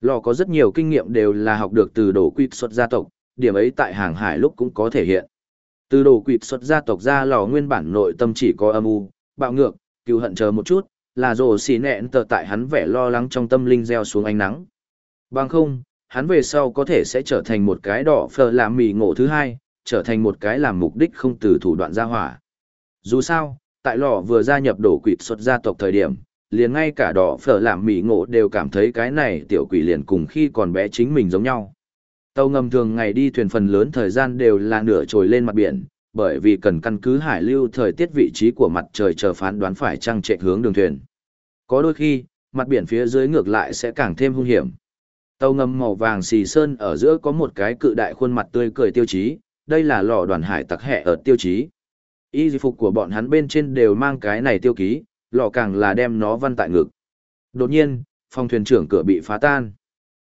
Lò có rất nhiều kinh nghiệm đều là học được từ đồ quỵt xuất gia tộc, điểm ấy tại hàng hải lúc cũng có thể hiện. Từ đồ quỵt xuất gia tộc ra lò nguyên bản nội tâm chỉ có âm u, bạo ngược, cựu hận chờ một chút, là rồ xì nẹn tờ tại hắn vẻ lo lắng trong tâm linh gieo xuống ánh nắng. Bằng không, hắn về sau có thể sẽ trở thành một cái đỏ phờ làm mì ngộ thứ hai, trở thành một cái làm mục đích không từ thủ đoạn gia hỏa. Dù sao, tại lò vừa gia nhập đổ quỵt xuất gia tộc thời điểm, liền ngay cả đỏ phở làm mỉ ngộ đều cảm thấy cái này tiểu quỷ liền cùng khi còn bé chính mình giống nhau. Tàu ngầm thường ngày đi thuyền phần lớn thời gian đều là nửa trồi lên mặt biển, bởi vì cần căn cứ hải lưu thời tiết vị trí của mặt trời chờ phán đoán phải trăng trệ hướng đường thuyền. Có đôi khi, mặt biển phía dưới ngược lại sẽ càng thêm hung hiểm. Tàu ngầm màu vàng xì sơn ở giữa có một cái cự đại khuôn mặt tươi cười tiêu chí, đây là lò đoàn hải tặc hẹ ở tiêu chí. Y phục của bọn hắn bên trên đều mang cái này tiêu ký, lò càng là đem nó văn tại ngực. Đột nhiên, phòng thuyền trưởng cửa bị phá tan.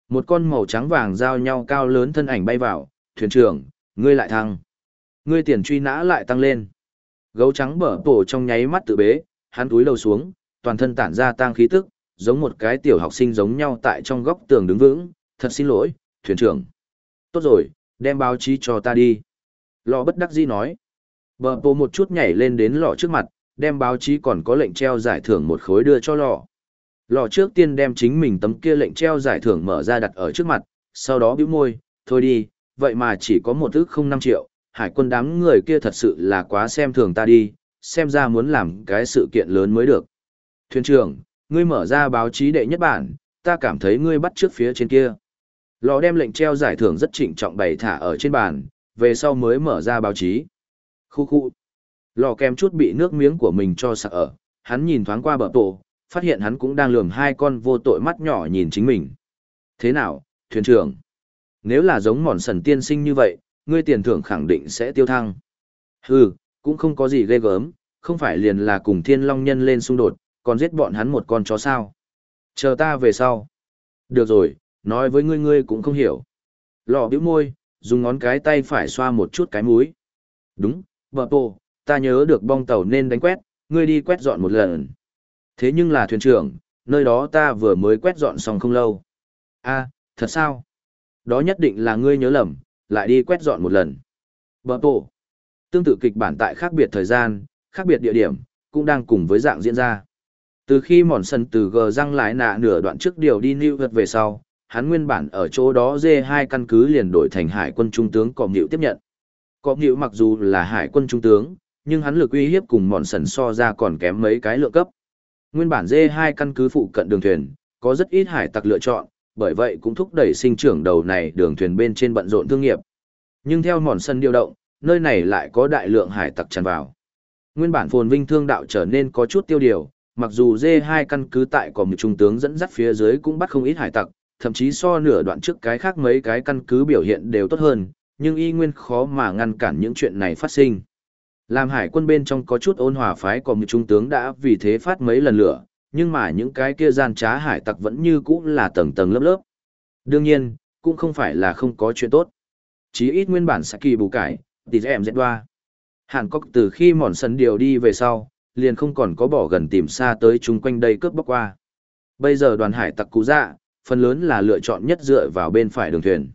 Một con màu trắng vàng giao nhau cao lớn thân ảnh bay vào, thuyền trưởng, ngươi lại thăng. Ngươi tiền truy nã lại tăng lên. Gấu trắng bở bổ trong nháy mắt tự bế, hắn túi lầu xuống, toàn thân tản ra tang khí tức, giống một cái tiểu học sinh giống nhau tại trong góc tường đứng vững, thật xin lỗi, thuyền trưởng. Tốt rồi, đem báo chí cho ta đi. Lọ bất đắc dĩ nói. Bờ bồ một chút nhảy lên đến lọ trước mặt, đem báo chí còn có lệnh treo giải thưởng một khối đưa cho lọ. Lọ trước tiên đem chính mình tấm kia lệnh treo giải thưởng mở ra đặt ở trước mặt, sau đó bĩu môi, thôi đi, vậy mà chỉ có một ước không năm triệu, hải quân đám người kia thật sự là quá xem thường ta đi, xem ra muốn làm cái sự kiện lớn mới được. Thuyền trưởng, ngươi mở ra báo chí đệ nhất bản, ta cảm thấy ngươi bắt trước phía trên kia. Lò đem lệnh treo giải thưởng rất trịnh trọng bày thả ở trên bàn, về sau mới mở ra báo chí. Khu khu. Lò kem chút bị nước miếng của mình cho sặc ở, hắn nhìn thoáng qua bờ tổ, phát hiện hắn cũng đang lườm hai con vô tội mắt nhỏ nhìn chính mình. Thế nào, thuyền trưởng? Nếu là giống mòn sần tiên sinh như vậy, ngươi tiền thưởng khẳng định sẽ tiêu thăng. Hừ, cũng không có gì ghê gớm, không phải liền là cùng thiên long nhân lên xung đột, còn giết bọn hắn một con chó sao. Chờ ta về sau. Được rồi, nói với ngươi ngươi cũng không hiểu. Lò bĩu môi, dùng ngón cái tay phải xoa một chút cái mũi. Đúng, bờ tổ, ta nhớ được bong tàu nên đánh quét, ngươi đi quét dọn một lần. Thế nhưng là thuyền trưởng, nơi đó ta vừa mới quét dọn xong không lâu. a thật sao? Đó nhất định là ngươi nhớ lầm, lại đi quét dọn một lần. Bờ tổ, tương tự kịch bản tại khác biệt thời gian, khác biệt địa điểm, cũng đang cùng với dạng diễn ra. Từ khi mòn sân từ gờ răng lái nạ nửa đoạn trước điều đi New York về sau, hắn nguyên bản ở chỗ đó dê hai căn cứ liền đổi thành hải quân trung tướng Cọm Nhiệu tiếp nhận. Cọm Nhiệu mặc dù là hải quân trung tướng, nhưng hắn lực uy hiếp cùng mòn sần so ra còn kém mấy cái lượng cấp. Nguyên bản dê hai căn cứ phụ cận đường thuyền, có rất ít hải tặc lựa chọn, bởi vậy cũng thúc đẩy sinh trưởng đầu này đường thuyền bên trên bận rộn thương nghiệp. Nhưng theo mòn sân điều động, nơi này lại có đại lượng hải tặc tràn vào. Nguyên bản phồn vinh thương đạo trở nên có chút tiêu điều, mặc dù dê hai căn cứ tại có một trung tướng dẫn dắt phía dưới cũng bắt không ít hải tặc, thậm chí so nửa đoạn trước cái khác mấy cái căn cứ biểu hiện đều tốt hơn, nhưng y nguyên khó mà ngăn cản những chuyện này phát sinh. Làm hải quân bên trong có chút ôn hòa phái còn một trung tướng đã vì thế phát mấy lần lửa, nhưng mà những cái kia gian trá hải tặc vẫn như cũ là tầng tầng lớp lớp. Đương nhiên, cũng không phải là không có chuyện tốt. Chí ít nguyên bản Saki bù cải, thì em dẹn đoa. Hàn Quốc từ khi mòn sân điều đi về sau, liền không còn có bỏ gần tìm xa tới chung quanh đây cướp bóc qua. Bây giờ đoàn hải tặc cú dạ, phần lớn là lựa chọn nhất dựa vào bên phải đường thuyền.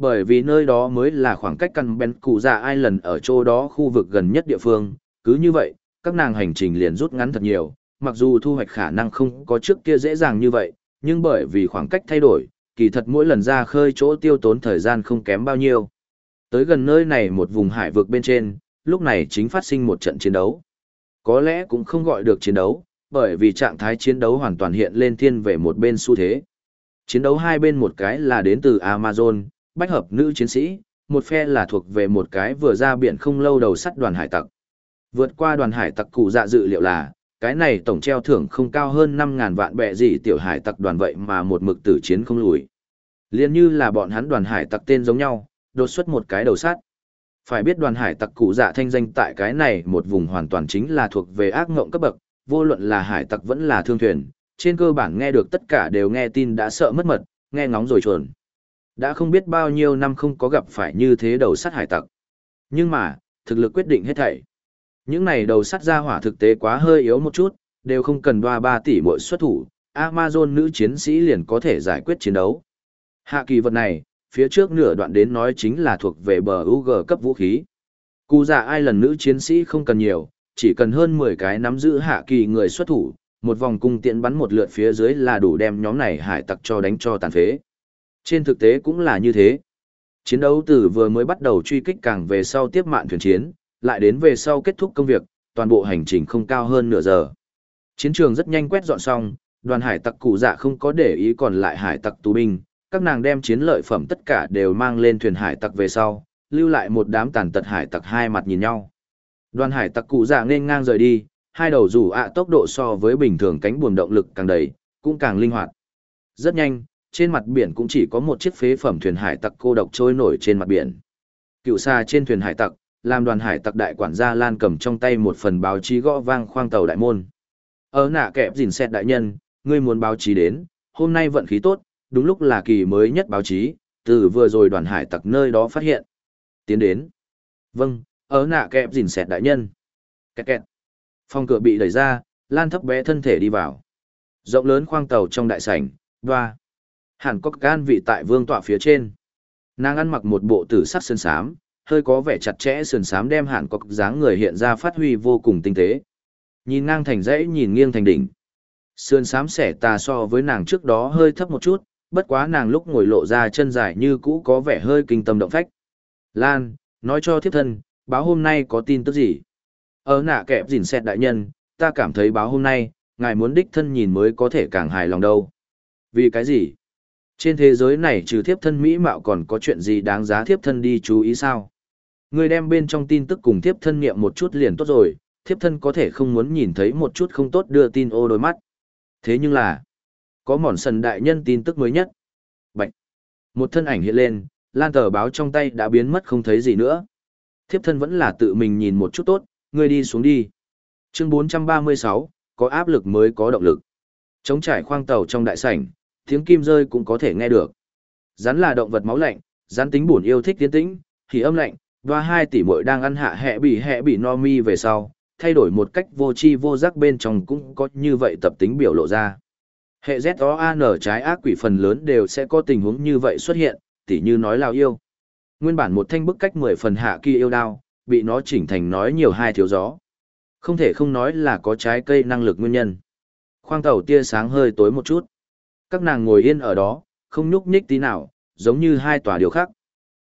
Bởi vì nơi đó mới là khoảng cách căn bén cụ già ai lần ở chỗ đó khu vực gần nhất địa phương, cứ như vậy, các nàng hành trình liền rút ngắn thật nhiều, mặc dù thu hoạch khả năng không có trước kia dễ dàng như vậy, nhưng bởi vì khoảng cách thay đổi, kỳ thật mỗi lần ra khơi chỗ tiêu tốn thời gian không kém bao nhiêu. Tới gần nơi này một vùng hải vực bên trên, lúc này chính phát sinh một trận chiến đấu. Có lẽ cũng không gọi được chiến đấu, bởi vì trạng thái chiến đấu hoàn toàn hiện lên thiên về một bên xu thế. Chiến đấu hai bên một cái là đến từ Amazon, bách hợp nữ chiến sĩ, một phe là thuộc về một cái vừa ra biển không lâu đầu sắt đoàn hải tặc. Vượt qua đoàn hải tặc cụ dạ dự liệu là, cái này tổng treo thưởng không cao hơn 5.000 vạn bệ gì tiểu hải tặc đoàn vậy mà một mực tử chiến không lùi. Liên như là bọn hắn đoàn hải tặc tên giống nhau, đột xuất một cái đầu sắt. Phải biết đoàn hải tặc cụ dạ thanh danh tại cái này một vùng hoàn toàn chính là thuộc về ác ngộng cấp bậc, vô luận là hải tặc vẫn là thương thuyền, trên cơ bản nghe được tất cả đều nghe tin đã sợ mất mật, nghe ngóng rồi chuồn. Đã không biết bao nhiêu năm không có gặp phải như thế đầu sắt hải tặc. Nhưng mà, thực lực quyết định hết thảy. Những này đầu sắt ra hỏa thực tế quá hơi yếu một chút, đều không cần đoa ba tỷ mỗi xuất thủ, Amazon nữ chiến sĩ liền có thể giải quyết chiến đấu. Hạ kỳ vật này, phía trước nửa đoạn đến nói chính là thuộc về bờ UG cấp vũ khí. Cụ giả ai lần nữ chiến sĩ không cần nhiều, chỉ cần hơn 10 cái nắm giữ hạ kỳ người xuất thủ, một vòng cung tiện bắn một lượt phía dưới là đủ đem nhóm này hải tặc cho đánh cho tàn phế. Trên thực tế cũng là như thế. Chiến đấu từ vừa mới bắt đầu truy kích càng về sau tiếp mạn thuyền chiến, lại đến về sau kết thúc công việc, toàn bộ hành trình không cao hơn nửa giờ. Chiến trường rất nhanh quét dọn xong, đoàn hải tặc cụ dạ không có để ý còn lại hải tặc tù binh, các nàng đem chiến lợi phẩm tất cả đều mang lên thuyền hải tặc về sau, lưu lại một đám tàn tật hải tặc hai mặt nhìn nhau. Đoàn hải tặc cụ dạ nên ngang rời đi, hai đầu rủ ạ tốc độ so với bình thường cánh buồm động lực càng đầy, cũng càng linh hoạt. Rất nhanh, trên mặt biển cũng chỉ có một chiếc phế phẩm thuyền hải tặc cô độc trôi nổi trên mặt biển. Cựu xa trên thuyền hải tặc, làm đoàn hải tặc đại quản gia Lan cầm trong tay một phần báo chí gõ vang khoang tàu đại môn. Ở nạ kẹp gìn xét đại nhân, ngươi muốn báo chí đến, hôm nay vận khí tốt, đúng lúc là kỳ mới nhất báo chí, từ vừa rồi đoàn hải tặc nơi đó phát hiện. Tiến đến. Vâng, ở nạ kẹp gìn xét đại nhân. Kẹt kẹt. Phòng cửa bị đẩy ra, Lan thấp bé thân thể đi vào. Rộng lớn khoang tàu trong đại sảnh, đoa. Hàn Cốc can vị tại vương tọa phía trên. Nàng ăn mặc một bộ tử sắc sơn sám, hơi có vẻ chặt chẽ sườn sám đem Hàn Cốc dáng người hiện ra phát huy vô cùng tinh tế. Nhìn ngang thành dãy nhìn nghiêng thành đỉnh. Sườn sám xẻ tà so với nàng trước đó hơi thấp một chút, bất quá nàng lúc ngồi lộ ra chân dài như cũ có vẻ hơi kinh tâm động phách. Lan, nói cho thiếp thân, báo hôm nay có tin tức gì? Ở nạ kẹp dìn xét đại nhân, ta cảm thấy báo hôm nay, ngài muốn đích thân nhìn mới có thể càng hài lòng đâu. Vì cái gì? Trên thế giới này trừ thiếp thân mỹ mạo còn có chuyện gì đáng giá thiếp thân đi chú ý sao? Người đem bên trong tin tức cùng thiếp thân nghiệm một chút liền tốt rồi, thiếp thân có thể không muốn nhìn thấy một chút không tốt đưa tin ô đôi mắt. Thế nhưng là, có mòn sần đại nhân tin tức mới nhất. Bạch. Một thân ảnh hiện lên, lan tờ báo trong tay đã biến mất không thấy gì nữa. Thiếp thân vẫn là tự mình nhìn một chút tốt, ngươi đi xuống đi. Chương 436, có áp lực mới có động lực. Chống trải khoang tàu trong đại sảnh, tiếng kim rơi cũng có thể nghe được. Rắn là động vật máu lạnh, rắn tính buồn yêu thích tiến tĩnh, thì âm lạnh, và hai tỷ muội đang ăn hạ hẹ bị hẹ bị no mi về sau, thay đổi một cách vô chi vô giác bên trong cũng có như vậy tập tính biểu lộ ra. Hệ ZOAN trái ác quỷ phần lớn đều sẽ có tình huống như vậy xuất hiện, tỉ như nói lao yêu. Nguyên bản một thanh bức cách 10 phần hạ kỳ yêu đao, bị nó chỉnh thành nói nhiều hai thiếu gió. Không thể không nói là có trái cây năng lực nguyên nhân. Khoang tàu tia sáng hơi tối một chút. Các nàng ngồi yên ở đó, không nhúc nhích tí nào, giống như hai tòa điều khác.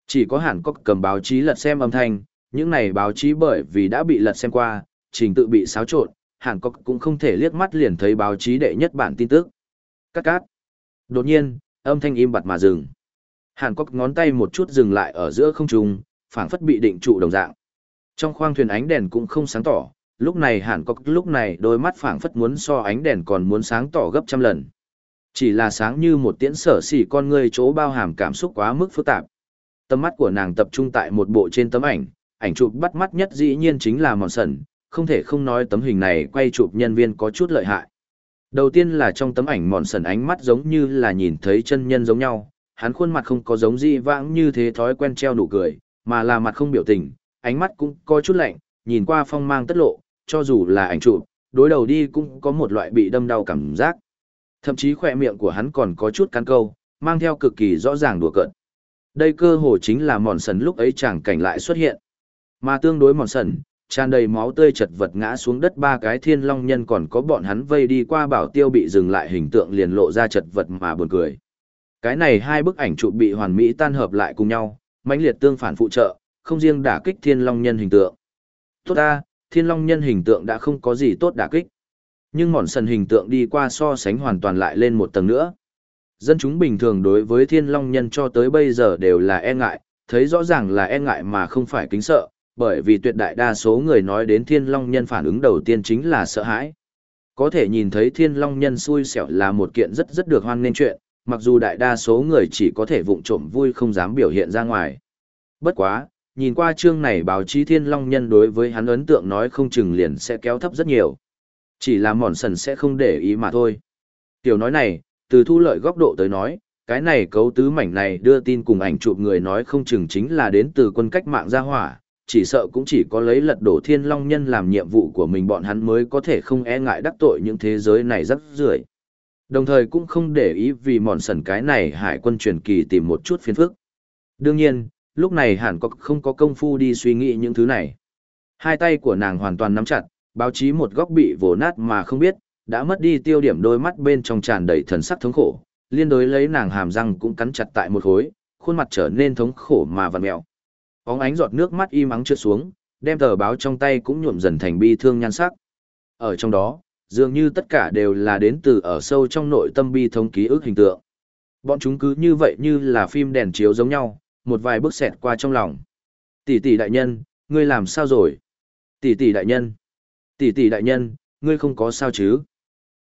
Chỉ có hẳn có cầm báo chí lật xem âm thanh, những này báo chí bởi vì đã bị lật xem qua, trình tự bị xáo trộn, hẳn có cũng không thể liếc mắt liền thấy báo chí đệ nhất bản tin tức. Cắt cát. Đột nhiên, âm thanh im bặt mà dừng. Hàn Cốc ngón tay một chút dừng lại ở giữa không trung, phảng phất bị định trụ đồng dạng. Trong khoang thuyền ánh đèn cũng không sáng tỏ, lúc này Hàn Cốc lúc này đôi mắt phảng phất muốn so ánh đèn còn muốn sáng tỏ gấp trăm lần. Chỉ là sáng như một tiễn sở xỉ con người chỗ bao hàm cảm xúc quá mức phức tạp. Tầm mắt của nàng tập trung tại một bộ trên tấm ảnh, ảnh chụp bắt mắt nhất dĩ nhiên chính là mòn sần, không thể không nói tấm hình này quay chụp nhân viên có chút lợi hại. Đầu tiên là trong tấm ảnh mòn sần ánh mắt giống như là nhìn thấy chân nhân giống nhau, hắn khuôn mặt không có giống dị vãng như thế thói quen treo nụ cười, mà là mặt không biểu tình, ánh mắt cũng có chút lạnh, nhìn qua phong mang tất lộ, cho dù là ảnh chụp, đối đầu đi cũng có một loại bị đâm đau cảm giác. Thậm chí khỏe miệng của hắn còn có chút cắn câu, mang theo cực kỳ rõ ràng đùa cợt. Đây cơ hồ chính là mòn sần lúc ấy chàng cảnh lại xuất hiện. Mà tương đối mòn sần, tràn đầy máu tươi chật vật ngã xuống đất ba cái thiên long nhân còn có bọn hắn vây đi qua bảo tiêu bị dừng lại hình tượng liền lộ ra chật vật mà buồn cười. Cái này hai bức ảnh chụp bị hoàn mỹ tan hợp lại cùng nhau, mãnh liệt tương phản phụ trợ, không riêng đả kích thiên long nhân hình tượng. Tốt ta, thiên long nhân hình tượng đã không có gì tốt đả kích. Nhưng mòn sần hình tượng đi qua so sánh hoàn toàn lại lên một tầng nữa. Dân chúng bình thường đối với thiên long nhân cho tới bây giờ đều là e ngại, thấy rõ ràng là e ngại mà không phải kính sợ, bởi vì tuyệt đại đa số người nói đến thiên long nhân phản ứng đầu tiên chính là sợ hãi. Có thể nhìn thấy thiên long nhân xui xẻo là một kiện rất rất được hoan nghênh chuyện, mặc dù đại đa số người chỉ có thể vụng trộm vui không dám biểu hiện ra ngoài. Bất quá, nhìn qua chương này báo chí thiên long nhân đối với hắn ấn tượng nói không chừng liền sẽ kéo thấp rất nhiều. Chỉ là mòn sần sẽ không để ý mà thôi. Tiểu nói này, từ thu lợi góc độ tới nói, cái này cấu tứ mảnh này đưa tin cùng ảnh chụp người nói không chừng chính là đến từ quân cách mạng gia hỏa, chỉ sợ cũng chỉ có lấy lật đổ thiên long nhân làm nhiệm vụ của mình bọn hắn mới có thể không e ngại đắc tội những thế giới này rất rưởi Đồng thời cũng không để ý vì mòn sần cái này hải quân truyền kỳ tìm một chút phiền phức. Đương nhiên, lúc này hẳn có không có công phu đi suy nghĩ những thứ này. Hai tay của nàng hoàn toàn nắm chặt, báo chí một góc bị vồ nát mà không biết, đã mất đi tiêu điểm đôi mắt bên trong tràn đầy thần sắc thống khổ, liên đối lấy nàng hàm răng cũng cắn chặt tại một khối, khuôn mặt trở nên thống khổ mà vặn mèo. Bóng ánh giọt nước mắt im ắng trượt xuống, đem tờ báo trong tay cũng nhuộm dần thành bi thương nhan sắc. Ở trong đó, dường như tất cả đều là đến từ ở sâu trong nội tâm bi thống ký ức hình tượng. Bọn chúng cứ như vậy như là phim đèn chiếu giống nhau, một vài bước xẹt qua trong lòng. Tỷ tỷ đại nhân, ngươi làm sao rồi? Tỷ tỷ đại nhân. Tỷ tỷ đại nhân, ngươi không có sao chứ?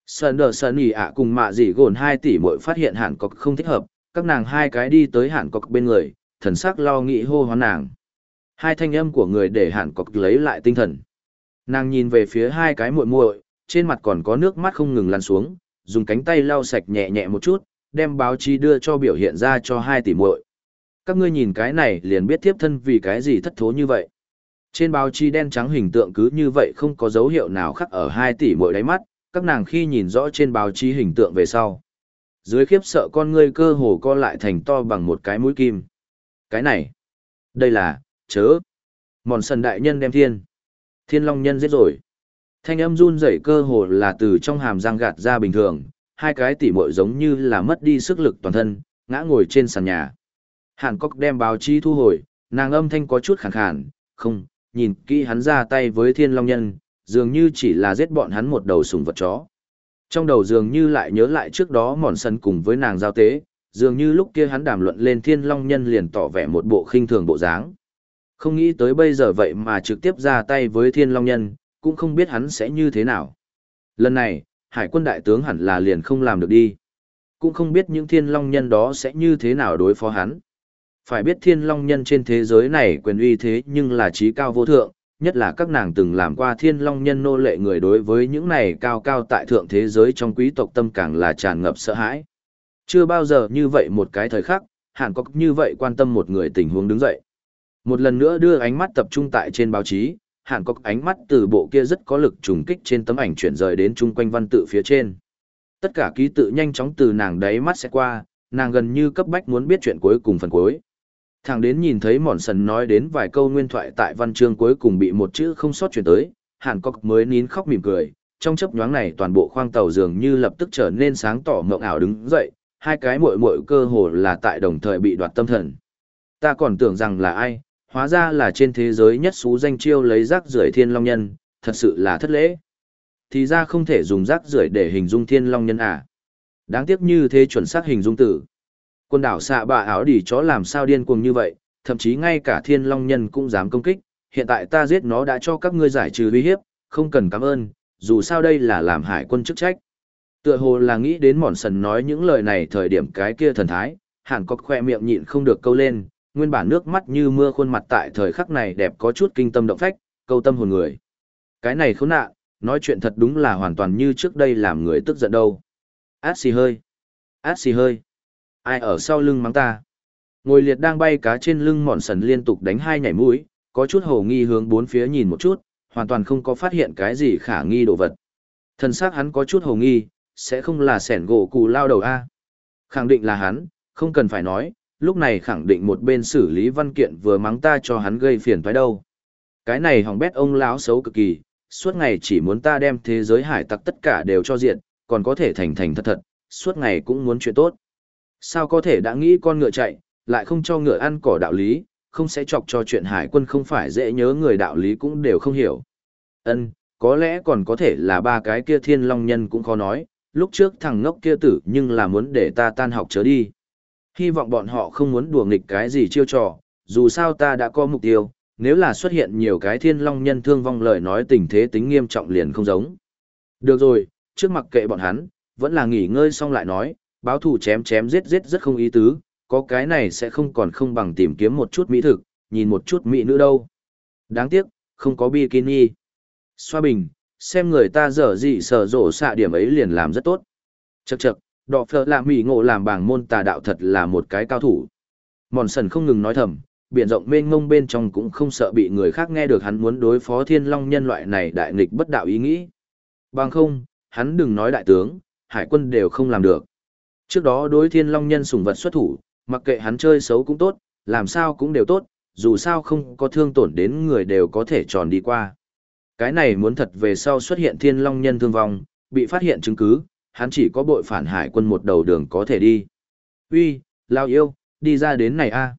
Sơn đờ sơn ỉ ạ cùng mạ dỉ gồn hai tỷ muội phát hiện hẳn cọc không thích hợp, các nàng hai cái đi tới hẳn cọc bên người, thần sắc lo nghĩ hô hoán nàng. Hai thanh âm của người để hẳn cọc lấy lại tinh thần. Nàng nhìn về phía hai cái muội muội, trên mặt còn có nước mắt không ngừng lăn xuống, dùng cánh tay lau sạch nhẹ nhẹ một chút, đem báo chí đưa cho biểu hiện ra cho hai tỷ muội. Các ngươi nhìn cái này liền biết tiếp thân vì cái gì thất thố như vậy. Trên báo chí đen trắng hình tượng cứ như vậy không có dấu hiệu nào khác ở hai tỷ mỗi đáy mắt, các nàng khi nhìn rõ trên báo chí hình tượng về sau. Dưới khiếp sợ con ngươi cơ hồ co lại thành to bằng một cái mũi kim. Cái này, đây là, chớ. Mòn sần đại nhân đem thiên. Thiên long nhân giết rồi. Thanh âm run rẩy cơ hồ là từ trong hàm răng gạt ra bình thường, hai cái tỉ muội giống như là mất đi sức lực toàn thân, ngã ngồi trên sàn nhà. Hàn Cốc đem báo chí thu hồi, nàng âm thanh có chút khàn khàn, không, nhìn kỹ hắn ra tay với thiên long nhân, dường như chỉ là giết bọn hắn một đầu sùng vật chó. Trong đầu dường như lại nhớ lại trước đó mòn sân cùng với nàng giao tế, dường như lúc kia hắn đàm luận lên thiên long nhân liền tỏ vẻ một bộ khinh thường bộ dáng. Không nghĩ tới bây giờ vậy mà trực tiếp ra tay với thiên long nhân, cũng không biết hắn sẽ như thế nào. Lần này, hải quân đại tướng hẳn là liền không làm được đi. Cũng không biết những thiên long nhân đó sẽ như thế nào đối phó hắn. Phải biết thiên long nhân trên thế giới này quyền uy thế nhưng là trí cao vô thượng, nhất là các nàng từng làm qua thiên long nhân nô lệ người đối với những này cao cao tại thượng thế giới trong quý tộc tâm càng là tràn ngập sợ hãi. Chưa bao giờ như vậy một cái thời khắc, hẳn có như vậy quan tâm một người tình huống đứng dậy. Một lần nữa đưa ánh mắt tập trung tại trên báo chí, hẳn có ánh mắt từ bộ kia rất có lực trùng kích trên tấm ảnh chuyển rời đến chung quanh văn tự phía trên. Tất cả ký tự nhanh chóng từ nàng đáy mắt sẽ qua, nàng gần như cấp bách muốn biết chuyện cuối cùng phần cuối. Thằng đến nhìn thấy mòn sần nói đến vài câu nguyên thoại tại văn chương cuối cùng bị một chữ không sót chuyển tới, hàn cốc mới nín khóc mỉm cười. Trong chấp nhoáng này toàn bộ khoang tàu dường như lập tức trở nên sáng tỏ mộng ảo đứng dậy, hai cái muội muội cơ hồ là tại đồng thời bị đoạt tâm thần. Ta còn tưởng rằng là ai, hóa ra là trên thế giới nhất xú danh chiêu lấy rác rưởi thiên long nhân, thật sự là thất lễ. Thì ra không thể dùng rác rưởi để hình dung thiên long nhân à. Đáng tiếc như thế chuẩn xác hình dung tử. Quân đảo xạ bạ áo đỉ chó làm sao điên cuồng như vậy, thậm chí ngay cả thiên long nhân cũng dám công kích, hiện tại ta giết nó đã cho các ngươi giải trừ uy hiếp, không cần cảm ơn, dù sao đây là làm hải quân chức trách. Tựa hồ là nghĩ đến mòn sần nói những lời này thời điểm cái kia thần thái, hẳn có khoe miệng nhịn không được câu lên, nguyên bản nước mắt như mưa khuôn mặt tại thời khắc này đẹp có chút kinh tâm động phách, câu tâm hồn người. Cái này khốn nạn, nói chuyện thật đúng là hoàn toàn như trước đây làm người tức giận đâu. Át xì hơi. Át xì hơi. Ai ở sau lưng mắng ta? Ngồi liệt đang bay cá trên lưng mòn sần liên tục đánh hai nhảy mũi, có chút hồ nghi hướng bốn phía nhìn một chút, hoàn toàn không có phát hiện cái gì khả nghi đồ vật. Thân xác hắn có chút hồ nghi, sẽ không là sẻn gỗ cù lao đầu A. Khẳng định là hắn, không cần phải nói, lúc này khẳng định một bên xử lý văn kiện vừa mắng ta cho hắn gây phiền toái đâu. Cái này hỏng bét ông lão xấu cực kỳ, suốt ngày chỉ muốn ta đem thế giới hải tặc tất cả đều cho diện, còn có thể thành thành thật thật, suốt ngày cũng muốn chuyện tốt. Sao có thể đã nghĩ con ngựa chạy, lại không cho ngựa ăn cỏ đạo lý, không sẽ chọc cho chuyện hải quân không phải dễ nhớ người đạo lý cũng đều không hiểu. Ân, có lẽ còn có thể là ba cái kia thiên long nhân cũng khó nói, lúc trước thằng ngốc kia tử nhưng là muốn để ta tan học chớ đi. Hy vọng bọn họ không muốn đùa nghịch cái gì chiêu trò, dù sao ta đã có mục tiêu, nếu là xuất hiện nhiều cái thiên long nhân thương vong lời nói tình thế tính nghiêm trọng liền không giống. Được rồi, trước mặt kệ bọn hắn, vẫn là nghỉ ngơi xong lại nói, báo thù chém chém giết giết rất không ý tứ, có cái này sẽ không còn không bằng tìm kiếm một chút mỹ thực, nhìn một chút mỹ nữ đâu. Đáng tiếc, không có bikini. Xoa bình, xem người ta dở gì sở rộ xạ điểm ấy liền làm rất tốt. Chậc chậc, đỏ phở là mỹ ngộ làm bảng môn tà đạo thật là một cái cao thủ. Mòn sần không ngừng nói thầm, biển rộng mênh mông bên trong cũng không sợ bị người khác nghe được hắn muốn đối phó thiên long nhân loại này đại nghịch bất đạo ý nghĩ. Bằng không, hắn đừng nói đại tướng, hải quân đều không làm được. Trước đó đối thiên long nhân sùng vật xuất thủ, mặc kệ hắn chơi xấu cũng tốt, làm sao cũng đều tốt, dù sao không có thương tổn đến người đều có thể tròn đi qua. Cái này muốn thật về sau xuất hiện thiên long nhân thương vong, bị phát hiện chứng cứ, hắn chỉ có bội phản hải quân một đầu đường có thể đi. Uy, lao yêu, đi ra đến này a.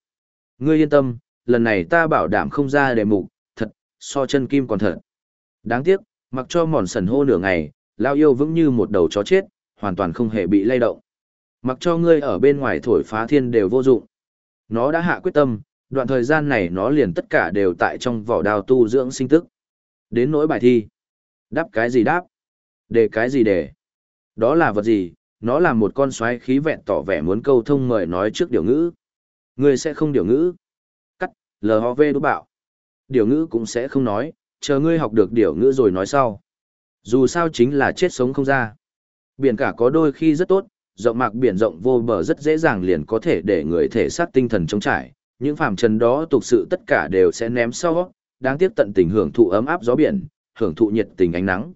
Ngươi yên tâm, lần này ta bảo đảm không ra đề mục, thật, so chân kim còn thật. Đáng tiếc, mặc cho mòn sần hô nửa ngày, lao yêu vững như một đầu chó chết, hoàn toàn không hề bị lay động. Mặc cho ngươi ở bên ngoài thổi phá thiên đều vô dụng. Nó đã hạ quyết tâm, đoạn thời gian này nó liền tất cả đều tại trong vỏ đào tu dưỡng sinh tức. Đến nỗi bài thi. Đáp cái gì đáp? Để cái gì để? Đó là vật gì? Nó là một con xoáy khí vẹn tỏ vẻ muốn câu thông mời nói trước điều ngữ. Ngươi sẽ không điều ngữ. Cắt, LHV đúc bạo. Điều ngữ cũng sẽ không nói, chờ ngươi học được điều ngữ rồi nói sau. Dù sao chính là chết sống không ra. Biển cả có đôi khi rất tốt, rộng mạc biển rộng vô bờ rất dễ dàng liền có thể để người thể xác tinh thần chống trải. Những phàm trần đó tục sự tất cả đều sẽ ném sau, đáng tiếc tận tình hưởng thụ ấm áp gió biển, hưởng thụ nhiệt tình ánh nắng.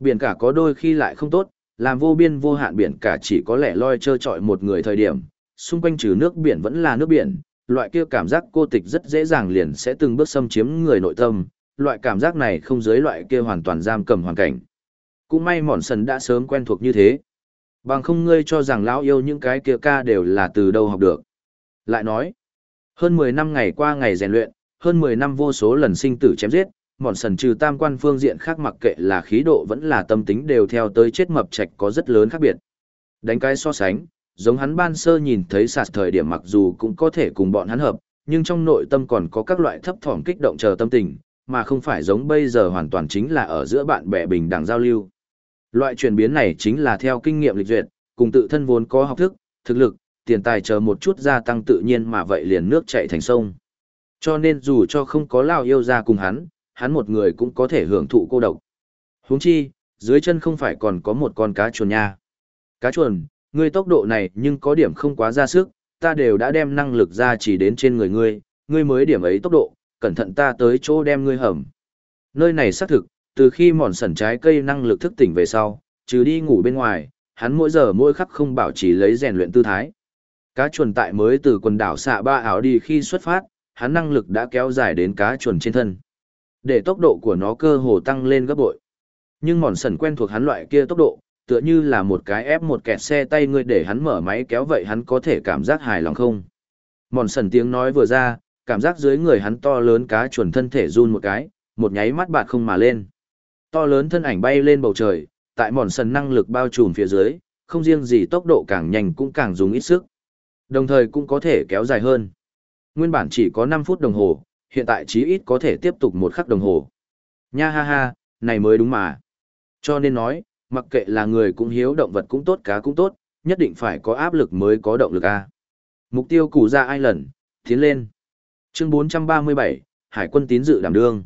Biển cả có đôi khi lại không tốt, làm vô biên vô hạn biển cả chỉ có lẻ loi trơ trọi một người thời điểm, xung quanh trừ nước biển vẫn là nước biển, loại kia cảm giác cô tịch rất dễ dàng liền sẽ từng bước xâm chiếm người nội tâm, loại cảm giác này không dưới loại kia hoàn toàn giam cầm hoàn cảnh. Cũng may mòn sần đã sớm quen thuộc như thế. Bằng không ngươi cho rằng lão yêu những cái kia ca đều là từ đâu học được. Lại nói, hơn 10 năm ngày qua ngày rèn luyện, hơn 10 năm vô số lần sinh tử chém giết, bọn sần trừ tam quan phương diện khác mặc kệ là khí độ vẫn là tâm tính đều theo tới chết mập trạch có rất lớn khác biệt. Đánh cái so sánh, giống hắn ban sơ nhìn thấy sạt thời điểm mặc dù cũng có thể cùng bọn hắn hợp, nhưng trong nội tâm còn có các loại thấp thỏm kích động chờ tâm tình, mà không phải giống bây giờ hoàn toàn chính là ở giữa bạn bè bình đẳng giao lưu. Loại chuyển biến này chính là theo kinh nghiệm lịch duyệt, cùng tự thân vốn có học thức, thực lực, tiền tài chờ một chút gia tăng tự nhiên mà vậy liền nước chảy thành sông. Cho nên dù cho không có lao yêu ra cùng hắn, hắn một người cũng có thể hưởng thụ cô độc. Huống chi, dưới chân không phải còn có một con cá chuồn nha. Cá chuồn, ngươi tốc độ này nhưng có điểm không quá ra sức, ta đều đã đem năng lực ra chỉ đến trên người ngươi, ngươi mới điểm ấy tốc độ, cẩn thận ta tới chỗ đem ngươi hầm. Nơi này xác thực, từ khi mòn sẩn trái cây năng lực thức tỉnh về sau, trừ đi ngủ bên ngoài, hắn mỗi giờ mỗi khắc không bảo trì lấy rèn luyện tư thái. Cá chuồn tại mới từ quần đảo xạ ba ảo đi khi xuất phát, hắn năng lực đã kéo dài đến cá chuồn trên thân. Để tốc độ của nó cơ hồ tăng lên gấp bội. Nhưng mòn sẩn quen thuộc hắn loại kia tốc độ, tựa như là một cái ép một kẹt xe tay ngươi để hắn mở máy kéo vậy hắn có thể cảm giác hài lòng không. Mòn sẩn tiếng nói vừa ra, cảm giác dưới người hắn to lớn cá chuồn thân thể run một cái, một nháy mắt bạt không mà lên. To lớn thân ảnh bay lên bầu trời, tại mòn sần năng lực bao trùm phía dưới, không riêng gì tốc độ càng nhanh cũng càng dùng ít sức. Đồng thời cũng có thể kéo dài hơn. Nguyên bản chỉ có 5 phút đồng hồ, hiện tại chí ít có thể tiếp tục một khắc đồng hồ. Nha ha ha, này mới đúng mà. Cho nên nói, mặc kệ là người cũng hiếu động vật cũng tốt cá cũng tốt, nhất định phải có áp lực mới có động lực a. Mục tiêu củ ra ai lần, tiến lên. Chương 437, Hải quân tín dự đảm đương.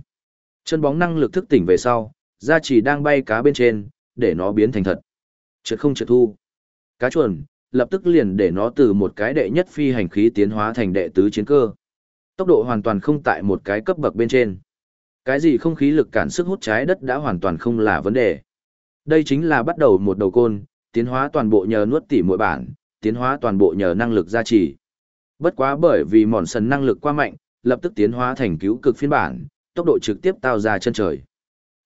Chân bóng năng lực thức tỉnh về sau, gia chỉ đang bay cá bên trên, để nó biến thành thật. Trượt không trượt thu. Cá chuồn, lập tức liền để nó từ một cái đệ nhất phi hành khí tiến hóa thành đệ tứ chiến cơ. Tốc độ hoàn toàn không tại một cái cấp bậc bên trên. Cái gì không khí lực cản sức hút trái đất đã hoàn toàn không là vấn đề. Đây chính là bắt đầu một đầu côn, tiến hóa toàn bộ nhờ nuốt tỉ mỗi bản, tiến hóa toàn bộ nhờ năng lực gia trì. Bất quá bởi vì mòn sần năng lực quá mạnh, lập tức tiến hóa thành cứu cực phiên bản, tốc độ trực tiếp tạo ra chân trời.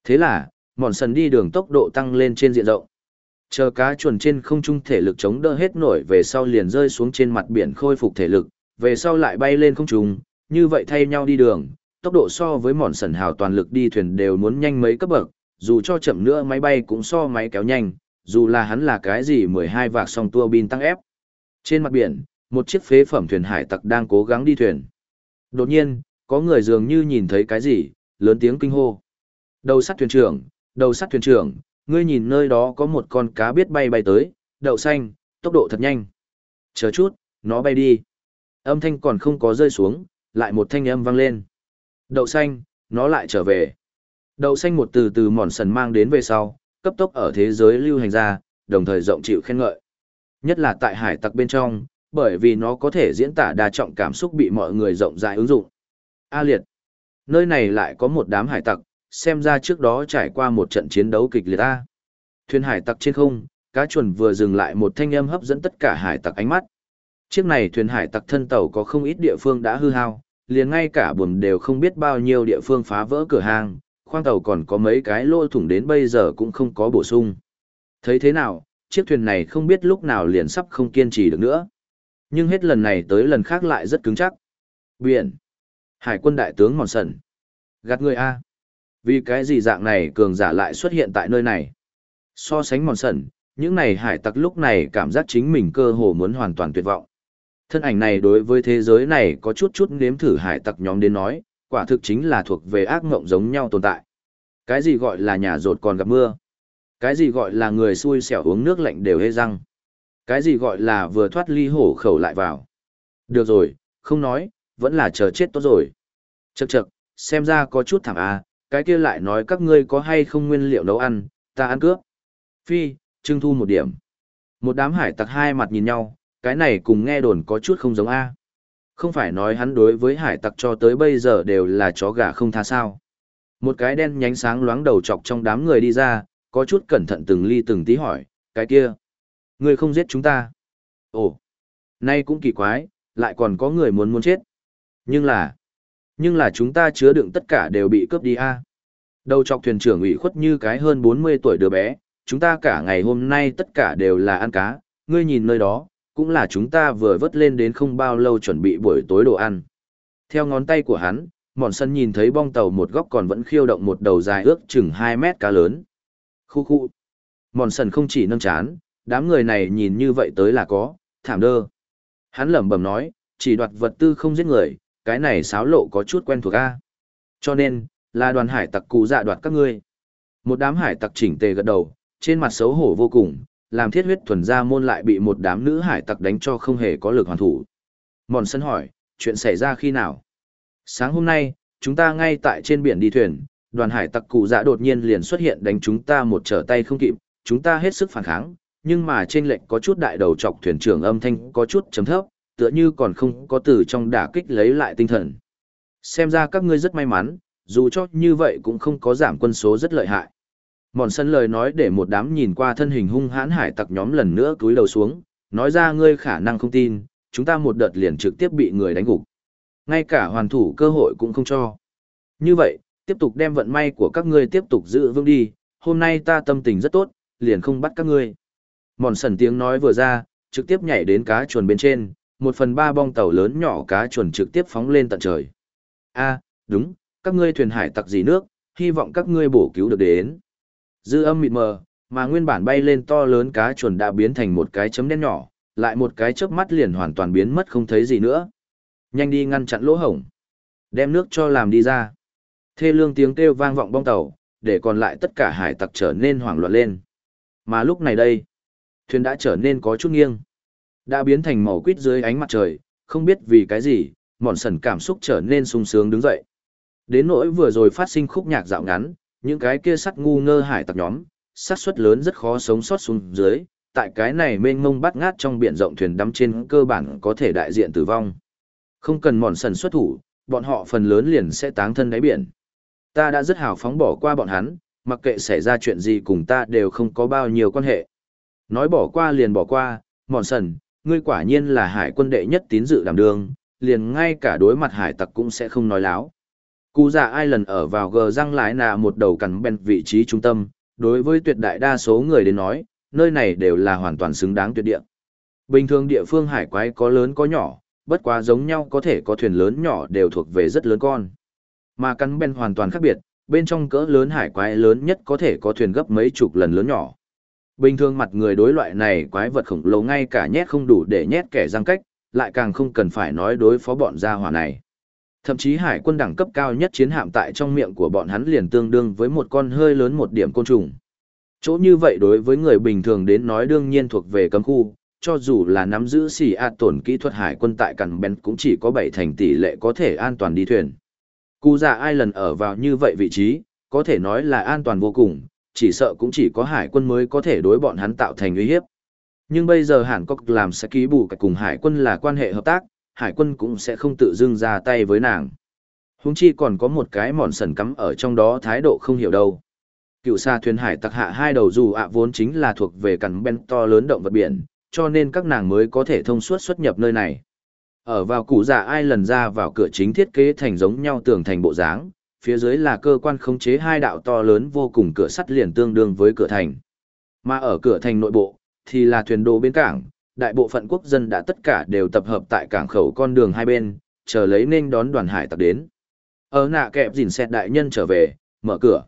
Thế là, mòn sần đi đường tốc độ tăng lên trên diện rộng. Chờ cá chuồn trên không trung thể lực chống đỡ hết nổi về sau liền rơi xuống trên mặt biển khôi phục thể lực, về sau lại bay lên không trung, như vậy thay nhau đi đường, tốc độ so với mòn sần hào toàn lực đi thuyền đều muốn nhanh mấy cấp bậc, dù cho chậm nữa máy bay cũng so máy kéo nhanh, dù là hắn là cái gì 12 vạc song tua bin tăng ép. Trên mặt biển, một chiếc phế phẩm thuyền hải tặc đang cố gắng đi thuyền. Đột nhiên, có người dường như nhìn thấy cái gì, lớn tiếng kinh hô. Đầu sắt thuyền trưởng, đầu sắt thuyền trưởng, ngươi nhìn nơi đó có một con cá biết bay bay tới, đậu xanh, tốc độ thật nhanh. Chờ chút, nó bay đi. Âm thanh còn không có rơi xuống, lại một thanh âm vang lên. Đậu xanh, nó lại trở về. Đậu xanh một từ từ mòn sần mang đến về sau, cấp tốc ở thế giới lưu hành ra, đồng thời rộng chịu khen ngợi. Nhất là tại hải tặc bên trong, bởi vì nó có thể diễn tả đa trọng cảm xúc bị mọi người rộng rãi ứng dụng. A liệt. Nơi này lại có một đám hải tặc, xem ra trước đó trải qua một trận chiến đấu kịch liệt ta Thuyền hải tặc trên không, cá chuồn vừa dừng lại một thanh âm hấp dẫn tất cả hải tặc ánh mắt. Chiếc này thuyền hải tặc thân tàu có không ít địa phương đã hư hao, liền ngay cả buồm đều không biết bao nhiêu địa phương phá vỡ cửa hàng, khoang tàu còn có mấy cái lỗ thủng đến bây giờ cũng không có bổ sung. Thấy thế nào, chiếc thuyền này không biết lúc nào liền sắp không kiên trì được nữa. Nhưng hết lần này tới lần khác lại rất cứng chắc. Biển. Hải quân đại tướng Mòn Sần. Gạt người A. Vì cái gì dạng này cường giả lại xuất hiện tại nơi này? So sánh Mòn sẩn những này hải tặc lúc này cảm giác chính mình cơ hồ muốn hoàn toàn tuyệt vọng. Thân ảnh này đối với thế giới này có chút chút nếm thử hải tặc nhóm đến nói, quả thực chính là thuộc về ác ngộng giống nhau tồn tại. Cái gì gọi là nhà rột còn gặp mưa? Cái gì gọi là người xui xẻo uống nước lạnh đều hê răng? Cái gì gọi là vừa thoát ly hổ khẩu lại vào? Được rồi, không nói, vẫn là chờ chết tốt rồi. Chậc chậc, xem ra có chút thẳng à, cái kia lại nói các ngươi có hay không nguyên liệu nấu ăn, ta ăn cướp. Phi, trưng thu một điểm. Một đám hải tặc hai mặt nhìn nhau, cái này cùng nghe đồn có chút không giống A. Không phải nói hắn đối với hải tặc cho tới bây giờ đều là chó gà không tha sao. Một cái đen nhánh sáng loáng đầu chọc trong đám người đi ra, có chút cẩn thận từng ly từng tí hỏi, cái kia. Người không giết chúng ta. Ồ, nay cũng kỳ quái, lại còn có người muốn muốn chết. Nhưng là, nhưng là chúng ta chứa đựng tất cả đều bị cướp đi a. Đầu chọc thuyền trưởng ủy khuất như cái hơn 40 tuổi đứa bé, chúng ta cả ngày hôm nay tất cả đều là ăn cá, ngươi nhìn nơi đó, cũng là chúng ta vừa vớt lên đến không bao lâu chuẩn bị buổi tối đồ ăn. Theo ngón tay của hắn, mòn sân nhìn thấy bong tàu một góc còn vẫn khiêu động một đầu dài ước chừng 2 mét cá lớn. Khu khu. Mòn sân không chỉ nâng chán, đám người này nhìn như vậy tới là có, thảm đơ. Hắn lẩm bẩm nói, chỉ đoạt vật tư không giết người, cái này sáo lộ có chút quen thuộc a. Cho nên, là đoàn hải tặc cụ dạ đoạt các ngươi. Một đám hải tặc chỉnh tề gật đầu, trên mặt xấu hổ vô cùng, làm thiết huyết thuần gia môn lại bị một đám nữ hải tặc đánh cho không hề có lực hoàn thủ. Mòn sân hỏi, chuyện xảy ra khi nào? Sáng hôm nay, chúng ta ngay tại trên biển đi thuyền, đoàn hải tặc cụ dạ đột nhiên liền xuất hiện đánh chúng ta một trở tay không kịp, chúng ta hết sức phản kháng, nhưng mà trên lệnh có chút đại đầu chọc thuyền trưởng âm thanh có chút chấm thấp, tựa như còn không có từ trong đả kích lấy lại tinh thần. Xem ra các ngươi rất may mắn, dù cho như vậy cũng không có giảm quân số rất lợi hại. Mòn sân lời nói để một đám nhìn qua thân hình hung hãn hải tặc nhóm lần nữa cúi đầu xuống, nói ra ngươi khả năng không tin, chúng ta một đợt liền trực tiếp bị người đánh gục. Ngay cả hoàn thủ cơ hội cũng không cho. Như vậy, tiếp tục đem vận may của các ngươi tiếp tục giữ vững đi, hôm nay ta tâm tình rất tốt, liền không bắt các ngươi. Mòn sần tiếng nói vừa ra, trực tiếp nhảy đến cá chuồn bên trên, một phần ba bong tàu lớn nhỏ cá chuồn trực tiếp phóng lên tận trời. a đúng, các ngươi thuyền hải tặc gì nước, hy vọng các ngươi bổ cứu được đến. Dư âm mịt mờ, mà nguyên bản bay lên to lớn cá chuồn đã biến thành một cái chấm đen nhỏ, lại một cái chớp mắt liền hoàn toàn biến mất không thấy gì nữa. Nhanh đi ngăn chặn lỗ hổng. Đem nước cho làm đi ra. Thê lương tiếng kêu vang vọng bong tàu, để còn lại tất cả hải tặc trở nên hoảng loạn lên. Mà lúc này đây, thuyền đã trở nên có chút nghiêng. Đã biến thành màu quýt dưới ánh mặt trời, không biết vì cái gì, mòn sần cảm xúc trở nên sung sướng đứng dậy. Đến nỗi vừa rồi phát sinh khúc nhạc dạo ngắn, những cái kia sắt ngu ngơ hải tặc nhóm, xác suất lớn rất khó sống sót xuống dưới, tại cái này mênh mông bắt ngát trong biển rộng thuyền đắm trên cơ bản có thể đại diện tử vong. Không cần mòn sần xuất thủ, bọn họ phần lớn liền sẽ táng thân đáy biển. Ta đã rất hào phóng bỏ qua bọn hắn, mặc kệ xảy ra chuyện gì cùng ta đều không có bao nhiêu quan hệ. Nói bỏ qua liền bỏ qua, mòn sần, ngươi quả nhiên là hải quân đệ nhất tín dự đảm đường, liền ngay cả đối mặt hải tặc cũng sẽ không nói láo. Cú già ai lần ở vào gờ răng lái nà một đầu cắn bên vị trí trung tâm, đối với tuyệt đại đa số người đến nói, nơi này đều là hoàn toàn xứng đáng tuyệt địa. Bình thường địa phương hải quái có lớn có nhỏ, bất quá giống nhau có thể có thuyền lớn nhỏ đều thuộc về rất lớn con. Mà cắn bên hoàn toàn khác biệt, bên trong cỡ lớn hải quái lớn nhất có thể có thuyền gấp mấy chục lần lớn nhỏ. Bình thường mặt người đối loại này quái vật khổng lồ ngay cả nhét không đủ để nhét kẻ răng cách, lại càng không cần phải nói đối phó bọn gia hỏa này. Thậm chí hải quân đẳng cấp cao nhất chiến hạm tại trong miệng của bọn hắn liền tương đương với một con hơi lớn một điểm côn trùng. Chỗ như vậy đối với người bình thường đến nói đương nhiên thuộc về cấm khu, cho dù là nắm giữ xỉ a tổn kỹ thuật hải quân tại cằn bén cũng chỉ có bảy thành tỷ lệ có thể an toàn đi thuyền. Cú già ai lần ở vào như vậy vị trí, có thể nói là an toàn vô cùng, chỉ sợ cũng chỉ có hải quân mới có thể đối bọn hắn tạo thành uy hiếp. Nhưng bây giờ Hàn Quốc làm sẽ ký bù cùng hải quân là quan hệ hợp tác, hải quân cũng sẽ không tự dưng ra tay với nàng. Húng chi còn có một cái mòn sần cắm ở trong đó thái độ không hiểu đâu. Cựu xa thuyền hải tặc hạ hai đầu dù ạ vốn chính là thuộc về cắn ben to lớn động vật biển, cho nên các nàng mới có thể thông suốt xuất nhập nơi này. Ở vào củ giả ai lần ra vào cửa chính thiết kế thành giống nhau tường thành bộ dáng, phía dưới là cơ quan khống chế hai đạo to lớn vô cùng cửa sắt liền tương đương với cửa thành. Mà ở cửa thành nội bộ, thì là thuyền đồ bến cảng, đại bộ phận quốc dân đã tất cả đều tập hợp tại cảng khẩu con đường hai bên, chờ lấy nên đón đoàn hải tặc đến. Ở nạ kẹp dìn xẹt đại nhân trở về, mở cửa.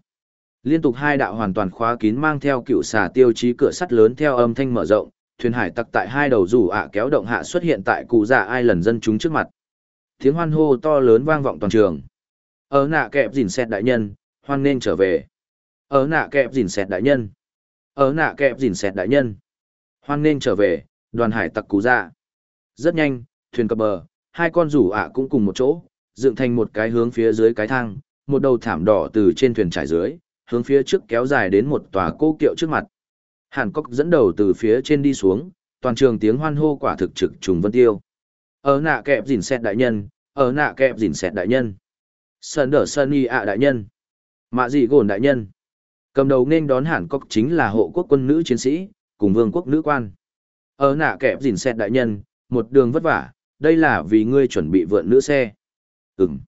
Liên tục hai đạo hoàn toàn khóa kín mang theo cựu xà tiêu chí cửa sắt lớn theo âm thanh mở rộng, thuyền hải tặc tại hai đầu rủ ạ kéo động hạ xuất hiện tại cụ già ai lần dân chúng trước mặt. Tiếng hoan hô to lớn vang vọng toàn trường. Ở nạ kẹp dìn xẹt đại nhân, hoan nên trở về. Ở nạ kẹp dìn xẹt đại nhân. Ở nạ kẹp dìn xẹt đại nhân. Hoan nên trở về, đoàn hải tặc cú dạ. Rất nhanh, thuyền cập bờ, hai con rủ ạ cũng cùng một chỗ, dựng thành một cái hướng phía dưới cái thang, một đầu thảm đỏ từ trên thuyền trải dưới, hướng phía trước kéo dài đến một tòa cô kiệu trước mặt. Hàn Cốc dẫn đầu từ phía trên đi xuống, toàn trường tiếng hoan hô quả thực trực trùng vân tiêu. Ở nạ kẹp dìn xẹt đại nhân, ở nạ kẹp dìn xẹt đại nhân. Sơn đỡ Sơn y ạ đại nhân. Mạ dị gồn đại nhân. Cầm đầu nên đón hẳn Cốc chính là hộ quốc quân nữ chiến sĩ, cùng vương quốc nữ quan. Ở nạ kẹp dìn xẹt đại nhân, một đường vất vả, đây là vì ngươi chuẩn bị vượn nữ xe. Ừm.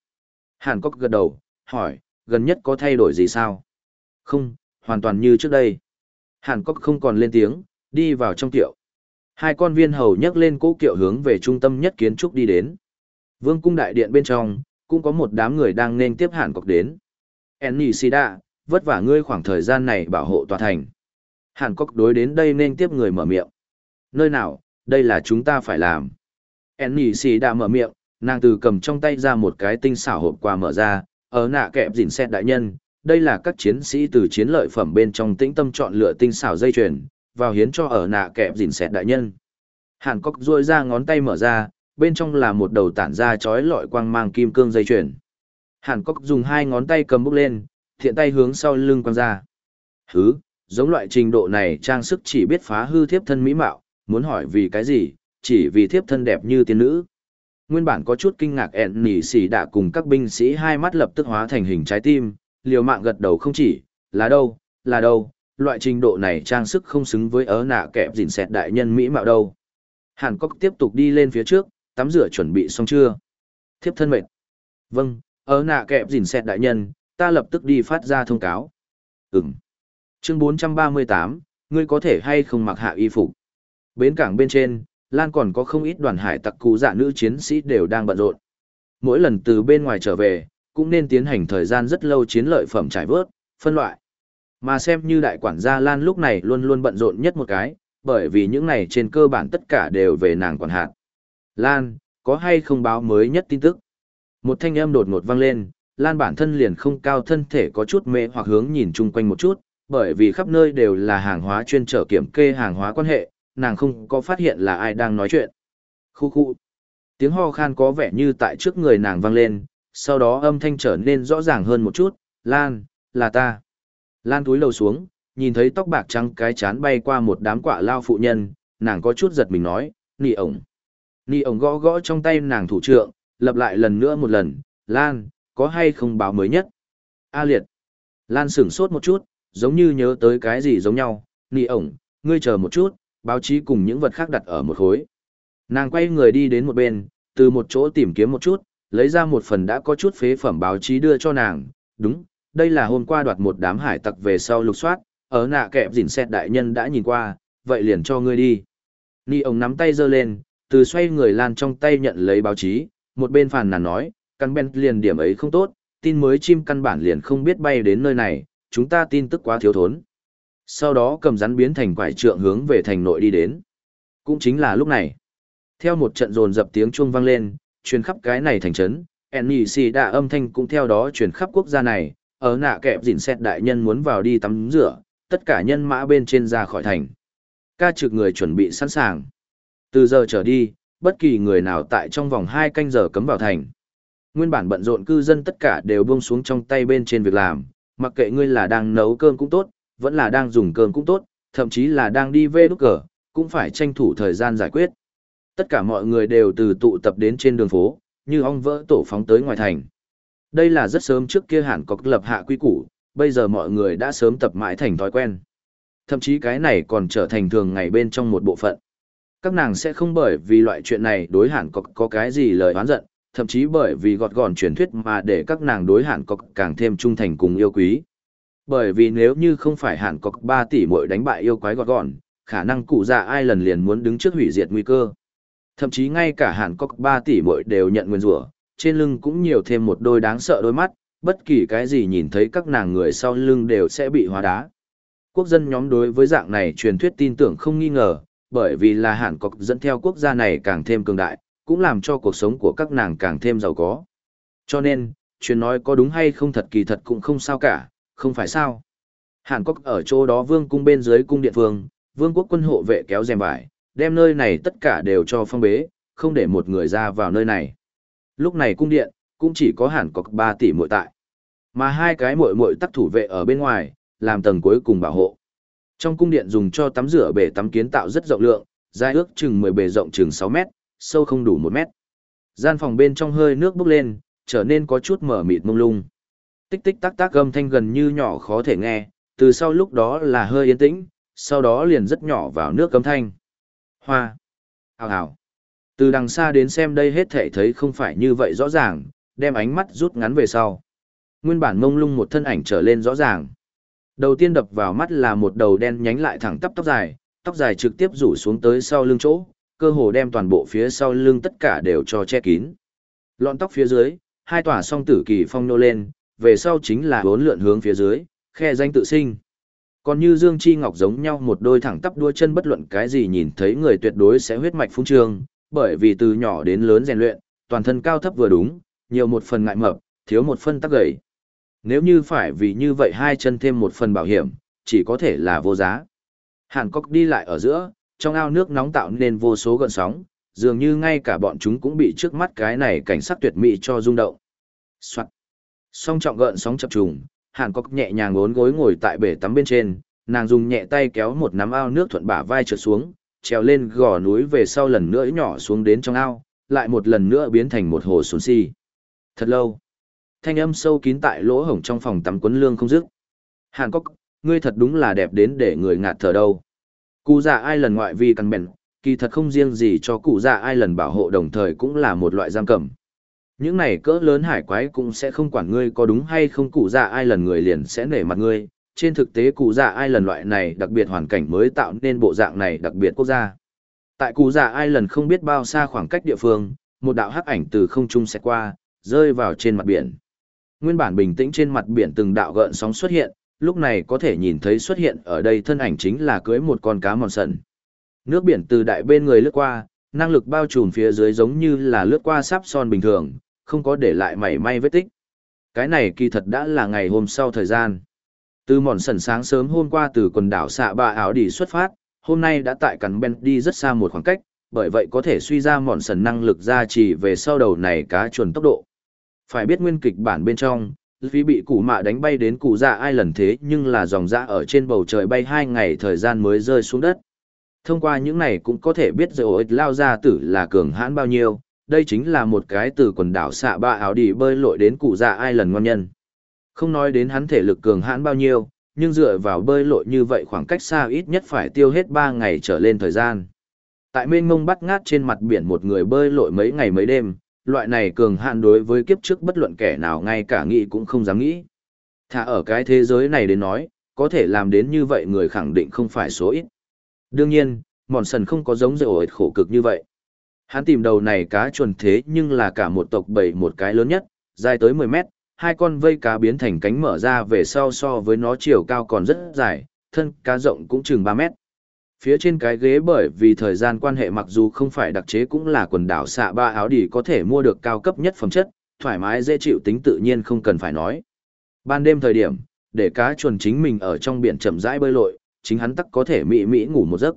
Hàn Cốc gật đầu, hỏi, gần nhất có thay đổi gì sao? Không, hoàn toàn như trước đây. Hàn Cốc không còn lên tiếng, đi vào trong tiệu. Hai con viên hầu nhấc lên cỗ kiệu hướng về trung tâm nhất kiến trúc đi đến. Vương cung đại điện bên trong, cũng có một đám người đang nên tiếp Hàn cọc đến. Enni Sida, vất vả ngươi khoảng thời gian này bảo hộ tòa thành. Hàn cọc đối đến đây nên tiếp người mở miệng. Nơi nào, đây là chúng ta phải làm. Enni Sida mở miệng, nàng từ cầm trong tay ra một cái tinh xảo hộp quà mở ra, ở nạ kẹp dìn xét đại nhân, đây là các chiến sĩ từ chiến lợi phẩm bên trong tĩnh tâm chọn lựa tinh xảo dây chuyền, vào hiến cho ở nạ kẹp dìn xét đại nhân. Hàn Cốc duỗi ra ngón tay mở ra, bên trong là một đầu tản ra chói lọi quang mang kim cương dây chuyền. Hàn Cốc dùng hai ngón tay cầm bút lên, thiện tay hướng sau lưng quang ra. Hứ, giống loại trình độ này trang sức chỉ biết phá hư thiếp thân mỹ mạo, muốn hỏi vì cái gì, chỉ vì thiếp thân đẹp như tiên nữ. Nguyên bản có chút kinh ngạc ẹn nỉ xỉ đã cùng các binh sĩ hai mắt lập tức hóa thành hình trái tim, liều mạng gật đầu không chỉ, là đâu, là đâu, loại trình độ này trang sức không xứng với ớ nạ kẹp dìn xẹt đại nhân Mỹ mạo đâu. Hàn Cốc tiếp tục đi lên phía trước, tắm rửa chuẩn bị xong chưa? Thiếp thân mệt. Vâng, ở nạ kẹp dìn xẹt đại nhân, ta lập tức đi phát ra thông cáo. Ừm. Chương 438, ngươi có thể hay không mặc hạ y phục. Bến cảng bên trên, Lan còn có không ít đoàn hải tặc cụ dạ nữ chiến sĩ đều đang bận rộn. Mỗi lần từ bên ngoài trở về, cũng nên tiến hành thời gian rất lâu chiến lợi phẩm trải vớt, phân loại. Mà xem như đại quản gia Lan lúc này luôn luôn bận rộn nhất một cái, bởi vì những này trên cơ bản tất cả đều về nàng quản hạt. Lan, có hay không báo mới nhất tin tức? Một thanh âm đột ngột vang lên, Lan bản thân liền không cao thân thể có chút mê hoặc hướng nhìn chung quanh một chút, bởi vì khắp nơi đều là hàng hóa chuyên trở kiểm kê hàng hóa quan hệ, nàng không có phát hiện là ai đang nói chuyện. Khu khu. Tiếng ho khan có vẻ như tại trước người nàng vang lên, sau đó âm thanh trở nên rõ ràng hơn một chút, Lan, là ta. Lan túi lầu xuống, nhìn thấy tóc bạc trắng cái chán bay qua một đám quạ lao phụ nhân, nàng có chút giật mình nói, nị ổng. Nị ổng gõ gõ trong tay nàng thủ trượng, lặp lại lần nữa một lần, Lan, có hay không báo mới nhất? A liệt. Lan sửng sốt một chút, giống như nhớ tới cái gì giống nhau, nị ổng, ngươi chờ một chút, báo chí cùng những vật khác đặt ở một khối. Nàng quay người đi đến một bên, từ một chỗ tìm kiếm một chút, lấy ra một phần đã có chút phế phẩm báo chí đưa cho nàng. Đúng, đây là hôm qua đoạt một đám hải tặc về sau lục soát, ở nạ kẹp dỉn xét đại nhân đã nhìn qua, vậy liền cho ngươi đi. Ni ông nắm tay giơ lên, từ xoay người lan trong tay nhận lấy báo chí, một bên phàn nàn nói, căn bên liền điểm ấy không tốt, tin mới chim căn bản liền không biết bay đến nơi này, chúng ta tin tức quá thiếu thốn. Sau đó cầm rắn biến thành quải trượng hướng về thành nội đi đến. Cũng chính là lúc này. Theo một trận rồn dập tiếng chuông vang lên, truyền khắp cái này thành trấn, NEC đã âm thanh cũng theo đó truyền khắp quốc gia này, ở nạ kẹp dịn xét đại nhân muốn vào đi tắm rửa, tất cả nhân mã bên trên ra khỏi thành. Ca trực người chuẩn bị sẵn sàng. Từ giờ trở đi, bất kỳ người nào tại trong vòng 2 canh giờ cấm vào thành. Nguyên bản bận rộn cư dân tất cả đều buông xuống trong tay bên trên việc làm, mặc kệ ngươi là đang nấu cơm cũng tốt, vẫn là đang dùng cơm cũng tốt, thậm chí là đang đi về đúc cờ, cũng phải tranh thủ thời gian giải quyết. Tất cả mọi người đều từ tụ tập đến trên đường phố, như ong vỡ tổ phóng tới ngoài thành. Đây là rất sớm trước kia hẳn có lập hạ quy củ, bây giờ mọi người đã sớm tập mãi thành thói quen. Thậm chí cái này còn trở thành thường ngày bên trong một bộ phận. Các nàng sẽ không bởi vì loại chuyện này đối hẳn có, có cái gì lời oán giận, thậm chí bởi vì gọt gọn truyền thuyết mà để các nàng đối hẳn có càng thêm trung thành cùng yêu quý. Bởi vì nếu như không phải hẳn có 3 tỷ muội đánh bại yêu quái gọt gọn, khả năng cụ già ai lần liền muốn đứng trước hủy diệt nguy cơ. Thậm chí ngay cả hẳn có 3 tỷ muội đều nhận nguyên rủa, trên lưng cũng nhiều thêm một đôi đáng sợ đôi mắt, bất kỳ cái gì nhìn thấy các nàng người sau lưng đều sẽ bị hóa đá. Quốc dân nhóm đối với dạng này truyền thuyết tin tưởng không nghi ngờ, bởi vì là Hàn Quốc dẫn theo quốc gia này càng thêm cường đại, cũng làm cho cuộc sống của các nàng càng thêm giàu có. Cho nên, chuyện nói có đúng hay không thật kỳ thật cũng không sao cả, không phải sao. Hàn Quốc ở chỗ đó vương cung bên dưới cung điện vương, vương quốc quân hộ vệ kéo rèm vải, đem nơi này tất cả đều cho phong bế, không để một người ra vào nơi này. Lúc này cung điện, cũng chỉ có Hàn Quốc 3 tỷ muội tại. Mà hai cái muội muội tắc thủ vệ ở bên ngoài, làm tầng cuối cùng bảo hộ. Trong cung điện dùng cho tắm rửa bể tắm kiến tạo rất rộng lượng, dài ước chừng 10 bề rộng chừng 6 mét, sâu không đủ 1 mét. Gian phòng bên trong hơi nước bốc lên, trở nên có chút mở mịt mông lung. Tích tích tắc tắc âm thanh gần như nhỏ khó thể nghe, từ sau lúc đó là hơi yên tĩnh, sau đó liền rất nhỏ vào nước cấm thanh. Hoa. Hào hào. Từ đằng xa đến xem đây hết thể thấy không phải như vậy rõ ràng, đem ánh mắt rút ngắn về sau. Nguyên bản mông lung một thân ảnh trở lên rõ ràng. Đầu tiên đập vào mắt là một đầu đen nhánh lại thẳng tắp tóc dài, tóc dài trực tiếp rủ xuống tới sau lưng chỗ, cơ hồ đem toàn bộ phía sau lưng tất cả đều cho che kín. Lọn tóc phía dưới, hai tòa song tử kỳ phong nô lên, về sau chính là bốn lượn hướng phía dưới, khe danh tự sinh. Còn như Dương Chi Ngọc giống nhau một đôi thẳng tắp đua chân bất luận cái gì nhìn thấy người tuyệt đối sẽ huyết mạch phung trương, bởi vì từ nhỏ đến lớn rèn luyện, toàn thân cao thấp vừa đúng, nhiều một phần ngại mập, thiếu một phân tắc gầy. Nếu như phải vì như vậy hai chân thêm một phần bảo hiểm, chỉ có thể là vô giá. Hàn Cốc đi lại ở giữa, trong ao nước nóng tạo nên vô số gợn sóng, dường như ngay cả bọn chúng cũng bị trước mắt cái này cảnh sắc tuyệt mỹ cho rung động. Soạt. Song trọng gợn sóng chập trùng, Hàn Cốc nhẹ nhàng ngốn gối ngồi tại bể tắm bên trên, nàng dùng nhẹ tay kéo một nắm ao nước thuận bả vai trượt xuống, trèo lên gò núi về sau lần nữa nhỏ xuống đến trong ao, lại một lần nữa biến thành một hồ xuống si. Thật lâu. Thanh âm sâu kín tại lỗ hổng trong phòng tắm quấn lương không dứt. Hàn Cốc, ngươi thật đúng là đẹp đến để người ngạt thở đâu. Cụ già ai lần ngoại vi căn bèn, kỳ thật không riêng gì cho cụ già ai lần bảo hộ đồng thời cũng là một loại giam cầm. Những này cỡ lớn hải quái cũng sẽ không quản ngươi có đúng hay không cụ già ai lần người liền sẽ nể mặt ngươi. Trên thực tế cụ già ai lần loại này đặc biệt hoàn cảnh mới tạo nên bộ dạng này đặc biệt quốc gia. Tại cụ già ai lần không biết bao xa khoảng cách địa phương, một đạo hắc ảnh từ không trung sẽ qua, rơi vào trên mặt biển. Nguyên bản bình tĩnh trên mặt biển từng đạo gợn sóng xuất hiện, lúc này có thể nhìn thấy xuất hiện ở đây thân ảnh chính là cưới một con cá mòn sần. Nước biển từ đại bên người lướt qua, năng lực bao trùm phía dưới giống như là lướt qua sáp son bình thường, không có để lại mảy may vết tích. Cái này kỳ thật đã là ngày hôm sau thời gian. Từ mòn sần sáng sớm hôm qua từ quần đảo xạ ba áo đi xuất phát, hôm nay đã tại cắn ben đi rất xa một khoảng cách, bởi vậy có thể suy ra mòn sần năng lực ra chỉ về sau đầu này cá chuồn tốc độ. Phải biết nguyên kịch bản bên trong, vì bị cụ mạ đánh bay đến cụ dạ ai lần thế nhưng là dòng dạ ở trên bầu trời bay hai ngày thời gian mới rơi xuống đất. Thông qua những này cũng có thể biết rồi ích lao ra tử là cường hãn bao nhiêu, đây chính là một cái từ quần đảo xạ ba áo đi bơi lội đến cụ dạ ai lần ngon nhân. Không nói đến hắn thể lực cường hãn bao nhiêu, nhưng dựa vào bơi lội như vậy khoảng cách xa ít nhất phải tiêu hết 3 ngày trở lên thời gian. Tại mênh mông bắt ngát trên mặt biển một người bơi lội mấy ngày mấy đêm, loại này cường hạn đối với kiếp trước bất luận kẻ nào ngay cả nghĩ cũng không dám nghĩ. Thả ở cái thế giới này đến nói, có thể làm đến như vậy người khẳng định không phải số ít. Đương nhiên, mòn sần không có giống dễ ổi khổ cực như vậy. Hắn tìm đầu này cá chuồn thế nhưng là cả một tộc bầy một cái lớn nhất, dài tới 10 mét, hai con vây cá biến thành cánh mở ra về sau so với nó chiều cao còn rất dài, thân cá rộng cũng chừng 3 mét. Phía trên cái ghế bởi vì thời gian quan hệ mặc dù không phải đặc chế cũng là quần đảo xạ ba áo đỉ có thể mua được cao cấp nhất phẩm chất, thoải mái dễ chịu tính tự nhiên không cần phải nói. Ban đêm thời điểm, để cá chuồn chính mình ở trong biển chậm rãi bơi lội, chính hắn tắc có thể mị mị ngủ một giấc.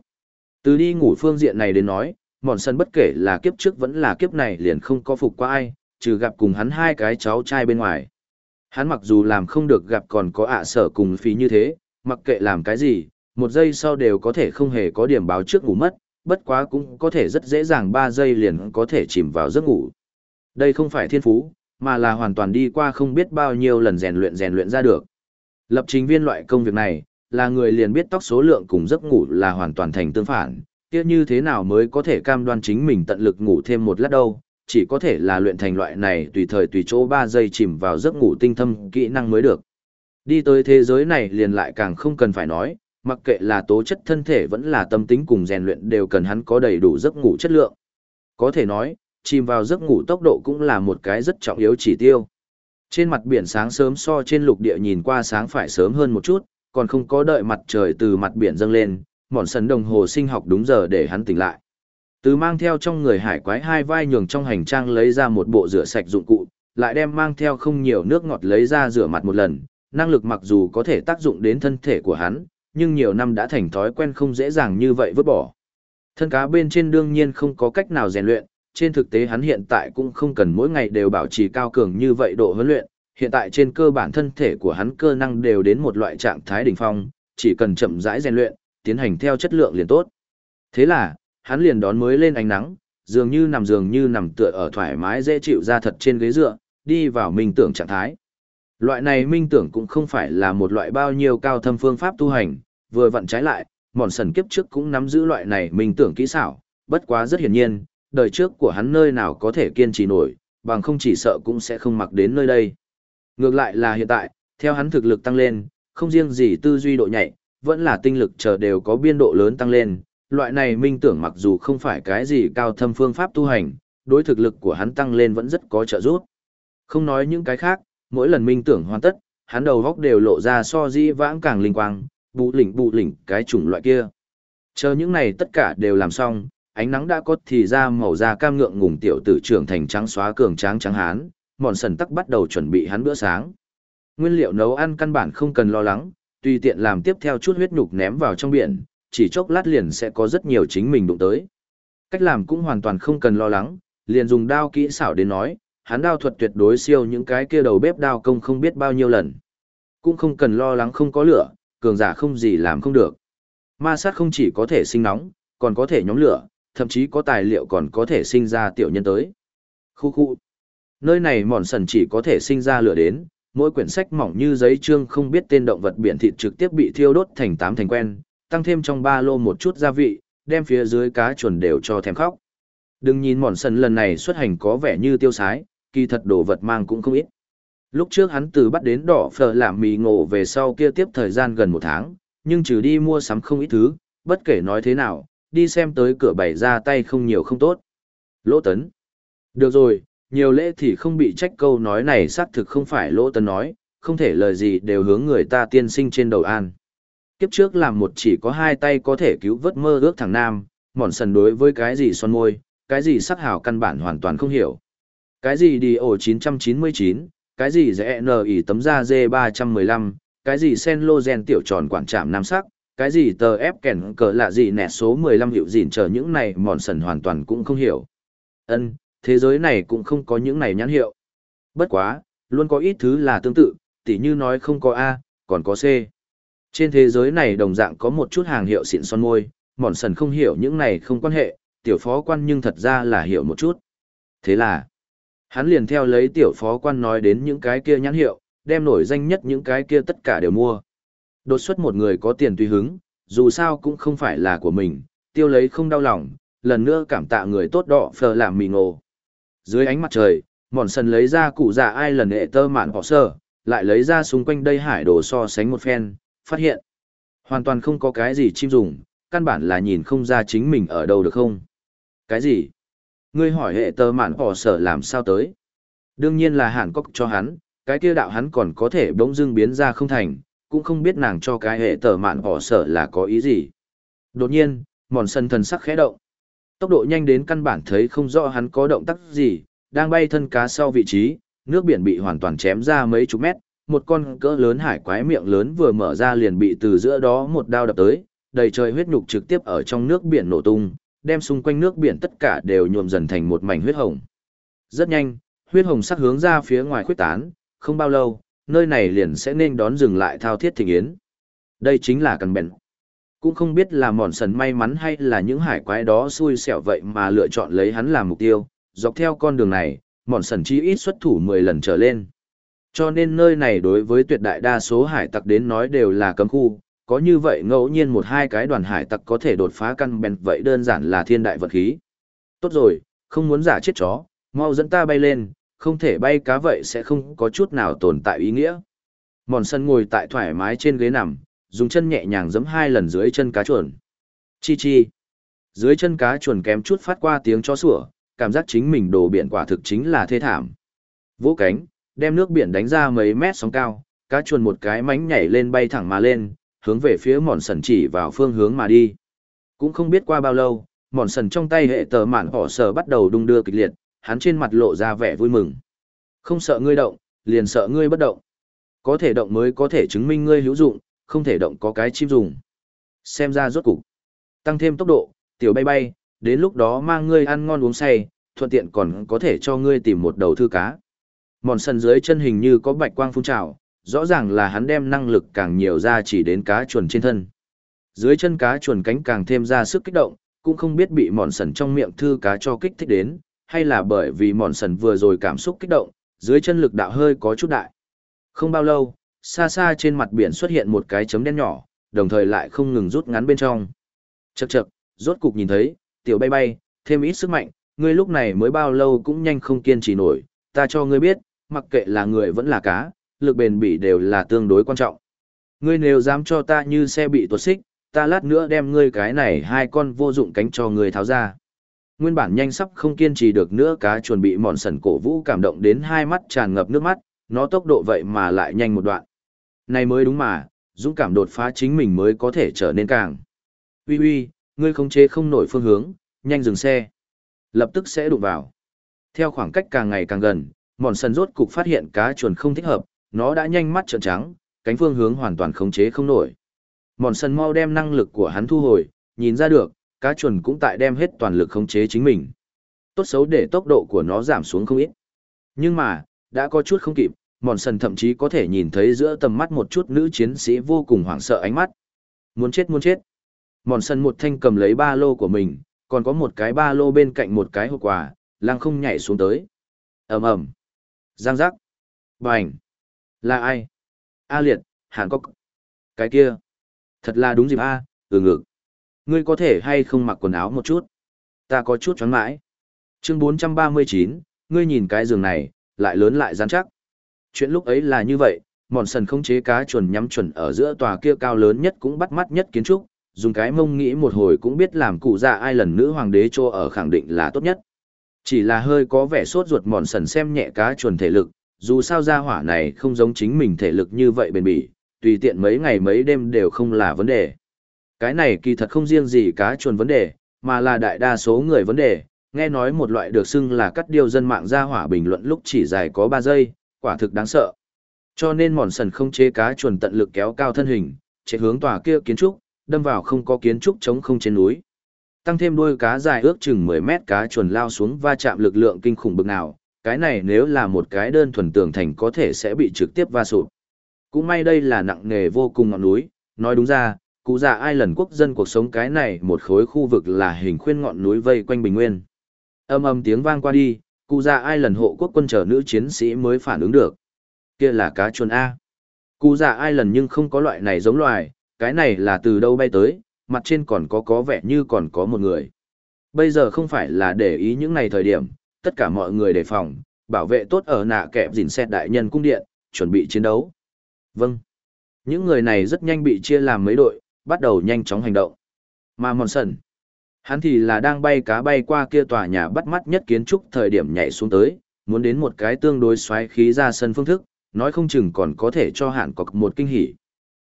Từ đi ngủ phương diện này đến nói, mòn sân bất kể là kiếp trước vẫn là kiếp này liền không có phục qua ai, trừ gặp cùng hắn hai cái cháu trai bên ngoài. Hắn mặc dù làm không được gặp còn có ạ sở cùng phí như thế, mặc kệ làm cái gì, một giây sau đều có thể không hề có điểm báo trước ngủ mất, bất quá cũng có thể rất dễ dàng 3 giây liền có thể chìm vào giấc ngủ. Đây không phải thiên phú, mà là hoàn toàn đi qua không biết bao nhiêu lần rèn luyện rèn luyện ra được. Lập trình viên loại công việc này, là người liền biết tóc số lượng cùng giấc ngủ là hoàn toàn thành tương phản, kia như thế nào mới có thể cam đoan chính mình tận lực ngủ thêm một lát đâu, chỉ có thể là luyện thành loại này tùy thời tùy chỗ 3 giây chìm vào giấc ngủ tinh thâm kỹ năng mới được. Đi tới thế giới này liền lại càng không cần phải nói, mặc kệ là tố chất thân thể vẫn là tâm tính cùng rèn luyện đều cần hắn có đầy đủ giấc ngủ chất lượng. Có thể nói, chìm vào giấc ngủ tốc độ cũng là một cái rất trọng yếu chỉ tiêu. Trên mặt biển sáng sớm so trên lục địa nhìn qua sáng phải sớm hơn một chút, còn không có đợi mặt trời từ mặt biển dâng lên, mòn sần đồng hồ sinh học đúng giờ để hắn tỉnh lại. Từ mang theo trong người hải quái hai vai nhường trong hành trang lấy ra một bộ rửa sạch dụng cụ, lại đem mang theo không nhiều nước ngọt lấy ra rửa mặt một lần, năng lực mặc dù có thể tác dụng đến thân thể của hắn, nhưng nhiều năm đã thành thói quen không dễ dàng như vậy vứt bỏ. Thân cá bên trên đương nhiên không có cách nào rèn luyện, trên thực tế hắn hiện tại cũng không cần mỗi ngày đều bảo trì cao cường như vậy độ huấn luyện, hiện tại trên cơ bản thân thể của hắn cơ năng đều đến một loại trạng thái đỉnh phong, chỉ cần chậm rãi rèn luyện, tiến hành theo chất lượng liền tốt. Thế là, hắn liền đón mới lên ánh nắng, dường như nằm dường như nằm tựa ở thoải mái dễ chịu ra thật trên ghế dựa, đi vào minh tưởng trạng thái. Loại này minh tưởng cũng không phải là một loại bao nhiêu cao thâm phương pháp tu hành, vừa vặn trái lại, mòn sần kiếp trước cũng nắm giữ loại này minh tưởng kỹ xảo, bất quá rất hiển nhiên, đời trước của hắn nơi nào có thể kiên trì nổi, bằng không chỉ sợ cũng sẽ không mặc đến nơi đây. Ngược lại là hiện tại, theo hắn thực lực tăng lên, không riêng gì tư duy độ nhạy, vẫn là tinh lực chờ đều có biên độ lớn tăng lên, loại này minh tưởng mặc dù không phải cái gì cao thâm phương pháp tu hành, đối thực lực của hắn tăng lên vẫn rất có trợ giúp. Không nói những cái khác, mỗi lần minh tưởng hoàn tất, hắn đầu góc đều lộ ra so di vãng càng linh quang, bụ lỉnh bụ lỉnh cái chủng loại kia. Chờ những này tất cả đều làm xong, ánh nắng đã có thì ra màu da cam ngượng ngùng tiểu tử trưởng thành trắng xóa cường tráng trắng hán, mòn sần tắc bắt đầu chuẩn bị hắn bữa sáng. Nguyên liệu nấu ăn căn bản không cần lo lắng, tùy tiện làm tiếp theo chút huyết nhục ném vào trong biển, chỉ chốc lát liền sẽ có rất nhiều chính mình đụng tới. Cách làm cũng hoàn toàn không cần lo lắng, liền dùng đao kỹ xảo đến nói, hắn đao thuật tuyệt đối siêu những cái kia đầu bếp đao công không biết bao nhiêu lần. Cũng không cần lo lắng không có lửa, cường giả không gì làm không được. Ma sát không chỉ có thể sinh nóng, còn có thể nhóm lửa, thậm chí có tài liệu còn có thể sinh ra tiểu nhân tới. Khu khu. Nơi này mòn sần chỉ có thể sinh ra lửa đến, mỗi quyển sách mỏng như giấy trương không biết tên động vật biển thịt trực tiếp bị thiêu đốt thành tám thành quen, tăng thêm trong ba lô một chút gia vị, đem phía dưới cá chuồn đều cho thèm khóc. Đừng nhìn mòn sần lần này xuất hành có vẻ như tiêu sái, kỳ thật đồ vật mang cũng không ít. Lúc trước hắn từ bắt đến đỏ phở làm mì ngộ về sau kia tiếp thời gian gần một tháng, nhưng trừ đi mua sắm không ít thứ, bất kể nói thế nào, đi xem tới cửa bày ra tay không nhiều không tốt. Lỗ tấn. Được rồi, nhiều lễ thì không bị trách câu nói này xác thực không phải lỗ tấn nói, không thể lời gì đều hướng người ta tiên sinh trên đầu an. Kiếp trước làm một chỉ có hai tay có thể cứu vớt mơ ước thằng nam, mòn sần đối với cái gì son môi, cái gì sắc hảo căn bản hoàn toàn không hiểu. Cái gì đi ổ 999, cái gì dễ nờ ỉ tấm da dê 315, cái gì sen lô gen tiểu tròn quản trạm nam sắc, cái gì tờ ép kèn cờ lạ gì nẹt số 15 hiệu dịn chờ những này mòn sần hoàn toàn cũng không hiểu. ân thế giới này cũng không có những này nhãn hiệu. Bất quá, luôn có ít thứ là tương tự, tỉ như nói không có A, còn có C. Trên thế giới này đồng dạng có một chút hàng hiệu xịn son môi, mòn sần không hiểu những này không quan hệ, tiểu phó quan nhưng thật ra là hiểu một chút. Thế là, hắn liền theo lấy tiểu phó quan nói đến những cái kia nhãn hiệu, đem nổi danh nhất những cái kia tất cả đều mua. Đột xuất một người có tiền tùy hứng, dù sao cũng không phải là của mình, tiêu lấy không đau lòng, lần nữa cảm tạ người tốt đỏ phờ làm mì ngộ. Dưới ánh mặt trời, mòn sần lấy ra cụ già ai lần hệ tơ mạn bỏ sơ, lại lấy ra xung quanh đây hải đồ so sánh một phen, phát hiện. Hoàn toàn không có cái gì chim dùng, căn bản là nhìn không ra chính mình ở đâu được không. Cái gì? Ngươi hỏi hệ tơ mạn bỏ sở làm sao tới? Đương nhiên là hàn cốc cho hắn, cái kia đạo hắn còn có thể bỗng dưng biến ra không thành, cũng không biết nàng cho cái hệ tờ mạn bỏ sở là có ý gì. Đột nhiên, mòn sân thần sắc khẽ động. Tốc độ nhanh đến căn bản thấy không rõ hắn có động tác gì, đang bay thân cá sau vị trí, nước biển bị hoàn toàn chém ra mấy chục mét, một con cỡ lớn hải quái miệng lớn vừa mở ra liền bị từ giữa đó một đao đập tới, đầy trời huyết nhục trực tiếp ở trong nước biển nổ tung, đem xung quanh nước biển tất cả đều nhuộm dần thành một mảnh huyết hồng. Rất nhanh, huyết hồng sắc hướng ra phía ngoài khuyết tán, không bao lâu, nơi này liền sẽ nên đón dừng lại thao thiết thịnh yến. Đây chính là cần bèn. Cũng không biết là mòn sần may mắn hay là những hải quái đó xui xẻo vậy mà lựa chọn lấy hắn làm mục tiêu, dọc theo con đường này, mòn sần chi ít xuất thủ 10 lần trở lên. Cho nên nơi này đối với tuyệt đại đa số hải tặc đến nói đều là cấm khu, có như vậy ngẫu nhiên một hai cái đoàn hải tặc có thể đột phá căn bèn vậy đơn giản là thiên đại vật khí. Tốt rồi, không muốn giả chết chó, mau dẫn ta bay lên, không thể bay cá vậy sẽ không có chút nào tồn tại ý nghĩa. Mòn sân ngồi tại thoải mái trên ghế nằm, dùng chân nhẹ nhàng giẫm hai lần dưới chân cá chuồn. Chi chi. Dưới chân cá chuồn kém chút phát qua tiếng chó sủa, cảm giác chính mình đồ biển quả thực chính là thê thảm. Vỗ cánh, đem nước biển đánh ra mấy mét sóng cao, cá chuồn một cái mánh nhảy lên bay thẳng mà lên, hướng về phía mòn sần chỉ vào phương hướng mà đi. Cũng không biết qua bao lâu, mòn sần trong tay hệ tờ mạn họ sờ bắt đầu đung đưa kịch liệt, hắn trên mặt lộ ra vẻ vui mừng. Không sợ ngươi động, liền sợ ngươi bất động. Có thể động mới có thể chứng minh ngươi hữu dụng, không thể động có cái chim dùng. Xem ra rốt cục. Tăng thêm tốc độ, tiểu bay bay, đến lúc đó mang ngươi ăn ngon uống say, thuận tiện còn có thể cho ngươi tìm một đầu thư cá. Mòn sần dưới chân hình như có bạch quang phun trào, rõ ràng là hắn đem năng lực càng nhiều ra chỉ đến cá chuồn trên thân. Dưới chân cá chuồn cánh càng thêm ra sức kích động, cũng không biết bị mòn sần trong miệng thư cá cho kích thích đến, hay là bởi vì mòn sần vừa rồi cảm xúc kích động, dưới chân lực đạo hơi có chút đại. Không bao lâu, xa xa trên mặt biển xuất hiện một cái chấm đen nhỏ, đồng thời lại không ngừng rút ngắn bên trong. Chậc chậc, rốt cục nhìn thấy, tiểu bay bay, thêm ít sức mạnh, ngươi lúc này mới bao lâu cũng nhanh không kiên trì nổi, ta cho ngươi biết, mặc kệ là người vẫn là cá, lực bền bỉ đều là tương đối quan trọng. Ngươi nếu dám cho ta như xe bị tuột xích, ta lát nữa đem ngươi cái này hai con vô dụng cánh cho ngươi tháo ra. Nguyên bản nhanh sắp không kiên trì được nữa cá chuẩn bị mòn sần cổ vũ cảm động đến hai mắt tràn ngập nước mắt, nó tốc độ vậy mà lại nhanh một đoạn. Này mới đúng mà, dũng cảm đột phá chính mình mới có thể trở nên càng. Uy uy, ngươi không chế không nổi phương hướng, nhanh dừng xe. Lập tức sẽ đụng vào. Theo khoảng cách càng ngày càng gần, mòn sần rốt cục phát hiện cá chuồn không thích hợp, nó đã nhanh mắt trợn trắng, cánh phương hướng hoàn toàn khống chế không nổi. Mòn sần mau đem năng lực của hắn thu hồi, nhìn ra được, cá chuẩn cũng tại đem hết toàn lực khống chế chính mình. Tốt xấu để tốc độ của nó giảm xuống không ít. Nhưng mà, đã có chút không kịp, mòn sần thậm chí có thể nhìn thấy giữa tầm mắt một chút nữ chiến sĩ vô cùng hoảng sợ ánh mắt. Muốn chết muốn chết. Mòn sần một thanh cầm lấy ba lô của mình, còn có một cái ba lô bên cạnh một cái hộp quà, lăng không nhảy xuống tới. ầm ầm Giang giác. Bành. Là ai? A liệt, Hàn Cốc. Cái kia. Thật là đúng dịp A, ừ ngực. Ngươi có thể hay không mặc quần áo một chút? Ta có chút choáng mãi. Chương 439, ngươi nhìn cái giường này, lại lớn lại rắn chắc. Chuyện lúc ấy là như vậy, mòn sần không chế cá chuẩn nhắm chuẩn ở giữa tòa kia cao lớn nhất cũng bắt mắt nhất kiến trúc, dùng cái mông nghĩ một hồi cũng biết làm cụ già ai lần nữ hoàng đế cho ở khẳng định là tốt nhất. Chỉ là hơi có vẻ sốt ruột mòn sần xem nhẹ cá chuẩn thể lực, dù sao gia hỏa này không giống chính mình thể lực như vậy bền bỉ, tùy tiện mấy ngày mấy đêm đều không là vấn đề. Cái này kỳ thật không riêng gì cá chuồn vấn đề, mà là đại đa số người vấn đề, nghe nói một loại được xưng là cắt điều dân mạng gia hỏa bình luận lúc chỉ dài có 3 giây, quả thực đáng sợ. Cho nên mòn sần không chế cá chuồn tận lực kéo cao thân hình, chạy hướng tòa kia kiến trúc, đâm vào không có kiến trúc chống không trên núi. Tăng thêm đuôi cá dài ước chừng 10 mét cá chuồn lao xuống va chạm lực lượng kinh khủng bực nào, cái này nếu là một cái đơn thuần tường thành có thể sẽ bị trực tiếp va sụp. Cũng may đây là nặng nghề vô cùng ngọn núi, nói đúng ra, cụ già ai lần quốc dân cuộc sống cái này một khối khu vực là hình khuyên ngọn núi vây quanh bình nguyên. Âm âm tiếng vang qua đi, cụ già ai lần hộ quốc quân chờ nữ chiến sĩ mới phản ứng được. Kia là cá chuồn A. Cụ già ai lần nhưng không có loại này giống loài, cái này là từ đâu bay tới, mặt trên còn có có vẻ như còn có một người. Bây giờ không phải là để ý những này thời điểm, tất cả mọi người đề phòng, bảo vệ tốt ở nạ kẹp dìn xét đại nhân cung điện, chuẩn bị chiến đấu. Vâng. Những người này rất nhanh bị chia làm mấy đội, bắt đầu nhanh chóng hành động. Mà Mòn Sần, hắn thì là đang bay cá bay qua kia tòa nhà bắt mắt nhất kiến trúc thời điểm nhảy xuống tới, muốn đến một cái tương đối xoáy khí ra sân phương thức, nói không chừng còn có thể cho hạn cọc một kinh hỉ.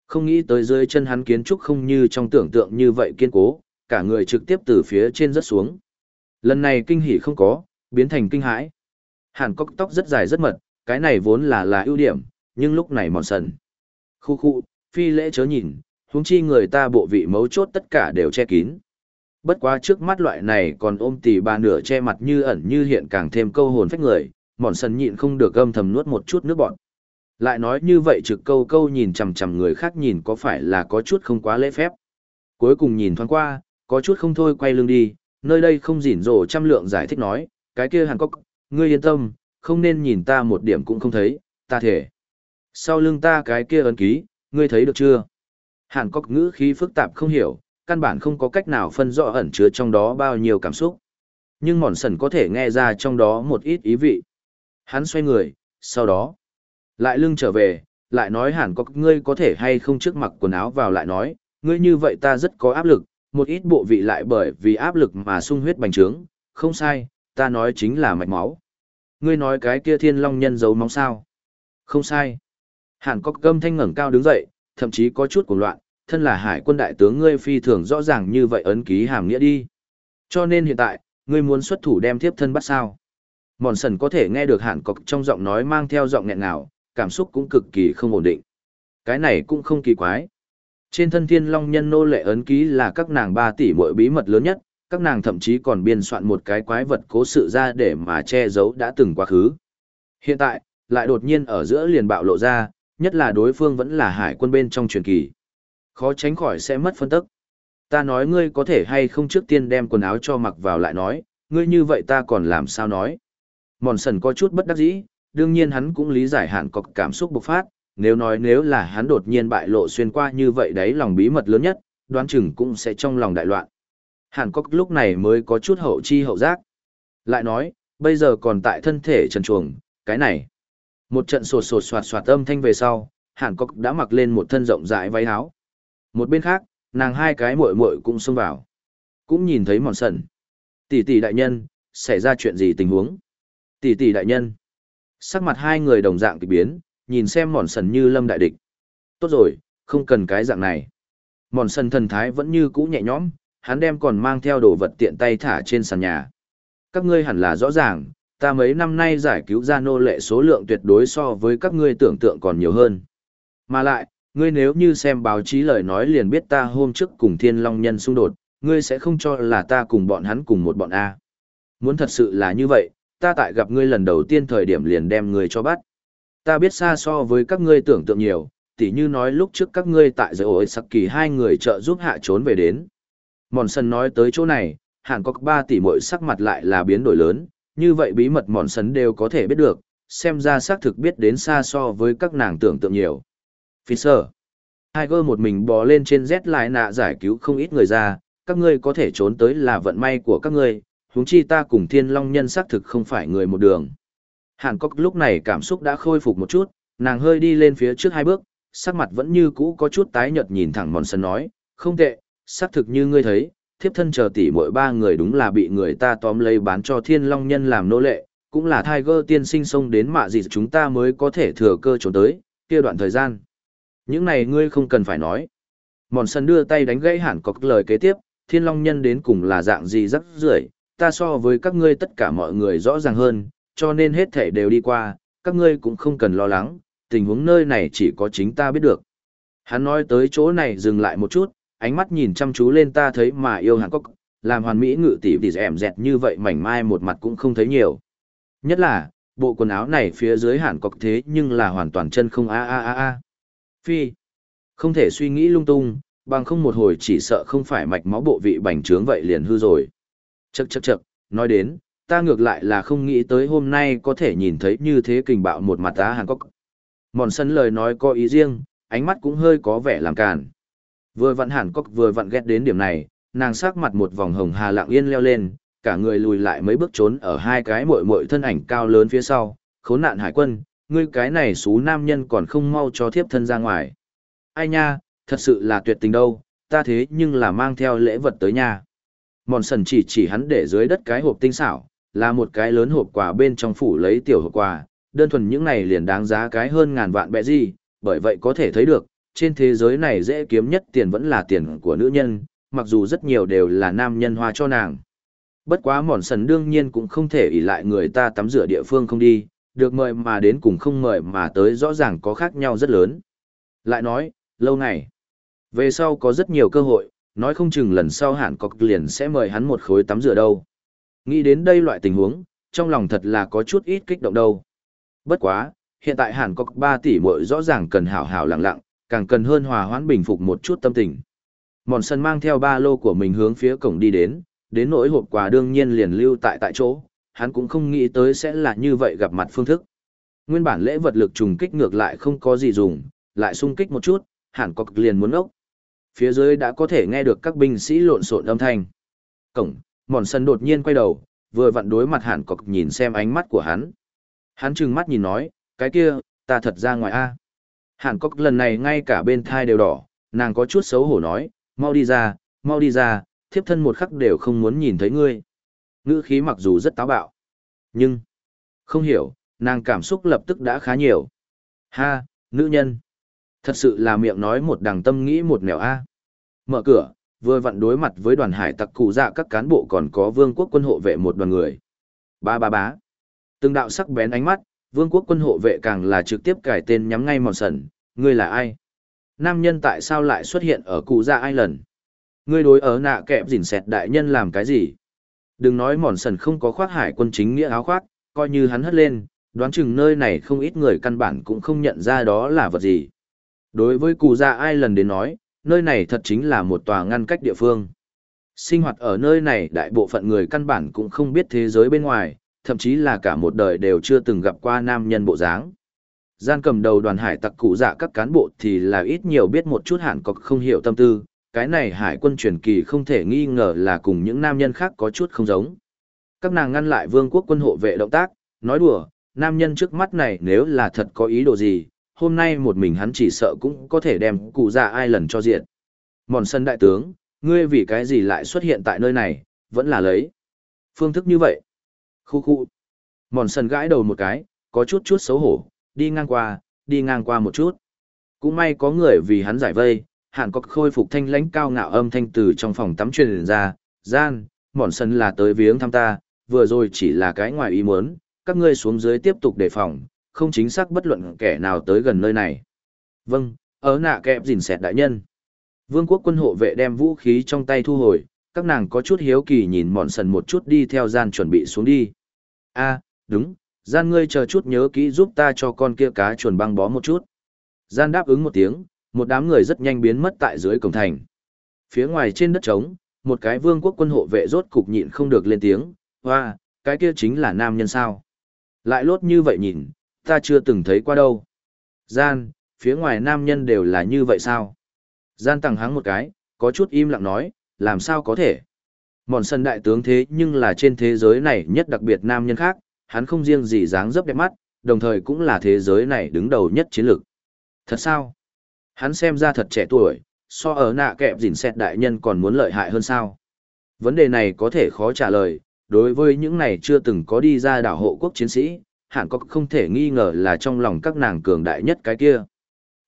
Không nghĩ tới dưới chân hắn kiến trúc không như trong tưởng tượng như vậy kiên cố, cả người trực tiếp từ phía trên rất xuống. Lần này kinh hỉ không có, biến thành kinh hãi. Hàn cốc tóc rất dài rất mật, cái này vốn là là ưu điểm, nhưng lúc này mòn sần. Khu khu, phi lễ chớ nhìn, huống chi người ta bộ vị mấu chốt tất cả đều che kín. Bất quá trước mắt loại này còn ôm tỉ ba nửa che mặt như ẩn như hiện càng thêm câu hồn phách người, mòn sần nhịn không được âm thầm nuốt một chút nước bọn. Lại nói như vậy trực câu câu nhìn chằm chằm người khác nhìn có phải là có chút không quá lễ phép. Cuối cùng nhìn thoáng qua, có chút không thôi quay lưng đi, nơi đây không rỉn rồ trăm lượng giải thích nói, cái kia Hàn Cốc, ngươi yên tâm, không nên nhìn ta một điểm cũng không thấy, ta thể. Sau lưng ta cái kia ấn ký, ngươi thấy được chưa? Hàn Cốc ngữ khí phức tạp không hiểu, căn bản không có cách nào phân rõ ẩn chứa trong đó bao nhiêu cảm xúc. Nhưng mòn sần có thể nghe ra trong đó một ít ý vị. Hắn xoay người, sau đó, lại lưng trở về, lại nói hẳn có ngươi có thể hay không trước mặc quần áo vào lại nói, ngươi như vậy ta rất có áp lực, một ít bộ vị lại bởi vì áp lực mà sung huyết bành trướng, không sai, ta nói chính là mạch máu. Ngươi nói cái kia thiên long nhân giấu móng sao? Không sai. Hàn Cốc Câm thanh ngẩng cao đứng dậy, thậm chí có chút cuồng loạn, thân là hải quân đại tướng ngươi phi thường rõ ràng như vậy ấn ký hàm nghĩa đi. Cho nên hiện tại, ngươi muốn xuất thủ đem tiếp thân bắt sao? Mòn sần có thể nghe được Hàn Cốc trong giọng nói mang theo giọng nghẹn ngào, cảm xúc cũng cực kỳ không ổn định. Cái này cũng không kỳ quái. Trên thân thiên long nhân nô lệ ấn ký là các nàng ba tỷ mỗi bí mật lớn nhất, các nàng thậm chí còn biên soạn một cái quái vật cố sự ra để mà che giấu đã từng quá khứ. Hiện tại, lại đột nhiên ở giữa liền bạo lộ ra, nhất là đối phương vẫn là hải quân bên trong truyền kỳ. Khó tránh khỏi sẽ mất phân tức. Ta nói ngươi có thể hay không trước tiên đem quần áo cho mặc vào lại nói, ngươi như vậy ta còn làm sao nói. Mòn sần có chút bất đắc dĩ, đương nhiên hắn cũng lý giải hạn có cảm xúc bộc phát, nếu nói nếu là hắn đột nhiên bại lộ xuyên qua như vậy đấy lòng bí mật lớn nhất, đoán chừng cũng sẽ trong lòng đại loạn. Hàn Cốc lúc này mới có chút hậu chi hậu giác. Lại nói, bây giờ còn tại thân thể trần chuồng, cái này. Một trận sột sột soạt soạt âm thanh về sau, Hàn Cốc đã mặc lên một thân rộng rãi váy áo. Một bên khác, nàng hai cái muội muội cũng xông vào. Cũng nhìn thấy mòn sần. Tỷ tỷ đại nhân, xảy ra chuyện gì tình huống? Tỷ tỷ đại nhân. Sắc mặt hai người đồng dạng kỳ biến, nhìn xem mòn sần như lâm đại địch. Tốt rồi, không cần cái dạng này. Mòn sần thần thái vẫn như cũ nhẹ nhõm, hắn đem còn mang theo đồ vật tiện tay thả trên sàn nhà. Các ngươi hẳn là rõ ràng, ta mấy năm nay giải cứu ra nô lệ số lượng tuyệt đối so với các ngươi tưởng tượng còn nhiều hơn. Mà lại, ngươi nếu như xem báo chí lời nói liền biết ta hôm trước cùng thiên long nhân xung đột, ngươi sẽ không cho là ta cùng bọn hắn cùng một bọn A. Muốn thật sự là như vậy, ta tại gặp ngươi lần đầu tiên thời điểm liền đem ngươi cho bắt. Ta biết xa so với các ngươi tưởng tượng nhiều, tỉ như nói lúc trước các ngươi tại giới ổi sặc kỳ hai người trợ giúp hạ trốn về đến. Mòn sân nói tới chỗ này, Hàn có ba tỷ mỗi sắc mặt lại là biến đổi lớn, như vậy bí mật mòn sân đều có thể biết được, xem ra xác thực biết đến xa so với các nàng tưởng tượng nhiều. Fisher. Tiger một mình bò lên trên Z lại nạ giải cứu không ít người ra, các ngươi có thể trốn tới là vận may của các ngươi, huống chi ta cùng thiên long nhân xác thực không phải người một đường. Hàn Cốc lúc này cảm xúc đã khôi phục một chút, nàng hơi đi lên phía trước hai bước, sắc mặt vẫn như cũ có chút tái nhợt nhìn thẳng mòn sân nói, không tệ, xác thực như ngươi thấy, thiếp thân chờ tỷ mỗi ba người đúng là bị người ta tóm lấy bán cho thiên long nhân làm nô lệ, cũng là Tiger tiên sinh xông đến mạ gì chúng ta mới có thể thừa cơ trốn tới, kia đoạn thời gian. Những này ngươi không cần phải nói. Mòn sân đưa tay đánh gãy hẳn có lời kế tiếp, thiên long nhân đến cùng là dạng gì rất rưởi ta so với các ngươi tất cả mọi người rõ ràng hơn, cho nên hết thể đều đi qua, các ngươi cũng không cần lo lắng, tình huống nơi này chỉ có chính ta biết được. Hắn nói tới chỗ này dừng lại một chút, ánh mắt nhìn chăm chú lên ta thấy mà yêu Hàn Cốc, làm hoàn mỹ ngự tỷ tỷ rẻm dẹt như vậy mảnh mai một mặt cũng không thấy nhiều. Nhất là, bộ quần áo này phía dưới Hàn Cốc thế nhưng là hoàn toàn chân không a a a a. Phi, không thể suy nghĩ lung tung, bằng không một hồi chỉ sợ không phải mạch máu bộ vị bành trướng vậy liền hư rồi. chực chực chực nói đến, ta ngược lại là không nghĩ tới hôm nay có thể nhìn thấy như thế kình bạo một mặt tá Hàn Cốc. Mòn sân lời nói có ý riêng, ánh mắt cũng hơi có vẻ làm càn. Vừa vặn Hàn Cốc vừa vặn ghét đến điểm này, nàng sắc mặt một vòng hồng hà lặng yên leo lên, cả người lùi lại mấy bước trốn ở hai cái muội muội thân ảnh cao lớn phía sau, khốn nạn hải quân, ngươi cái này xú nam nhân còn không mau cho thiếp thân ra ngoài. Ai nha, thật sự là tuyệt tình đâu, ta thế nhưng là mang theo lễ vật tới nhà. Mòn sần chỉ chỉ hắn để dưới đất cái hộp tinh xảo, là một cái lớn hộp quà bên trong phủ lấy tiểu hộp quà, đơn thuần những này liền đáng giá cái hơn ngàn vạn bẹ gì, bởi vậy có thể thấy được, trên thế giới này dễ kiếm nhất tiền vẫn là tiền của nữ nhân, mặc dù rất nhiều đều là nam nhân hoa cho nàng. Bất quá mòn sần đương nhiên cũng không thể ỷ lại người ta tắm rửa địa phương không đi, được mời mà đến cùng không mời mà tới rõ ràng có khác nhau rất lớn. Lại nói, lâu ngày, về sau có rất nhiều cơ hội, nói không chừng lần sau hẳn cọc liền sẽ mời hắn một khối tắm rửa đâu. Nghĩ đến đây loại tình huống, trong lòng thật là có chút ít kích động đâu. Bất quá, hiện tại hẳn cọc 3 tỷ muội rõ ràng cần hảo hảo lặng lặng, càng cần hơn hòa hoãn bình phục một chút tâm tình. Mòn sân mang theo ba lô của mình hướng phía cổng đi đến, đến nỗi hộp quà đương nhiên liền lưu tại tại chỗ, hắn cũng không nghĩ tới sẽ là như vậy gặp mặt phương thức. Nguyên bản lễ vật lực trùng kích ngược lại không có gì dùng, lại xung kích một chút, hẳn có liền muốn ốc. Phía dưới đã có thể nghe được các binh sĩ lộn xộn âm thanh. Cổng, mòn sân đột nhiên quay đầu, vừa vặn đối mặt hẳn cọc nhìn xem ánh mắt của hắn. Hắn trừng mắt nhìn nói, cái kia, ta thật ra ngoài A. Hàn Cốc lần này ngay cả bên thai đều đỏ, nàng có chút xấu hổ nói, mau đi ra, mau đi ra, thiếp thân một khắc đều không muốn nhìn thấy ngươi. Ngữ khí mặc dù rất táo bạo, nhưng, không hiểu, nàng cảm xúc lập tức đã khá nhiều. Ha, nữ nhân. Thật sự là miệng nói một đằng tâm nghĩ một nẻo A. Mở cửa, vừa vặn đối mặt với đoàn hải tặc cụ dạ các cán bộ còn có vương quốc quân hộ vệ một đoàn người. Ba ba bá. Từng đạo sắc bén ánh mắt, vương quốc quân hộ vệ càng là trực tiếp cải tên nhắm ngay mòn sần. Ngươi là ai? Nam nhân tại sao lại xuất hiện ở cụ Ra ai lần? Ngươi đối ở nạ kẹp dỉn xẹt đại nhân làm cái gì? Đừng nói mòn sần không có khoác hải quân chính nghĩa áo khoác, coi như hắn hất lên, đoán chừng nơi này không ít người căn bản cũng không nhận ra đó là vật gì. Đối với cụ Ra ai lần đến nói, nơi này thật chính là một tòa ngăn cách địa phương. Sinh hoạt ở nơi này đại bộ phận người căn bản cũng không biết thế giới bên ngoài, thậm chí là cả một đời đều chưa từng gặp qua nam nhân bộ dáng. Gian cầm đầu đoàn hải tặc cụ dạ các cán bộ thì là ít nhiều biết một chút hẳn có không hiểu tâm tư, cái này hải quân truyền kỳ không thể nghi ngờ là cùng những nam nhân khác có chút không giống. Các nàng ngăn lại vương quốc quân hộ vệ động tác, nói đùa, nam nhân trước mắt này nếu là thật có ý đồ gì, hôm nay một mình hắn chỉ sợ cũng có thể đem cụ dạ ai lần cho diện. Mòn sân đại tướng, ngươi vì cái gì lại xuất hiện tại nơi này, vẫn là lấy. Phương thức như vậy. Khu khu. Mòn sần gãi đầu một cái, có chút chút xấu hổ, đi ngang qua, đi ngang qua một chút. Cũng may có người vì hắn giải vây, hẳn có khôi phục thanh lãnh cao ngạo âm thanh từ trong phòng tắm truyền ra, gian, mòn sần là tới viếng thăm ta, vừa rồi chỉ là cái ngoài ý muốn, các ngươi xuống dưới tiếp tục đề phòng, không chính xác bất luận kẻ nào tới gần nơi này. Vâng, ở nạ kẹp gìn xẹt đại nhân. Vương quốc quân hộ vệ đem vũ khí trong tay thu hồi, các nàng có chút hiếu kỳ nhìn mòn sần một chút đi theo gian chuẩn bị xuống đi. a đúng, gian ngươi chờ chút nhớ kỹ giúp ta cho con kia cá chuồn băng bó một chút. Gian đáp ứng một tiếng, một đám người rất nhanh biến mất tại dưới cổng thành. Phía ngoài trên đất trống, một cái vương quốc quân hộ vệ rốt cục nhịn không được lên tiếng, hoa, cái kia chính là nam nhân sao. Lại lốt như vậy nhìn, ta chưa từng thấy qua đâu. Gian, phía ngoài nam nhân đều là như vậy sao? Gian tăng hắng một cái, có chút im lặng nói, làm sao có thể? Mòn sân đại tướng thế nhưng là trên thế giới này nhất đặc biệt nam nhân khác, hắn không riêng gì dáng dấp đẹp mắt, đồng thời cũng là thế giới này đứng đầu nhất chiến lược. Thật sao? Hắn xem ra thật trẻ tuổi, so ở nạ kẹp dỉn xét đại nhân còn muốn lợi hại hơn sao? Vấn đề này có thể khó trả lời, đối với những này chưa từng có đi ra đảo hộ quốc chiến sĩ, hẳn có không thể nghi ngờ là trong lòng các nàng cường đại nhất cái kia.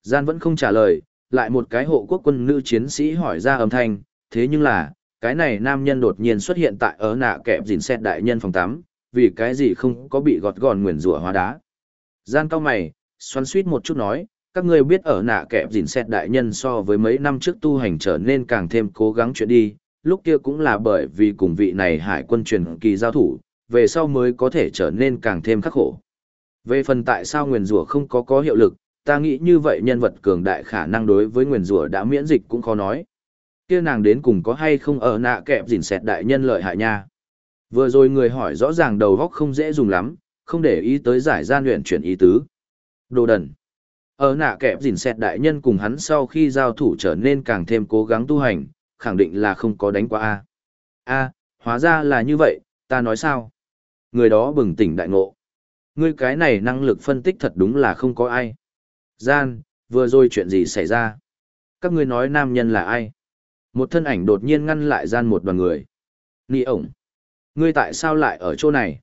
Gian vẫn không trả lời, lại một cái hộ quốc quân nữ chiến sĩ hỏi ra âm thanh, thế nhưng là, cái này nam nhân đột nhiên xuất hiện tại ở nạ kẹp dìn xét đại nhân phòng tắm vì cái gì không có bị gọt gòn nguyền rủa hóa đá. Gian cao mày, xoắn suýt một chút nói, các ngươi biết ở nạ kẹp dìn xét đại nhân so với mấy năm trước tu hành trở nên càng thêm cố gắng chuyện đi, lúc kia cũng là bởi vì cùng vị này hải quân truyền kỳ giao thủ, về sau mới có thể trở nên càng thêm khắc khổ. Về phần tại sao nguyền rủa không có có hiệu lực, ta nghĩ như vậy nhân vật cường đại khả năng đối với nguyền rủa đã miễn dịch cũng khó nói. Kia nàng đến cùng có hay không ở nạ kẹp dỉn xẹt đại nhân lợi hại nha. Vừa rồi người hỏi rõ ràng đầu góc không dễ dùng lắm, không để ý tới giải gian luyện chuyển ý tứ. Đồ đần. Ở nạ kẹp dỉn xẹt đại nhân cùng hắn sau khi giao thủ trở nên càng thêm cố gắng tu hành, khẳng định là không có đánh qua A. A, hóa ra là như vậy, ta nói sao? Người đó bừng tỉnh đại ngộ. Ngươi cái này năng lực phân tích thật đúng là không có ai. Gian, vừa rồi chuyện gì xảy ra? Các ngươi nói nam nhân là ai? Một thân ảnh đột nhiên ngăn lại gian một đoàn người. Nị ổng. Ngươi tại sao lại ở chỗ này?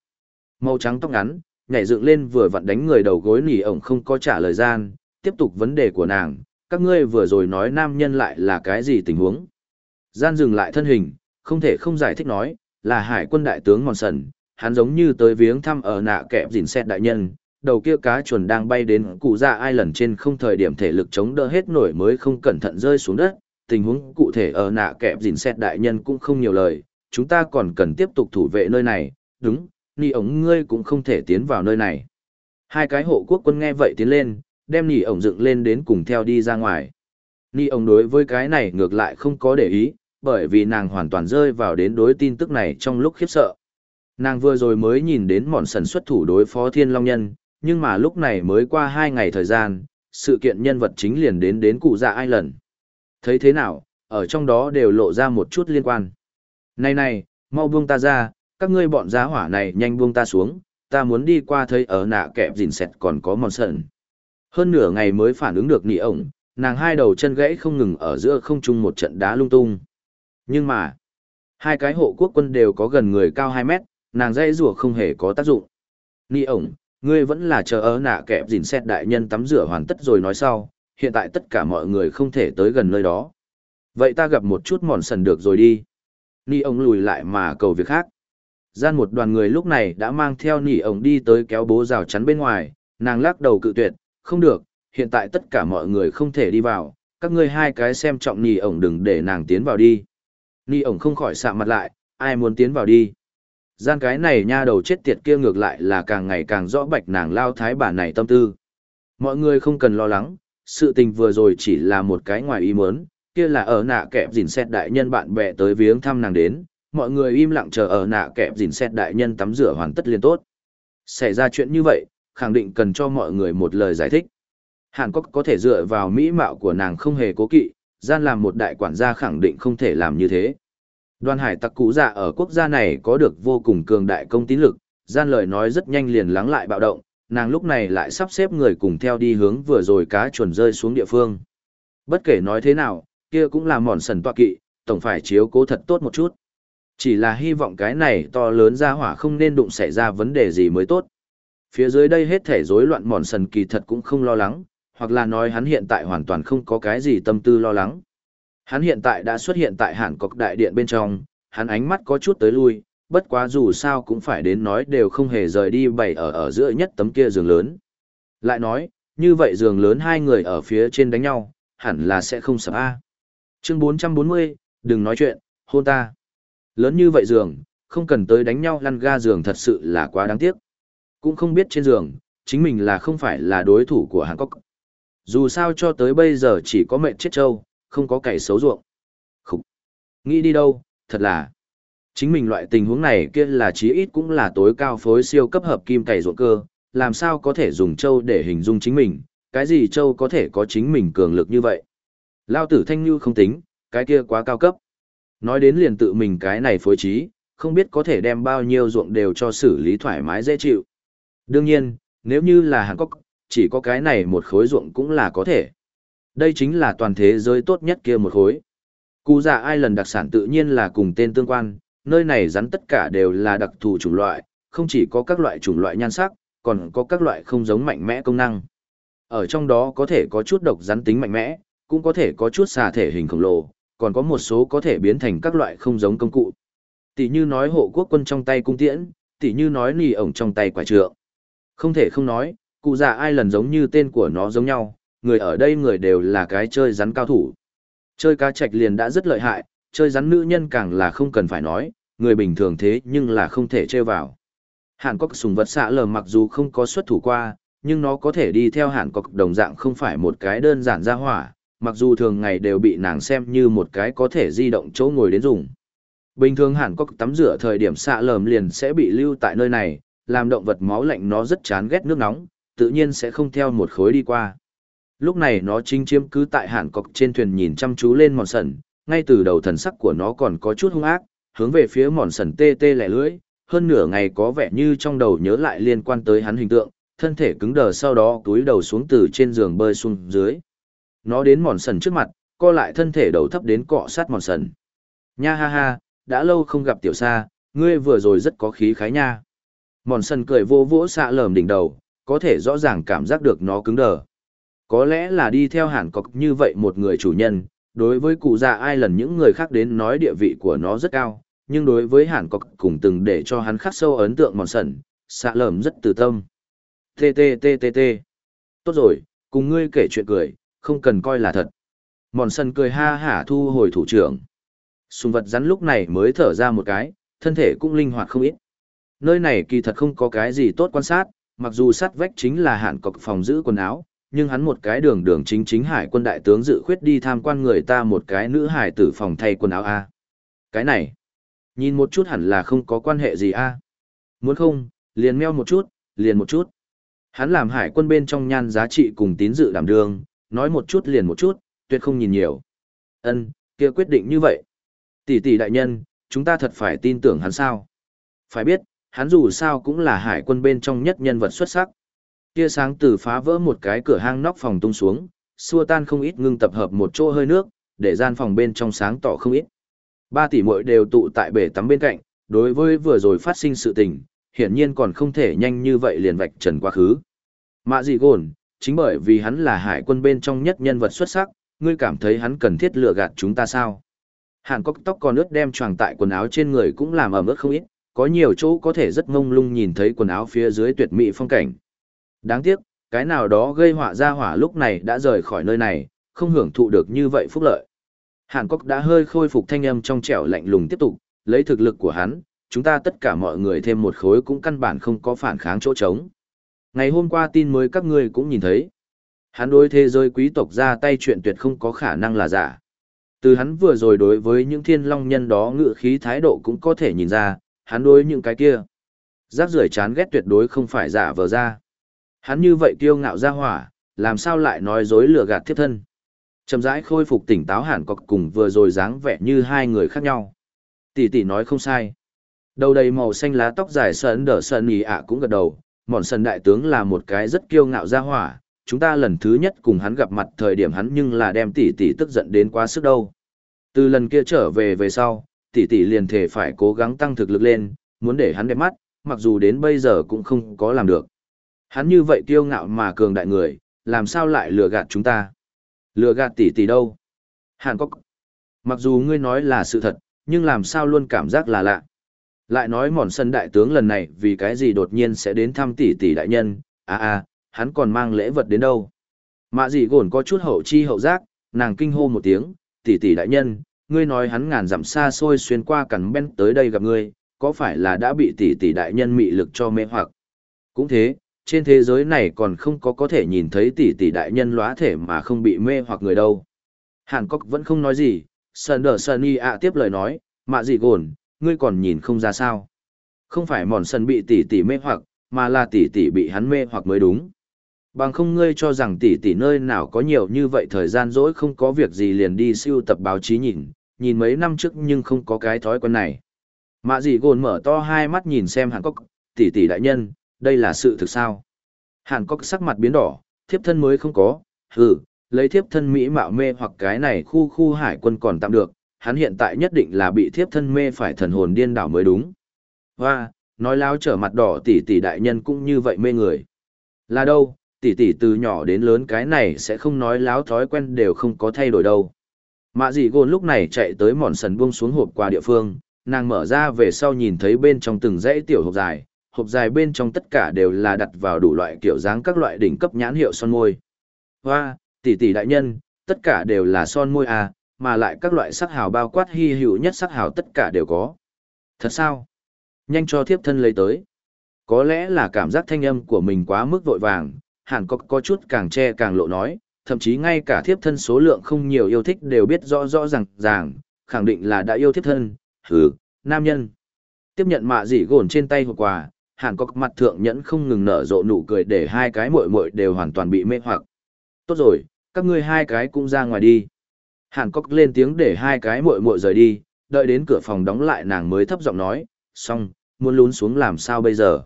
Màu trắng tóc ngắn, nhảy dựng lên vừa vặn đánh người đầu gối nỉ ổng không có trả lời gian, tiếp tục vấn đề của nàng, các ngươi vừa rồi nói nam nhân lại là cái gì tình huống. Gian dừng lại thân hình, không thể không giải thích nói, là hải quân đại tướng Mòn Sần, hắn giống như tới viếng thăm ở nạ kẹp dìn xét đại nhân, đầu kia cá chuồn đang bay đến cụ ra ai lần trên không thời điểm thể lực chống đỡ hết nổi mới không cẩn thận rơi xuống đất, tình huống cụ thể ở nạ kẹp dìn xét đại nhân cũng không nhiều lời, chúng ta còn cần tiếp tục thủ vệ nơi này, đúng, nì ổng ngươi cũng không thể tiến vào nơi này. Hai cái hộ quốc quân nghe vậy tiến lên, đem nì ổng dựng lên đến cùng theo đi ra ngoài. Nì ổng đối với cái này ngược lại không có để ý, bởi vì nàng hoàn toàn rơi vào đến đối tin tức này trong lúc khiếp sợ. Nàng vừa rồi mới nhìn đến mòn sần xuất thủ đối phó thiên long nhân, nhưng mà lúc này mới qua hai ngày thời gian, sự kiện nhân vật chính liền đến đến cụ dạ ai lần. Thấy thế nào, ở trong đó đều lộ ra một chút liên quan. Này này, mau buông ta ra, các ngươi bọn giá hỏa này nhanh buông ta xuống, ta muốn đi qua thấy ở nạ kẹp dìn sẹt còn có mòn sợn. Hơn nửa ngày mới phản ứng được nị ổng, nàng hai đầu chân gãy không ngừng ở giữa không trung một trận đá lung tung. Nhưng mà, hai cái hộ quốc quân đều có gần người cao 2 mét, nàng dây rùa không hề có tác dụng. Nị ổng, ngươi vẫn là chờ ở nạ kẹp dìn sẹt đại nhân tắm rửa hoàn tất rồi nói sau, hiện tại tất cả mọi người không thể tới gần nơi đó. Vậy ta gặp một chút mòn sần được rồi đi. Nị ông lùi lại mà cầu việc khác. Gian một đoàn người lúc này đã mang theo nỉ ổng đi tới kéo bố rào chắn bên ngoài, nàng lắc đầu cự tuyệt, không được, hiện tại tất cả mọi người không thể đi vào, các ngươi hai cái xem trọng nỉ ổng đừng để nàng tiến vào đi. Nỉ ổng không khỏi sạm mặt lại, ai muốn tiến vào đi. Gian cái này nha đầu chết tiệt kia ngược lại là càng ngày càng rõ bạch nàng lao thái bản này tâm tư. Mọi người không cần lo lắng, sự tình vừa rồi chỉ là một cái ngoài ý muốn, kia là ở nạ kẹp dìn xét đại nhân bạn bè tới viếng thăm nàng đến, mọi người im lặng chờ ở nạ kẹp dìn xét đại nhân tắm rửa hoàn tất liền tốt. Xảy ra chuyện như vậy, khẳng định cần cho mọi người một lời giải thích. Hàn Quốc có thể dựa vào mỹ mạo của nàng không hề cố kỵ, gian làm một đại quản gia khẳng định không thể làm như thế. Đoàn hải tặc cũ dạ ở quốc gia này có được vô cùng cường đại công tín lực, gian lời nói rất nhanh liền lắng lại bạo động, nàng lúc này lại sắp xếp người cùng theo đi hướng vừa rồi cá chuẩn rơi xuống địa phương. Bất kể nói thế nào, kia cũng là mòn sần tọa kỵ, tổng phải chiếu cố thật tốt một chút. Chỉ là hy vọng cái này to lớn ra hỏa không nên đụng xảy ra vấn đề gì mới tốt. Phía dưới đây hết thể rối loạn mòn sần kỳ thật cũng không lo lắng, hoặc là nói hắn hiện tại hoàn toàn không có cái gì tâm tư lo lắng. Hắn hiện tại đã xuất hiện tại hàn cọc đại điện bên trong, hắn ánh mắt có chút tới lui, bất quá dù sao cũng phải đến nói đều không hề rời đi bày ở ở giữa nhất tấm kia giường lớn. Lại nói, như vậy giường lớn hai người ở phía trên đánh nhau, hẳn là sẽ không sợ A. Chương 440, đừng nói chuyện, hôn ta. Lớn như vậy giường, không cần tới đánh nhau lăn ga giường thật sự là quá đáng tiếc. Cũng không biết trên giường, chính mình là không phải là đối thủ của Hàn Quốc. Dù sao cho tới bây giờ chỉ có mệnh chết trâu, không có cày xấu ruộng. Khúc! Nghĩ đi đâu, thật là... Chính mình loại tình huống này kia là chí ít cũng là tối cao phối siêu cấp hợp kim cày ruộng cơ, làm sao có thể dùng châu để hình dung chính mình, cái gì châu có thể có chính mình cường lực như vậy. Lao tử thanh như không tính, cái kia quá cao cấp. Nói đến liền tự mình cái này phối trí, không biết có thể đem bao nhiêu ruộng đều cho xử lý thoải mái dễ chịu. Đương nhiên, nếu như là Hàn Quốc, chỉ có cái này một khối ruộng cũng là có thể. Đây chính là toàn thế giới tốt nhất kia một khối. Cụ già dạ ai lần đặc sản tự nhiên là cùng tên tương quan, nơi này rắn tất cả đều là đặc thù chủng loại, không chỉ có các loại chủng loại nhan sắc, còn có các loại không giống mạnh mẽ công năng. Ở trong đó có thể có chút độc rắn tính mạnh mẽ, cũng có thể có chút xà thể hình khổng lồ, còn có một số có thể biến thành các loại không giống công cụ. Tỷ như nói hộ quốc quân trong tay cung tiễn, tỷ như nói nì ổng trong tay quả trượng. Không thể không nói, cụ già ai lần giống như tên của nó giống nhau, người ở đây người đều là cái chơi rắn cao thủ. Chơi cá trạch liền đã rất lợi hại, chơi rắn nữ nhân càng là không cần phải nói, người bình thường thế nhưng là không thể chơi vào. Hàn Quốc sùng vật xạ lờ mặc dù không có xuất thủ qua, nhưng nó có thể đi theo Hàn Quốc đồng dạng không phải một cái đơn giản ra hỏa, mặc dù thường ngày đều bị nàng xem như một cái có thể di động chỗ ngồi đến dùng. Bình thường hàn quốc tắm rửa thời điểm xạ lờm liền sẽ bị lưu tại nơi này, làm động vật máu lạnh nó rất chán ghét nước nóng, tự nhiên sẽ không theo một khối đi qua. Lúc này nó chính chiếm cứ tại hàn quốc trên thuyền nhìn chăm chú lên mòn sần, ngay từ đầu thần sắc của nó còn có chút hung ác, hướng về phía mòn sần tê tê lẻ lưỡi, hơn nửa ngày có vẻ như trong đầu nhớ lại liên quan tới hắn hình tượng, thân thể cứng đờ sau đó túi đầu xuống từ trên giường bơi xuống dưới. Nó đến mòn sần trước mặt, co lại thân thể đầu thấp đến cọ sát mòn sần. Nha ha ha, đã lâu không gặp tiểu sa, ngươi vừa rồi rất có khí khái nha. Mòn sần cười vô vỗ xạ lờm đỉnh đầu, có thể rõ ràng cảm giác được nó cứng đờ. Có lẽ là đi theo hẳn cọc như vậy một người chủ nhân, đối với cụ già ai lần những người khác đến nói địa vị của nó rất cao, nhưng đối với Hàn cọc cùng từng để cho hắn khắc sâu ấn tượng mòn sẩn, xạ lởm rất từ tâm. T Tốt rồi, cùng ngươi kể chuyện cười, không cần coi là thật. Mòn sân cười ha hả thu hồi thủ trưởng. Sùng vật rắn lúc này mới thở ra một cái, thân thể cũng linh hoạt không ít. Nơi này kỳ thật không có cái gì tốt quan sát, mặc dù sát vách chính là hạn cọc phòng giữ quần áo, nhưng hắn một cái đường đường chính chính hải quân đại tướng dự khuyết đi tham quan người ta một cái nữ hải tử phòng thay quần áo A. Cái này, nhìn một chút hẳn là không có quan hệ gì A. Muốn không, liền meo một chút, liền một chút. Hắn làm hải quân bên trong nhan giá trị cùng tín dự đảm đương, nói một chút liền một chút, tuyệt không nhìn nhiều. Ân, kia quyết định như vậy. Tỷ tỷ đại nhân, chúng ta thật phải tin tưởng hắn sao? Phải biết, hắn dù sao cũng là hải quân bên trong nhất nhân vật xuất sắc. Tia sáng từ phá vỡ một cái cửa hang nóc phòng tung xuống, xua tan không ít ngưng tập hợp một chỗ hơi nước, để gian phòng bên trong sáng tỏ không ít. Ba tỷ muội đều tụ tại bể tắm bên cạnh, đối với vừa rồi phát sinh sự tình, hiển nhiên còn không thể nhanh như vậy liền vạch trần quá khứ. Mạ gì gồn, chính bởi vì hắn là hải quân bên trong nhất nhân vật xuất sắc, ngươi cảm thấy hắn cần thiết lừa gạt chúng ta sao? Hàn Cốc tóc còn ướt đem choàng tại quần áo trên người cũng làm ẩm ướt không ít, có nhiều chỗ có thể rất ngông lung nhìn thấy quần áo phía dưới tuyệt mỹ phong cảnh. Đáng tiếc, cái nào đó gây họa ra hỏa lúc này đã rời khỏi nơi này, không hưởng thụ được như vậy phúc lợi. Hàn Cốc đã hơi khôi phục thanh âm trong trẻo lạnh lùng tiếp tục, lấy thực lực của hắn, chúng ta tất cả mọi người thêm một khối cũng căn bản không có phản kháng chỗ trống. Ngày hôm qua tin mới các ngươi cũng nhìn thấy. Hắn đối thế giới quý tộc ra tay chuyện tuyệt không có khả năng là giả. Từ hắn vừa rồi đối với những thiên long nhân đó ngự khí thái độ cũng có thể nhìn ra, hắn đối những cái kia. Rác rưởi chán ghét tuyệt đối không phải giả vờ ra. Hắn như vậy kiêu ngạo ra hỏa, làm sao lại nói dối lừa gạt thiếp thân. Chậm rãi khôi phục tỉnh táo hẳn cọc cùng vừa rồi dáng vẻ như hai người khác nhau. Tỷ tỷ nói không sai. Đầu đầy màu xanh lá tóc dài sơn đỡ sơn ý ạ cũng gật đầu, mòn sân đại tướng là một cái rất kiêu ngạo ra hỏa, chúng ta lần thứ nhất cùng hắn gặp mặt thời điểm hắn nhưng là đem tỷ tỷ tức giận đến quá sức đâu. Từ lần kia trở về về sau, tỷ tỷ liền thể phải cố gắng tăng thực lực lên, muốn để hắn đẹp mắt, mặc dù đến bây giờ cũng không có làm được. Hắn như vậy kiêu ngạo mà cường đại người, làm sao lại lừa gạt chúng ta? Lừa gạt tỷ tỷ đâu? Hàn Cốc. Mặc dù ngươi nói là sự thật, nhưng làm sao luôn cảm giác là lạ. Lại nói mòn sân đại tướng lần này vì cái gì đột nhiên sẽ đến thăm tỷ tỷ đại nhân, à à, hắn còn mang lễ vật đến đâu. Mạ dị gồn có chút hậu chi hậu giác, nàng kinh hô một tiếng, tỷ tỷ đại nhân, ngươi nói hắn ngàn dặm xa xôi xuyên qua cắn bên tới đây gặp ngươi, có phải là đã bị tỷ tỷ đại nhân mị lực cho mê hoặc? Cũng thế, trên thế giới này còn không có có thể nhìn thấy tỷ tỷ đại nhân lóa thể mà không bị mê hoặc người đâu. Hàn Cốc vẫn không nói gì, Sơn Đờ Sơn Y ạ tiếp lời nói, mạ gì gồn, ngươi còn nhìn không ra sao. Không phải mòn sân bị tỷ tỷ mê hoặc, mà là tỷ tỷ bị hắn mê hoặc mới đúng. Bằng không ngươi cho rằng tỷ tỷ nơi nào có nhiều như vậy thời gian rỗi không có việc gì liền đi siêu tập báo chí nhìn, nhìn mấy năm trước nhưng không có cái thói quen này. Mạ gì gồn mở to hai mắt nhìn xem Hàn Cốc, tỷ tỷ đại nhân, đây là sự thực sao? Hàn Cốc sắc mặt biến đỏ, thiếp thân mới không có, hừ, lấy thiếp thân mỹ mạo mê hoặc cái này khu khu hải quân còn tạm được, hắn hiện tại nhất định là bị thiếp thân mê phải thần hồn điên đảo mới đúng. Hoa, nói láo trở mặt đỏ tỷ tỷ đại nhân cũng như vậy mê người. Là đâu, tỷ tỷ từ nhỏ đến lớn cái này sẽ không nói láo thói quen đều không có thay đổi đâu. Mạ dị gôn lúc này chạy tới mòn sần buông xuống hộp qua địa phương, nàng mở ra về sau nhìn thấy bên trong từng dãy tiểu hộp dài, hộp dài bên trong tất cả đều là đặt vào đủ loại kiểu dáng các loại đỉnh cấp nhãn hiệu son môi. Hoa, tỷ tỷ đại nhân, tất cả đều là son môi à, mà lại các loại sắc hào bao quát hy hữu nhất sắc hào tất cả đều có. Thật sao? Nhanh cho thiếp thân lấy tới. Có lẽ là cảm giác thanh âm của mình quá mức vội vàng, hẳn có, có chút càng che càng lộ nói, thậm chí ngay cả thiếp thân số lượng không nhiều yêu thích đều biết rõ rõ ràng ràng, khẳng định là đã yêu thiếp thân, hừ, nam nhân. Tiếp nhận mạ dị gồn trên tay hộp quà, hàn cốc mặt thượng nhẫn không ngừng nở rộ nụ cười để hai cái muội muội đều hoàn toàn bị mê hoặc. Tốt rồi, các ngươi hai cái cũng ra ngoài đi. Hàn Cốc lên tiếng để hai cái muội muội rời đi, đợi đến cửa phòng đóng lại nàng mới thấp giọng nói, xong, muốn lún xuống làm sao bây giờ.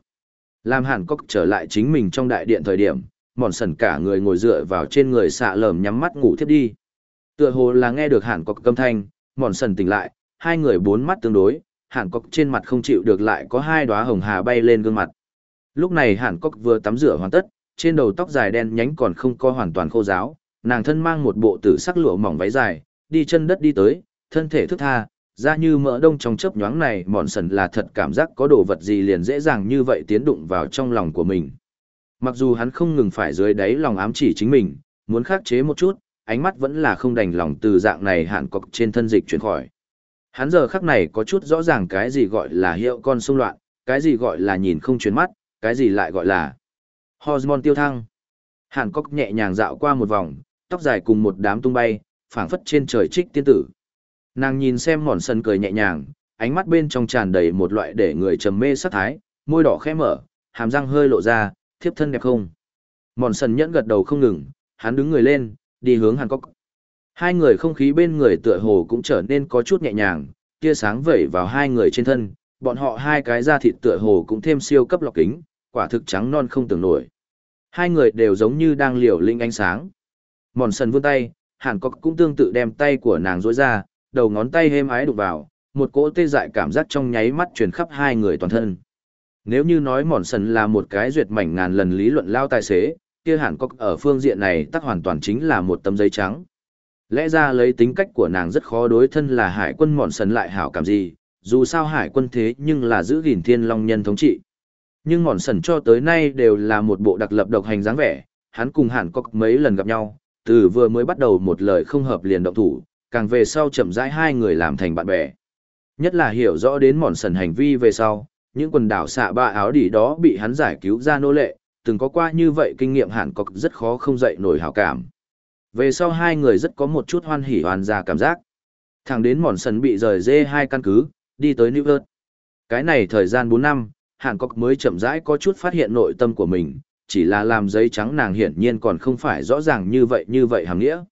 Làm Hàn Cốc trở lại chính mình trong đại điện thời điểm, mòn sần cả người ngồi dựa vào trên người xạ lởm nhắm mắt ngủ thiếp đi. Tựa hồ là nghe được Hàn Cốc câm thanh, mòn sần tỉnh lại, hai người bốn mắt tương đối, Hàn Cốc trên mặt không chịu được lại có hai đóa hồng hà bay lên gương mặt. Lúc này Hàn Cốc vừa tắm rửa hoàn tất, trên đầu tóc dài đen nhánh còn không có hoàn toàn khô ráo, nàng thân mang một bộ tử sắc lụa mỏng váy dài, đi chân đất đi tới, thân thể thức tha, ra như mỡ đông trong chớp nhoáng này mòn sần là thật cảm giác có đồ vật gì liền dễ dàng như vậy tiến đụng vào trong lòng của mình. Mặc dù hắn không ngừng phải dưới đáy lòng ám chỉ chính mình, muốn khắc chế một chút, ánh mắt vẫn là không đành lòng từ dạng này hạn cọc trên thân dịch chuyển khỏi. Hắn giờ khắc này có chút rõ ràng cái gì gọi là hiệu con xung loạn, cái gì gọi là nhìn không chuyển mắt, cái gì lại gọi là hormone tiêu thăng. Hàn Cốc nhẹ nhàng dạo qua một vòng, tóc dài cùng một đám tung bay, phảng phất trên trời trích tiên tử. Nàng nhìn xem mòn sân cười nhẹ nhàng, ánh mắt bên trong tràn đầy một loại để người trầm mê sắc thái, môi đỏ khẽ mở, hàm răng hơi lộ ra, thiếp thân đẹp không? Mòn sân nhẫn gật đầu không ngừng, hắn đứng người lên, đi hướng Hàn Cốc. Hai người không khí bên người tựa hồ cũng trở nên có chút nhẹ nhàng, tia sáng vẩy vào hai người trên thân, bọn họ hai cái da thịt tựa hồ cũng thêm siêu cấp lọc kính, quả thực trắng non không tưởng nổi. Hai người đều giống như đang liều linh ánh sáng. Mòn sần vươn tay, Hàn Cốc cũng tương tự đem tay của nàng rối ra, đầu ngón tay hêm ái đụng vào, một cỗ tê dại cảm giác trong nháy mắt truyền khắp hai người toàn thân. Nếu như nói mòn sần là một cái duyệt mảnh ngàn lần lý luận lao tài xế, kia Hàn Cốc ở phương diện này tắc hoàn toàn chính là một tấm giấy trắng. Lẽ ra lấy tính cách của nàng rất khó đối thân là hải quân mòn sần lại hảo cảm gì, dù sao hải quân thế nhưng là giữ gìn thiên long nhân thống trị. Nhưng mòn sần cho tới nay đều là một bộ đặc lập độc hành dáng vẻ, hắn cùng hẳn có mấy lần gặp nhau, từ vừa mới bắt đầu một lời không hợp liền động thủ, càng về sau chậm rãi hai người làm thành bạn bè. Nhất là hiểu rõ đến mòn sần hành vi về sau, những quần đảo xạ ba áo đỉ đó bị hắn giải cứu ra nô lệ, từng có qua như vậy kinh nghiệm hẳn có rất khó không dậy nổi hảo cảm. Về sau hai người rất có một chút hoan hỉ hoàn ra cảm giác. Thẳng đến mòn sần bị rời dê hai căn cứ, đi tới New York. Cái này thời gian 4 năm, Hàn Cốc mới chậm rãi có chút phát hiện nội tâm của mình, chỉ là làm giấy trắng nàng hiển nhiên còn không phải rõ ràng như vậy như vậy hàng nghĩa.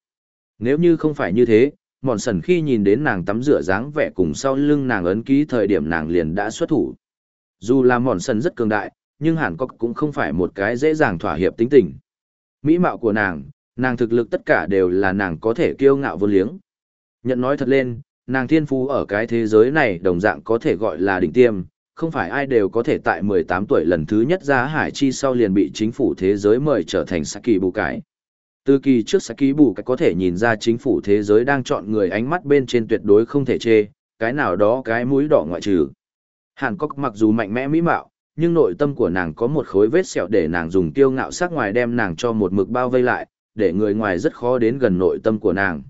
Nếu như không phải như thế, mòn sần khi nhìn đến nàng tắm rửa dáng vẻ cùng sau lưng nàng ấn ký thời điểm nàng liền đã xuất thủ. Dù là mòn sần rất cường đại, nhưng Hàn Cốc cũng không phải một cái dễ dàng thỏa hiệp tính tình. Mỹ mạo của nàng, nàng thực lực tất cả đều là nàng có thể kiêu ngạo vô liếng. Nhận nói thật lên, nàng thiên phú ở cái thế giới này đồng dạng có thể gọi là đỉnh tiêm, không phải ai đều có thể tại 18 tuổi lần thứ nhất ra hải chi sau liền bị chính phủ thế giới mời trở thành Saki bù cải. Từ kỳ trước Saki bù cải có thể nhìn ra chính phủ thế giới đang chọn người ánh mắt bên trên tuyệt đối không thể chê, cái nào đó cái mũi đỏ ngoại trừ. Hàn Cốc mặc dù mạnh mẽ mỹ mạo, nhưng nội tâm của nàng có một khối vết sẹo để nàng dùng tiêu ngạo sắc ngoài đem nàng cho một mực bao vây lại, để người ngoài rất khó đến gần nội tâm của nàng.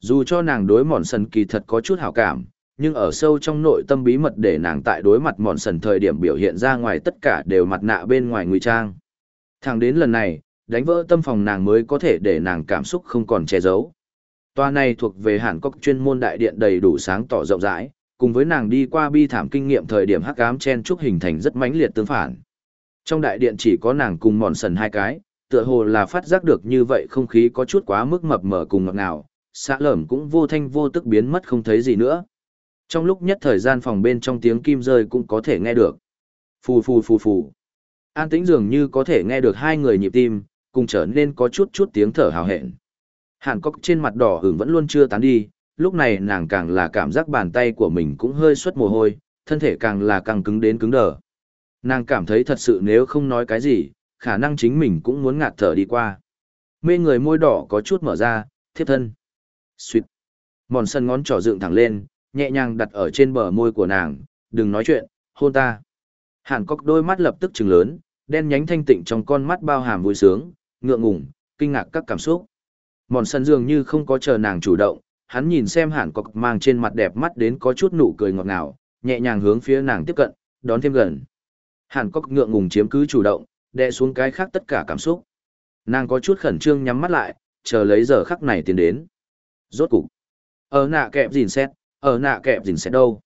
Dù cho nàng đối mòn sần kỳ thật có chút hảo cảm, nhưng ở sâu trong nội tâm bí mật để nàng tại đối mặt mòn sần thời điểm biểu hiện ra ngoài tất cả đều mặt nạ bên ngoài ngụy trang. Thẳng đến lần này, đánh vỡ tâm phòng nàng mới có thể để nàng cảm xúc không còn che giấu. Toa này thuộc về Hàn Quốc chuyên môn đại điện đầy đủ sáng tỏ rộng rãi, cùng với nàng đi qua bi thảm kinh nghiệm thời điểm hắc ám chen trúc hình thành rất mãnh liệt tương phản. Trong đại điện chỉ có nàng cùng mòn sần hai cái, tựa hồ là phát giác được như vậy không khí có chút quá mức mập mờ cùng ngọt ngào, xã lởm cũng vô thanh vô tức biến mất không thấy gì nữa. Trong lúc nhất thời gian phòng bên trong tiếng kim rơi cũng có thể nghe được. Phù phù phù phù. An tĩnh dường như có thể nghe được hai người nhịp tim, cùng trở nên có chút chút tiếng thở hào hẹn. Hàn cốc trên mặt đỏ hửng vẫn luôn chưa tán đi, lúc này nàng càng là cảm giác bàn tay của mình cũng hơi xuất mồ hôi, thân thể càng là càng cứng đến cứng đờ. Nàng cảm thấy thật sự nếu không nói cái gì, khả năng chính mình cũng muốn ngạt thở đi qua. Mê người môi đỏ có chút mở ra, thiếp thân. Xuyệt. Mòn sân ngón trỏ dựng thẳng lên, nhẹ nhàng đặt ở trên bờ môi của nàng, đừng nói chuyện, hôn ta. Hàn cốc đôi mắt lập tức trừng lớn, đen nhánh thanh tịnh trong con mắt bao hàm vui sướng, ngượng ngùng, kinh ngạc các cảm xúc. Mòn sân dường như không có chờ nàng chủ động, hắn nhìn xem hàn cốc mang trên mặt đẹp mắt đến có chút nụ cười ngọt ngào, nhẹ nhàng hướng phía nàng tiếp cận, đón thêm gần. Hàn cốc ngượng ngùng chiếm cứ chủ động, đè xuống cái khác tất cả cảm xúc. Nàng có chút khẩn trương nhắm mắt lại, chờ lấy giờ khắc này tiến đến. Rốt cục. Ở nạ kẹp gìn xét, ở nạ kẹp gìn xét đâu?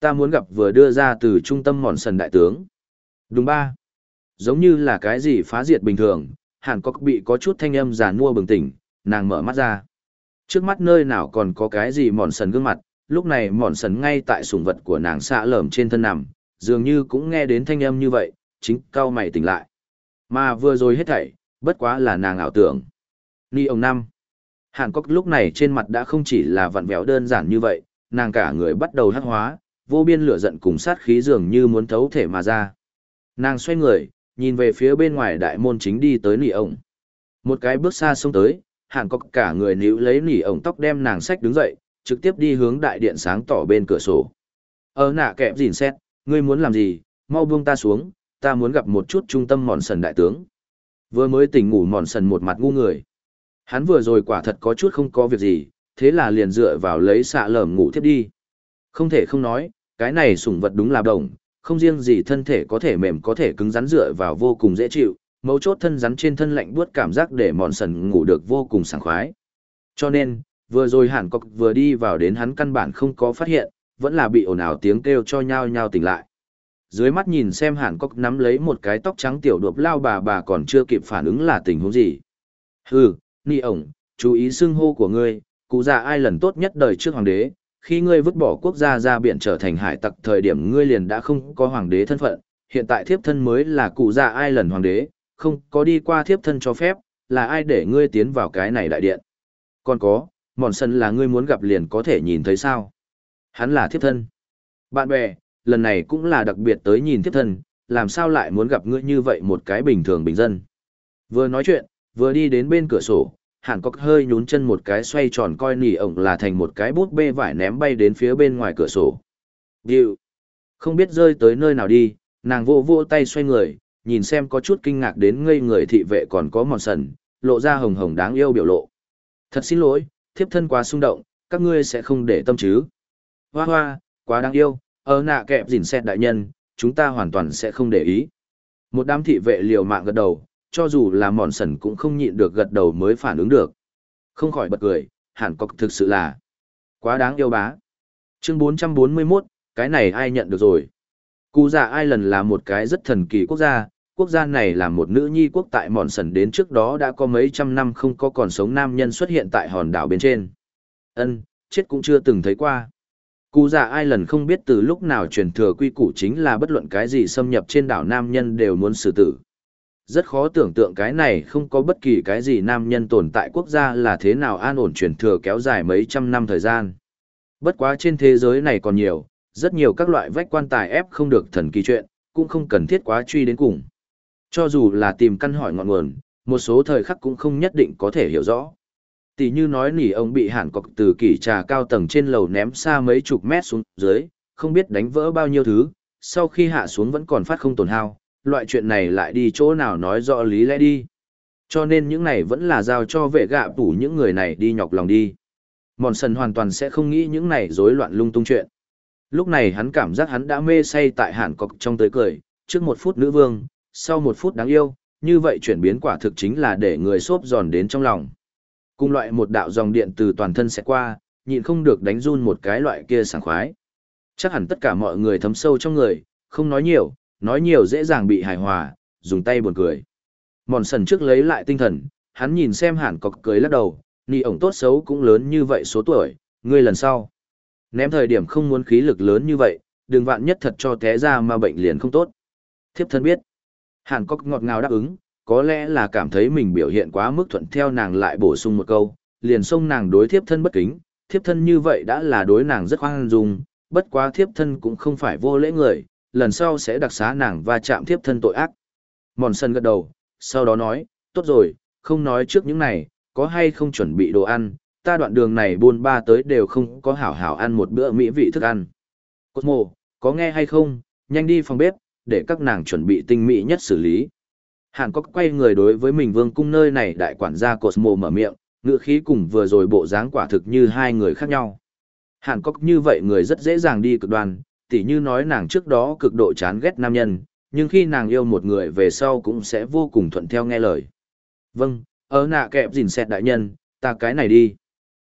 Ta muốn gặp vừa đưa ra từ trung tâm mòn sần đại tướng. Đúng ba. Giống như là cái gì phá diệt bình thường, hàn cốc bị có chút thanh âm giàn mua bừng tỉnh, nàng mở mắt ra. Trước mắt nơi nào còn có cái gì mòn sần gương mặt, lúc này mòn sần ngay tại sùng vật của nàng xạ lởm trên thân nằm, dường như cũng nghe đến thanh âm như vậy, chính cao mày tỉnh lại. Mà vừa rồi hết thảy, bất quá là nàng ảo tưởng. Ni ông năm. Hàn Cốc lúc này trên mặt đã không chỉ là vặn vẹo đơn giản như vậy, nàng cả người bắt đầu hắc hóa, vô biên lửa giận cùng sát khí dường như muốn thấu thể mà ra. Nàng xoay người, nhìn về phía bên ngoài đại môn chính đi tới nỉ ổng. Một cái bước xa xông tới, Hàn Cốc cả người níu lấy nỉ ổng tóc đem nàng sách đứng dậy, trực tiếp đi hướng đại điện sáng tỏ bên cửa sổ. Ở nạ kẹp dìn xét, ngươi muốn làm gì, mau buông ta xuống, ta muốn gặp một chút trung tâm mòn sần đại tướng. Vừa mới tỉnh ngủ mòn sần một mặt ngu người. Hắn vừa rồi quả thật có chút không có việc gì, thế là liền dựa vào lấy xạ lởm ngủ tiếp đi. Không thể không nói, cái này sủng vật đúng là đồng, không riêng gì thân thể có thể mềm có thể cứng rắn dựa vào vô cùng dễ chịu, mấu chốt thân rắn trên thân lạnh buốt cảm giác để mòn sần ngủ được vô cùng sảng khoái. Cho nên, vừa rồi hẳn cọc vừa đi vào đến hắn căn bản không có phát hiện, vẫn là bị ồn ào tiếng kêu cho nhau nhau tỉnh lại. Dưới mắt nhìn xem Hàn Cốc nắm lấy một cái tóc trắng tiểu đột lao bà bà còn chưa kịp phản ứng là tình huống gì. Hừ, ni ổng, chú ý xưng hô của ngươi, cụ già ai lần tốt nhất đời trước hoàng đế, khi ngươi vứt bỏ quốc gia ra biển trở thành hải tặc thời điểm ngươi liền đã không có hoàng đế thân phận, hiện tại thiếp thân mới là cụ già ai lần hoàng đế, không có đi qua thiếp thân cho phép, là ai để ngươi tiến vào cái này đại điện. Còn có, mòn sân là ngươi muốn gặp liền có thể nhìn thấy sao. Hắn là thiếp thân. Bạn bè, lần này cũng là đặc biệt tới nhìn thiếp thân, làm sao lại muốn gặp ngươi như vậy một cái bình thường bình dân. Vừa nói chuyện, vừa đi đến bên cửa sổ, hàn cốc hơi nhún chân một cái xoay tròn coi nỉ ổng là thành một cái bút bê vải ném bay đến phía bên ngoài cửa sổ. Điều, Không biết rơi tới nơi nào đi, nàng vô vô tay xoay người, nhìn xem có chút kinh ngạc đến ngây người thị vệ còn có mòn sần, lộ ra hồng hồng đáng yêu biểu lộ. Thật xin lỗi, thiếp thân quá xung động, các ngươi sẽ không để tâm chứ. Hoa hoa, quá đáng yêu, ở nạ kẹp dìn xét đại nhân, chúng ta hoàn toàn sẽ không để ý. Một đám thị vệ liều mạng gật đầu, cho dù là mòn sần cũng không nhịn được gật đầu mới phản ứng được. Không khỏi bật cười, hẳn cọc thực sự là quá đáng yêu bá. Chương 441, cái này ai nhận được rồi. Cụ già ai lần là một cái rất thần kỳ quốc gia, quốc gia này là một nữ nhi quốc tại mòn sần đến trước đó đã có mấy trăm năm không có còn sống nam nhân xuất hiện tại hòn đảo bên trên. Ân, chết cũng chưa từng thấy qua. Cụ già ai lần không biết từ lúc nào truyền thừa quy củ chính là bất luận cái gì xâm nhập trên đảo nam nhân đều muốn xử tử. Rất khó tưởng tượng cái này không có bất kỳ cái gì nam nhân tồn tại quốc gia là thế nào an ổn truyền thừa kéo dài mấy trăm năm thời gian. Bất quá trên thế giới này còn nhiều, rất nhiều các loại vách quan tài ép không được thần kỳ chuyện, cũng không cần thiết quá truy đến cùng. Cho dù là tìm căn hỏi ngọn nguồn, một số thời khắc cũng không nhất định có thể hiểu rõ. Tỷ như nói nỉ ông bị hàn cọc từ kỷ trà cao tầng trên lầu ném xa mấy chục mét xuống dưới, không biết đánh vỡ bao nhiêu thứ, sau khi hạ xuống vẫn còn phát không tổn hao, loại chuyện này lại đi chỗ nào nói rõ lý lẽ đi. Cho nên những này vẫn là giao cho vệ gạ tủ những người này đi nhọc lòng đi. Mòn sần hoàn toàn sẽ không nghĩ những này rối loạn lung tung chuyện. Lúc này hắn cảm giác hắn đã mê say tại hàn cọc trong tới cười, trước một phút nữ vương, sau một phút đáng yêu, như vậy chuyển biến quả thực chính là để người xốp giòn đến trong lòng. Cùng loại một đạo dòng điện từ toàn thân sẽ qua, nhịn không được đánh run một cái loại kia sảng khoái. Chắc hẳn tất cả mọi người thấm sâu trong người, không nói nhiều, nói nhiều dễ dàng bị hài hòa, dùng tay buồn cười. Mòn sần trước lấy lại tinh thần, hắn nhìn xem hẳn cọc cười lắc đầu, nì ổng tốt xấu cũng lớn như vậy số tuổi, ngươi lần sau. Ném thời điểm không muốn khí lực lớn như vậy, đừng vạn nhất thật cho té ra mà bệnh liền không tốt. Thiếp thân biết. Hàn Cốc ngọt ngào đáp ứng, có lẽ là cảm thấy mình biểu hiện quá mức thuận theo nàng lại bổ sung một câu, liền xông nàng đối thiếp thân bất kính, thiếp thân như vậy đã là đối nàng rất hoang dung, bất quá thiếp thân cũng không phải vô lễ người, lần sau sẽ đặc xá nàng và chạm thiếp thân tội ác. Mòn sân gật đầu, sau đó nói, tốt rồi, không nói trước những này, có hay không chuẩn bị đồ ăn, ta đoạn đường này buôn ba tới đều không có hảo hảo ăn một bữa mỹ vị thức ăn. Cosmo, có nghe hay không, nhanh đi phòng bếp, để các nàng chuẩn bị tinh mỹ nhất xử lý. Hàn Cốc quay người đối với mình vương cung nơi này đại quản gia Cosmo mở miệng, ngựa khí cùng vừa rồi bộ dáng quả thực như hai người khác nhau. Hàn Cốc như vậy người rất dễ dàng đi cực đoan, tỉ như nói nàng trước đó cực độ chán ghét nam nhân, nhưng khi nàng yêu một người về sau cũng sẽ vô cùng thuận theo nghe lời. Vâng, ở nạ kẹp gìn xẹt đại nhân, ta cái này đi.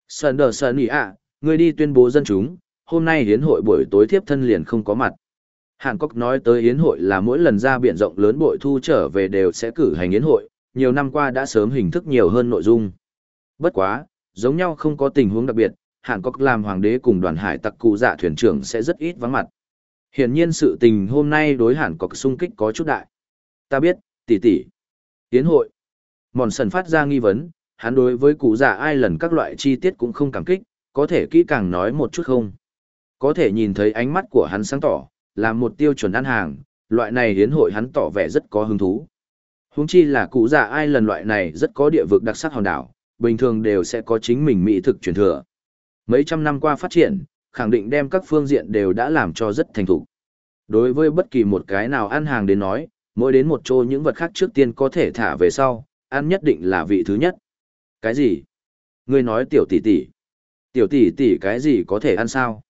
Sơn đờ sơn ý ạ, người đi tuyên bố dân chúng, hôm nay hiến hội buổi tối thiếp thân liền không có mặt. Hàn Cốc nói tới yến hội là mỗi lần ra biển rộng lớn bội thu trở về đều sẽ cử hành yến hội, nhiều năm qua đã sớm hình thức nhiều hơn nội dung. Bất quá, giống nhau không có tình huống đặc biệt, Hàn Cốc làm hoàng đế cùng đoàn hải tặc cụ dạ thuyền trưởng sẽ rất ít vắng mặt. Hiển nhiên sự tình hôm nay đối Hàn Cốc xung kích có chút đại. Ta biết, tỷ tỷ. Yến hội. Mòn sần phát ra nghi vấn, hắn đối với cụ dạ ai lần các loại chi tiết cũng không cảm kích, có thể kỹ càng nói một chút không. Có thể nhìn thấy ánh mắt của hắn sáng tỏ, là một tiêu chuẩn ăn hàng, loại này hiến hội hắn tỏ vẻ rất có hứng thú. Húng chi là cụ già ai lần loại này rất có địa vực đặc sắc hòn đảo, bình thường đều sẽ có chính mình mỹ thực truyền thừa. Mấy trăm năm qua phát triển, khẳng định đem các phương diện đều đã làm cho rất thành thục. Đối với bất kỳ một cái nào ăn hàng đến nói, mỗi đến một chỗ những vật khác trước tiên có thể thả về sau, ăn nhất định là vị thứ nhất. Cái gì? Ngươi nói tiểu tỷ tỷ. Tiểu tỷ tỷ cái gì có thể ăn sao?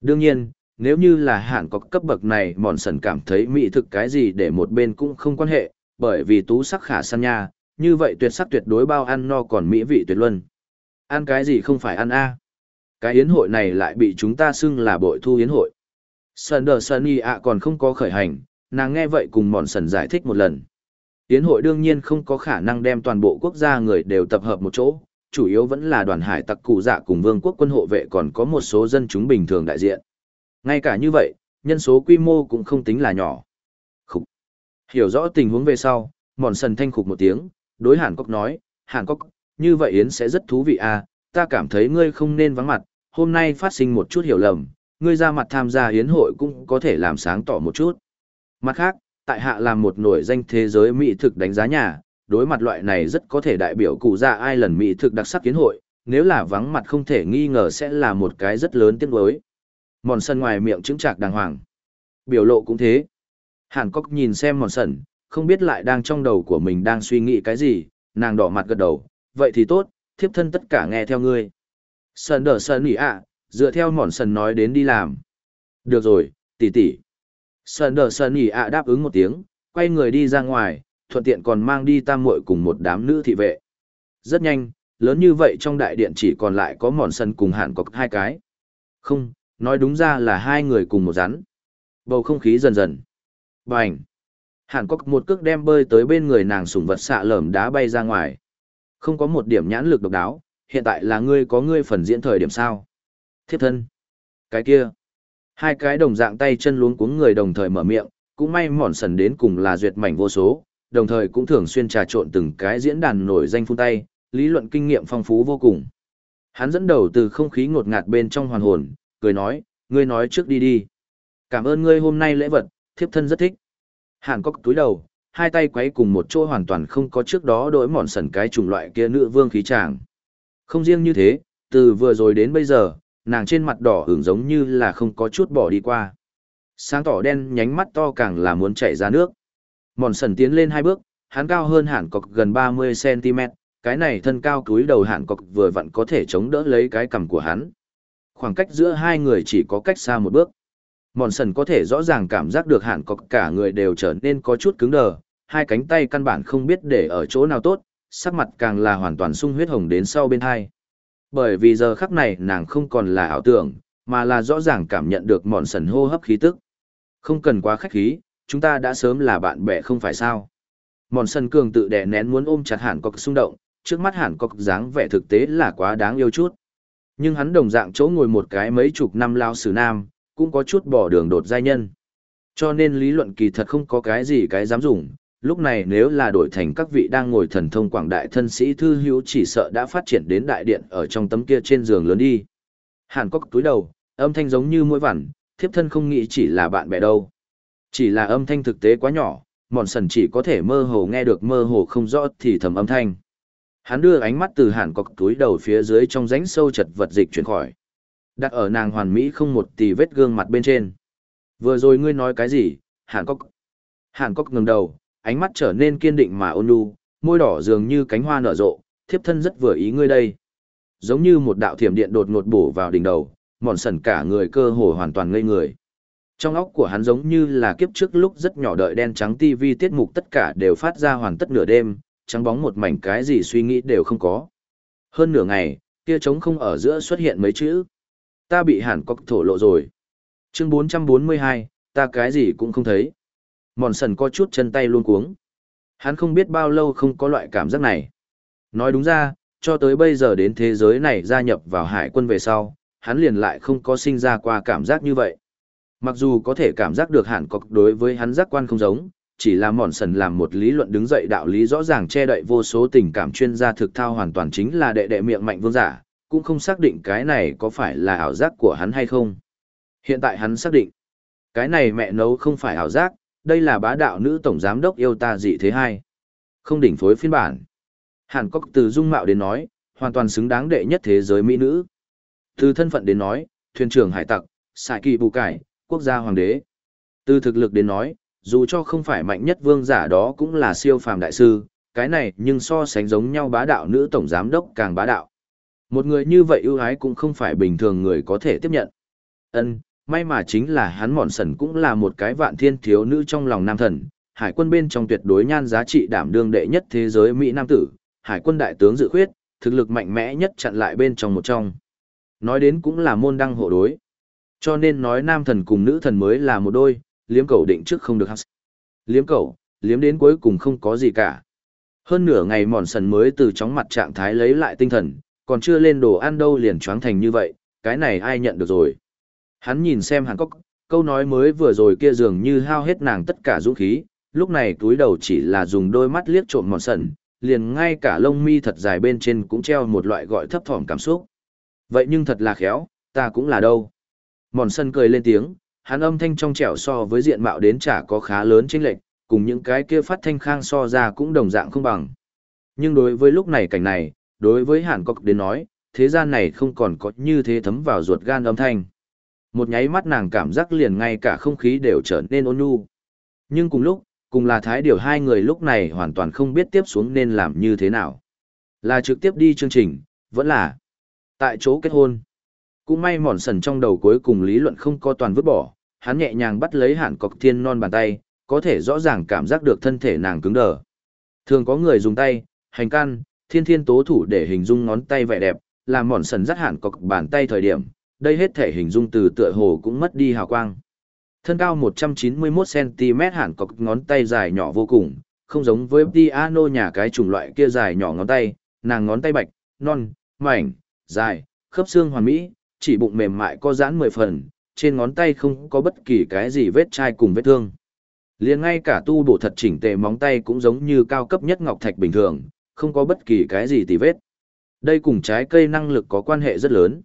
Đương nhiên, nếu như là hạn có cấp bậc này mòn sần cảm thấy mỹ thực cái gì để một bên cũng không quan hệ bởi vì tú sắc khả săn nha như vậy tuyệt sắc tuyệt đối bao ăn no còn mỹ vị tuyệt luân ăn cái gì không phải ăn a cái hiến hội này lại bị chúng ta xưng là bội thu hiến hội Sơn đờ Sơn y ạ còn không có khởi hành, nàng nghe vậy cùng mòn sần giải thích một lần. yến hội đương nhiên không có khả năng đem toàn bộ quốc gia người đều tập hợp một chỗ, chủ yếu vẫn là đoàn hải tặc cụ dạ cùng vương quốc quân hộ vệ còn có một số dân chúng bình thường đại diện. Ngay cả như vậy, nhân số quy mô cũng không tính là nhỏ. Khục. Hiểu rõ tình huống về sau, mòn sần thanh khục một tiếng, đối Hàn Cốc nói, Hàn Cốc, như vậy Yến sẽ rất thú vị à, ta cảm thấy ngươi không nên vắng mặt, hôm nay phát sinh một chút hiểu lầm, ngươi ra mặt tham gia Yến hội cũng có thể làm sáng tỏ một chút. Mặt khác, tại hạ làm một nổi danh thế giới mỹ thực đánh giá nhà, đối mặt loại này rất có thể đại biểu cụ ra ai lần mỹ thực đặc sắc kiến hội, nếu là vắng mặt không thể nghi ngờ sẽ là một cái rất lớn tiếng đối. Mòn sân ngoài miệng chứng trạc đàng hoàng. Biểu lộ cũng thế. Hàn Cốc nhìn xem mòn sần, không biết lại đang trong đầu của mình đang suy nghĩ cái gì, nàng đỏ mặt gật đầu, vậy thì tốt, thiếp thân tất cả nghe theo ngươi. Sần đỡ sần nhỉ ạ, dựa theo mòn sần nói đến đi làm. Được rồi, tỷ tỷ. Sần đỡ sần nhỉ ạ đáp ứng một tiếng, quay người đi ra ngoài, thuận tiện còn mang đi tam muội cùng một đám nữ thị vệ. Rất nhanh, lớn như vậy trong đại điện chỉ còn lại có mòn sân cùng hàn cốc hai cái. Không, nói đúng ra là hai người cùng một rắn. Bầu không khí dần dần. Bành! Hàn Cốc một cước đem bơi tới bên người nàng sủng vật xạ lởm đá bay ra ngoài. Không có một điểm nhãn lực độc đáo, hiện tại là ngươi có ngươi phần diễn thời điểm sao. Thiếp thân. Cái kia. Hai cái đồng dạng tay chân luống cuống người đồng thời mở miệng, cũng may mòn sần đến cùng là duyệt mảnh vô số, đồng thời cũng thường xuyên trà trộn từng cái diễn đàn nổi danh phun tay, lý luận kinh nghiệm phong phú vô cùng. Hắn dẫn đầu từ không khí ngột ngạt bên trong hoàn hồn, cười nói, ngươi nói trước đi đi. Cảm ơn ngươi hôm nay lễ vật, thiếp thân rất thích. Hàn cốc túi đầu, hai tay quấy cùng một chỗ hoàn toàn không có trước đó đổi mòn sần cái chủng loại kia nữ vương khí tràng. Không riêng như thế, từ vừa rồi đến bây giờ, nàng trên mặt đỏ hưởng giống như là không có chút bỏ đi qua. Sáng tỏ đen nhánh mắt to càng là muốn chảy ra nước. Mòn sần tiến lên hai bước, hắn cao hơn hàn cọc gần 30cm, cái này thân cao túi đầu hàn cọc vừa vặn có thể chống đỡ lấy cái cằm của hắn. Khoảng cách giữa hai người chỉ có cách xa một bước. Mòn sần có thể rõ ràng cảm giác được hàn cọc cả người đều trở nên có chút cứng đờ, hai cánh tay căn bản không biết để ở chỗ nào tốt, sắc mặt càng là hoàn toàn sung huyết hồng đến sau bên hai. Bởi vì giờ khắc này nàng không còn là ảo tưởng, mà là rõ ràng cảm nhận được mòn sần hô hấp khí tức. Không cần quá khách khí, chúng ta đã sớm là bạn bè không phải sao. Mòn sần cường tự đè nén muốn ôm chặt hẳn cọc xung động, trước mắt hẳn cọc dáng vẻ thực tế là quá đáng yêu chút. Nhưng hắn đồng dạng chỗ ngồi một cái mấy chục năm lao sử nam, cũng có chút bỏ đường đột giai nhân. Cho nên lý luận kỳ thật không có cái gì cái dám dùng, lúc này nếu là đổi thành các vị đang ngồi thần thông quảng đại thân sĩ thư hữu chỉ sợ đã phát triển đến đại điện ở trong tấm kia trên giường lớn đi. Hàn cốc túi đầu, âm thanh giống như mũi vằn, thiếp thân không nghĩ chỉ là bạn bè đâu. Chỉ là âm thanh thực tế quá nhỏ, mòn sần chỉ có thể mơ hồ nghe được mơ hồ không rõ thì thầm âm thanh. Hắn đưa ánh mắt từ hàn cọc túi đầu phía dưới trong rãnh sâu chật vật dịch chuyển khỏi. Đặt ở nàng hoàn mỹ không một tì vết gương mặt bên trên. Vừa rồi ngươi nói cái gì, hàn cọc Hàn cọc ngừng đầu, ánh mắt trở nên kiên định mà ôn nhu, môi đỏ dường như cánh hoa nở rộ, thiếp thân rất vừa ý ngươi đây. Giống như một đạo thiểm điện đột ngột bổ vào đỉnh đầu, mòn sần cả người cơ hồ hoàn toàn ngây người. Trong óc của hắn giống như là kiếp trước lúc rất nhỏ đợi đen trắng tivi tiết mục tất cả đều phát ra hoàn tất nửa đêm, trắng bóng một mảnh cái gì suy nghĩ đều không có. Hơn nửa ngày, kia trống không ở giữa xuất hiện mấy chữ. Ta bị hàn cọc thổ lộ rồi. Chương 442, ta cái gì cũng không thấy. Mòn sần có chút chân tay luôn cuống. Hắn không biết bao lâu không có loại cảm giác này. Nói đúng ra, cho tới bây giờ đến thế giới này gia nhập vào hải quân về sau, hắn liền lại không có sinh ra qua cảm giác như vậy. Mặc dù có thể cảm giác được hẳn cọc đối với hắn giác quan không giống, chỉ là mòn sần làm một lý luận đứng dậy đạo lý rõ ràng che đậy vô số tình cảm chuyên gia thực thao hoàn toàn chính là đệ đệ miệng mạnh vương giả, cũng không xác định cái này có phải là ảo giác của hắn hay không. Hiện tại hắn xác định, cái này mẹ nấu không phải ảo giác, đây là bá đạo nữ tổng giám đốc yêu ta dị thế hai. Không đỉnh phối phiên bản. Hàn Cốc từ dung mạo đến nói, hoàn toàn xứng đáng đệ nhất thế giới mỹ nữ. Từ thân phận đến nói, thuyền trưởng hải tặc, xài kỳ bù cải, quốc gia hoàng đế. Từ thực lực đến nói, dù cho không phải mạnh nhất vương giả đó cũng là siêu phàm đại sư, cái này nhưng so sánh giống nhau bá đạo nữ tổng giám đốc càng bá đạo. Một người như vậy ưu ái cũng không phải bình thường người có thể tiếp nhận. Ân, may mà chính là hắn mòn sần cũng là một cái vạn thiên thiếu nữ trong lòng nam thần, hải quân bên trong tuyệt đối nhan giá trị đảm đương đệ nhất thế giới Mỹ Nam tử, hải quân đại tướng dự khuyết, thực lực mạnh mẽ nhất chặn lại bên trong một trong. Nói đến cũng là môn đăng hộ đối. Cho nên nói nam thần cùng nữ thần mới là một đôi, liếm cầu định trước không được hắc. Liếm cầu, liếm đến cuối cùng không có gì cả. Hơn nửa ngày mòn sần mới từ chóng mặt trạng thái lấy lại tinh thần, còn chưa lên đồ ăn đâu liền choáng thành như vậy, cái này ai nhận được rồi. Hắn nhìn xem Hàn Cốc, câu nói mới vừa rồi kia dường như hao hết nàng tất cả dũng khí, lúc này túi đầu chỉ là dùng đôi mắt liếc trộm mòn sần, liền ngay cả lông mi thật dài bên trên cũng treo một loại gọi thấp thỏm cảm xúc. Vậy nhưng thật là khéo, ta cũng là đâu. Mòn sân cười lên tiếng, hắn âm thanh trong trẻo so với diện mạo đến chả có khá lớn chênh lệch, cùng những cái kia phát thanh khang so ra cũng đồng dạng không bằng. Nhưng đối với lúc này cảnh này, đối với Hàn Cốc đến nói, thế gian này không còn có như thế thấm vào ruột gan âm thanh. Một nháy mắt nàng cảm giác liền ngay cả không khí đều trở nên ôn nhu. Nhưng cùng lúc, cùng là thái điều hai người lúc này hoàn toàn không biết tiếp xuống nên làm như thế nào. Là trực tiếp đi chương trình, vẫn là tại chỗ kết hôn. Cũng may mòn sần trong đầu cuối cùng lý luận không có toàn vứt bỏ, hắn nhẹ nhàng bắt lấy hạn cọc thiên non bàn tay, có thể rõ ràng cảm giác được thân thể nàng cứng đờ. Thường có người dùng tay, hành can, thiên thiên tố thủ để hình dung ngón tay vẻ đẹp, làm mòn sần dắt hạn cọc bàn tay thời điểm, đây hết thể hình dung từ tựa hồ cũng mất đi hào quang. Thân cao 191cm hạn cọc ngón tay dài nhỏ vô cùng, không giống với piano nhà cái chủng loại kia dài nhỏ ngón tay, nàng ngón tay bạch, non, mảnh, dài, khớp xương hoàn mỹ, chỉ bụng mềm mại có giãn mười phần, trên ngón tay không có bất kỳ cái gì vết chai cùng vết thương. Liền ngay cả tu bổ thật chỉnh tề móng tay cũng giống như cao cấp nhất ngọc thạch bình thường, không có bất kỳ cái gì tì vết. Đây cùng trái cây năng lực có quan hệ rất lớn.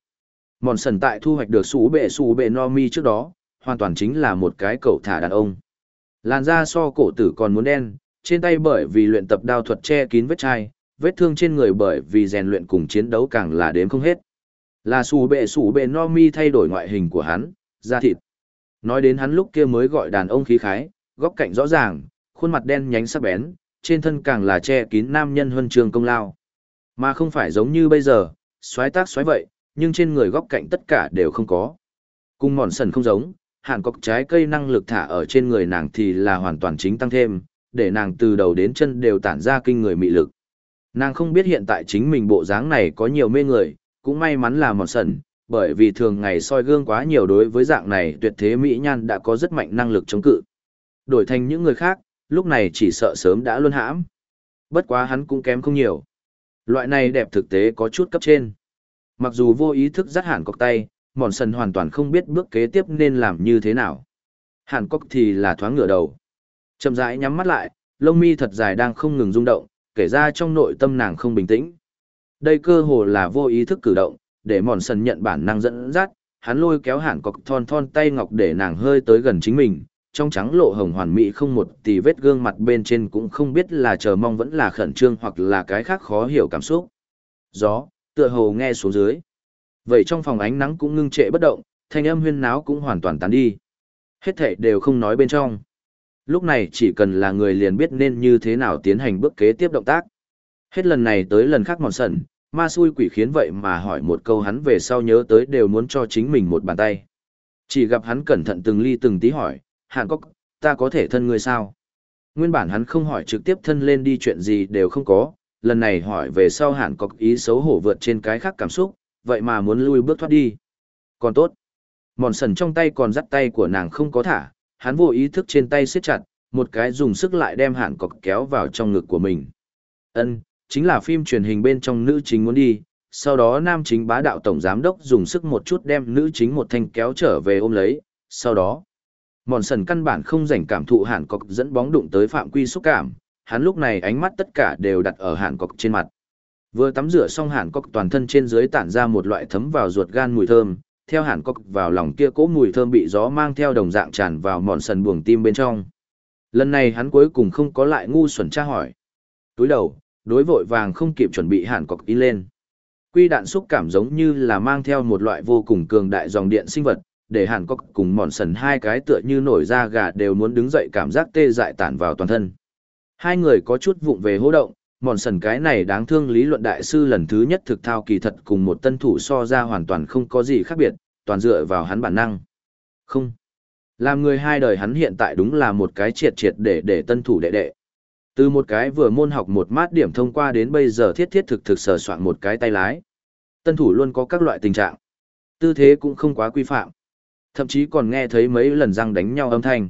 Mòn sần tại thu hoạch được sủ bệ sủ bệ no mi trước đó, hoàn toàn chính là một cái cậu thả đàn ông. Làn da so cổ tử còn muốn đen, trên tay bởi vì luyện tập đao thuật che kín vết chai, vết thương trên người bởi vì rèn luyện cùng chiến đấu càng là đếm không hết. Là sủ bệ sủ bệ no mi thay đổi ngoại hình của hắn, da thịt. Nói đến hắn lúc kia mới gọi đàn ông khí khái, góc cạnh rõ ràng, khuôn mặt đen nhánh sắc bén, trên thân càng là che kín nam nhân huân trường công lao. Mà không phải giống như bây giờ, xoáy tác xoáy vậy, nhưng trên người góc cạnh tất cả đều không có. Cùng mòn sần không giống, hạn cọc trái cây năng lực thả ở trên người nàng thì là hoàn toàn chính tăng thêm, để nàng từ đầu đến chân đều tản ra kinh người mị lực. Nàng không biết hiện tại chính mình bộ dáng này có nhiều mê người, cũng may mắn là mòn sần, bởi vì thường ngày soi gương quá nhiều đối với dạng này tuyệt thế mỹ nhan đã có rất mạnh năng lực chống cự. Đổi thành những người khác, lúc này chỉ sợ sớm đã luôn hãm. Bất quá hắn cũng kém không nhiều. Loại này đẹp thực tế có chút cấp trên. Mặc dù vô ý thức dắt hẳn cọc tay, mòn sần hoàn toàn không biết bước kế tiếp nên làm như thế nào. Hàn cốc thì là thoáng ngửa đầu. Chậm rãi nhắm mắt lại, lông mi thật dài đang không ngừng rung động, kể ra trong nội tâm nàng không bình tĩnh. Đây cơ hồ là vô ý thức cử động, để mòn sần nhận bản năng dẫn dắt, hắn lôi kéo hẳn cọc thon thon tay ngọc để nàng hơi tới gần chính mình, trong trắng lộ hồng hoàn mỹ không một tì vết gương mặt bên trên cũng không biết là chờ mong vẫn là khẩn trương hoặc là cái khác khó hiểu cảm xúc. Gió, tựa hồ nghe xuống dưới. Vậy trong phòng ánh nắng cũng ngưng trệ bất động, thanh âm huyên náo cũng hoàn toàn tán đi. Hết thảy đều không nói bên trong. Lúc này chỉ cần là người liền biết nên như thế nào tiến hành bước kế tiếp động tác. Hết lần này tới lần khác mòn sần, ma xui quỷ khiến vậy mà hỏi một câu hắn về sau nhớ tới đều muốn cho chính mình một bàn tay. Chỉ gặp hắn cẩn thận từng ly từng tí hỏi, hạng có ta có thể thân ngươi sao? Nguyên bản hắn không hỏi trực tiếp thân lên đi chuyện gì đều không có, lần này hỏi về sau hạng có ý xấu hổ vượt trên cái khác cảm xúc, vậy mà muốn lui bước thoát đi. Còn tốt. Mòn sần trong tay còn dắt tay của nàng không có thả, hắn vô ý thức trên tay siết chặt, một cái dùng sức lại đem hạng cọc kéo vào trong ngực của mình. Ân, chính là phim truyền hình bên trong nữ chính muốn đi, sau đó nam chính bá đạo tổng giám đốc dùng sức một chút đem nữ chính một thanh kéo trở về ôm lấy, sau đó Mòn sần căn bản không rảnh cảm thụ hàn cọc dẫn bóng đụng tới phạm quy xúc cảm, hắn lúc này ánh mắt tất cả đều đặt ở hàn cọc trên mặt. Vừa tắm rửa xong hàn cọc toàn thân trên dưới tản ra một loại thấm vào ruột gan mùi thơm, theo hàn cọc vào lòng kia cỗ mùi thơm bị gió mang theo đồng dạng tràn vào mòn sần buồng tim bên trong. Lần này hắn cuối cùng không có lại ngu xuẩn tra hỏi. Túi đầu, đối vội vàng không kịp chuẩn bị hàn cọc in lên. Quy đạn xúc cảm giống như là mang theo một loại vô cùng cường đại dòng điện sinh vật, để hàn cọc cùng mòn sần hai cái tựa như nổi da gà đều muốn đứng dậy cảm giác tê dại tản vào toàn thân. Hai người có chút vụng về hô động mòn sần cái này đáng thương lý luận đại sư lần thứ nhất thực thao kỳ thật cùng một tân thủ so ra hoàn toàn không có gì khác biệt toàn dựa vào hắn bản năng. Không. Làm người hai đời hắn hiện tại đúng là một cái triệt triệt để để tân thủ đệ đệ từ một cái vừa môn học một mát điểm thông qua đến bây giờ thiết thiết thực thực sờ soạn một cái tay lái tân thủ luôn có các loại tình trạng tư thế cũng không quá quy phạm Thậm chí còn nghe thấy mấy lần răng đánh nhau âm thanh.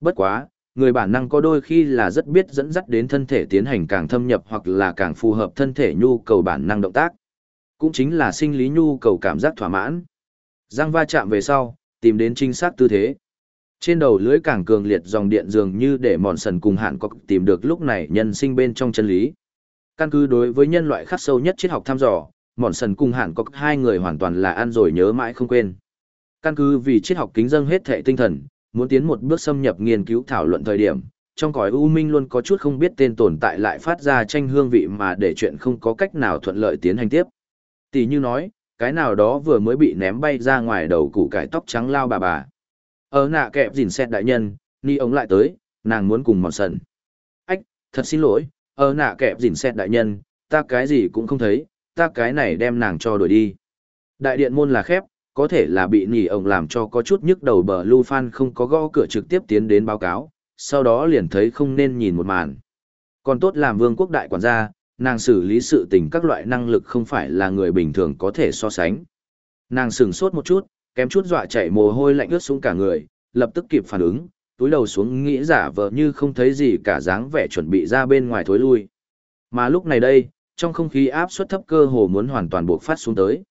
Bất quá, người bản năng có đôi khi là rất biết dẫn dắt đến thân thể tiến hành càng thâm nhập hoặc là càng phù hợp thân thể nhu cầu bản năng động tác. Cũng chính là sinh lý nhu cầu cảm giác thỏa mãn. Răng va chạm về sau, tìm đến chính xác tư thế. Trên đầu lưới càng cường liệt dòng điện dường như để mòn sần cùng hạn có tìm được lúc này nhân sinh bên trong chân lý. Căn cứ đối với nhân loại khắc sâu nhất triết học thăm dò, mòn sần cùng hạn có hai người hoàn toàn là ăn rồi nhớ mãi không quên. Căn cứ vì triết học kính dâng hết thệ tinh thần, muốn tiến một bước xâm nhập nghiên cứu thảo luận thời điểm, trong cõi u minh luôn có chút không biết tên tồn tại lại phát ra tranh hương vị mà để chuyện không có cách nào thuận lợi tiến hành tiếp. Tỷ như nói, cái nào đó vừa mới bị ném bay ra ngoài đầu củ cải tóc trắng lao bà bà. Ở nạ kẹp dìn xét đại nhân, ni ống lại tới, nàng muốn cùng mòn sần. Ách, thật xin lỗi, ở nạ kẹp dìn xét đại nhân, ta cái gì cũng không thấy, ta cái này đem nàng cho đuổi đi. Đại điện môn là khép, có thể là bị nhỉ ổng làm cho có chút nhức đầu bờ lưu phan không có gõ cửa trực tiếp tiến đến báo cáo, sau đó liền thấy không nên nhìn một màn. Còn tốt làm vương quốc đại quản gia, nàng xử lý sự tình các loại năng lực không phải là người bình thường có thể so sánh. Nàng sửng sốt một chút, kém chút dọa chảy mồ hôi lạnh ướt xuống cả người, lập tức kịp phản ứng, túi đầu xuống nghĩ giả vờ như không thấy gì cả dáng vẻ chuẩn bị ra bên ngoài thối lui. Mà lúc này đây, trong không khí áp suất thấp cơ hồ muốn hoàn toàn buộc phát xuống tới.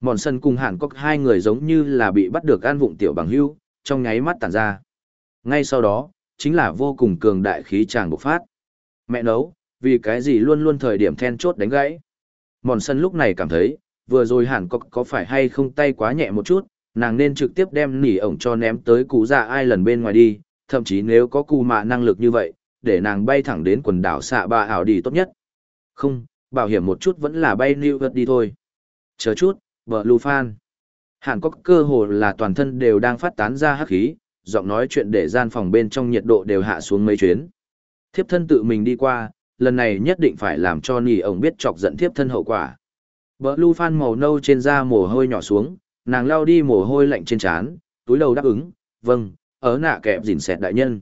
Mòn sân cùng hàn có hai người giống như là bị bắt được an vụng tiểu bằng hưu, trong nháy mắt tản ra. Ngay sau đó, chính là vô cùng cường đại khí tràng bộc phát. Mẹ nấu, vì cái gì luôn luôn thời điểm then chốt đánh gãy. Mòn sân lúc này cảm thấy, vừa rồi hàn có có phải hay không tay quá nhẹ một chút, nàng nên trực tiếp đem nỉ ổng cho ném tới cụ dạ ai lần bên ngoài đi, thậm chí nếu có cụ mạ năng lực như vậy, để nàng bay thẳng đến quần đảo xạ ba ảo đi tốt nhất. Không, bảo hiểm một chút vẫn là bay New York đi thôi. Chờ chút, bờ lu phan. Hàn có cơ hồ là toàn thân đều đang phát tán ra hắc khí, giọng nói chuyện để gian phòng bên trong nhiệt độ đều hạ xuống mấy chuyến. Thiếp thân tự mình đi qua, lần này nhất định phải làm cho nỉ ổng biết chọc giận thiếp thân hậu quả. Bờ lưu phan màu nâu trên da mồ hôi nhỏ xuống, nàng lao đi mồ hôi lạnh trên trán, túi đầu đáp ứng, vâng, ở nạ kẹp dìn xẹt đại nhân.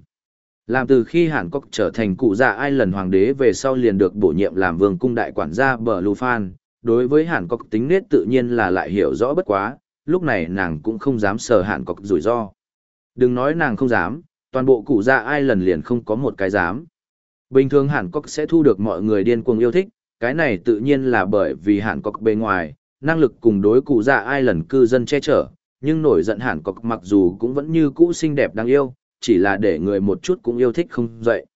Làm từ khi Hàn cốc trở thành cụ già ai lần hoàng đế về sau liền được bổ nhiệm làm vương cung đại quản gia bờ Lưu Phan, đối với Hàn cốc tính nết tự nhiên là lại hiểu rõ bất quá, lúc này nàng cũng không dám sờ Hàn cốc rủi ro. Đừng nói nàng không dám, toàn bộ cụ già ai lần liền không có một cái dám. Bình thường Hàn cốc sẽ thu được mọi người điên cuồng yêu thích, cái này tự nhiên là bởi vì Hàn cốc bề ngoài, năng lực cùng đối cụ dạ ai lần cư dân che chở, nhưng nổi giận hẳn cọc mặc dù cũng vẫn như cũ xinh đẹp đáng yêu, chỉ là để người một chút cũng yêu thích không dậy.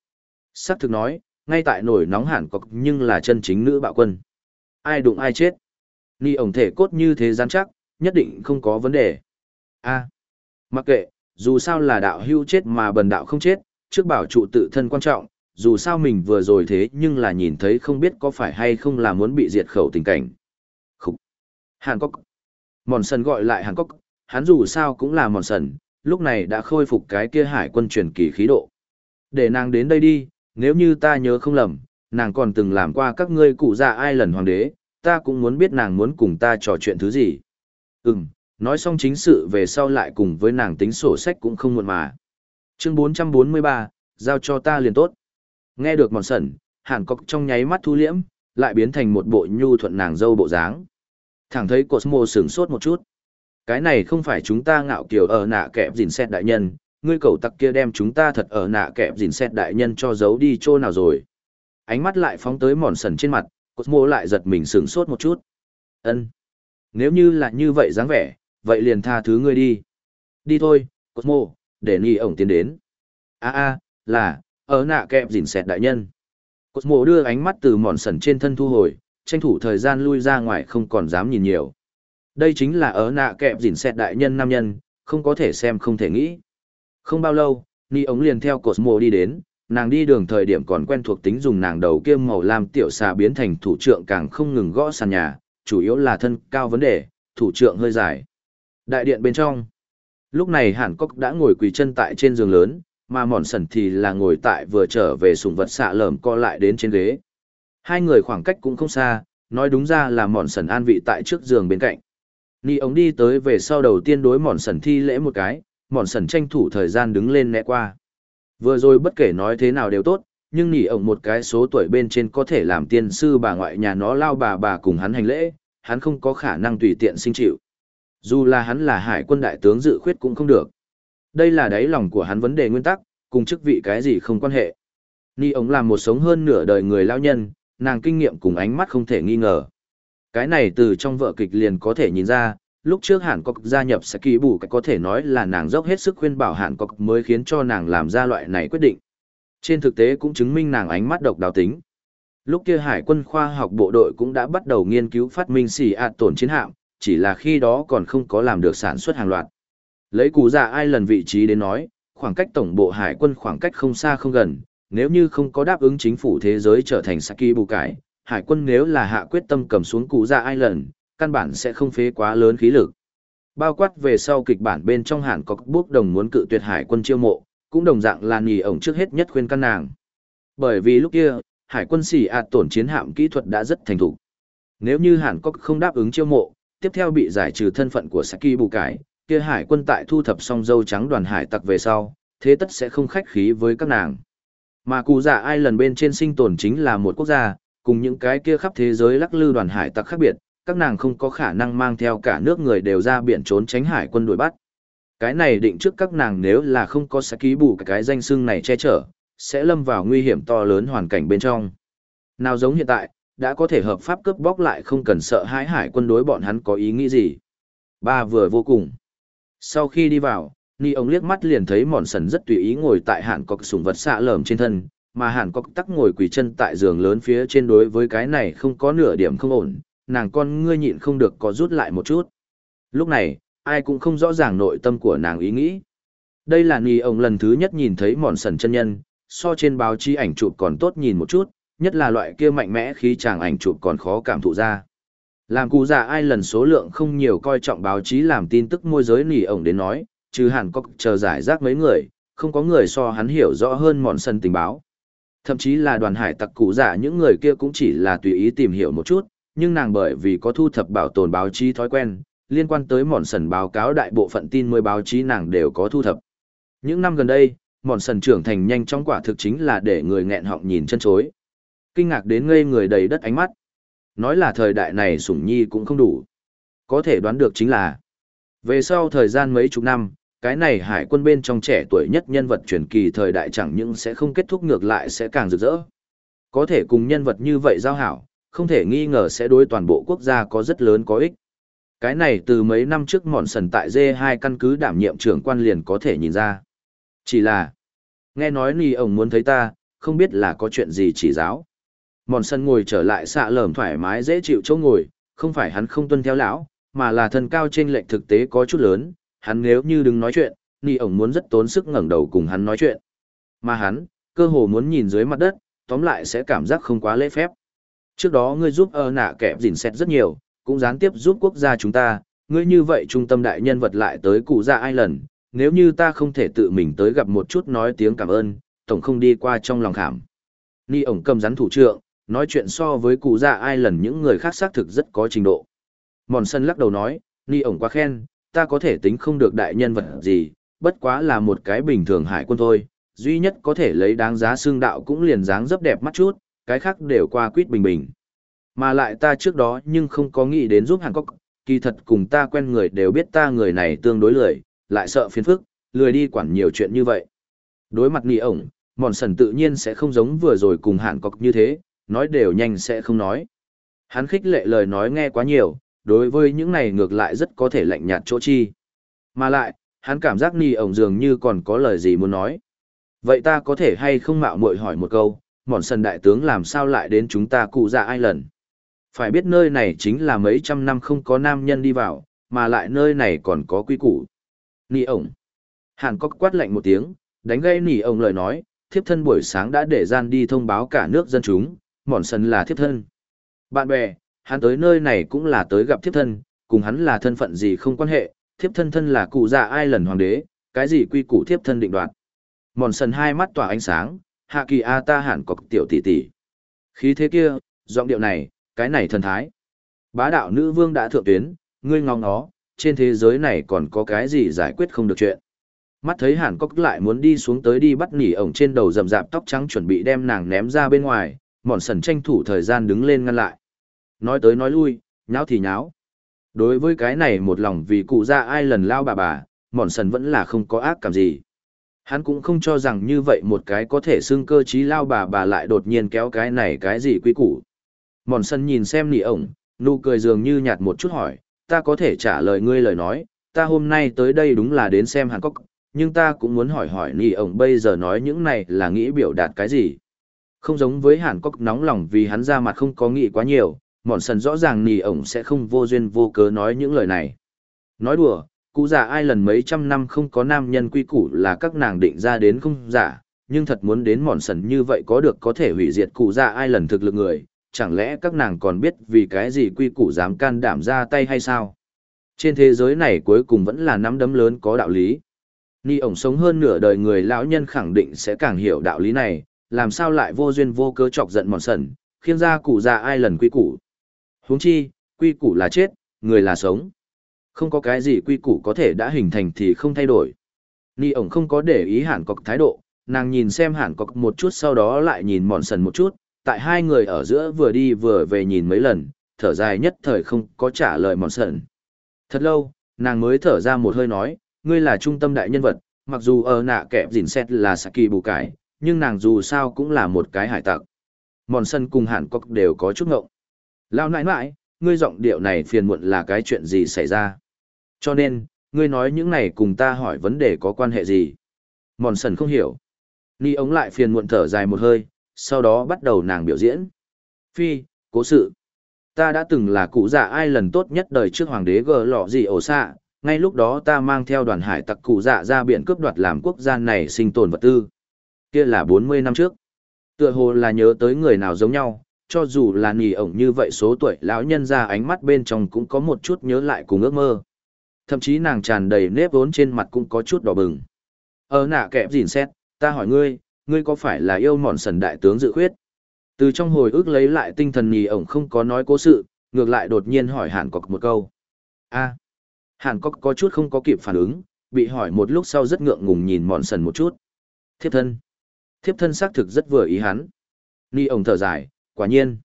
Sắc thực nói, ngay tại nổi nóng hẳn cọc nhưng là chân chính nữ bạo quân. Ai đụng ai chết. Ni ổng thể cốt như thế gian chắc, nhất định không có vấn đề. a mặc kệ, dù sao là đạo hưu chết mà bần đạo không chết, trước bảo trụ tự thân quan trọng, dù sao mình vừa rồi thế nhưng là nhìn thấy không biết có phải hay không là muốn bị diệt khẩu tình cảnh. Hàn Cốc. Mòn sần gọi lại Hàn Cốc, hắn dù sao cũng là mòn sần, lúc này đã khôi phục cái kia hải quân truyền kỳ khí độ. Để nàng đến đây đi, nếu như ta nhớ không lầm, nàng còn từng làm qua các ngươi cụ già ai lần hoàng đế, ta cũng muốn biết nàng muốn cùng ta trò chuyện thứ gì. Ừm, nói xong chính sự về sau lại cùng với nàng tính sổ sách cũng không muộn mà. Chương 443, giao cho ta liền tốt. Nghe được mòn sần, Hàn Cốc trong nháy mắt thu liễm, lại biến thành một bộ nhu thuận nàng dâu bộ dáng. Thẳng thấy Cosmo sửng sốt một chút. Cái này không phải chúng ta ngạo kiều ở nạ kẹp gìn xét đại nhân, ngươi cầu tặc kia đem chúng ta thật ở nạ kẹp gìn xét đại nhân cho giấu đi chỗ nào rồi. Ánh mắt lại phóng tới mòn sần trên mặt, Cosmo lại giật mình sửng sốt một chút. ân Nếu như là như vậy dáng vẻ, vậy liền tha thứ ngươi đi. Đi thôi, Cosmo, để nghi ổng tiến đến. a a là, ở nạ kẹp gìn xét đại nhân. Cosmo đưa ánh mắt từ mòn sần trên thân thu hồi, tranh thủ thời gian lui ra ngoài không còn dám nhìn nhiều. Đây chính là ở nạ kẹp dỉn xẹt đại nhân nam nhân, không có thể xem không thể nghĩ. Không bao lâu, Ni ống liền theo Cosmo đi đến, nàng đi đường thời điểm còn quen thuộc tính dùng nàng đầu kia màu lam tiểu xà biến thành thủ trượng càng không ngừng gõ sàn nhà, chủ yếu là thân cao vấn đề, thủ trượng hơi dài. Đại điện bên trong. Lúc này Hàn Cốc đã ngồi quỳ chân tại trên giường lớn, mà mòn sần thì là ngồi tại vừa trở về sùng vật xạ lởm co lại đến trên ghế. Hai người khoảng cách cũng không xa, nói đúng ra là mòn sần an vị tại trước giường bên cạnh. Nhi ống đi tới về sau đầu tiên đối mòn sần thi lễ một cái, mòn sần tranh thủ thời gian đứng lên né qua. Vừa rồi bất kể nói thế nào đều tốt, nhưng nỉ ổng một cái số tuổi bên trên có thể làm tiên sư bà ngoại nhà nó lao bà bà cùng hắn hành lễ, hắn không có khả năng tùy tiện sinh chịu. Dù là hắn là hải quân đại tướng dự khuyết cũng không được. Đây là đáy lòng của hắn vấn đề nguyên tắc, cùng chức vị cái gì không quan hệ. Ni ống làm một sống hơn nửa đời người lao nhân, nàng kinh nghiệm cùng ánh mắt không thể nghi ngờ. Cái này từ trong vợ kịch liền có thể nhìn ra, lúc trước Hàn Quốc gia nhập sẽ kỳ bù có thể nói là nàng dốc hết sức khuyên bảo Hàn Quốc mới khiến cho nàng làm ra loại này quyết định. Trên thực tế cũng chứng minh nàng ánh mắt độc đáo tính. Lúc kia Hải quân khoa học bộ đội cũng đã bắt đầu nghiên cứu phát minh xì ạt tổn chiến hạm, chỉ là khi đó còn không có làm được sản xuất hàng loạt. Lấy cú giả ai lần vị trí đến nói, khoảng cách tổng bộ hải quân khoảng cách không xa không gần, nếu như không có đáp ứng chính phủ thế giới trở thành Saki bù cải, hải quân nếu là hạ quyết tâm cầm xuống cụ Ra dạ Island, căn bản sẽ không phế quá lớn khí lực. Bao quát về sau kịch bản bên trong hẳn có bước đồng muốn cự tuyệt hải quân chiêu mộ, cũng đồng dạng là nghỉ ổng trước hết nhất khuyên căn nàng. Bởi vì lúc kia, hải quân xỉ ạt tổn chiến hạm kỹ thuật đã rất thành thục. Nếu như Hàn Quốc không đáp ứng chiêu mộ, tiếp theo bị giải trừ thân phận của Saki bù cải, kia hải quân tại thu thập xong dâu trắng đoàn hải tặc về sau, thế tất sẽ không khách khí với các nàng. Mà cụ dạ ai lần bên trên sinh tồn chính là một quốc gia, cùng những cái kia khắp thế giới lắc lư đoàn hải tặc khác biệt, các nàng không có khả năng mang theo cả nước người đều ra biển trốn tránh hải quân đuổi bắt. Cái này định trước các nàng nếu là không có sẽ ký bù cái danh xưng này che chở, sẽ lâm vào nguy hiểm to lớn hoàn cảnh bên trong. Nào giống hiện tại, đã có thể hợp pháp cướp bóc lại không cần sợ hãi hải quân đối bọn hắn có ý nghĩ gì. Ba vừa vô cùng. Sau khi đi vào, Ni ông liếc mắt liền thấy mòn sần rất tùy ý ngồi tại hạn cọc sùng vật xạ lởm trên thân, mà hạn cọc tắc ngồi quỳ chân tại giường lớn phía trên đối với cái này không có nửa điểm không ổn, nàng con ngươi nhịn không được có rút lại một chút. Lúc này, ai cũng không rõ ràng nội tâm của nàng ý nghĩ. Đây là Ni ông lần thứ nhất nhìn thấy mòn sần chân nhân, so trên báo chí ảnh chụp còn tốt nhìn một chút, nhất là loại kia mạnh mẽ khí chàng ảnh chụp còn khó cảm thụ ra. Làm cụ già ai lần số lượng không nhiều coi trọng báo chí làm tin tức môi giới nỉ ổng đến nói, trừ hẳn có chờ giải rác mấy người, không có người so hắn hiểu rõ hơn mòn sân tình báo. Thậm chí là đoàn hải tặc cụ giả những người kia cũng chỉ là tùy ý tìm hiểu một chút, nhưng nàng bởi vì có thu thập bảo tồn báo chí thói quen, liên quan tới mòn sần báo cáo đại bộ phận tin mới báo chí nàng đều có thu thập. Những năm gần đây, mòn sần trưởng thành nhanh trong quả thực chính là để người nghẹn họng nhìn chân chối. Kinh ngạc đến ngây người đầy đất ánh mắt. Nói là thời đại này sủng nhi cũng không đủ. Có thể đoán được chính là, về sau thời gian mấy chục năm, cái này hải quân bên trong trẻ tuổi nhất nhân vật truyền kỳ thời đại chẳng những sẽ không kết thúc ngược lại sẽ càng rực rỡ. Có thể cùng nhân vật như vậy giao hảo, không thể nghi ngờ sẽ đối toàn bộ quốc gia có rất lớn có ích. Cái này từ mấy năm trước mòn sần tại D2 căn cứ đảm nhiệm trưởng quan liền có thể nhìn ra. Chỉ là, nghe nói nì ổng muốn thấy ta, không biết là có chuyện gì chỉ giáo. Mòn sân ngồi trở lại xạ lởm thoải mái dễ chịu chỗ ngồi, không phải hắn không tuân theo lão, mà là thân cao trên lệnh thực tế có chút lớn, hắn nếu như đừng nói chuyện, nì ổng muốn rất tốn sức ngẩng đầu cùng hắn nói chuyện. Mà hắn, cơ hồ muốn nhìn dưới mặt đất, tóm lại sẽ cảm giác không quá lễ phép. Trước đó ngươi giúp ơ nạ kẹp dình xét rất nhiều, cũng gián tiếp giúp quốc gia chúng ta, ngươi như vậy trung tâm đại nhân vật lại tới cụ gia ai lần, nếu như ta không thể tự mình tới gặp một chút nói tiếng cảm ơn, tổng không đi qua trong lòng khảm. Ni ổng cầm rắn thủ trượng, nói chuyện so với cụ gia ai lần những người khác xác thực rất có trình độ. Mòn sân lắc đầu nói, Ni ổng quá khen, ta có thể tính không được đại nhân vật gì, bất quá là một cái bình thường hải quân thôi, duy nhất có thể lấy đáng giá xương đạo cũng liền dáng rất đẹp mắt chút, cái khác đều qua quýt bình bình. Mà lại ta trước đó nhưng không có nghĩ đến giúp Hàn Quốc, kỳ thật cùng ta quen người đều biết ta người này tương đối lười, lại sợ phiền phức, lười đi quản nhiều chuyện như vậy. Đối mặt Ni ổng, mòn sần tự nhiên sẽ không giống vừa rồi cùng Hàn Quốc như thế, nói đều nhanh sẽ không nói. Hắn khích lệ lời nói nghe quá nhiều, đối với những này ngược lại rất có thể lạnh nhạt chỗ chi. Mà lại, hắn cảm giác ni ổng dường như còn có lời gì muốn nói. Vậy ta có thể hay không mạo muội hỏi một câu, mòn sần đại tướng làm sao lại đến chúng ta cụ dạ ai lần? Phải biết nơi này chính là mấy trăm năm không có nam nhân đi vào, mà lại nơi này còn có quy củ. Nì ổng. Hàn Cốc quát lạnh một tiếng, đánh gây nỉ ổng lời nói, thiếp thân buổi sáng đã để gian đi thông báo cả nước dân chúng, mòn sân là thiếp thân. Bạn bè, hắn tới nơi này cũng là tới gặp thiếp thân, cùng hắn là thân phận gì không quan hệ, thiếp thân thân là cụ già ai lần hoàng đế, cái gì quy củ thiếp thân định đoạt. Mòn sần hai mắt tỏa ánh sáng, hạ kỳ a ta hẳn có tiểu tỷ tỷ. Khí thế kia, giọng điệu này, cái này thần thái. Bá đạo nữ vương đã thượng tuyến, ngươi ngóng nó, trên thế giới này còn có cái gì giải quyết không được chuyện. Mắt thấy hẳn cốc lại muốn đi xuống tới đi bắt nỉ ổng trên đầu rầm rạp tóc trắng chuẩn bị đem nàng ném ra bên ngoài, mòn sần tranh thủ thời gian đứng lên ngăn lại. Nói tới nói lui, nháo thì nháo. Đối với cái này một lòng vì cụ ra ai lần lao bà bà, mòn sần vẫn là không có ác cảm gì. Hắn cũng không cho rằng như vậy một cái có thể xưng cơ trí lao bà bà lại đột nhiên kéo cái này cái gì quý củ. Mòn sân nhìn xem nỉ ổng, nụ cười dường như nhạt một chút hỏi, ta có thể trả lời ngươi lời nói, ta hôm nay tới đây đúng là đến xem Hàn Quốc, nhưng ta cũng muốn hỏi hỏi nỉ ổng bây giờ nói những này là nghĩ biểu đạt cái gì. Không giống với Hàn Quốc nóng lòng vì hắn ra mặt không có nghĩ quá nhiều, mọn sần rõ ràng nì ổng sẽ không vô duyên vô cớ nói những lời này. Nói đùa, cụ già ai lần mấy trăm năm không có nam nhân quy củ là các nàng định ra đến không giả, nhưng thật muốn đến mòn sần như vậy có được có thể hủy diệt cụ già ai lần thực lực người, chẳng lẽ các nàng còn biết vì cái gì quy củ dám can đảm ra tay hay sao? Trên thế giới này cuối cùng vẫn là nắm đấm lớn có đạo lý. Ni ổng sống hơn nửa đời người lão nhân khẳng định sẽ càng hiểu đạo lý này, làm sao lại vô duyên vô cớ chọc giận mòn sần, khiến ra cụ già ai lần quy củ. Huống chi, quy củ là chết, người là sống. Không có cái gì quy củ có thể đã hình thành thì không thay đổi. Ni ổng không có để ý hẳn cọc thái độ, nàng nhìn xem hẳn cọc một chút sau đó lại nhìn mòn sần một chút, tại hai người ở giữa vừa đi vừa về nhìn mấy lần, thở dài nhất thời không có trả lời mòn sần. Thật lâu, nàng mới thở ra một hơi nói, ngươi là trung tâm đại nhân vật, mặc dù ở nạ kẹp dìn xét là Saki bù cải, nhưng nàng dù sao cũng là một cái hải tặc. Mòn sân cùng hẳn cọc đều có chút ngộng. Lao nãi nãi, ngươi giọng điệu này phiền muộn là cái chuyện gì xảy ra. Cho nên, ngươi nói những này cùng ta hỏi vấn đề có quan hệ gì. Mòn sần không hiểu. Ni ống lại phiền muộn thở dài một hơi, sau đó bắt đầu nàng biểu diễn. Phi, cố sự. Ta đã từng là cụ dạ ai lần tốt nhất đời trước hoàng đế gờ lọ gì ổ xạ, ngay lúc đó ta mang theo đoàn hải tặc cụ dạ ra biển cướp đoạt làm quốc gia này sinh tồn vật tư. Kia là 40 năm trước. Tựa hồ là nhớ tới người nào giống nhau, cho dù là nỉ ổng như vậy số tuổi lão nhân ra ánh mắt bên trong cũng có một chút nhớ lại cùng ước mơ. Thậm chí nàng tràn đầy nếp vốn trên mặt cũng có chút đỏ bừng. Ở nạ kẹp dìn xét, ta hỏi ngươi, ngươi có phải là yêu mòn sần đại tướng dự khuyết? Từ trong hồi ức lấy lại tinh thần nhì ổng không có nói cố sự, ngược lại đột nhiên hỏi Hàn cọc một câu. a à, Hàn cọc có chút không có kịp phản ứng, bị hỏi một lúc sau rất ngượng ngùng nhìn mòn sần một chút. Thiếp thân. Thiếp thân xác thực rất vừa ý hắn. Ni ổng thở dài, quả nhiên.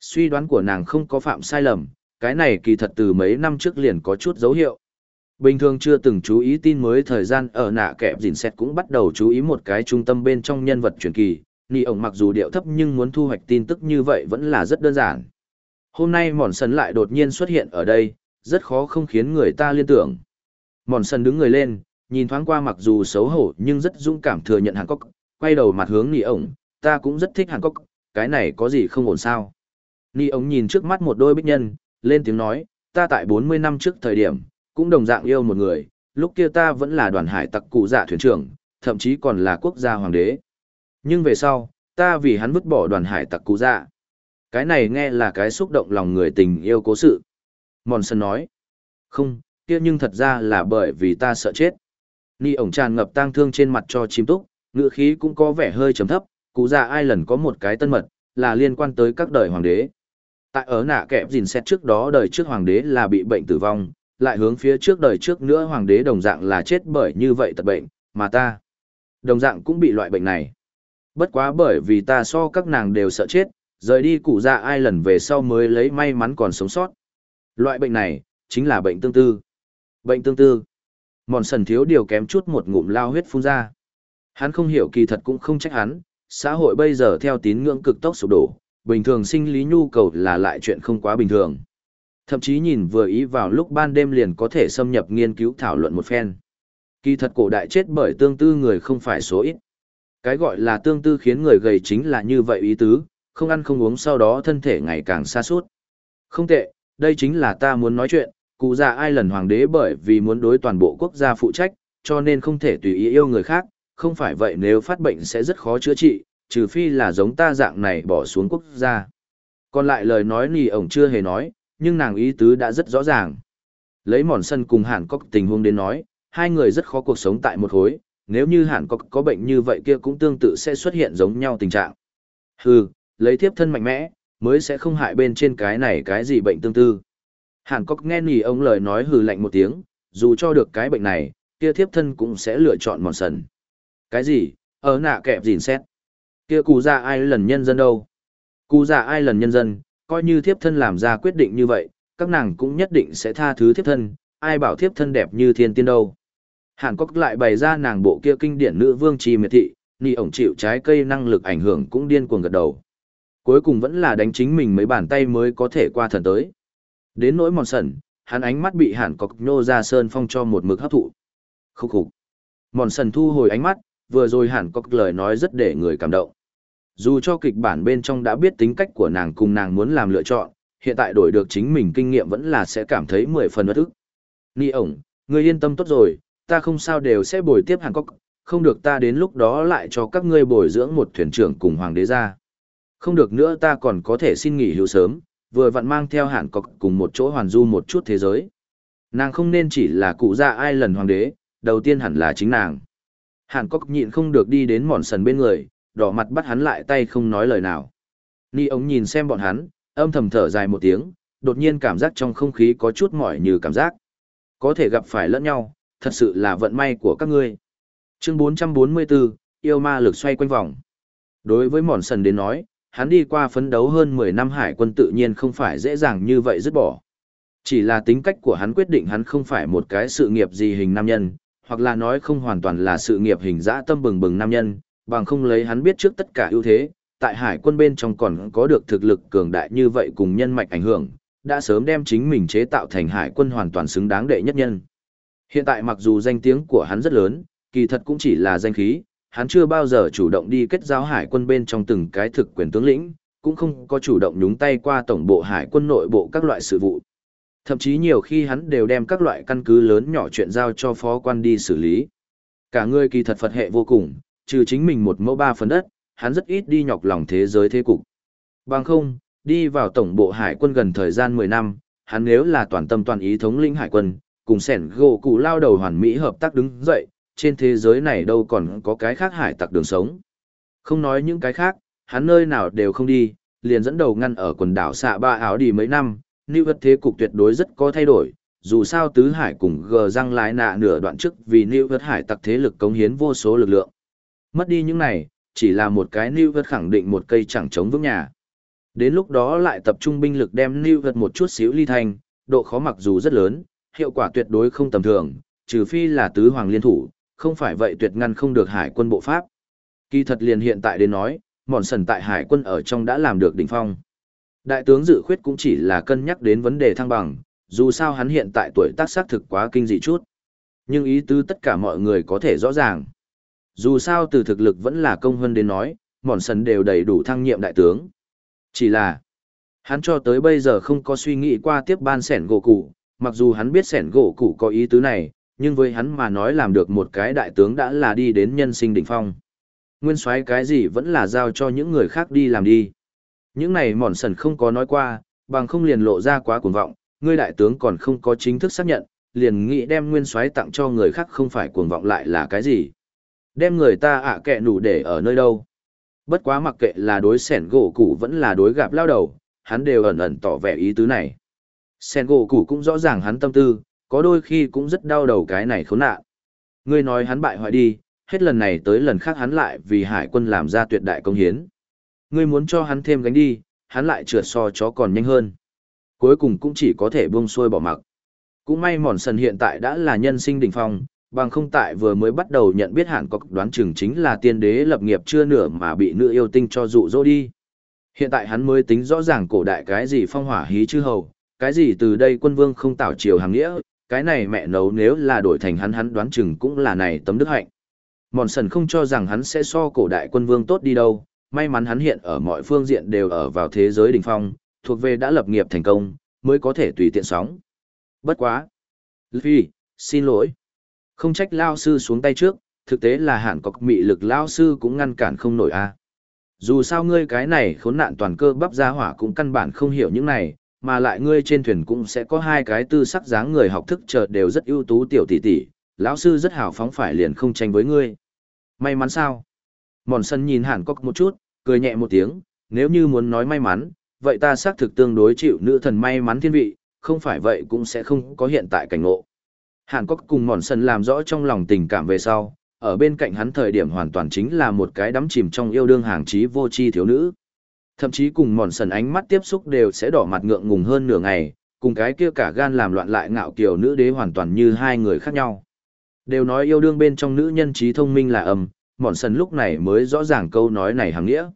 Suy đoán của nàng không có phạm sai lầm, cái này kỳ thật từ mấy năm trước liền có chút dấu hiệu. Bình thường chưa từng chú ý tin mới thời gian ở nạ kẹp dìn xét cũng bắt đầu chú ý một cái trung tâm bên trong nhân vật truyền kỳ. Nì ổng mặc dù điệu thấp nhưng muốn thu hoạch tin tức như vậy vẫn là rất đơn giản. Hôm nay mòn sân lại đột nhiên xuất hiện ở đây, rất khó không khiến người ta liên tưởng. Mòn sân đứng người lên, nhìn thoáng qua mặc dù xấu hổ nhưng rất dũng cảm thừa nhận Hàn Cốc, quay đầu mặt hướng Nì ổng, ta cũng rất thích Hàn Cốc, cái này có gì không ổn sao. Ni ống nhìn trước mắt một đôi bích nhân, lên tiếng nói, ta tại 40 năm trước thời điểm, cũng đồng dạng yêu một người, lúc kia ta vẫn là đoàn hải tặc cụ dạ thuyền trưởng, thậm chí còn là quốc gia hoàng đế. Nhưng về sau, ta vì hắn vứt bỏ đoàn hải tặc cụ dạ. Cái này nghe là cái xúc động lòng người tình yêu cố sự. Mòn sân nói, không, kia nhưng thật ra là bởi vì ta sợ chết. Ni ổng tràn ngập tang thương trên mặt cho chim túc, ngựa khí cũng có vẻ hơi trầm thấp, cụ già dạ ai lần có một cái tân mật, là liên quan tới các đời hoàng đế. Tại ở nạ kẹp dìn xét trước đó đời trước hoàng đế là bị bệnh tử vong, lại hướng phía trước đời trước nữa hoàng đế đồng dạng là chết bởi như vậy tật bệnh, mà ta đồng dạng cũng bị loại bệnh này. Bất quá bởi vì ta so các nàng đều sợ chết, rời đi cụ già dạ ai lần về sau mới lấy may mắn còn sống sót. Loại bệnh này, chính là bệnh tương tư. Bệnh tương tư. Mòn sần thiếu điều kém chút một ngụm lao huyết phun ra. Hắn không hiểu kỳ thật cũng không trách hắn, xã hội bây giờ theo tín ngưỡng cực tốc sụp đổ, bình thường sinh lý nhu cầu là lại chuyện không quá bình thường. Thậm chí nhìn vừa ý vào lúc ban đêm liền có thể xâm nhập nghiên cứu thảo luận một phen. Kỳ thật cổ đại chết bởi tương tư người không phải số ít. Cái gọi là tương tư khiến người gầy chính là như vậy ý tứ, không ăn không uống sau đó thân thể ngày càng xa suốt. Không tệ, đây chính là ta muốn nói chuyện, cụ già ai lần hoàng đế bởi vì muốn đối toàn bộ quốc gia phụ trách, cho nên không thể tùy ý yêu người khác, không phải vậy nếu phát bệnh sẽ rất khó chữa trị, trừ phi là giống ta dạng này bỏ xuống quốc gia. Còn lại lời nói nì ổng chưa hề nói, nhưng nàng ý tứ đã rất rõ ràng. Lấy mòn sân cùng Hàn Cốc tình huống đến nói, hai người rất khó cuộc sống tại một hối, nếu như Hàn Cốc có bệnh như vậy kia cũng tương tự sẽ xuất hiện giống nhau tình trạng. Hừ, lấy thiếp thân mạnh mẽ, mới sẽ không hại bên trên cái này cái gì bệnh tương tư. Hàn Cốc nghe nì ông lời nói hừ lạnh một tiếng, dù cho được cái bệnh này, kia thiếp thân cũng sẽ lựa chọn mòn sần. Cái gì, ở nạ kẹp gìn xét. Kia cụ già dạ ai lần nhân dân đâu? Cụ già dạ ai lần nhân dân, coi như thiếp thân làm ra quyết định như vậy, các nàng cũng nhất định sẽ tha thứ thiếp thân, ai bảo thiếp thân đẹp như thiên tiên đâu. Hàn Quốc lại bày ra nàng bộ kia kinh điển nữ vương trì miệt thị, ni ổng chịu trái cây năng lực ảnh hưởng cũng điên cuồng gật đầu. Cuối cùng vẫn là đánh chính mình mấy bàn tay mới có thể qua thần tới. Đến nỗi mòn sần, hắn ánh mắt bị Hàn cọc nhô ra sơn phong cho một mực hấp thụ. Khúc khục. Mòn sần thu hồi ánh mắt, vừa rồi hẳn có lời nói rất để người cảm động. Dù cho kịch bản bên trong đã biết tính cách của nàng cùng nàng muốn làm lựa chọn, hiện tại đổi được chính mình kinh nghiệm vẫn là sẽ cảm thấy mười phần bất ức. Ni ổng, ngươi yên tâm tốt rồi, ta không sao đều sẽ bồi tiếp Hàn Quốc, không được ta đến lúc đó lại cho các ngươi bồi dưỡng một thuyền trưởng cùng hoàng đế ra. Không được nữa ta còn có thể xin nghỉ hưu sớm, vừa vặn mang theo Hàn Quốc cùng một chỗ hoàn du một chút thế giới. Nàng không nên chỉ là cụ gia ai lần hoàng đế, đầu tiên hẳn là chính nàng. Hàn Cốc nhịn không được đi đến mòn sần bên người, đỏ mặt bắt hắn lại tay không nói lời nào. Ni ống nhìn xem bọn hắn, âm thầm thở dài một tiếng, đột nhiên cảm giác trong không khí có chút mỏi như cảm giác. Có thể gặp phải lẫn nhau, thật sự là vận may của các ngươi. Chương 444, yêu ma lực xoay quanh vòng. Đối với mòn sần đến nói, hắn đi qua phấn đấu hơn 10 năm hải quân tự nhiên không phải dễ dàng như vậy dứt bỏ. Chỉ là tính cách của hắn quyết định hắn không phải một cái sự nghiệp gì hình nam nhân, hoặc là nói không hoàn toàn là sự nghiệp hình dã tâm bừng bừng nam nhân, bằng không lấy hắn biết trước tất cả ưu thế, tại hải quân bên trong còn có được thực lực cường đại như vậy cùng nhân mạch ảnh hưởng, đã sớm đem chính mình chế tạo thành hải quân hoàn toàn xứng đáng đệ nhất nhân. Hiện tại mặc dù danh tiếng của hắn rất lớn, kỳ thật cũng chỉ là danh khí, hắn chưa bao giờ chủ động đi kết giao hải quân bên trong từng cái thực quyền tướng lĩnh, cũng không có chủ động nhúng tay qua tổng bộ hải quân nội bộ các loại sự vụ. Thậm chí nhiều khi hắn đều đem các loại căn cứ lớn nhỏ chuyện giao cho phó quan đi xử lý. Cả người kỳ thật Phật hệ vô cùng, trừ chính mình một mẫu ba phần đất, hắn rất ít đi nhọc lòng thế giới thế cục. Bằng không, đi vào tổng bộ hải quân gần thời gian 10 năm, hắn nếu là toàn tâm toàn ý thống lĩnh hải quân, cùng sẻn gỗ cụ lao đầu hoàn mỹ hợp tác đứng dậy, trên thế giới này đâu còn có cái khác hải tặc đường sống. Không nói những cái khác, hắn nơi nào đều không đi, liền dẫn đầu ngăn ở quần đảo xạ ba áo đi mấy năm, lưu vật thế cục tuyệt đối rất có thay đổi. Dù sao tứ hải cùng gờ răng lái nạ nửa đoạn trước vì lưu vật hải tặc thế lực cống hiến vô số lực lượng. Mất đi những này, chỉ là một cái lưu vật khẳng định một cây chẳng chống vững nhà. Đến lúc đó lại tập trung binh lực đem lưu vật một chút xíu ly thành, độ khó mặc dù rất lớn, hiệu quả tuyệt đối không tầm thường, trừ phi là tứ hoàng liên thủ, không phải vậy tuyệt ngăn không được hải quân bộ pháp. Kỳ thật liền hiện tại đến nói, mòn sần tại hải quân ở trong đã làm được đỉnh phong. Đại tướng dự khuyết cũng chỉ là cân nhắc đến vấn đề thăng bằng, dù sao hắn hiện tại tuổi tác xác thực quá kinh dị chút. Nhưng ý tứ tất cả mọi người có thể rõ ràng. Dù sao từ thực lực vẫn là công hơn đến nói, mòn sần đều đầy đủ thăng nhiệm đại tướng. Chỉ là, hắn cho tới bây giờ không có suy nghĩ qua tiếp ban sẻn gỗ cụ, mặc dù hắn biết sẻn gỗ cụ có ý tứ này, nhưng với hắn mà nói làm được một cái đại tướng đã là đi đến nhân sinh đỉnh phong. Nguyên soái cái gì vẫn là giao cho những người khác đi làm đi. Những này mòn sần không có nói qua, bằng không liền lộ ra quá cuồng vọng, ngươi đại tướng còn không có chính thức xác nhận, liền nghĩ đem nguyên soái tặng cho người khác không phải cuồng vọng lại là cái gì. Đem người ta ạ kệ nủ để ở nơi đâu. Bất quá mặc kệ là đối sẻn gỗ củ vẫn là đối gặp lao đầu, hắn đều ẩn ẩn tỏ vẻ ý tứ này. Sẻn gỗ củ cũng rõ ràng hắn tâm tư, có đôi khi cũng rất đau đầu cái này khốn nạn. Ngươi nói hắn bại hoại đi, hết lần này tới lần khác hắn lại vì hải quân làm ra tuyệt đại công hiến. Ngươi muốn cho hắn thêm gánh đi, hắn lại trượt so chó còn nhanh hơn. Cuối cùng cũng chỉ có thể buông xuôi bỏ mặc. Cũng may mòn sần hiện tại đã là nhân sinh đỉnh phong, bằng không tại vừa mới bắt đầu nhận biết hẳn có đoán chừng chính là tiên đế lập nghiệp chưa nửa mà bị nữ yêu tinh cho dụ dỗ đi. Hiện tại hắn mới tính rõ ràng cổ đại cái gì phong hỏa hí chư hầu, cái gì từ đây quân vương không tạo chiều hàng nghĩa, cái này mẹ nấu nếu là đổi thành hắn hắn đoán chừng cũng là này tấm đức hạnh. Mòn sần không cho rằng hắn sẽ so cổ đại quân vương tốt đi đâu, may mắn hắn hiện ở mọi phương diện đều ở vào thế giới đỉnh phong, thuộc về đã lập nghiệp thành công, mới có thể tùy tiện sóng. Bất quá. Luffy, xin lỗi. Không trách Lao Sư xuống tay trước, thực tế là hạn cọc mị lực Lao Sư cũng ngăn cản không nổi a Dù sao ngươi cái này khốn nạn toàn cơ bắp ra hỏa cũng căn bản không hiểu những này, mà lại ngươi trên thuyền cũng sẽ có hai cái tư sắc dáng người học thức chợt đều rất ưu tú tiểu tỷ tỷ, lão sư rất hào phóng phải liền không tranh với ngươi. May mắn sao? Mòn sân nhìn hẳn cốc một chút, cười nhẹ một tiếng, nếu như muốn nói may mắn, vậy ta xác thực tương đối chịu nữ thần may mắn thiên vị, không phải vậy cũng sẽ không có hiện tại cảnh ngộ. Hàn Cốc cùng Mòn Sân làm rõ trong lòng tình cảm về sau, ở bên cạnh hắn thời điểm hoàn toàn chính là một cái đắm chìm trong yêu đương hàng trí vô tri thiếu nữ. Thậm chí cùng Mòn Sân ánh mắt tiếp xúc đều sẽ đỏ mặt ngượng ngùng hơn nửa ngày, cùng cái kia cả gan làm loạn lại ngạo kiều nữ đế hoàn toàn như hai người khác nhau. Đều nói yêu đương bên trong nữ nhân trí thông minh là âm, mòn sần lúc này mới rõ ràng câu nói này hàng nghĩa.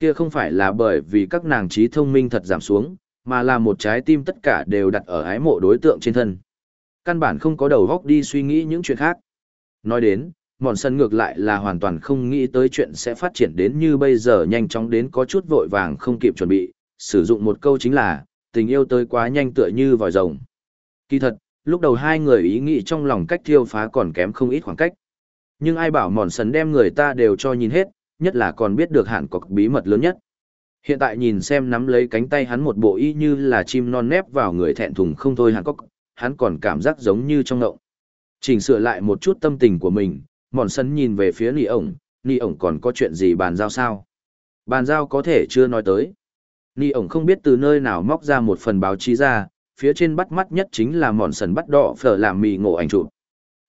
Kia không phải là bởi vì các nàng trí thông minh thật giảm xuống, mà là một trái tim tất cả đều đặt ở ái mộ đối tượng trên thân. Căn bản không có đầu góc đi suy nghĩ những chuyện khác. Nói đến, mòn sân ngược lại là hoàn toàn không nghĩ tới chuyện sẽ phát triển đến như bây giờ nhanh chóng đến có chút vội vàng không kịp chuẩn bị, sử dụng một câu chính là, tình yêu tới quá nhanh tựa như vòi rồng. Kỳ thật, lúc đầu hai người ý nghĩ trong lòng cách thiêu phá còn kém không ít khoảng cách. Nhưng ai bảo mòn sần đem người ta đều cho nhìn hết, nhất là còn biết được hạn có bí mật lớn nhất. Hiện tại nhìn xem nắm lấy cánh tay hắn một bộ y như là chim non nép vào người thẹn thùng không thôi hàn cốc, hắn còn cảm giác giống như trong ngộng. Chỉnh sửa lại một chút tâm tình của mình, mòn sân nhìn về phía nị ổng, nị ổng còn có chuyện gì bàn giao sao? Bàn giao có thể chưa nói tới. Nị ổng không biết từ nơi nào móc ra một phần báo chí ra, phía trên bắt mắt nhất chính là mòn sần bắt đỏ phở làm mì ngộ ảnh chụp.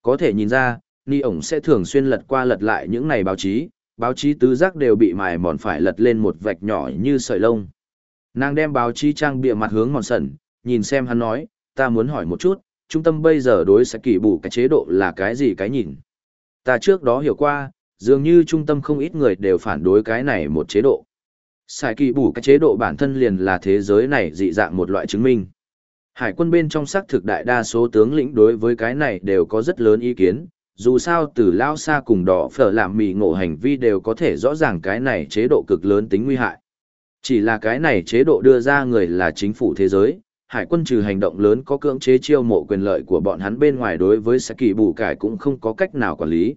Có thể nhìn ra, ni ổng sẽ thường xuyên lật qua lật lại những này báo chí, báo chí tứ giác đều bị mài mòn phải lật lên một vạch nhỏ như sợi lông. Nàng đem báo chí trang bịa mặt hướng mòn sẩn, nhìn xem hắn nói, ta muốn hỏi một chút, trung tâm bây giờ đối sẽ kỳ bù cái chế độ là cái gì cái nhìn. Ta trước đó hiểu qua, dường như trung tâm không ít người đều phản đối cái này một chế độ. Sai kỳ bù cái chế độ bản thân liền là thế giới này dị dạng một loại chứng minh. Hải quân bên trong xác thực đại đa số tướng lĩnh đối với cái này đều có rất lớn ý kiến, dù sao từ lao xa cùng đỏ phở làm mì ngộ hành vi đều có thể rõ ràng cái này chế độ cực lớn tính nguy hại. Chỉ là cái này chế độ đưa ra người là chính phủ thế giới, hải quân trừ hành động lớn có cưỡng chế chiêu mộ quyền lợi của bọn hắn bên ngoài đối với Saki bù cải cũng không có cách nào quản lý.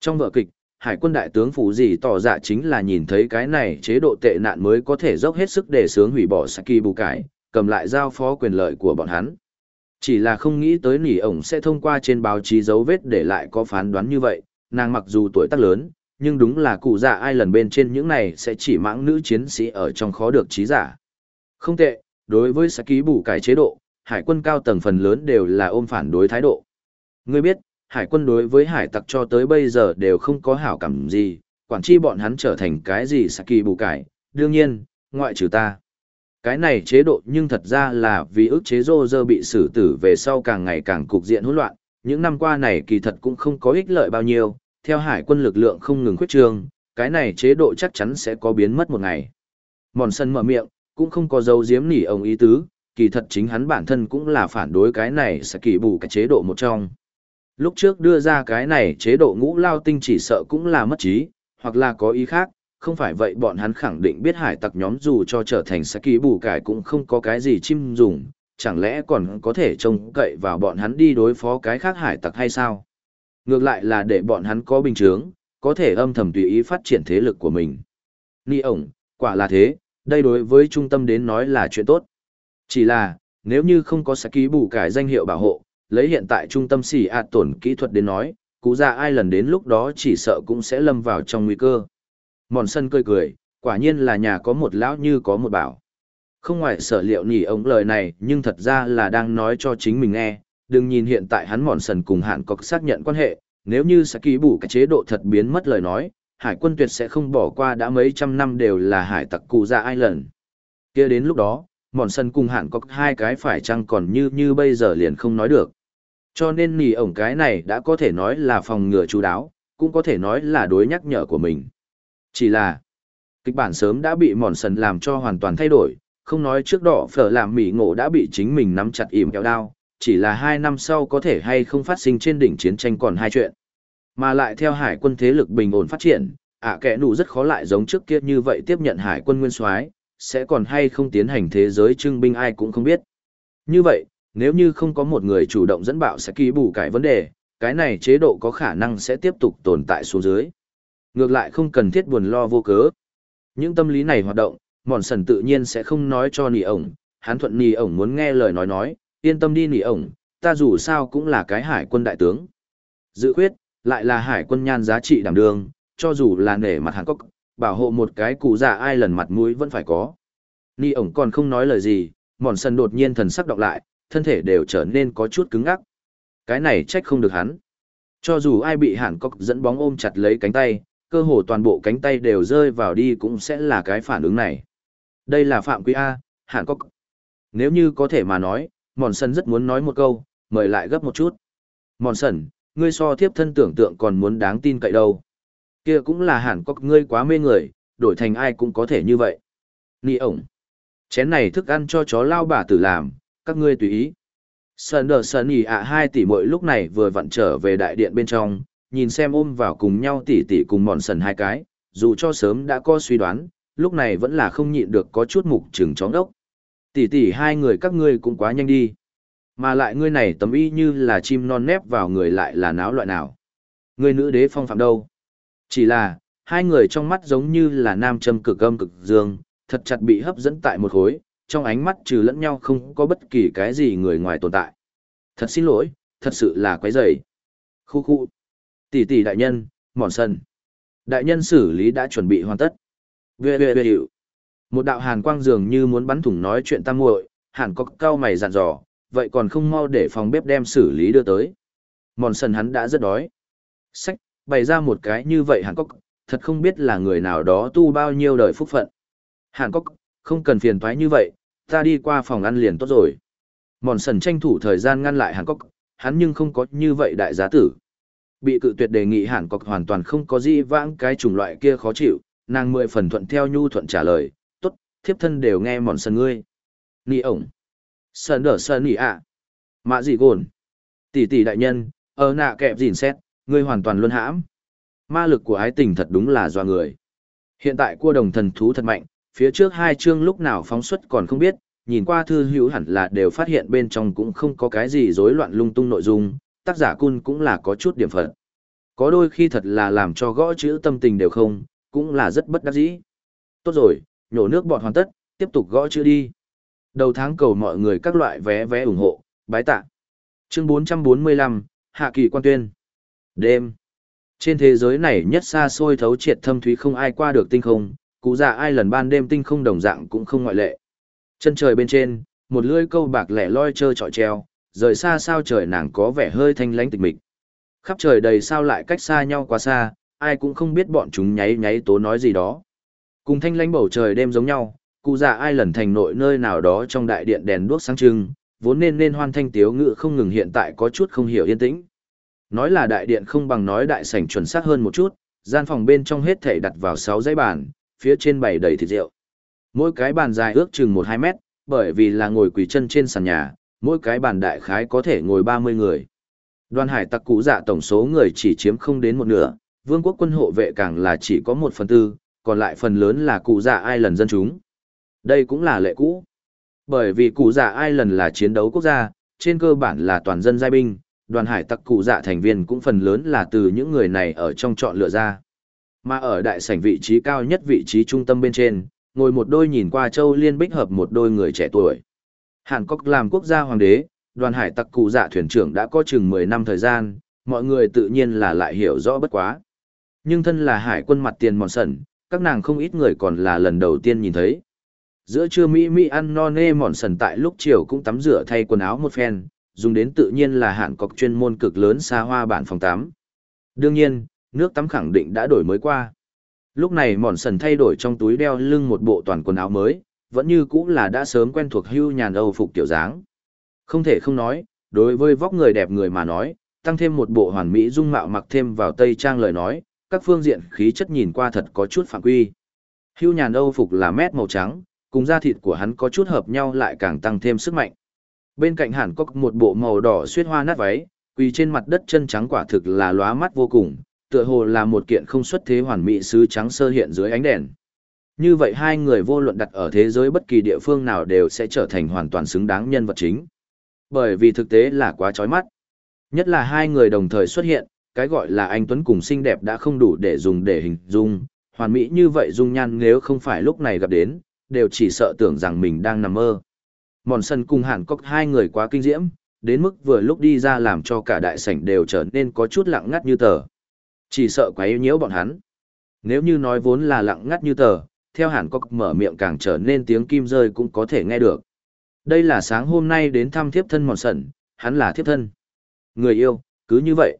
Trong vở kịch, hải quân đại tướng phủ gì tỏ dạ chính là nhìn thấy cái này chế độ tệ nạn mới có thể dốc hết sức để sướng hủy bỏ Saki bù cải, cầm lại giao phó quyền lợi của bọn hắn. Chỉ là không nghĩ tới nỉ ổng sẽ thông qua trên báo chí dấu vết để lại có phán đoán như vậy, nàng mặc dù tuổi tác lớn, nhưng đúng là cụ già ai lần bên trên những này sẽ chỉ mãng nữ chiến sĩ ở trong khó được trí giả. Không tệ, đối với Saki bù cải chế độ, hải quân cao tầng phần lớn đều là ôm phản đối thái độ. Ngươi biết, hải quân đối với hải tặc cho tới bây giờ đều không có hảo cảm gì, quản chi bọn hắn trở thành cái gì Saki bù cải, đương nhiên, ngoại trừ ta. Cái này chế độ nhưng thật ra là vì ức chế rô rơ bị xử tử về sau càng ngày càng cục diện hỗn loạn, những năm qua này kỳ thật cũng không có ích lợi bao nhiêu, theo hải quân lực lượng không ngừng khuyết trương, cái này chế độ chắc chắn sẽ có biến mất một ngày. Mòn sân mở miệng, cũng không có dấu diếm nỉ ông ý tứ, kỳ thật chính hắn bản thân cũng là phản đối cái này sẽ kỳ bù cái chế độ một trong. Lúc trước đưa ra cái này chế độ ngũ lao tinh chỉ sợ cũng là mất trí, hoặc là có ý khác, không phải vậy bọn hắn khẳng định biết hải tặc nhóm dù cho trở thành sẽ ký bù cải cũng không có cái gì chim dùng, chẳng lẽ còn có thể trông cậy vào bọn hắn đi đối phó cái khác hải tặc hay sao? Ngược lại là để bọn hắn có bình chướng, có thể âm thầm tùy ý phát triển thế lực của mình. Ni ổng, quả là thế, đây đối với trung tâm đến nói là chuyện tốt. Chỉ là, nếu như không có Saki bù cải danh hiệu bảo hộ, lấy hiện tại trung tâm xỉ ạt tổn kỹ thuật đến nói, cú ra ai lần đến lúc đó chỉ sợ cũng sẽ lâm vào trong nguy cơ. Mòn sân cười cười, quả nhiên là nhà có một lão như có một bảo. Không ngoài sở liệu nỉ ông lời này nhưng thật ra là đang nói cho chính mình nghe, đừng nhìn hiện tại hắn mòn sần cùng hạn có xác nhận quan hệ, nếu như Saki bù cái chế độ thật biến mất lời nói, hải quân tuyệt sẽ không bỏ qua đã mấy trăm năm đều là hải tặc cụ ra dạ ai lần. kia đến lúc đó, mòn sân cùng hạn có hai cái phải chăng còn như như bây giờ liền không nói được. Cho nên nỉ ổng cái này đã có thể nói là phòng ngừa chú đáo, cũng có thể nói là đối nhắc nhở của mình. Chỉ là, kịch bản sớm đã bị mòn sần làm cho hoàn toàn thay đổi, không nói trước đỏ phở làm mỉ ngộ đã bị chính mình nắm chặt ỉm kéo đao, chỉ là hai năm sau có thể hay không phát sinh trên đỉnh chiến tranh còn hai chuyện. Mà lại theo hải quân thế lực bình ổn phát triển, ạ kẻ nụ rất khó lại giống trước kia như vậy tiếp nhận hải quân nguyên soái sẽ còn hay không tiến hành thế giới trưng binh ai cũng không biết. Như vậy, nếu như không có một người chủ động dẫn bạo sẽ ký bù cải vấn đề, cái này chế độ có khả năng sẽ tiếp tục tồn tại xuống dưới. Ngược lại không cần thiết buồn lo vô cớ. Những tâm lý này hoạt động, mòn sần tự nhiên sẽ không nói cho Nỉ ổng, hắn thuận Nỉ ổng muốn nghe lời nói nói, yên tâm đi Nỉ ổng, ta dù sao cũng là cái hải quân đại tướng. Dự khuyết, lại là hải quân nhan giá trị đảm đương, cho dù là nể mặt Hàn Quốc, bảo hộ một cái cụ già ai lần mặt mũi vẫn phải có. Nỉ ổng còn không nói lời gì, mòn sân đột nhiên thần sắc đọc lại, thân thể đều trở nên có chút cứng ngắc. Cái này trách không được hắn. Cho dù ai bị Hàn Quốc dẫn bóng ôm chặt lấy cánh tay, cơ hồ toàn bộ cánh tay đều rơi vào đi cũng sẽ là cái phản ứng này. Đây là phạm quy A, hẳn có Nếu như có thể mà nói, Mòn Sần rất muốn nói một câu, mời lại gấp một chút. Mòn Sần, ngươi so thiếp thân tưởng tượng còn muốn đáng tin cậy đâu. Kia cũng là hẳn có ngươi quá mê người, đổi thành ai cũng có thể như vậy. Nị ổng. Chén này thức ăn cho chó lao bà tử làm, các ngươi tùy ý. Sơn đờ sơn ý ạ hai tỷ mỗi lúc này vừa vặn trở về đại điện bên trong, nhìn xem ôm vào cùng nhau tỷ tỷ cùng mòn sần hai cái, dù cho sớm đã có suy đoán, lúc này vẫn là không nhịn được có chút mục trừng chóng đốc. Tỷ tỷ hai người các ngươi cũng quá nhanh đi. Mà lại ngươi này tấm y như là chim non nép vào người lại là náo loại nào. Ngươi nữ đế phong phạm đâu? Chỉ là, hai người trong mắt giống như là nam châm cực âm cực dương, thật chặt bị hấp dẫn tại một khối, trong ánh mắt trừ lẫn nhau không có bất kỳ cái gì người ngoài tồn tại. Thật xin lỗi, thật sự là quấy rầy. Khu khu. Tỷ tỷ đại nhân, mòn sân. Đại nhân xử lý đã chuẩn bị hoàn tất. Vê vê vê hiệu. Một đạo hàn quang dường như muốn bắn thủng nói chuyện tam muội, hàn có cao mày dặn dò, vậy còn không mau để phòng bếp đem xử lý đưa tới. Mòn sân hắn đã rất đói. Sách, bày ra một cái như vậy hàn cốc, thật không biết là người nào đó tu bao nhiêu đời phúc phận. Hàn cốc, không cần phiền toái như vậy, ta đi qua phòng ăn liền tốt rồi. Mòn sần tranh thủ thời gian ngăn lại Hàn Cốc, hắn nhưng không có như vậy đại giá tử. Bị cự tuyệt đề nghị hẳn cọc hoàn toàn không có gì vãng cái chủng loại kia khó chịu, nàng mười phần thuận theo nhu thuận trả lời, tốt, thiếp thân đều nghe mòn sân ngươi. Nị ổng. sơn đỡ sơn nị ạ. Mạ gì gồn. Tỷ tỷ đại nhân, ở nạ kẹp gìn xét, ngươi hoàn toàn luân hãm. Ma lực của ái tình thật đúng là doa người. Hiện tại cua đồng thần thú thật mạnh, phía trước hai chương lúc nào phóng xuất còn không biết, nhìn qua thư hữu hẳn là đều phát hiện bên trong cũng không có cái gì rối loạn lung tung nội dung, tác giả cun cũng là có chút điểm phận. Có đôi khi thật là làm cho gõ chữ tâm tình đều không, cũng là rất bất đắc dĩ. Tốt rồi, nhổ nước bọt hoàn tất, tiếp tục gõ chữ đi. Đầu tháng cầu mọi người các loại vé vé ủng hộ, bái tạ. Chương 445, Hạ kỳ quan tuyên. Đêm. Trên thế giới này nhất xa xôi thấu triệt thâm thúy không ai qua được tinh không, cụ già dạ ai lần ban đêm tinh không đồng dạng cũng không ngoại lệ. Chân trời bên trên, một lưỡi câu bạc lẻ loi trơ trọi treo, rời xa sao trời nàng có vẻ hơi thanh lãnh tịch mịch. Khắp trời đầy sao lại cách xa nhau quá xa, ai cũng không biết bọn chúng nháy nháy tố nói gì đó. Cùng thanh lãnh bầu trời đêm giống nhau, cụ già ai lần thành nội nơi nào đó trong đại điện đèn đuốc sáng trưng, vốn nên nên hoan thanh tiếu ngự không ngừng hiện tại có chút không hiểu yên tĩnh. Nói là đại điện không bằng nói đại sảnh chuẩn xác hơn một chút, gian phòng bên trong hết thể đặt vào 6 dãy bàn, phía trên bày đầy thịt rượu. Mỗi cái bàn dài ước chừng 1-2 mét, bởi vì là ngồi quỳ chân trên sàn nhà, mỗi cái bàn đại khái có thể ngồi 30 người. Đoàn hải tặc cũ dạ tổng số người chỉ chiếm không đến một nửa, vương quốc quân hộ vệ càng là chỉ có một phần tư, còn lại phần lớn là cụ dạ ai lần dân chúng. Đây cũng là lệ cũ. Bởi vì cụ dạ ai lần là chiến đấu quốc gia, trên cơ bản là toàn dân giai binh, đoàn hải tặc cụ dạ thành viên cũng phần lớn là từ những người này ở trong chọn lựa ra. Mà ở đại sảnh vị trí cao nhất vị trí trung tâm bên trên, ngồi một đôi nhìn qua châu liên bích hợp một đôi người trẻ tuổi. Hàn Quốc làm quốc gia hoàng đế, đoàn hải tặc cụ dạ thuyền trưởng đã có chừng 10 năm thời gian, mọi người tự nhiên là lại hiểu rõ bất quá. Nhưng thân là hải quân mặt tiền mòn sẩn, các nàng không ít người còn là lần đầu tiên nhìn thấy. Giữa trưa Mỹ Mỹ ăn no nê mòn sần tại lúc chiều cũng tắm rửa thay quần áo một phen, dùng đến tự nhiên là hạn cọc chuyên môn cực lớn xa hoa bản phòng tắm. Đương nhiên, nước tắm khẳng định đã đổi mới qua. Lúc này mòn sần thay đổi trong túi đeo lưng một bộ toàn quần áo mới, vẫn như cũ là đã sớm quen thuộc hưu nhàn âu phục kiểu dáng. Không thể không nói, đối với vóc người đẹp người mà nói, tăng thêm một bộ hoàn mỹ dung mạo mặc thêm vào tây trang lời nói, các phương diện khí chất nhìn qua thật có chút phạm quy. Hưu nhàn âu phục là mét màu trắng, cùng da thịt của hắn có chút hợp nhau lại càng tăng thêm sức mạnh. Bên cạnh hẳn có một bộ màu đỏ xuyết hoa nát váy, quỳ trên mặt đất chân trắng quả thực là lóa mắt vô cùng, tựa hồ là một kiện không xuất thế hoàn mỹ sứ trắng sơ hiện dưới ánh đèn. Như vậy hai người vô luận đặt ở thế giới bất kỳ địa phương nào đều sẽ trở thành hoàn toàn xứng đáng nhân vật chính. Bởi vì thực tế là quá chói mắt. Nhất là hai người đồng thời xuất hiện, cái gọi là anh Tuấn cùng xinh đẹp đã không đủ để dùng để hình dung, hoàn mỹ như vậy dung nhan nếu không phải lúc này gặp đến, đều chỉ sợ tưởng rằng mình đang nằm mơ. Mòn sân cùng hẳn cốc hai người quá kinh diễm, đến mức vừa lúc đi ra làm cho cả đại sảnh đều trở nên có chút lặng ngắt như tờ. Chỉ sợ quá yếu nhiễu bọn hắn. Nếu như nói vốn là lặng ngắt như tờ, theo Hàn cốc mở miệng càng trở nên tiếng kim rơi cũng có thể nghe được. Đây là sáng hôm nay đến thăm thiếp thân mòn sẩn, hắn là thiếp thân. Người yêu, cứ như vậy.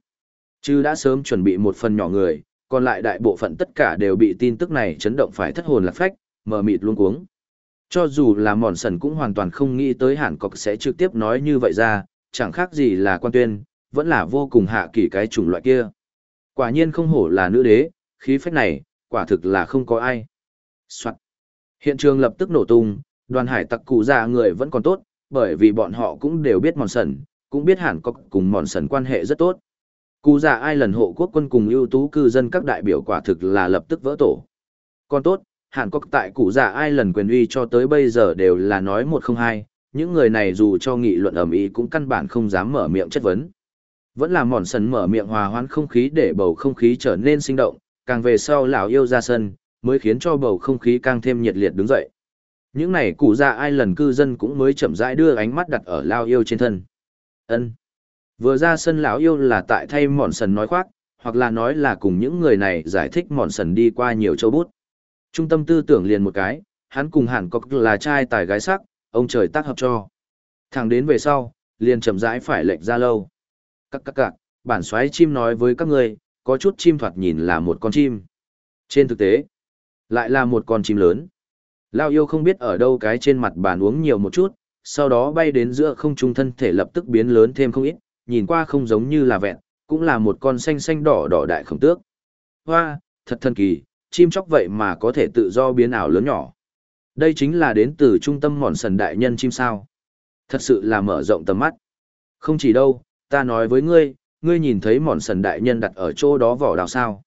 Chứ đã sớm chuẩn bị một phần nhỏ người, còn lại đại bộ phận tất cả đều bị tin tức này chấn động phải thất hồn lạc phách, mờ mịt luôn cuống. Cho dù là mòn sần cũng hoàn toàn không nghĩ tới Hàn cọc sẽ trực tiếp nói như vậy ra, chẳng khác gì là quan tuyên, vẫn là vô cùng hạ kỳ cái chủng loại kia. Quả nhiên không hổ là nữ đế, khí phách này, quả thực là không có ai. Soạn. Hiện trường lập tức nổ tung, đoàn hải tặc cụ già người vẫn còn tốt, bởi vì bọn họ cũng đều biết mòn sần, cũng biết hẳn có cùng mòn sần quan hệ rất tốt. Cụ già ai lần hộ quốc quân cùng ưu tú cư dân các đại biểu quả thực là lập tức vỡ tổ. Còn tốt, hẳn có tại cụ già ai lần quyền uy cho tới bây giờ đều là nói một không hai, những người này dù cho nghị luận ẩm ý cũng căn bản không dám mở miệng chất vấn. Vẫn là mòn sần mở miệng hòa hoãn không khí để bầu không khí trở nên sinh động, càng về sau lão yêu ra sân, mới khiến cho bầu không khí càng thêm nhiệt liệt đứng dậy. Những này cụ già ai lần cư dân cũng mới chậm rãi đưa ánh mắt đặt ở lao yêu trên thân. Ân. Vừa ra sân lão yêu là tại thay mòn sần nói khoác, hoặc là nói là cùng những người này giải thích mòn sần đi qua nhiều châu bút. Trung tâm tư tưởng liền một cái, hắn cùng hẳn có là trai tài gái sắc, ông trời tác hợp cho. Thẳng đến về sau, liền chậm rãi phải lệnh ra lâu. Các các các, bản xoáy chim nói với các ngươi, có chút chim thoạt nhìn là một con chim. Trên thực tế, lại là một con chim lớn. Lao yêu không biết ở đâu cái trên mặt bàn uống nhiều một chút, sau đó bay đến giữa không trung thân thể lập tức biến lớn thêm không ít, nhìn qua không giống như là vẹn, cũng là một con xanh xanh đỏ đỏ đại khổng tước. Hoa, thật thần kỳ, chim chóc vậy mà có thể tự do biến ảo lớn nhỏ. Đây chính là đến từ trung tâm mòn sần đại nhân chim sao. Thật sự là mở rộng tầm mắt. Không chỉ đâu, ta nói với ngươi, ngươi nhìn thấy mòn sần đại nhân đặt ở chỗ đó vỏ đào sao.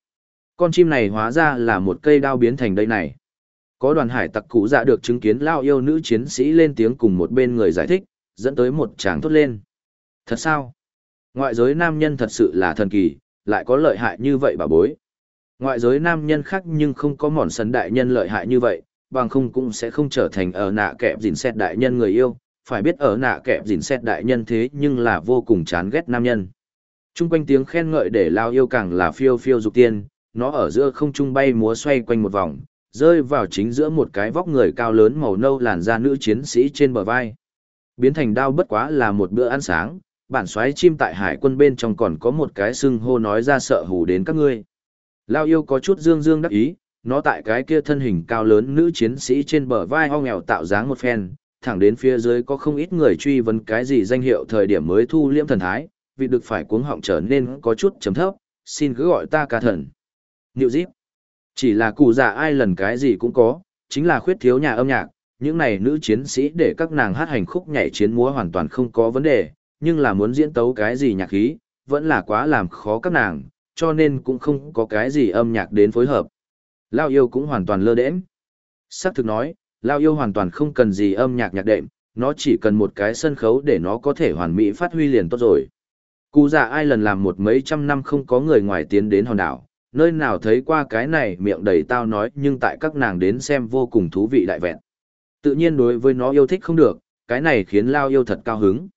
Con chim này hóa ra là một cây đao biến thành đây này. Có đoàn hải tặc cũ dạ được chứng kiến lao yêu nữ chiến sĩ lên tiếng cùng một bên người giải thích, dẫn tới một tràng thốt lên. Thật sao? Ngoại giới nam nhân thật sự là thần kỳ, lại có lợi hại như vậy bà bối. Ngoại giới nam nhân khác nhưng không có mòn sấn đại nhân lợi hại như vậy, bằng không cũng sẽ không trở thành ở nạ kẹp dìn xét đại nhân người yêu, phải biết ở nạ kẹp dìn xét đại nhân thế nhưng là vô cùng chán ghét nam nhân. Trung quanh tiếng khen ngợi để lao yêu càng là phiêu phiêu dục tiên, nó ở giữa không trung bay múa xoay quanh một vòng, rơi vào chính giữa một cái vóc người cao lớn màu nâu làn da nữ chiến sĩ trên bờ vai. Biến thành đao bất quá là một bữa ăn sáng, bản xoáy chim tại hải quân bên trong còn có một cái xưng hô nói ra sợ hù đến các ngươi. Lao yêu có chút dương dương đắc ý, nó tại cái kia thân hình cao lớn nữ chiến sĩ trên bờ vai ho nghèo tạo dáng một phen, thẳng đến phía dưới có không ít người truy vấn cái gì danh hiệu thời điểm mới thu liễm thần thái, vì được phải cuống họng trở nên có chút chấm thấp, xin cứ gọi ta ca thần. Niệu Diệp. Chỉ là cụ già ai lần cái gì cũng có, chính là khuyết thiếu nhà âm nhạc, những này nữ chiến sĩ để các nàng hát hành khúc nhảy chiến múa hoàn toàn không có vấn đề, nhưng là muốn diễn tấu cái gì nhạc khí, vẫn là quá làm khó các nàng, cho nên cũng không có cái gì âm nhạc đến phối hợp. Lao yêu cũng hoàn toàn lơ đễnh. Sắc thực nói, Lao yêu hoàn toàn không cần gì âm nhạc nhạc đệm, nó chỉ cần một cái sân khấu để nó có thể hoàn mỹ phát huy liền tốt rồi. Cụ già ai lần làm một mấy trăm năm không có người ngoài tiến đến hòn đảo, nơi nào thấy qua cái này miệng đầy tao nói nhưng tại các nàng đến xem vô cùng thú vị đại vẹn. Tự nhiên đối với nó yêu thích không được, cái này khiến Lao yêu thật cao hứng.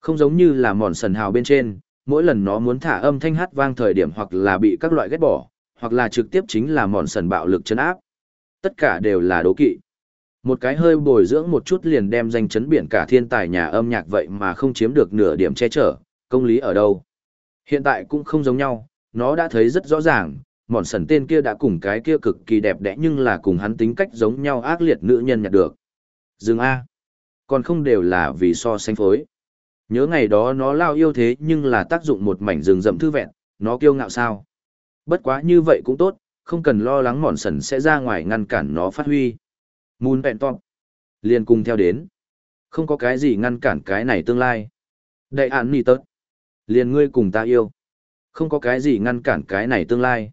Không giống như là mòn sần hào bên trên, mỗi lần nó muốn thả âm thanh hát vang thời điểm hoặc là bị các loại ghét bỏ, hoặc là trực tiếp chính là mòn sần bạo lực chấn áp. Tất cả đều là đố kỵ. Một cái hơi bồi dưỡng một chút liền đem danh chấn biển cả thiên tài nhà âm nhạc vậy mà không chiếm được nửa điểm che chở, công lý ở đâu. Hiện tại cũng không giống nhau, nó đã thấy rất rõ ràng, mòn sần tên kia đã cùng cái kia cực kỳ đẹp đẽ nhưng là cùng hắn tính cách giống nhau ác liệt nữ nhân nhặt được. Dương A. Còn không đều là vì so sánh phối. Nhớ ngày đó nó lao yêu thế nhưng là tác dụng một mảnh rừng rậm thư vẹn, nó kiêu ngạo sao. Bất quá như vậy cũng tốt, không cần lo lắng mòn sần sẽ ra ngoài ngăn cản nó phát huy. Moon bẹn top. Liền cùng theo đến. Không có cái gì ngăn cản cái này tương lai. Đại án nì tớt. Liền ngươi cùng ta yêu. Không có cái gì ngăn cản cái này tương lai.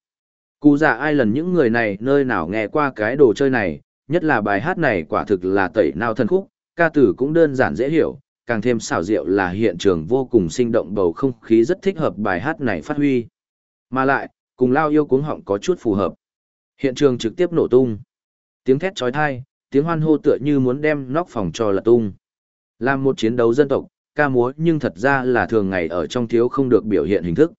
Cụ giả dạ ai lần những người này nơi nào nghe qua cái đồ chơi này, nhất là bài hát này quả thực là tẩy nào thân khúc, ca tử cũng đơn giản dễ hiểu, càng thêm xảo diệu là hiện trường vô cùng sinh động bầu không khí rất thích hợp bài hát này phát huy. Mà lại, cùng lao yêu cuống họng có chút phù hợp. Hiện trường trực tiếp nổ tung. Tiếng thét trói thai, tiếng hoan hô tựa như muốn đem nóc phòng cho lật tung. Làm một chiến đấu dân tộc, ca múa nhưng thật ra là thường ngày ở trong thiếu không được biểu hiện hình thức.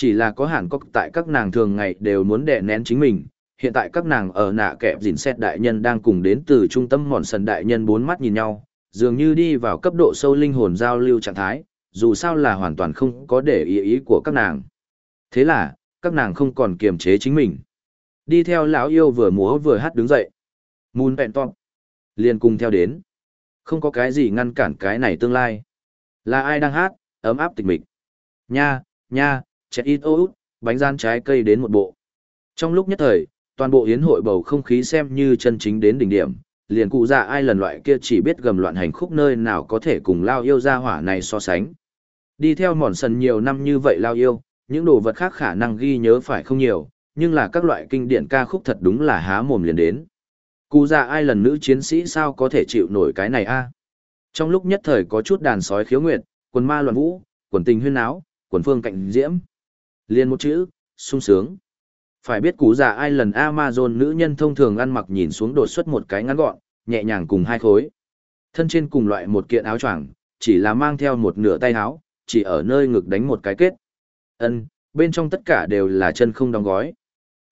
Chỉ là có hẳn có tại các nàng thường ngày đều muốn đè nén chính mình, hiện tại các nàng ở nạ kẹp dìn xét đại nhân đang cùng đến từ trung tâm mòn sần đại nhân bốn mắt nhìn nhau, dường như đi vào cấp độ sâu linh hồn giao lưu trạng thái, dù sao là hoàn toàn không có để ý ý của các nàng. Thế là, các nàng không còn kiềm chế chính mình. Đi theo lão yêu vừa múa vừa hát đứng dậy. Moon bẹn Top. liền cùng theo đến. Không có cái gì ngăn cản cái này tương lai. Là ai đang hát, ấm áp tịch mịch. Nha, nha, chẹt ít ô út, bánh gian trái cây đến một bộ. Trong lúc nhất thời, toàn bộ hiến hội bầu không khí xem như chân chính đến đỉnh điểm, liền cụ già ai lần loại kia chỉ biết gầm loạn hành khúc nơi nào có thể cùng lao yêu ra hỏa này so sánh. Đi theo mòn sần nhiều năm như vậy lao yêu, những đồ vật khác khả năng ghi nhớ phải không nhiều, nhưng là các loại kinh điển ca khúc thật đúng là há mồm liền đến. Cụ già ai lần nữ chiến sĩ sao có thể chịu nổi cái này a? Trong lúc nhất thời có chút đàn sói khiếu nguyệt, quần ma loạn vũ, quần tình huyên áo, quần phương cạnh diễm. Liên một chữ, sung sướng. Phải biết cú già ai lần Amazon nữ nhân thông thường ăn mặc nhìn xuống đột xuất một cái ngắn gọn, nhẹ nhàng cùng hai khối. Thân trên cùng loại một kiện áo choàng, chỉ là mang theo một nửa tay áo, chỉ ở nơi ngực đánh một cái kết. Ân, bên trong tất cả đều là chân không đóng gói.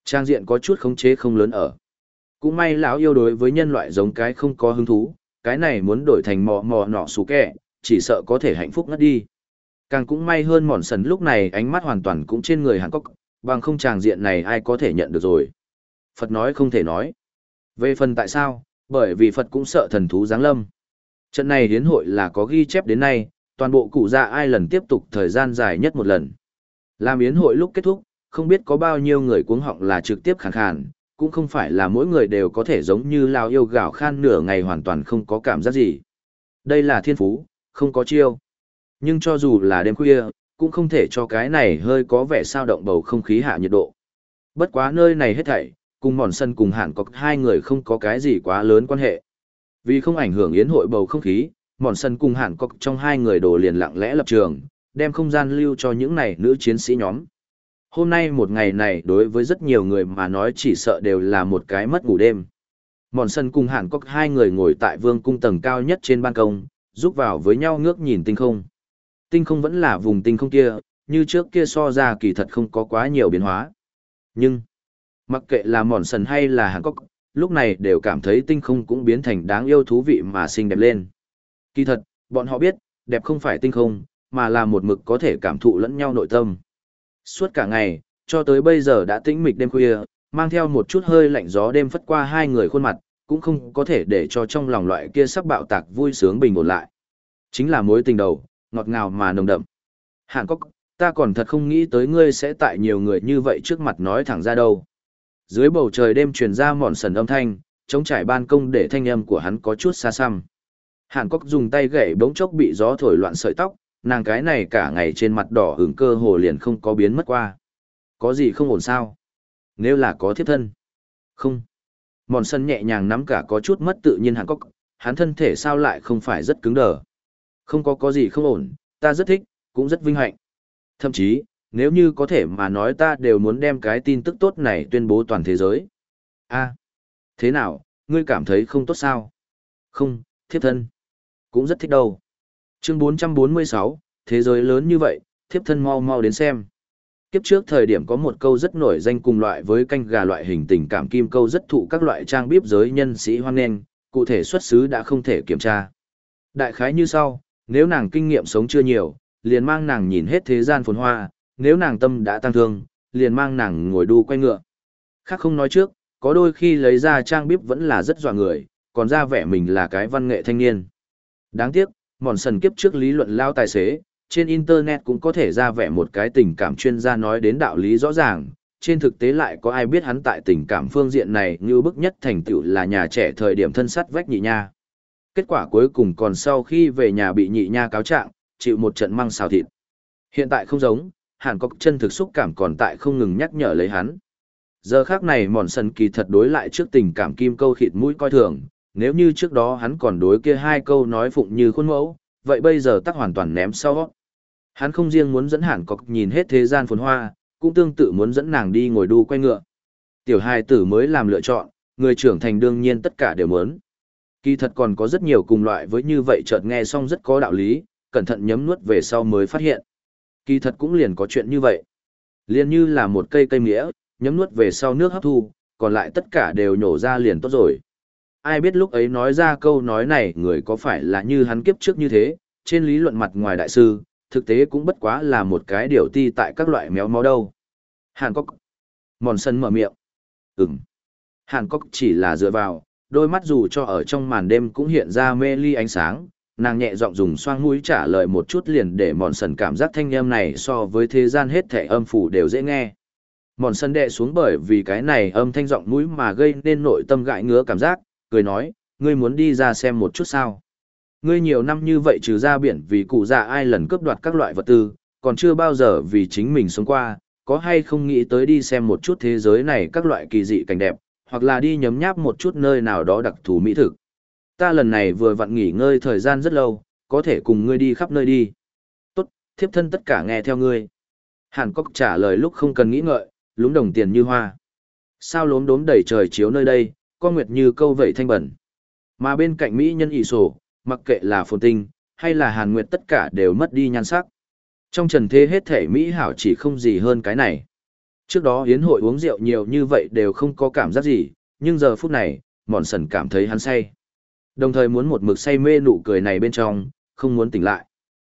Trang diện có chút khống chế không lớn ở. Cũng may lão yêu đối với nhân loại giống cái không có hứng thú, cái này muốn đổi thành mò mò nọ xù kẹ, chỉ sợ có thể hạnh phúc ngất đi. Càng cũng may hơn mòn sần lúc này ánh mắt hoàn toàn cũng trên người Hàn Cốc, bằng không tràng diện này ai có thể nhận được rồi. Phật nói không thể nói. Về phần tại sao, bởi vì Phật cũng sợ thần thú giáng lâm. Trận này hiến hội là có ghi chép đến nay, toàn bộ cụ dạ ai lần tiếp tục thời gian dài nhất một lần. Làm yến hội lúc kết thúc, không biết có bao nhiêu người cuống họng là trực tiếp khàn khàn, cũng không phải là mỗi người đều có thể giống như lao yêu gạo khan nửa ngày hoàn toàn không có cảm giác gì. Đây là thiên phú, không có chiêu. Nhưng cho dù là đêm khuya, cũng không thể cho cái này hơi có vẻ sao động bầu không khí hạ nhiệt độ. Bất quá nơi này hết thảy, cùng mòn sân cùng hẳn có hai người không có cái gì quá lớn quan hệ. Vì không ảnh hưởng yến hội bầu không khí, mòn sân cùng hẳn có trong hai người đổ liền lặng lẽ lập trường, đem không gian lưu cho những này nữ chiến sĩ nhóm. Hôm nay một ngày này đối với rất nhiều người mà nói chỉ sợ đều là một cái mất ngủ đêm. Mòn sân cùng hẳn có hai người ngồi tại vương cung tầng cao nhất trên ban công, giúp vào với nhau ngước nhìn tinh không. Tinh không vẫn là vùng tinh không kia, như trước kia so ra kỳ thật không có quá nhiều biến hóa. Nhưng, mặc kệ là mòn sần hay là hàn cốc, lúc này đều cảm thấy tinh không cũng biến thành đáng yêu thú vị mà xinh đẹp lên. Kỳ thật, bọn họ biết, đẹp không phải tinh không, mà là một mực có thể cảm thụ lẫn nhau nội tâm. Suốt cả ngày, cho tới bây giờ đã tĩnh mịch đêm khuya, mang theo một chút hơi lạnh gió đêm phất qua hai người khuôn mặt, cũng không có thể để cho trong lòng loại kia sắc bạo tạc vui sướng bình ổn lại. Chính là mối tình đầu, ngọt ngào mà nồng đậm. Hàn Cốc, ta còn thật không nghĩ tới ngươi sẽ tại nhiều người như vậy trước mặt nói thẳng ra đâu. Dưới bầu trời đêm truyền ra mòn sần âm thanh, chống trải ban công để thanh âm của hắn có chút xa xăm. Hàn Cốc dùng tay gậy bỗng chốc bị gió thổi loạn sợi tóc, nàng cái này cả ngày trên mặt đỏ ửng cơ hồ liền không có biến mất qua. Có gì không ổn sao? Nếu là có thiếp thân. Không. Mòn sân nhẹ nhàng nắm cả có chút mất tự nhiên Hàn Cốc, hắn thân thể sao lại không phải rất cứng đờ. Không có có gì không ổn, ta rất thích, cũng rất vinh hạnh. Thậm chí, nếu như có thể mà nói ta đều muốn đem cái tin tức tốt này tuyên bố toàn thế giới. a thế nào, ngươi cảm thấy không tốt sao? Không, thiếp thân. Cũng rất thích đâu. Chương 446, thế giới lớn như vậy, thiếp thân mau mau đến xem. Kiếp trước thời điểm có một câu rất nổi danh cùng loại với canh gà loại hình tình cảm kim câu rất thụ các loại trang bíp giới nhân sĩ hoan nghênh, cụ thể xuất xứ đã không thể kiểm tra. Đại khái như sau, nếu nàng kinh nghiệm sống chưa nhiều, liền mang nàng nhìn hết thế gian phồn hoa, nếu nàng tâm đã tăng thương, liền mang nàng ngồi đu quay ngựa. Khác không nói trước, có đôi khi lấy ra trang bíp vẫn là rất dọa người, còn ra vẻ mình là cái văn nghệ thanh niên. Đáng tiếc, mòn sần kiếp trước lý luận lao tài xế, trên Internet cũng có thể ra vẻ một cái tình cảm chuyên gia nói đến đạo lý rõ ràng, trên thực tế lại có ai biết hắn tại tình cảm phương diện này như bức nhất thành tựu là nhà trẻ thời điểm thân sắt vách nhị nha kết quả cuối cùng còn sau khi về nhà bị nhị nha cáo trạng, chịu một trận măng xào thịt. Hiện tại không giống, Hàn Cốc chân thực xúc cảm còn tại không ngừng nhắc nhở lấy hắn. Giờ khác này mòn sân kỳ thật đối lại trước tình cảm kim câu khịt mũi coi thường, nếu như trước đó hắn còn đối kia hai câu nói phụng như khuôn mẫu, vậy bây giờ tắc hoàn toàn ném sau. Hắn không riêng muốn dẫn Hàn Cốc nhìn hết thế gian phồn hoa, cũng tương tự muốn dẫn nàng đi ngồi đu quay ngựa. Tiểu hai tử mới làm lựa chọn, người trưởng thành đương nhiên tất cả đều muốn. Kỳ thật còn có rất nhiều cùng loại với như vậy chợt nghe xong rất có đạo lý, cẩn thận nhấm nuốt về sau mới phát hiện. Kỳ thật cũng liền có chuyện như vậy. Liền như là một cây cây mía, nhấm nuốt về sau nước hấp thu, còn lại tất cả đều nhổ ra liền tốt rồi. Ai biết lúc ấy nói ra câu nói này người có phải là như hắn kiếp trước như thế, trên lý luận mặt ngoài đại sư, thực tế cũng bất quá là một cái điều ti tại các loại méo mó đâu. Hàn Cốc. Mòn sân mở miệng. Ừm. Hàn Cốc chỉ là dựa vào, đôi mắt dù cho ở trong màn đêm cũng hiện ra mê ly ánh sáng, nàng nhẹ giọng dùng xoang mũi trả lời một chút liền để mòn sần cảm giác thanh âm này so với thế gian hết thể âm phủ đều dễ nghe. Mòn sần đệ xuống bởi vì cái này âm thanh giọng mũi mà gây nên nội tâm gãi ngứa cảm giác, cười nói, ngươi muốn đi ra xem một chút sao. Ngươi nhiều năm như vậy trừ ra biển vì cụ già ai lần cướp đoạt các loại vật tư, còn chưa bao giờ vì chính mình sống qua, có hay không nghĩ tới đi xem một chút thế giới này các loại kỳ dị cảnh đẹp, hoặc là đi nhấm nháp một chút nơi nào đó đặc thù mỹ thực. Ta lần này vừa vặn nghỉ ngơi thời gian rất lâu, có thể cùng ngươi đi khắp nơi đi. Tốt, thiếp thân tất cả nghe theo ngươi. Hàn Cốc trả lời lúc không cần nghĩ ngợi, lúng đồng tiền như hoa. Sao lốm đốm đầy trời chiếu nơi đây, con nguyệt như câu vẩy thanh bẩn. Mà bên cạnh Mỹ nhân ỷ sổ, mặc kệ là phồn tinh, hay là hàn nguyệt tất cả đều mất đi nhan sắc. Trong trần thế hết thể Mỹ hảo chỉ không gì hơn cái này. Trước đó hiến hội uống rượu nhiều như vậy đều không có cảm giác gì, nhưng giờ phút này, mòn sần cảm thấy hắn say. Đồng thời muốn một mực say mê nụ cười này bên trong, không muốn tỉnh lại.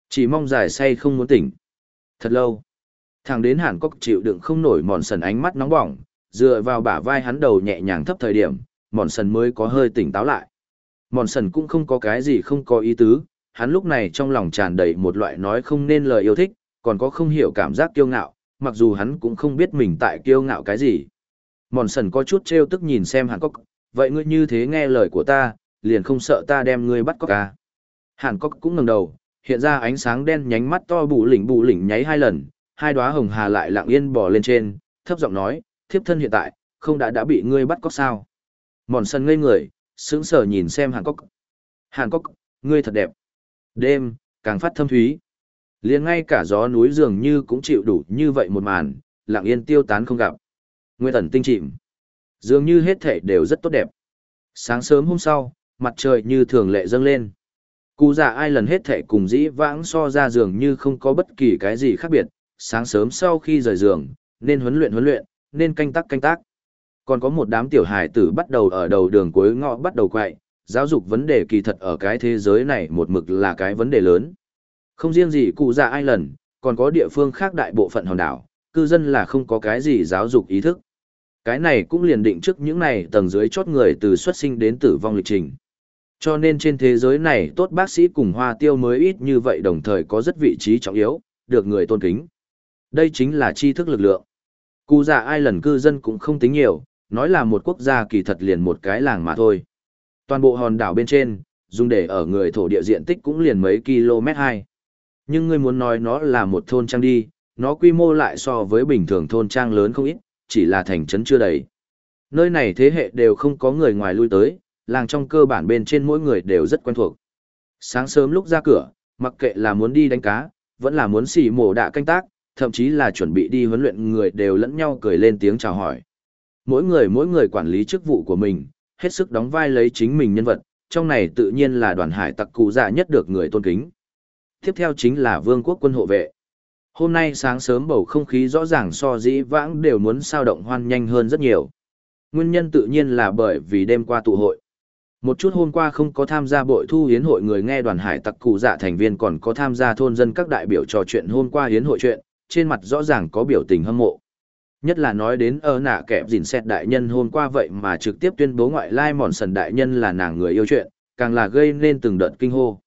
Chỉ mong giải say không muốn tỉnh. Thật lâu. Thằng đến hàn cốc chịu đựng không nổi mòn sần ánh mắt nóng bỏng, dựa vào bả vai hắn đầu nhẹ nhàng thấp thời điểm, mòn sần mới có hơi tỉnh táo lại. Mòn sần cũng không có cái gì không có ý tứ, hắn lúc này trong lòng tràn đầy một loại nói không nên lời yêu thích, còn có không hiểu cảm giác kiêu ngạo, mặc dù hắn cũng không biết mình tại kiêu ngạo cái gì. Mòn sần có chút trêu tức nhìn xem Hàn Cốc, vậy ngươi như thế nghe lời của ta, liền không sợ ta đem ngươi bắt cóc à. Hàn Cốc cũng ngẩng đầu, hiện ra ánh sáng đen nhánh mắt to bù lỉnh bù lỉnh nháy hai lần, hai đóa hồng hà lại lặng yên bò lên trên, thấp giọng nói, thiếp thân hiện tại, không đã đã bị ngươi bắt cóc sao. Mòn sần ngây người, sững sờ nhìn xem Hàn Cốc. Hàn Cốc, ngươi thật đẹp. Đêm, càng phát thâm thúy liền ngay cả gió núi dường như cũng chịu đủ như vậy một màn, lặng yên tiêu tán không gặp. Nguyên tần tinh chìm. Dường như hết thể đều rất tốt đẹp. Sáng sớm hôm sau, mặt trời như thường lệ dâng lên. Cụ già ai lần hết thể cùng dĩ vãng so ra giường như không có bất kỳ cái gì khác biệt. Sáng sớm sau khi rời giường, nên huấn luyện huấn luyện, nên canh tác canh tác. Còn có một đám tiểu hài tử bắt đầu ở đầu đường cuối ngõ bắt đầu quậy, giáo dục vấn đề kỳ thật ở cái thế giới này một mực là cái vấn đề lớn. Không riêng gì cụ già ai lần, còn có địa phương khác đại bộ phận hòn đảo, cư dân là không có cái gì giáo dục ý thức. Cái này cũng liền định trước những này tầng dưới chót người từ xuất sinh đến tử vong lịch trình. Cho nên trên thế giới này tốt bác sĩ cùng hoa tiêu mới ít như vậy đồng thời có rất vị trí trọng yếu, được người tôn kính. Đây chính là tri thức lực lượng. Cụ già ai lần cư dân cũng không tính nhiều, nói là một quốc gia kỳ thật liền một cái làng mà thôi. Toàn bộ hòn đảo bên trên, dùng để ở người thổ địa diện tích cũng liền mấy km hai. Nhưng ngươi muốn nói nó là một thôn trang đi, nó quy mô lại so với bình thường thôn trang lớn không ít, chỉ là thành trấn chưa đầy. Nơi này thế hệ đều không có người ngoài lui tới, làng trong cơ bản bên trên mỗi người đều rất quen thuộc. Sáng sớm lúc ra cửa, mặc kệ là muốn đi đánh cá, vẫn là muốn xỉ mổ đạ canh tác, thậm chí là chuẩn bị đi huấn luyện người đều lẫn nhau cười lên tiếng chào hỏi. Mỗi người mỗi người quản lý chức vụ của mình, hết sức đóng vai lấy chính mình nhân vật, trong này tự nhiên là đoàn hải tặc cụ dạ nhất được người tôn kính. Tiếp theo chính là vương quốc quân hộ vệ. Hôm nay sáng sớm bầu không khí rõ ràng so dĩ vãng đều muốn sao động hoan nhanh hơn rất nhiều. Nguyên nhân tự nhiên là bởi vì đêm qua tụ hội. Một chút hôm qua không có tham gia bội thu hiến hội người nghe đoàn hải tặc cụ dạ thành viên còn có tham gia thôn dân các đại biểu trò chuyện hôm qua hiến hội chuyện, trên mặt rõ ràng có biểu tình hâm mộ. Nhất là nói đến ơ nạ kẹp dìn xét đại nhân hôm qua vậy mà trực tiếp tuyên bố ngoại lai mòn sần đại nhân là nàng người yêu chuyện, càng là gây nên từng đợt kinh hô.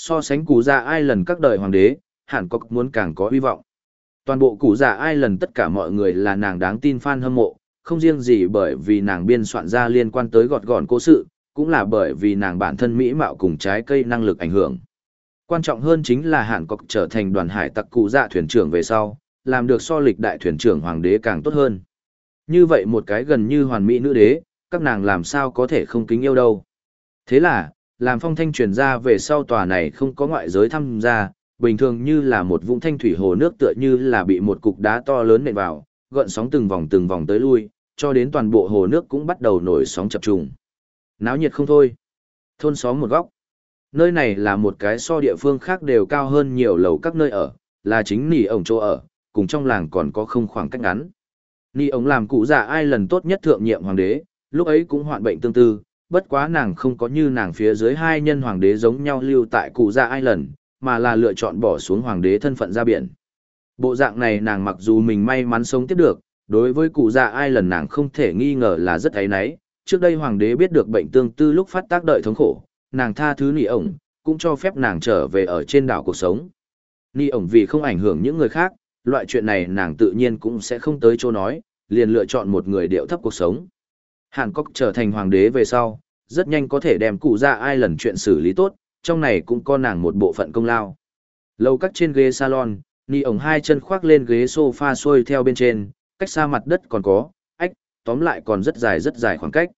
So sánh cụ già dạ ai lần các đời hoàng đế, hẳn có muốn càng có hy vọng. Toàn bộ cụ già dạ ai lần tất cả mọi người là nàng đáng tin fan hâm mộ, không riêng gì bởi vì nàng biên soạn ra liên quan tới gọt gọn cố sự, cũng là bởi vì nàng bản thân mỹ mạo cùng trái cây năng lực ảnh hưởng. Quan trọng hơn chính là Hàn Cốc trở thành đoàn hải tặc cụ dạ thuyền trưởng về sau, làm được so lịch đại thuyền trưởng hoàng đế càng tốt hơn. Như vậy một cái gần như hoàn mỹ nữ đế, các nàng làm sao có thể không kính yêu đâu. Thế là, làm phong thanh truyền ra về sau tòa này không có ngoại giới tham gia, bình thường như là một vũng thanh thủy hồ nước tựa như là bị một cục đá to lớn nện vào, gợn sóng từng vòng từng vòng tới lui, cho đến toàn bộ hồ nước cũng bắt đầu nổi sóng chập trùng. Náo nhiệt không thôi. Thôn xóm một góc. Nơi này là một cái so địa phương khác đều cao hơn nhiều lầu các nơi ở, là chính nỉ ổng chỗ ở, cùng trong làng còn có không khoảng cách ngắn. Nỉ ổng làm cụ già ai lần tốt nhất thượng nhiệm hoàng đế, lúc ấy cũng hoạn bệnh tương tư, bất quá nàng không có như nàng phía dưới hai nhân hoàng đế giống nhau lưu tại cụ gia ai lần, mà là lựa chọn bỏ xuống hoàng đế thân phận ra biển. Bộ dạng này nàng mặc dù mình may mắn sống tiếp được, đối với cụ gia ai lần nàng không thể nghi ngờ là rất ấy nấy, trước đây hoàng đế biết được bệnh tương tư lúc phát tác đợi thống khổ, nàng tha thứ nị ổng, cũng cho phép nàng trở về ở trên đảo cuộc sống. Nị ổng vì không ảnh hưởng những người khác, loại chuyện này nàng tự nhiên cũng sẽ không tới chỗ nói, liền lựa chọn một người điệu thấp cuộc sống. Hàn Cốc trở thành hoàng đế về sau, rất nhanh có thể đem cụ ra ai lần chuyện xử lý tốt, trong này cũng có nàng một bộ phận công lao. Lâu cắt trên ghế salon, Nị ổng hai chân khoác lên ghế sofa xuôi theo bên trên, cách xa mặt đất còn có, ách, tóm lại còn rất dài rất dài khoảng cách.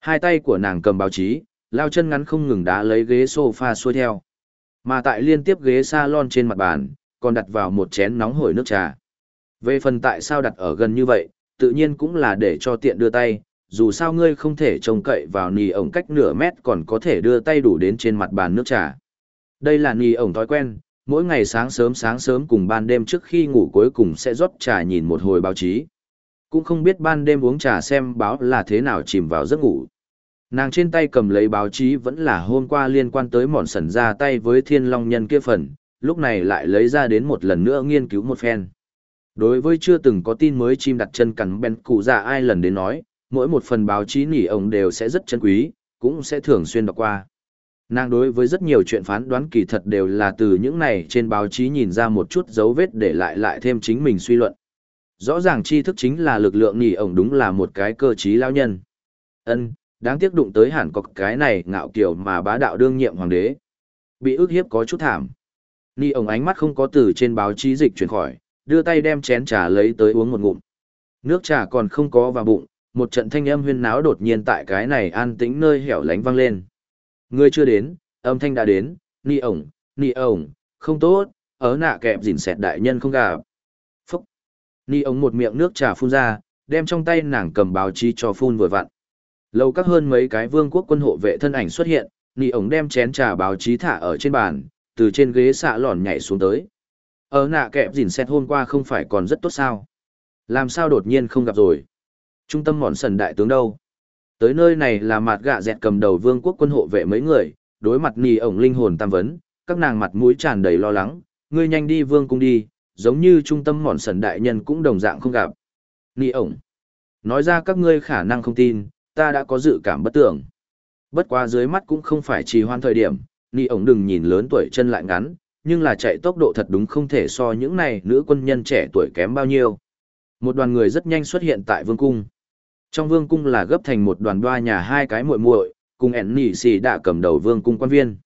Hai tay của nàng cầm báo chí, lao chân ngắn không ngừng đá lấy ghế sofa xuôi theo. Mà tại liên tiếp ghế salon trên mặt bàn, còn đặt vào một chén nóng hổi nước trà. Về phần tại sao đặt ở gần như vậy, tự nhiên cũng là để cho tiện đưa tay, dù sao ngươi không thể trông cậy vào nì ổng cách nửa mét còn có thể đưa tay đủ đến trên mặt bàn nước trà. Đây là nì ổng thói quen, mỗi ngày sáng sớm sáng sớm cùng ban đêm trước khi ngủ cuối cùng sẽ rót trà nhìn một hồi báo chí. Cũng không biết ban đêm uống trà xem báo là thế nào chìm vào giấc ngủ. Nàng trên tay cầm lấy báo chí vẫn là hôm qua liên quan tới mòn sần ra tay với thiên long nhân kia phần, lúc này lại lấy ra đến một lần nữa nghiên cứu một phen. Đối với chưa từng có tin mới chim đặt chân cắn bèn cụ già ai lần đến nói, mỗi một phần báo chí nỉ ông đều sẽ rất chân quý, cũng sẽ thường xuyên đọc qua. Nàng đối với rất nhiều chuyện phán đoán kỳ thật đều là từ những này trên báo chí nhìn ra một chút dấu vết để lại lại thêm chính mình suy luận. Rõ ràng tri thức chính là lực lượng nỉ ổng đúng là một cái cơ trí lao nhân. Ân, đáng tiếc đụng tới hẳn có cái này ngạo kiểu mà bá đạo đương nhiệm hoàng đế. Bị ức hiếp có chút thảm. Nỉ ổng ánh mắt không có từ trên báo chí dịch chuyển khỏi, đưa tay đem chén trà lấy tới uống một ngụm. Nước trà còn không có vào bụng, một trận thanh âm huyên náo đột nhiên tại cái này an tĩnh nơi hẻo lánh vang lên. Người chưa đến, âm thanh đã đến, ni ổng, ni ổng, không tốt, ở nạ kẹp dỉn xẹt đại nhân không gặp. Phúc. Ni ổng một miệng nước trà phun ra, đem trong tay nàng cầm báo chí cho phun vừa vặn. Lâu các hơn mấy cái vương quốc quân hộ vệ thân ảnh xuất hiện, ni ổng đem chén trà báo chí thả ở trên bàn, từ trên ghế xạ lòn nhảy xuống tới. Ở nạ kẹp dỉn xẹt hôm qua không phải còn rất tốt sao? Làm sao đột nhiên không gặp rồi? Trung tâm mòn sần đại tướng đâu? Tới nơi này là mặt gạ dẹt cầm đầu vương quốc quân hộ vệ mấy người, đối mặt nì ổng linh hồn tam vấn, các nàng mặt mũi tràn đầy lo lắng, ngươi nhanh đi vương cung đi, giống như trung tâm mòn sần đại nhân cũng đồng dạng không gặp. Nì ổng, nói ra các ngươi khả năng không tin, ta đã có dự cảm bất tưởng. Bất quá dưới mắt cũng không phải trì hoan thời điểm, nì ổng đừng nhìn lớn tuổi chân lại ngắn, nhưng là chạy tốc độ thật đúng không thể so những này nữ quân nhân trẻ tuổi kém bao nhiêu. Một đoàn người rất nhanh xuất hiện tại vương cung. Trong vương cung là gấp thành một đoàn đoa nhà hai cái muội muội, cùng ẻn nỉ xì đã cầm đầu vương cung quan viên.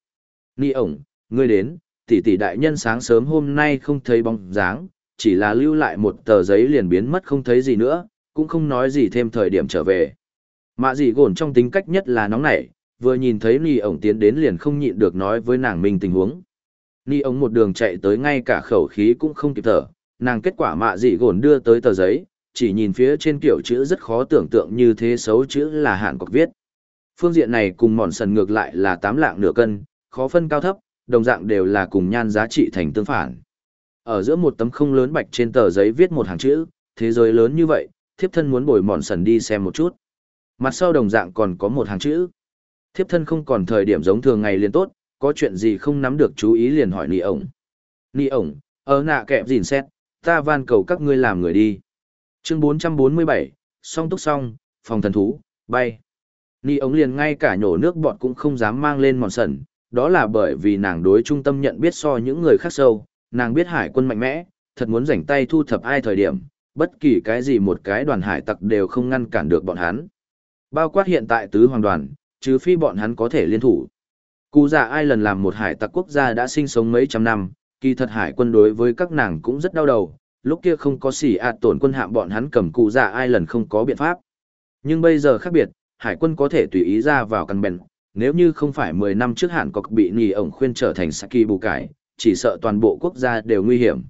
Nị ổng, ngươi đến, tỷ tỷ đại nhân sáng sớm hôm nay không thấy bóng dáng, chỉ là lưu lại một tờ giấy liền biến mất không thấy gì nữa, cũng không nói gì thêm thời điểm trở về. Mạ dị gồn trong tính cách nhất là nóng nảy, vừa nhìn thấy Nị ổng tiến đến liền không nhịn được nói với nàng mình tình huống. Nị ổng một đường chạy tới ngay cả khẩu khí cũng không kịp thở, nàng kết quả mạ dị gồn đưa tới tờ giấy, chỉ nhìn phía trên kiểu chữ rất khó tưởng tượng như thế xấu chữ là hạn cọc viết. Phương diện này cùng mòn sần ngược lại là tám lạng nửa cân, khó phân cao thấp, đồng dạng đều là cùng nhan giá trị thành tương phản. Ở giữa một tấm không lớn bạch trên tờ giấy viết một hàng chữ, thế giới lớn như vậy, thiếp thân muốn bồi mòn sần đi xem một chút. Mặt sau đồng dạng còn có một hàng chữ. Thiếp thân không còn thời điểm giống thường ngày liền tốt, có chuyện gì không nắm được chú ý liền hỏi nị ổng. Nị ổng, ở nạ kẹp gìn xét, ta van cầu các ngươi làm người đi chương 447, song túc song, phòng thần thú, bay. Ni ống liền ngay cả nhổ nước bọt cũng không dám mang lên mòn sần, đó là bởi vì nàng đối trung tâm nhận biết so những người khác sâu, nàng biết hải quân mạnh mẽ, thật muốn rảnh tay thu thập ai thời điểm, bất kỳ cái gì một cái đoàn hải tặc đều không ngăn cản được bọn hắn. Bao quát hiện tại tứ hoàng đoàn, chứ phi bọn hắn có thể liên thủ. Cụ già ai lần làm một hải tặc quốc gia đã sinh sống mấy trăm năm, kỳ thật hải quân đối với các nàng cũng rất đau đầu, lúc kia không có xỉ ạt tổn quân hạm bọn hắn cầm cụ dạ ai lần không có biện pháp. Nhưng bây giờ khác biệt, hải quân có thể tùy ý ra vào căn bèn, nếu như không phải 10 năm trước hạn cọc bị nì ổng khuyên trở thành Saki bù cải, chỉ sợ toàn bộ quốc gia đều nguy hiểm.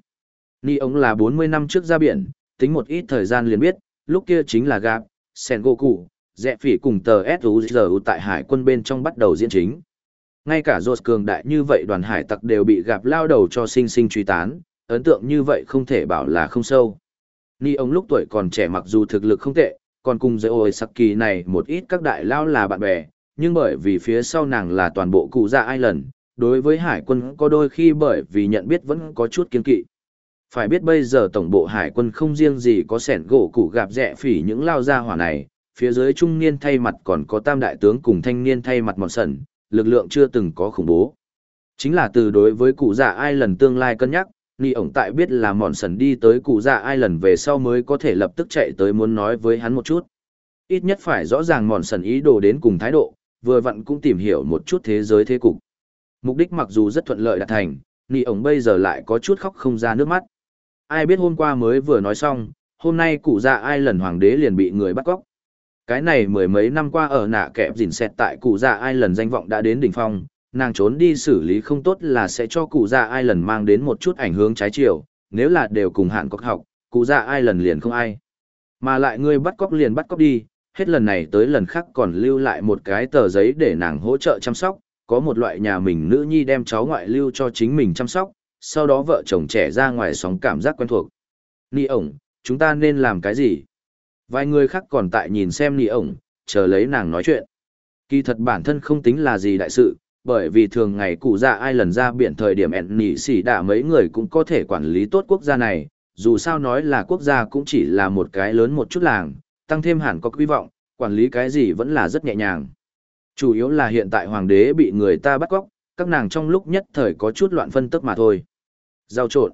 Nì ổng là 40 năm trước ra biển, tính một ít thời gian liền biết, lúc kia chính là Gap, Sengoku, Dẹ phỉ cùng tờ S.U.G. tại hải quân bên trong bắt đầu diễn chính. Ngay cả Rốt cường đại như vậy đoàn hải tặc đều bị gặp lao đầu cho sinh sinh truy tán, ấn tượng như vậy không thể bảo là không sâu. Ni ông lúc tuổi còn trẻ mặc dù thực lực không tệ, còn cùng với ôi sắc kỳ này một ít các đại lao là bạn bè, nhưng bởi vì phía sau nàng là toàn bộ cụ dạ Island, đối với hải quân có đôi khi bởi vì nhận biết vẫn có chút kiên kỵ. Phải biết bây giờ tổng bộ hải quân không riêng gì có sẻn gỗ cụ gặp rẻ phỉ những lao gia hỏa này, phía dưới trung niên thay mặt còn có tam đại tướng cùng thanh niên thay mặt mòn sần, lực lượng chưa từng có khủng bố. Chính là từ đối với cụ già ai lần tương lai cân nhắc, Nhi ổng tại biết là mòn sần đi tới cụ dạ ai lần về sau mới có thể lập tức chạy tới muốn nói với hắn một chút. Ít nhất phải rõ ràng mòn sần ý đồ đến cùng thái độ, vừa vặn cũng tìm hiểu một chút thế giới thế cục. Mục đích mặc dù rất thuận lợi đạt thành, Nhi ổng bây giờ lại có chút khóc không ra nước mắt. Ai biết hôm qua mới vừa nói xong, hôm nay cụ dạ ai lần hoàng đế liền bị người bắt cóc. Cái này mười mấy năm qua ở nạ kẹp dìn xẹt tại cụ dạ ai lần danh vọng đã đến đỉnh phong, nàng trốn đi xử lý không tốt là sẽ cho cụ già ai lần mang đến một chút ảnh hưởng trái chiều, nếu là đều cùng hạn cóc học, cụ già ai lần liền không ai. Mà lại ngươi bắt cóc liền bắt cóc đi, hết lần này tới lần khác còn lưu lại một cái tờ giấy để nàng hỗ trợ chăm sóc, có một loại nhà mình nữ nhi đem cháu ngoại lưu cho chính mình chăm sóc, sau đó vợ chồng trẻ ra ngoài sóng cảm giác quen thuộc. Nị ổng, chúng ta nên làm cái gì? Vài người khác còn tại nhìn xem nị ổng, chờ lấy nàng nói chuyện. Kỳ thật bản thân không tính là gì đại sự, bởi vì thường ngày cụ già ai lần ra biển thời điểm ẹn nỉ xỉ đạ mấy người cũng có thể quản lý tốt quốc gia này, dù sao nói là quốc gia cũng chỉ là một cái lớn một chút làng, tăng thêm hẳn có quy vọng, quản lý cái gì vẫn là rất nhẹ nhàng. Chủ yếu là hiện tại hoàng đế bị người ta bắt cóc, các nàng trong lúc nhất thời có chút loạn phân tức mà thôi. Giao trộn.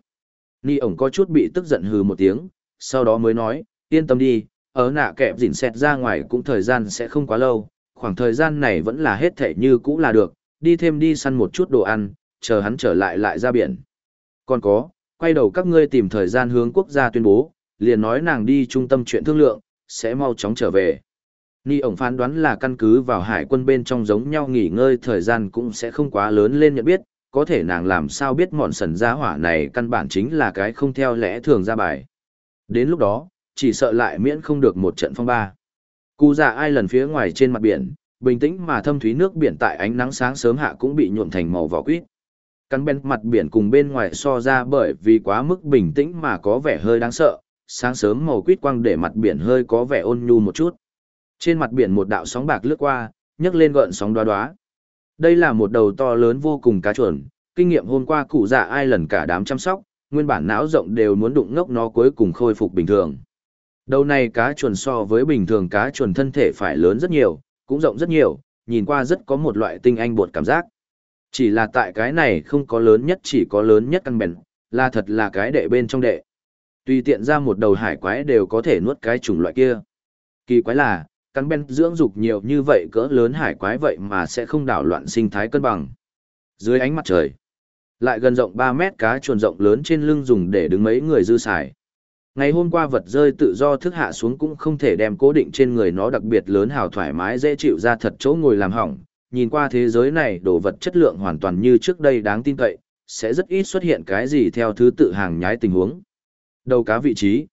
Ni ổng có chút bị tức giận hừ một tiếng, sau đó mới nói, yên tâm đi, ở nạ kẹp dỉn xẹt ra ngoài cũng thời gian sẽ không quá lâu, khoảng thời gian này vẫn là hết thể như cũ là được, đi thêm đi săn một chút đồ ăn, chờ hắn trở lại lại ra biển. Còn có, quay đầu các ngươi tìm thời gian hướng quốc gia tuyên bố, liền nói nàng đi trung tâm chuyện thương lượng, sẽ mau chóng trở về. Ni ổng phán đoán là căn cứ vào hải quân bên trong giống nhau nghỉ ngơi thời gian cũng sẽ không quá lớn lên nhận biết, có thể nàng làm sao biết mọn sần gia hỏa này căn bản chính là cái không theo lẽ thường ra bài. Đến lúc đó, chỉ sợ lại miễn không được một trận phong ba. Cú giả ai lần phía ngoài trên mặt biển, bình tĩnh mà thâm thúy nước biển tại ánh nắng sáng sớm hạ cũng bị nhuộm thành màu vỏ quýt. Căn bên mặt biển cùng bên ngoài so ra bởi vì quá mức bình tĩnh mà có vẻ hơi đáng sợ, sáng sớm màu quýt quang để mặt biển hơi có vẻ ôn nhu một chút. Trên mặt biển một đạo sóng bạc lướt qua, nhấc lên gợn sóng đoá đoá. Đây là một đầu to lớn vô cùng cá chuẩn, kinh nghiệm hôm qua cụ dạ ai lần cả đám chăm sóc, nguyên bản não rộng đều muốn đụng ngốc nó cuối cùng khôi phục bình thường. Đầu này cá chuồn so với bình thường cá chuồn thân thể phải lớn rất nhiều, cũng rộng rất nhiều, nhìn qua rất có một loại tinh anh bột cảm giác. Chỉ là tại cái này không có lớn nhất chỉ có lớn nhất căn bền, là thật là cái đệ bên trong đệ. Tùy tiện ra một đầu hải quái đều có thể nuốt cái chủng loại kia. Kỳ quái là, căn bèn dưỡng dục nhiều như vậy cỡ lớn hải quái vậy mà sẽ không đảo loạn sinh thái cân bằng. Dưới ánh mặt trời, lại gần rộng 3 mét cá chuồn rộng lớn trên lưng dùng để đứng mấy người dư xài. Ngày hôm qua vật rơi tự do thức hạ xuống cũng không thể đem cố định trên người nó đặc biệt lớn hào thoải mái dễ chịu ra thật chỗ ngồi làm hỏng. Nhìn qua thế giới này đồ vật chất lượng hoàn toàn như trước đây đáng tin cậy, sẽ rất ít xuất hiện cái gì theo thứ tự hàng nhái tình huống. Đầu cá vị trí.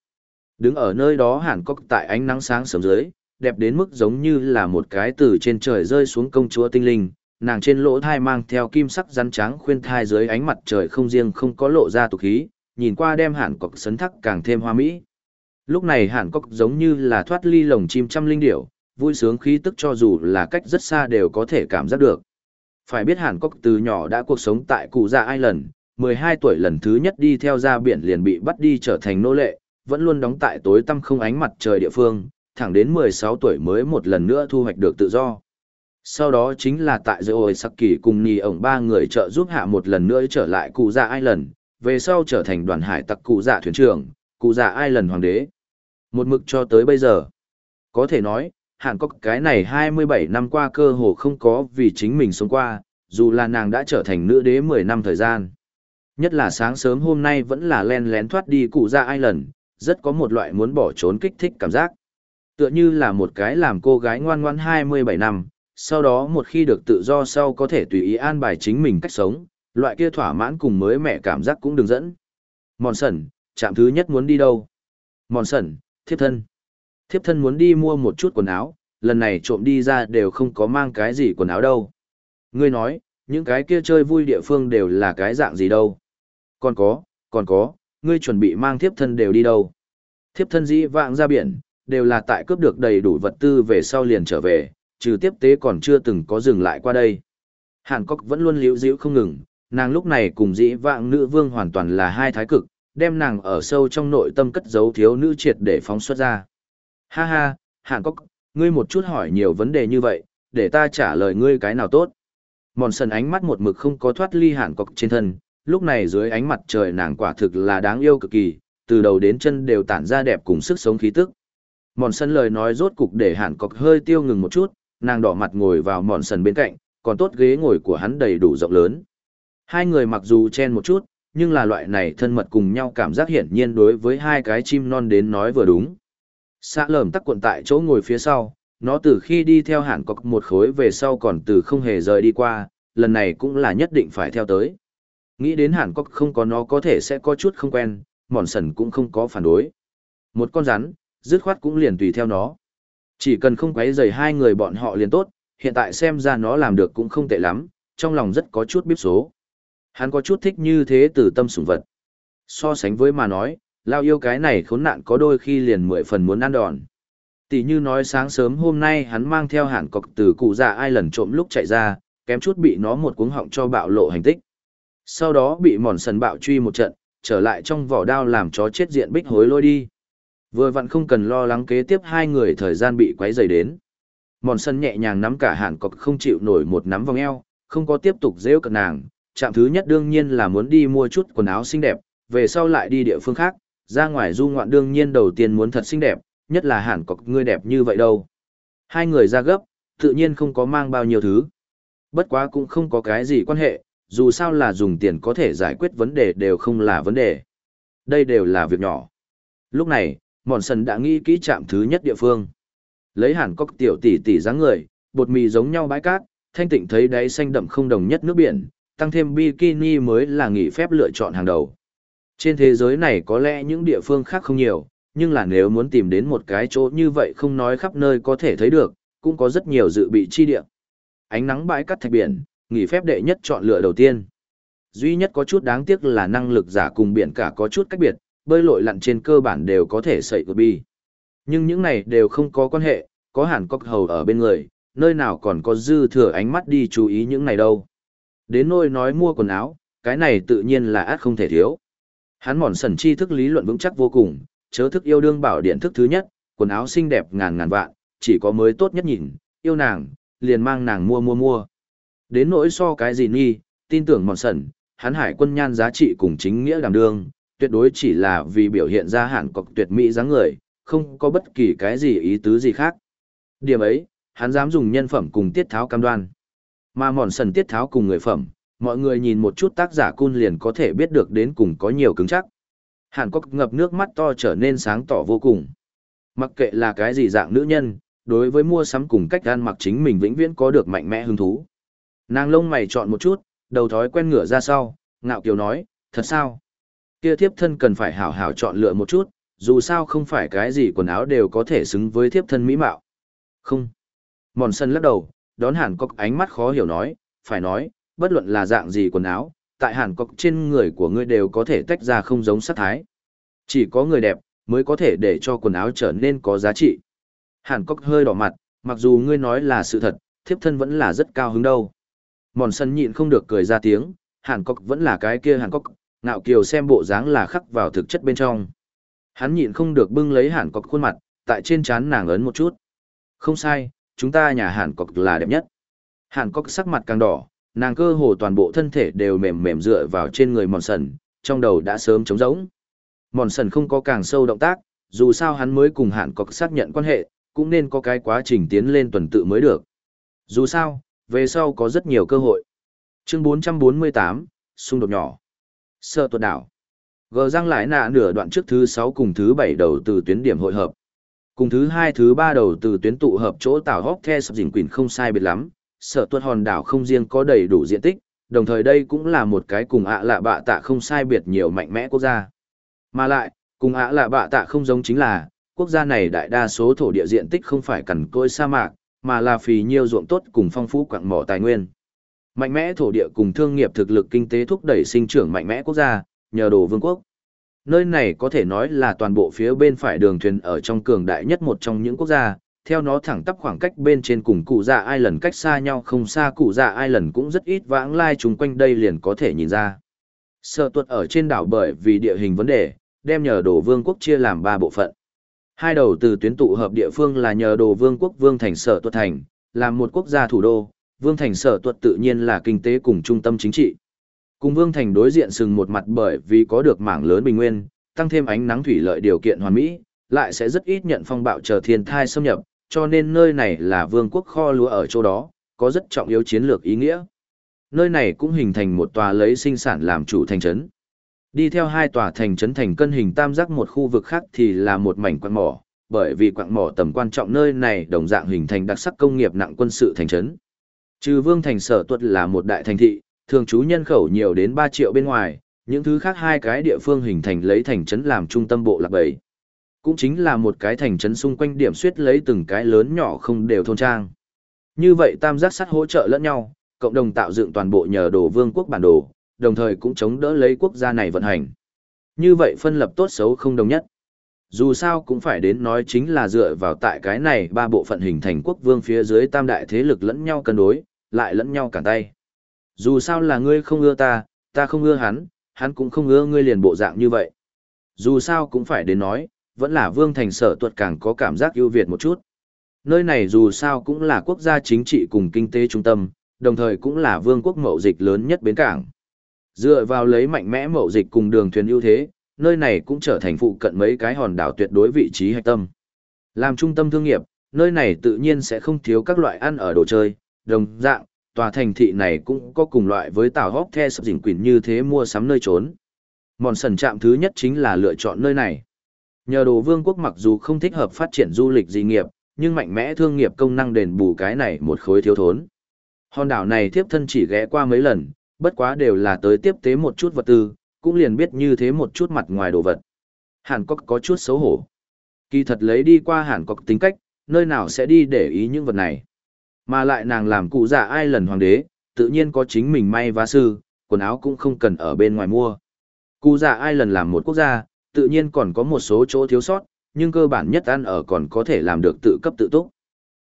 Đứng ở nơi đó hẳn có tại ánh nắng sáng sớm dưới, đẹp đến mức giống như là một cái từ trên trời rơi xuống công chúa tinh linh, nàng trên lỗ thai mang theo kim sắc rắn trắng khuyên thai dưới ánh mặt trời không riêng không có lộ ra tục khí, nhìn qua đem hàn cọc sấn thắc càng thêm hoa mỹ. Lúc này hàn cọc giống như là thoát ly lồng chim trăm linh điểu, vui sướng khí tức cho dù là cách rất xa đều có thể cảm giác được. Phải biết hàn cọc từ nhỏ đã cuộc sống tại cụ già ai lần, 12 tuổi lần thứ nhất đi theo ra biển liền bị bắt đi trở thành nô lệ, vẫn luôn đóng tại tối tăm không ánh mặt trời địa phương, thẳng đến 16 tuổi mới một lần nữa thu hoạch được tự do. Sau đó chính là tại giữa ôi sắc kỳ cùng nì ổng ba người trợ giúp hạ một lần nữa trở lại cụ già ai lần, về sau trở thành đoàn hải tặc cụ dạ thuyền trưởng, cụ dạ ai lần hoàng đế. Một mực cho tới bây giờ. Có thể nói, hạng có cái này 27 năm qua cơ hồ không có vì chính mình sống qua, dù là nàng đã trở thành nữ đế 10 năm thời gian. Nhất là sáng sớm hôm nay vẫn là len lén thoát đi cụ dạ ai lần, rất có một loại muốn bỏ trốn kích thích cảm giác. Tựa như là một cái làm cô gái ngoan ngoan 27 năm, sau đó một khi được tự do sau có thể tùy ý an bài chính mình cách sống, Loại kia thỏa mãn cùng mới mẹ cảm giác cũng đừng dẫn. Mòn sẩn, chạm thứ nhất muốn đi đâu? Mòn sẩn, thiếp thân. Thiếp thân muốn đi mua một chút quần áo, lần này trộm đi ra đều không có mang cái gì quần áo đâu. Ngươi nói, những cái kia chơi vui địa phương đều là cái dạng gì đâu. Còn có, còn có, ngươi chuẩn bị mang thiếp thân đều đi đâu. Thiếp thân dĩ vạng ra biển, đều là tại cướp được đầy đủ vật tư về sau liền trở về, trừ tiếp tế còn chưa từng có dừng lại qua đây. Hàn Cốc vẫn luôn liễu dĩu không ngừng, nàng lúc này cùng dĩ vạng nữ vương hoàn toàn là hai thái cực, đem nàng ở sâu trong nội tâm cất giấu thiếu nữ triệt để phóng xuất ra. Ha ha, hạng Cốc, ngươi một chút hỏi nhiều vấn đề như vậy, để ta trả lời ngươi cái nào tốt. Mòn sần ánh mắt một mực không có thoát ly hạng cọc trên thân, lúc này dưới ánh mặt trời nàng quả thực là đáng yêu cực kỳ, từ đầu đến chân đều tản ra đẹp cùng sức sống khí tức. Mòn sần lời nói rốt cục để hàn cọc hơi tiêu ngừng một chút, nàng đỏ mặt ngồi vào mòn sần bên cạnh, còn tốt ghế ngồi của hắn đầy đủ rộng lớn. Hai người mặc dù chen một chút, nhưng là loại này thân mật cùng nhau cảm giác hiển nhiên đối với hai cái chim non đến nói vừa đúng. Xã lởm tắc cuộn tại chỗ ngồi phía sau, nó từ khi đi theo hẳn cọc một khối về sau còn từ không hề rời đi qua, lần này cũng là nhất định phải theo tới. Nghĩ đến hẳn cọc không có nó có thể sẽ có chút không quen, mòn sần cũng không có phản đối. Một con rắn, dứt khoát cũng liền tùy theo nó. Chỉ cần không quấy rầy hai người bọn họ liền tốt, hiện tại xem ra nó làm được cũng không tệ lắm, trong lòng rất có chút biết số. Hắn có chút thích như thế từ tâm sủng vật. So sánh với mà nói, lao yêu cái này khốn nạn có đôi khi liền mười phần muốn ăn đòn. Tỷ như nói sáng sớm hôm nay hắn mang theo hẳn cọc từ cụ già ai lần trộm lúc chạy ra, kém chút bị nó một cuống họng cho bạo lộ hành tích. Sau đó bị mòn sần bạo truy một trận, trở lại trong vỏ đao làm chó chết diện bích hối lôi đi. Vừa vặn không cần lo lắng kế tiếp hai người thời gian bị quấy rầy đến. Mòn sân nhẹ nhàng nắm cả hàn cọc không chịu nổi một nắm vòng eo, không có tiếp tục rêu cận nàng. Trạm thứ nhất đương nhiên là muốn đi mua chút quần áo xinh đẹp, về sau lại đi địa phương khác, ra ngoài du ngoạn đương nhiên đầu tiên muốn thật xinh đẹp, nhất là hẳn có người đẹp như vậy đâu. Hai người ra gấp, tự nhiên không có mang bao nhiêu thứ. Bất quá cũng không có cái gì quan hệ, dù sao là dùng tiền có thể giải quyết vấn đề đều không là vấn đề. Đây đều là việc nhỏ. Lúc này, Mòn Sần đã nghĩ kỹ chạm thứ nhất địa phương. Lấy hẳn cốc tiểu tỷ tỷ dáng người, bột mì giống nhau bãi cát, thanh tịnh thấy đáy xanh đậm không đồng nhất nước biển, tăng thêm bikini mới là nghỉ phép lựa chọn hàng đầu. Trên thế giới này có lẽ những địa phương khác không nhiều, nhưng là nếu muốn tìm đến một cái chỗ như vậy không nói khắp nơi có thể thấy được, cũng có rất nhiều dự bị chi địa. Ánh nắng bãi cát thạch biển, nghỉ phép đệ nhất chọn lựa đầu tiên. Duy nhất có chút đáng tiếc là năng lực giả cùng biển cả có chút cách biệt, bơi lội lặn trên cơ bản đều có thể sậy của bi. Nhưng những này đều không có quan hệ, có hẳn cóc hầu ở bên người, nơi nào còn có dư thừa ánh mắt đi chú ý những này đâu. Đến nôi nói mua quần áo, cái này tự nhiên là át không thể thiếu. Hắn mòn sần chi thức lý luận vững chắc vô cùng, chớ thức yêu đương bảo điện thức thứ nhất, quần áo xinh đẹp ngàn ngàn vạn, chỉ có mới tốt nhất nhìn, yêu nàng, liền mang nàng mua mua mua. Đến nỗi so cái gì nghi, tin tưởng mòn sần, hắn hải quân nhan giá trị cùng chính nghĩa đảm đương, tuyệt đối chỉ là vì biểu hiện ra hẳn cọc tuyệt mỹ dáng người, không có bất kỳ cái gì ý tứ gì khác. Điểm ấy, hắn dám dùng nhân phẩm cùng tiết tháo cam đoan. Mà mòn sần tiết tháo cùng người phẩm, mọi người nhìn một chút tác giả cun liền có thể biết được đến cùng có nhiều cứng chắc. Hàn Quốc ngập nước mắt to trở nên sáng tỏ vô cùng. Mặc kệ là cái gì dạng nữ nhân, đối với mua sắm cùng cách ăn mặc chính mình vĩnh viễn có được mạnh mẽ hứng thú. Nàng lông mày chọn một chút, đầu thói quen ngửa ra sau, ngạo kiều nói, thật sao? Kia thiếp thân cần phải hảo hảo chọn lựa một chút, dù sao không phải cái gì quần áo đều có thể xứng với thiếp thân mỹ mạo. Không. Mòn sân lắc đầu, đón hàn cốc ánh mắt khó hiểu nói, phải nói, bất luận là dạng gì quần áo, tại hàn cốc trên người của ngươi đều có thể tách ra không giống sát thái. Chỉ có người đẹp, mới có thể để cho quần áo trở nên có giá trị. Hàn cốc hơi đỏ mặt, mặc dù ngươi nói là sự thật, thiếp thân vẫn là rất cao hứng đâu. Mòn sân nhịn không được cười ra tiếng, hàn cốc vẫn là cái kia hàn cốc, ngạo kiều xem bộ dáng là khắc vào thực chất bên trong. Hắn nhịn không được bưng lấy hàn cốc khuôn mặt, tại trên trán nàng ấn một chút. Không sai, chúng ta nhà hàn cốc là đẹp nhất. Hàn cốc sắc mặt càng đỏ, nàng cơ hồ toàn bộ thân thể đều mềm mềm dựa vào trên người mòn sần, trong đầu đã sớm trống rỗng. Mòn sần không có càng sâu động tác, dù sao hắn mới cùng hàn cốc xác nhận quan hệ, cũng nên có cái quá trình tiến lên tuần tự mới được. Dù sao, về sau có rất nhiều cơ hội. Chương 448, xung đột nhỏ. Sơ tuột đảo. Gờ răng lại nạ nửa đoạn trước thứ 6 cùng thứ 7 đầu từ tuyến điểm hội hợp. Cùng thứ hai thứ ba đầu từ tuyến tụ hợp chỗ tảo hóc the sập dình quỳnh không sai biệt lắm. Sở tuất hòn đảo không riêng có đầy đủ diện tích, đồng thời đây cũng là một cái cùng ạ lạ bạ tạ không sai biệt nhiều mạnh mẽ quốc gia. Mà lại, cùng ạ lạ bạ tạ không giống chính là, quốc gia này đại đa số thổ địa diện tích không phải cằn côi sa mạc, mà là phì nhiêu ruộng tốt cùng phong phú quặng mỏ tài nguyên. Mạnh mẽ thổ địa cùng thương nghiệp thực lực kinh tế thúc đẩy sinh trưởng mạnh mẽ quốc gia, nhờ đồ vương quốc. Nơi này có thể nói là toàn bộ phía bên phải đường thuyền ở trong cường đại nhất một trong những quốc gia, theo nó thẳng tắp khoảng cách bên trên cùng cụ dạ ai lần cách xa nhau không xa cụ dạ ai lần cũng rất ít vãng lai chung quanh đây liền có thể nhìn ra. Sở tuật ở trên đảo bởi vì địa hình vấn đề, đem nhờ đồ vương quốc chia làm ba bộ phận. Hai đầu từ tuyến tụ hợp địa phương là nhờ đồ vương quốc vương thành sở tuật thành, là một quốc gia thủ đô, vương thành sở tuật tự nhiên là kinh tế cùng trung tâm chính trị. Cùng vương thành đối diện sừng một mặt bởi vì có được mảng lớn bình nguyên, tăng thêm ánh nắng thủy lợi điều kiện hoàn mỹ, lại sẽ rất ít nhận phong bạo chờ thiên thai xâm nhập, cho nên nơi này là vương quốc kho lúa ở chỗ đó, có rất trọng yếu chiến lược ý nghĩa. Nơi này cũng hình thành một tòa lấy sinh sản làm chủ thành trấn. Đi theo hai tòa thành trấn thành cân hình tam giác một khu vực khác thì là một mảnh quạng mỏ, bởi vì quạng mỏ tầm quan trọng nơi này đồng dạng hình thành đặc sắc công nghiệp nặng quân sự thành trấn. Trừ Vương thành sở tuất là một đại thành thị, thường trú nhân khẩu nhiều đến 3 triệu bên ngoài, những thứ khác hai cái địa phương hình thành lấy thành trấn làm trung tâm bộ lạc bảy. Cũng chính là một cái thành trấn xung quanh điểm suyết lấy từng cái lớn nhỏ không đều thôn trang. Như vậy tam giác sắt hỗ trợ lẫn nhau, cộng đồng tạo dựng toàn bộ nhờ đồ vương quốc bản đồ, đồng thời cũng chống đỡ lấy quốc gia này vận hành. Như vậy phân lập tốt xấu không đồng nhất. Dù sao cũng phải đến nói chính là dựa vào tại cái này ba bộ phận hình thành quốc vương phía dưới tam đại thế lực lẫn nhau cân đối, lại lẫn nhau cản tay. Dù sao là ngươi không ưa ta, ta không ưa hắn, hắn cũng không ưa ngươi liền bộ dạng như vậy. Dù sao cũng phải đến nói, vẫn là vương thành sở tuật càng có cảm giác ưu việt một chút. Nơi này dù sao cũng là quốc gia chính trị cùng kinh tế trung tâm, đồng thời cũng là vương quốc mậu dịch lớn nhất bến cảng. Dựa vào lấy mạnh mẽ mậu dịch cùng đường thuyền ưu thế, nơi này cũng trở thành phụ cận mấy cái hòn đảo tuyệt đối vị trí hạch tâm. Làm trung tâm thương nghiệp, nơi này tự nhiên sẽ không thiếu các loại ăn ở đồ chơi, đồng dạng, tòa thành thị này cũng có cùng loại với tàu hóc the sập dình quỷ như thế mua sắm nơi trốn. Mòn sần trạm thứ nhất chính là lựa chọn nơi này. Nhờ đồ vương quốc mặc dù không thích hợp phát triển du lịch dị nghiệp, nhưng mạnh mẽ thương nghiệp công năng đền bù cái này một khối thiếu thốn. Hòn đảo này tiếp thân chỉ ghé qua mấy lần, bất quá đều là tới tiếp tế một chút vật tư, cũng liền biết như thế một chút mặt ngoài đồ vật. Hàn Cốc có chút xấu hổ. Kỳ thật lấy đi qua Hàn Cốc tính cách, nơi nào sẽ đi để ý những vật này. Mà lại nàng làm cụ già ai lần hoàng đế, tự nhiên có chính mình may vá sư, quần áo cũng không cần ở bên ngoài mua. Cụ già ai lần làm một quốc gia, tự nhiên còn có một số chỗ thiếu sót, nhưng cơ bản nhất ăn ở còn có thể làm được tự cấp tự túc.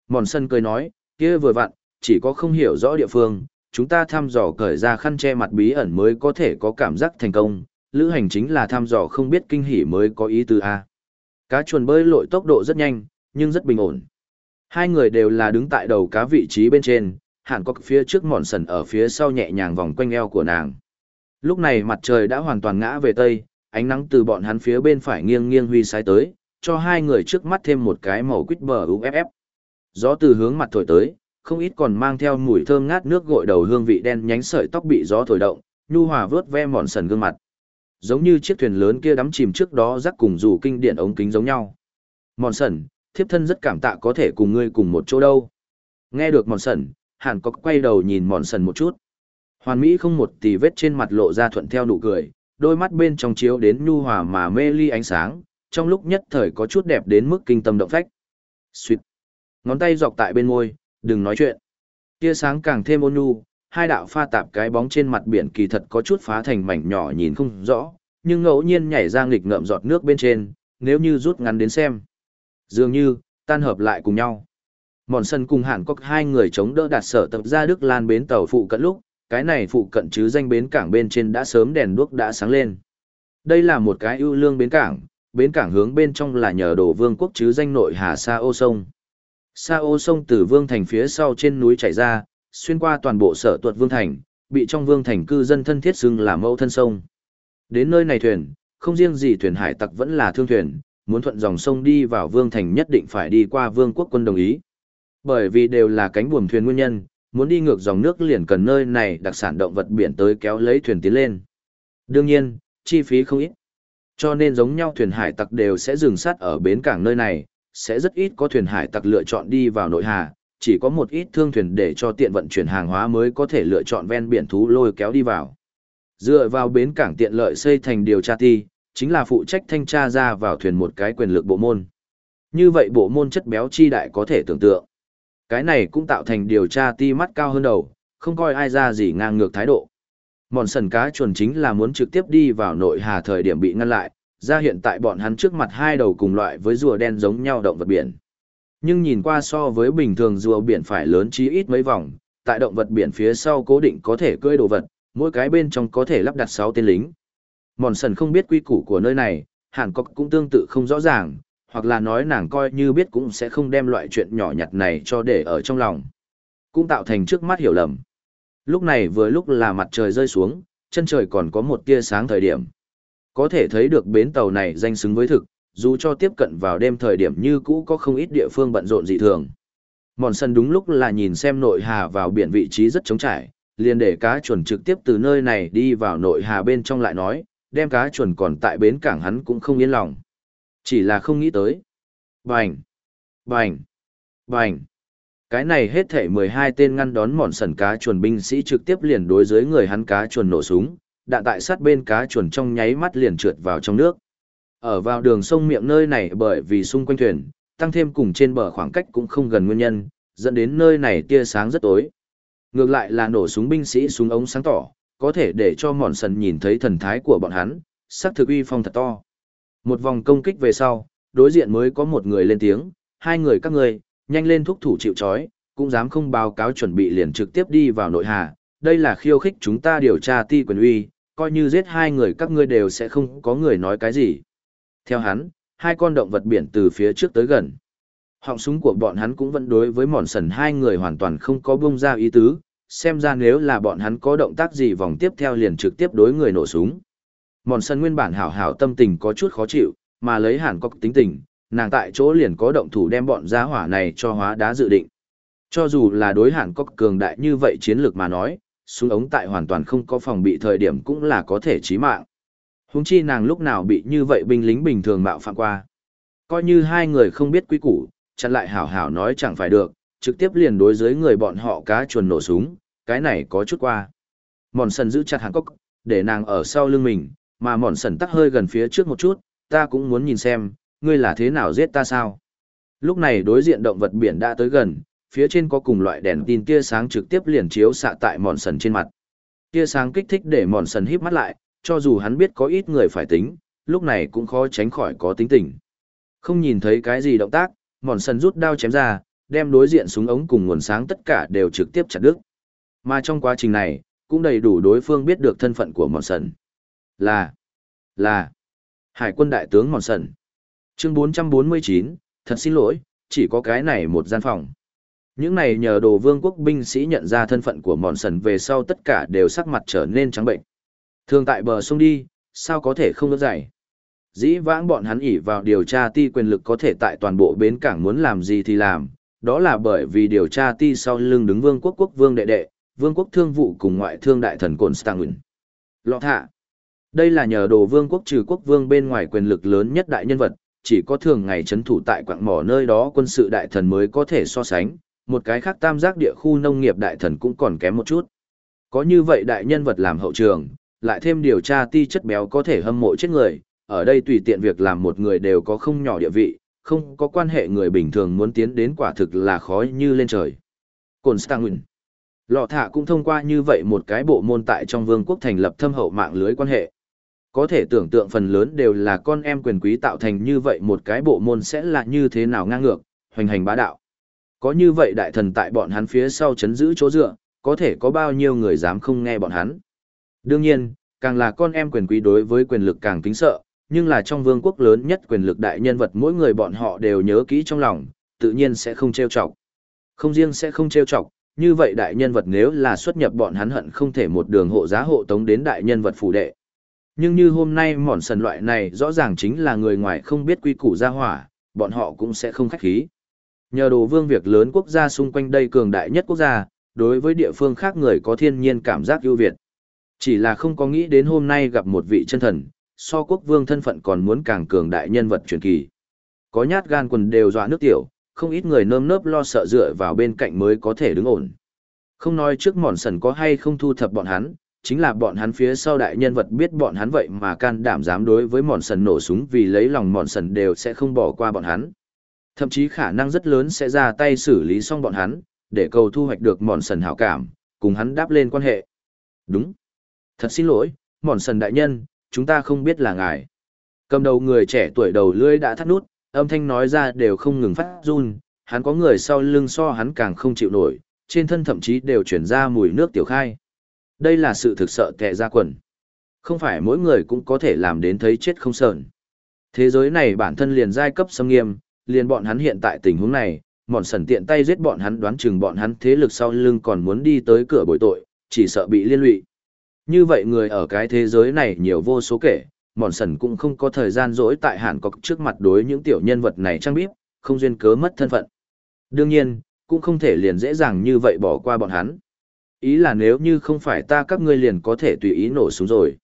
Mòn sân cười nói, kia vừa vặn, chỉ có không hiểu rõ địa phương, chúng ta thăm dò cởi ra khăn che mặt bí ẩn mới có thể có cảm giác thành công, lữ hành chính là thăm dò không biết kinh hỉ mới có ý tứ A. Cá chuồn bơi lội tốc độ rất nhanh, nhưng rất bình ổn. Hai người đều là đứng tại đầu cá vị trí bên trên, Hàn có phía trước mòn sần ở phía sau nhẹ nhàng vòng quanh eo của nàng. Lúc này mặt trời đã hoàn toàn ngã về tây, ánh nắng từ bọn hắn phía bên phải nghiêng nghiêng huy sai tới, cho hai người trước mắt thêm một cái màu quýt bờ UFF. Gió từ hướng mặt thổi tới, không ít còn mang theo mùi thơm ngát nước gội đầu hương vị đen nhánh sợi tóc bị gió thổi động, nhu hòa vớt ve mòn sần gương mặt. Giống như chiếc thuyền lớn kia đắm chìm trước đó rắc cùng dù kinh điển ống kính giống nhau. Mòn sần, thiếp thân rất cảm tạ có thể cùng ngươi cùng một chỗ đâu. Nghe được mòn sần, hàn cọc quay đầu nhìn mòn sần một chút. Hoàn Mỹ không một tì vết trên mặt lộ ra thuận theo nụ cười, đôi mắt bên trong chiếu đến nhu hòa mà mê ly ánh sáng, trong lúc nhất thời có chút đẹp đến mức kinh tâm động phách. Xuyệt. Ngón tay dọc tại bên môi, đừng nói chuyện. Tia sáng càng thêm ôn nhu, hai đạo pha tạp cái bóng trên mặt biển kỳ thật có chút phá thành mảnh nhỏ nhìn không rõ, nhưng ngẫu nhiên nhảy ra nghịch ngợm giọt nước bên trên, nếu như rút ngắn đến xem. Dường như, tan hợp lại cùng nhau. Mòn sân cùng Hàn có hai người chống đỡ đạt sở tập ra Đức Lan bến tàu phụ cận lúc, cái này phụ cận chứ danh bến cảng bên trên đã sớm đèn đuốc đã sáng lên. Đây là một cái ưu lương bến cảng, bến cảng hướng bên trong là nhờ đổ vương quốc chứ danh nội Hà Sa ô sông. Sa ô sông từ vương thành phía sau trên núi chảy ra, xuyên qua toàn bộ sở tuật vương thành, bị trong vương thành cư dân thân thiết xưng là mẫu thân sông. Đến nơi này thuyền, không riêng gì thuyền hải tặc vẫn là thương thuyền, muốn thuận dòng sông đi vào vương thành nhất định phải đi qua vương quốc quân đồng ý. Bởi vì đều là cánh buồm thuyền nguyên nhân, muốn đi ngược dòng nước liền cần nơi này đặc sản động vật biển tới kéo lấy thuyền tiến lên. Đương nhiên, chi phí không ít. Cho nên giống nhau thuyền hải tặc đều sẽ dừng sát ở bến cảng nơi này, sẽ rất ít có thuyền hải tặc lựa chọn đi vào nội hà, chỉ có một ít thương thuyền để cho tiện vận chuyển hàng hóa mới có thể lựa chọn ven biển thú lôi kéo đi vào. Dựa vào bến cảng tiện lợi xây thành điều tra ti, chính là phụ trách thanh tra ra vào thuyền một cái quyền lực bộ môn. Như vậy bộ môn chất béo chi đại có thể tưởng tượng. Cái này cũng tạo thành điều tra ti mắt cao hơn đầu, không coi ai ra gì ngang ngược thái độ. Mòn sần cá chuẩn chính là muốn trực tiếp đi vào nội hà thời điểm bị ngăn lại, ra hiện tại bọn hắn trước mặt hai đầu cùng loại với rùa đen giống nhau động vật biển. Nhưng nhìn qua so với bình thường rùa biển phải lớn chí ít mấy vòng, tại động vật biển phía sau cố định có thể cưỡi đồ vật, mỗi cái bên trong có thể lắp đặt 6 tên lính. Mòn sần không biết quy củ của nơi này, Hàn Cốc cũng tương tự không rõ ràng, hoặc là nói nàng coi như biết cũng sẽ không đem loại chuyện nhỏ nhặt này cho để ở trong lòng. Cũng tạo thành trước mắt hiểu lầm. Lúc này vừa lúc là mặt trời rơi xuống, chân trời còn có một tia sáng thời điểm. Có thể thấy được bến tàu này danh xứng với thực, dù cho tiếp cận vào đêm thời điểm như cũ có không ít địa phương bận rộn dị thường. Mòn sân đúng lúc là nhìn xem nội hà vào biển vị trí rất trống trải, liền để cá chuẩn trực tiếp từ nơi này đi vào nội hà bên trong lại nói, đem cá chuẩn còn tại bến cảng hắn cũng không yên lòng. Chỉ là không nghĩ tới. Bành! Bành! Bành! Cái này hết thể 12 tên ngăn đón mòn sần cá chuồn binh sĩ trực tiếp liền đối dưới người hắn cá chuồn nổ súng, đạn tại sát bên cá chuồn trong nháy mắt liền trượt vào trong nước. Ở vào đường sông miệng nơi này bởi vì xung quanh thuyền, tăng thêm cùng trên bờ khoảng cách cũng không gần nguyên nhân, dẫn đến nơi này tia sáng rất tối. Ngược lại là nổ súng binh sĩ súng ống sáng tỏ, có thể để cho mòn sần nhìn thấy thần thái của bọn hắn, sắc thực uy phong thật to. Một vòng công kích về sau, đối diện mới có một người lên tiếng, hai người các ngươi, nhanh lên thúc thủ chịu chói cũng dám không báo cáo chuẩn bị liền trực tiếp đi vào nội hà, đây là khiêu khích chúng ta điều tra ti quyền uy, coi như giết hai người các ngươi đều sẽ không có người nói cái gì. Theo hắn, hai con động vật biển từ phía trước tới gần. Họng súng của bọn hắn cũng vẫn đối với mòn sần hai người hoàn toàn không có bông ra ý tứ, xem ra nếu là bọn hắn có động tác gì vòng tiếp theo liền trực tiếp đối người nổ súng. Mòn sân nguyên bản hảo hảo tâm tình có chút khó chịu, mà lấy hẳn có tính tình, nàng tại chỗ liền có động thủ đem bọn giá hỏa này cho hóa đá dự định. Cho dù là đối hẳn có cường đại như vậy chiến lược mà nói, súng ống tại hoàn toàn không có phòng bị thời điểm cũng là có thể chí mạng. Húng chi nàng lúc nào bị như vậy binh lính bình thường mạo phạm qua. Coi như hai người không biết quý củ, chặn lại hảo hảo nói chẳng phải được, trực tiếp liền đối dưới người bọn họ cá chuồn nổ súng, cái này có chút qua. Mòn sần giữ chặt hàn cốc, để nàng ở sau lưng mình, mà mòn sần tắc hơi gần phía trước một chút, ta cũng muốn nhìn xem, ngươi là thế nào giết ta sao. Lúc này đối diện động vật biển đã tới gần, phía trên có cùng loại đèn tin tia sáng trực tiếp liền chiếu xạ tại mòn sần trên mặt. Tia sáng kích thích để mòn sần híp mắt lại, cho dù hắn biết có ít người phải tính, lúc này cũng khó tránh khỏi có tính tình. Không nhìn thấy cái gì động tác, mòn sần rút đao chém ra, đem đối diện súng ống cùng nguồn sáng tất cả đều trực tiếp chặt đứt. Mà trong quá trình này, cũng đầy đủ đối phương biết được thân phận của mòn sần. Là, là, Hải quân đại tướng mòn sần. Chương 449, thật xin lỗi, chỉ có cái này một gian phòng. Những này nhờ đồ vương quốc binh sĩ nhận ra thân phận của mòn sần về sau tất cả đều sắc mặt trở nên trắng bệnh. Thường tại bờ sông đi, sao có thể không đỡ dậy? Dĩ vãng bọn hắn ỉ vào điều tra ti quyền lực có thể tại toàn bộ bến cảng muốn làm gì thì làm, đó là bởi vì điều tra ti sau lưng đứng vương quốc quốc vương đệ đệ, vương quốc thương vụ cùng ngoại thương đại thần Cồn Stanguin. Lọ thạ. Đây là nhờ đồ vương quốc trừ quốc vương bên ngoài quyền lực lớn nhất đại nhân vật, chỉ có thường ngày chấn thủ tại quạng mỏ nơi đó quân sự đại thần mới có thể so sánh, một cái khác tam giác địa khu nông nghiệp đại thần cũng còn kém một chút. Có như vậy đại nhân vật làm hậu trường, lại thêm điều tra ti chất béo có thể hâm mộ chết người, ở đây tùy tiện việc làm một người đều có không nhỏ địa vị, không có quan hệ người bình thường muốn tiến đến quả thực là khó như lên trời. Cồn Stanguin Lọ thả cũng thông qua như vậy một cái bộ môn tại trong vương quốc thành lập thâm hậu mạng lưới quan hệ. Có thể tưởng tượng phần lớn đều là con em quyền quý tạo thành như vậy một cái bộ môn sẽ là như thế nào ngang ngược, hoành hành bá đạo. Có như vậy đại thần tại bọn hắn phía sau chấn giữ chỗ dựa, có thể có bao nhiêu người dám không nghe bọn hắn. Đương nhiên, càng là con em quyền quý đối với quyền lực càng kính sợ, nhưng là trong vương quốc lớn nhất quyền lực đại nhân vật mỗi người bọn họ đều nhớ kỹ trong lòng, tự nhiên sẽ không trêu chọc. Không riêng sẽ không trêu chọc, như vậy đại nhân vật nếu là xuất nhập bọn hắn hận không thể một đường hộ giá hộ tống đến đại nhân vật phủ đệ. Nhưng như hôm nay mòn sần loại này rõ ràng chính là người ngoài không biết quy củ gia hỏa, bọn họ cũng sẽ không khách khí. Nhờ đồ vương việc lớn quốc gia xung quanh đây cường đại nhất quốc gia, đối với địa phương khác người có thiên nhiên cảm giác ưu việt. Chỉ là không có nghĩ đến hôm nay gặp một vị chân thần, so quốc vương thân phận còn muốn càng cường đại nhân vật truyền kỳ. Có nhát gan quần đều dọa nước tiểu, không ít người nơm nớp lo sợ dựa vào bên cạnh mới có thể đứng ổn. Không nói trước mòn sần có hay không thu thập bọn hắn, chính là bọn hắn phía sau đại nhân vật biết bọn hắn vậy mà can đảm dám đối với mòn sần nổ súng vì lấy lòng mòn sần đều sẽ không bỏ qua bọn hắn. Thậm chí khả năng rất lớn sẽ ra tay xử lý xong bọn hắn, để cầu thu hoạch được mòn sần hảo cảm, cùng hắn đáp lên quan hệ. Đúng. Thật xin lỗi, mòn sần đại nhân, chúng ta không biết là ngài. Cầm đầu người trẻ tuổi đầu lưỡi đã thắt nút, âm thanh nói ra đều không ngừng phát run, hắn có người sau lưng so hắn càng không chịu nổi, trên thân thậm chí đều chuyển ra mùi nước tiểu khai. Đây là sự thực sợ kẻ ra quần. Không phải mỗi người cũng có thể làm đến thấy chết không sờn. Thế giới này bản thân liền giai cấp xâm nghiêm, liền bọn hắn hiện tại tình huống này, mòn sần tiện tay giết bọn hắn đoán chừng bọn hắn thế lực sau lưng còn muốn đi tới cửa bồi tội, chỉ sợ bị liên lụy. Như vậy người ở cái thế giới này nhiều vô số kể, mòn sần cũng không có thời gian dỗi tại hàn cọc trước mặt đối những tiểu nhân vật này trang bíp, không duyên cớ mất thân phận. Đương nhiên, cũng không thể liền dễ dàng như vậy bỏ qua bọn hắn. Ý là nếu như không phải ta các ngươi liền có thể tùy ý nổ súng rồi.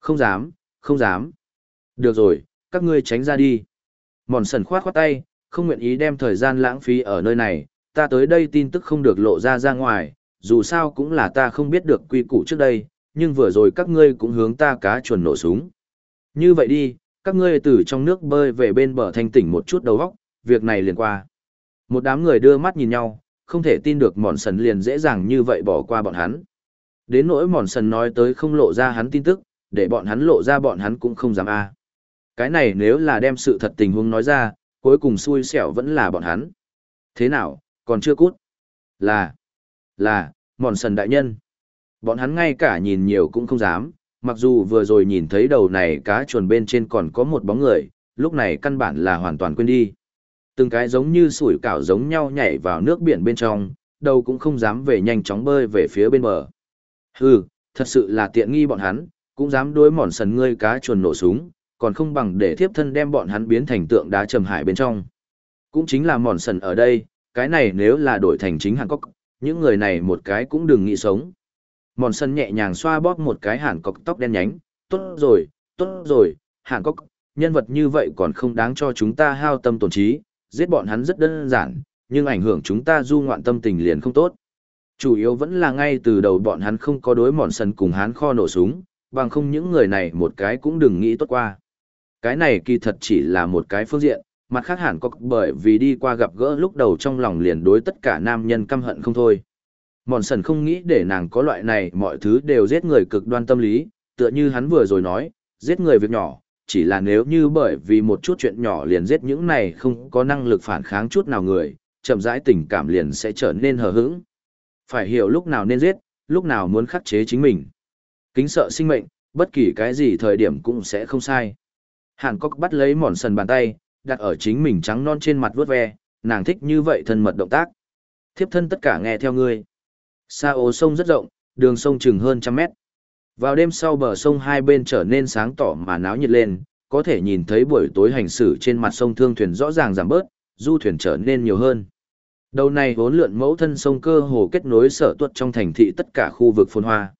Không dám, không dám. Được rồi, các ngươi tránh ra đi. Mòn sần khoát khoát tay, không nguyện ý đem thời gian lãng phí ở nơi này, ta tới đây tin tức không được lộ ra ra ngoài, dù sao cũng là ta không biết được quy củ trước đây, nhưng vừa rồi các ngươi cũng hướng ta cá chuồn nổ súng. Như vậy đi, các ngươi từ trong nước bơi về bên bờ thanh tỉnh một chút đầu óc, việc này liền qua. Một đám người đưa mắt nhìn nhau, không thể tin được mòn sần liền dễ dàng như vậy bỏ qua bọn hắn. Đến nỗi mòn sần nói tới không lộ ra hắn tin tức, để bọn hắn lộ ra bọn hắn cũng không dám a. Cái này nếu là đem sự thật tình huống nói ra, cuối cùng xui xẻo vẫn là bọn hắn. Thế nào, còn chưa cút? Là, là, mòn sần đại nhân. Bọn hắn ngay cả nhìn nhiều cũng không dám, mặc dù vừa rồi nhìn thấy đầu này cá chuồn bên trên còn có một bóng người, lúc này căn bản là hoàn toàn quên đi. Từng cái giống như sủi cảo giống nhau nhảy vào nước biển bên trong, đầu cũng không dám về nhanh chóng bơi về phía bên bờ. Hừ, thật sự là tiện nghi bọn hắn, cũng dám đối mòn sần ngươi cá chuồn nổ súng, còn không bằng để thiếp thân đem bọn hắn biến thành tượng đá trầm hải bên trong. Cũng chính là mòn sần ở đây, cái này nếu là đổi thành chính Hàn Quốc, những người này một cái cũng đừng nghĩ sống. Mòn sân nhẹ nhàng xoa bóp một cái Hàn cọc tóc đen nhánh, tốt rồi, tốt rồi, Hàn cọc nhân vật như vậy còn không đáng cho chúng ta hao tâm tổn trí, giết bọn hắn rất đơn giản, nhưng ảnh hưởng chúng ta du ngoạn tâm tình liền không tốt. Chủ yếu vẫn là ngay từ đầu bọn hắn không có đối mòn sân cùng hắn kho nổ súng, bằng không những người này một cái cũng đừng nghĩ tốt qua. Cái này kỳ thật chỉ là một cái phương diện, mặt khác hẳn có bởi vì đi qua gặp gỡ lúc đầu trong lòng liền đối tất cả nam nhân căm hận không thôi. Mòn sần không nghĩ để nàng có loại này mọi thứ đều giết người cực đoan tâm lý, tựa như hắn vừa rồi nói, giết người việc nhỏ, chỉ là nếu như bởi vì một chút chuyện nhỏ liền giết những này không có năng lực phản kháng chút nào người, chậm rãi tình cảm liền sẽ trở nên hờ hững. Phải hiểu lúc nào nên giết, lúc nào muốn khắc chế chính mình. Kính sợ sinh mệnh, bất kỳ cái gì thời điểm cũng sẽ không sai. Hàn Cốc bắt lấy mòn sần bàn tay, đặt ở chính mình trắng non trên mặt vuốt ve, nàng thích như vậy thân mật động tác. Thiếp thân tất cả nghe theo ngươi. Sa ố sông rất rộng, đường sông chừng hơn trăm mét. Vào đêm sau bờ sông hai bên trở nên sáng tỏ mà náo nhiệt lên, có thể nhìn thấy buổi tối hành xử trên mặt sông thương thuyền rõ ràng giảm bớt, du thuyền trở nên nhiều hơn. Đầu này vốn lượn mẫu thân sông cơ hồ kết nối sở tuất trong thành thị tất cả khu vực phồn hoa.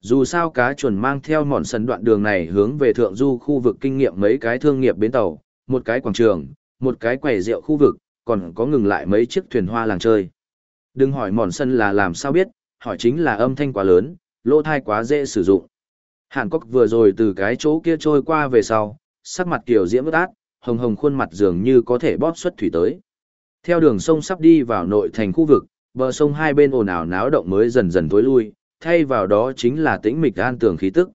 Dù sao cá chuẩn mang theo mòn sân đoạn đường này hướng về thượng du khu vực kinh nghiệm mấy cái thương nghiệp bến tàu, một cái quảng trường, một cái quầy rượu khu vực, còn có ngừng lại mấy chiếc thuyền hoa làng chơi. Đừng hỏi mòn sân là làm sao biết, hỏi chính là âm thanh quá lớn, lỗ thai quá dễ sử dụng. Hàn Cốc vừa rồi từ cái chỗ kia trôi qua về sau, sắc mặt kiểu diễm ướt át, hồng hồng khuôn mặt dường như có thể bóp xuất thủy tới. Theo đường sông sắp đi vào nội thành khu vực, bờ sông hai bên ồn ào náo động mới dần dần tối lui, thay vào đó chính là tĩnh mịch an tường khí tức.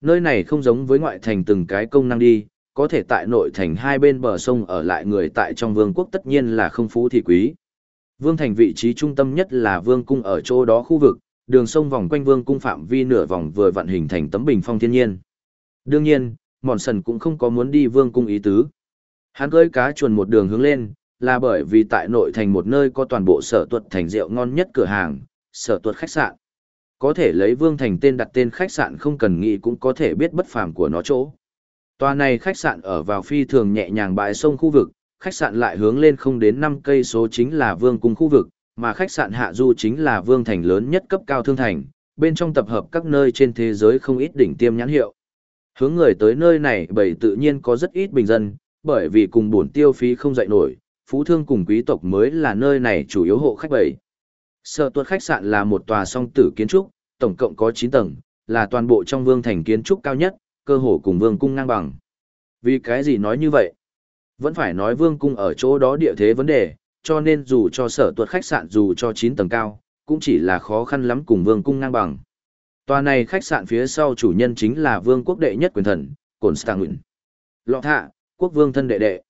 Nơi này không giống với ngoại thành từng cái công năng đi, có thể tại nội thành hai bên bờ sông ở lại người tại trong vương quốc tất nhiên là không phú thì quý. Vương thành vị trí trung tâm nhất là vương cung ở chỗ đó khu vực, đường sông vòng quanh vương cung phạm vi nửa vòng vừa vận hình thành tấm bình phong thiên nhiên. Đương nhiên, mòn sần cũng không có muốn đi vương cung ý tứ. Hắn cưỡi cá chuồn một đường hướng lên, là bởi vì tại nội thành một nơi có toàn bộ sở tuật thành rượu ngon nhất cửa hàng, sở tuật khách sạn. Có thể lấy Vương Thành tên đặt tên khách sạn không cần nghĩ cũng có thể biết bất phàm của nó chỗ. Tòa này khách sạn ở vào phi thường nhẹ nhàng bãi sông khu vực, khách sạn lại hướng lên không đến 5 cây số chính là Vương cung khu vực, mà khách sạn Hạ Du chính là Vương Thành lớn nhất cấp cao thương thành, bên trong tập hợp các nơi trên thế giới không ít đỉnh tiêm nhãn hiệu. Hướng người tới nơi này bởi tự nhiên có rất ít bình dân, bởi vì cùng buồn tiêu phí không dậy nổi, phú thương cùng quý tộc mới là nơi này chủ yếu hộ khách bảy. Sở tuột khách sạn là một tòa song tử kiến trúc, tổng cộng có 9 tầng, là toàn bộ trong vương thành kiến trúc cao nhất, cơ hồ cùng vương cung ngang bằng. Vì cái gì nói như vậy? Vẫn phải nói vương cung ở chỗ đó địa thế vấn đề, cho nên dù cho sở tuật khách sạn dù cho 9 tầng cao, cũng chỉ là khó khăn lắm cùng vương cung ngang bằng. Tòa này khách sạn phía sau chủ nhân chính là vương quốc đệ nhất quyền thần, Cổn Stangwin. Lọ thạ, quốc vương thân đệ đệ.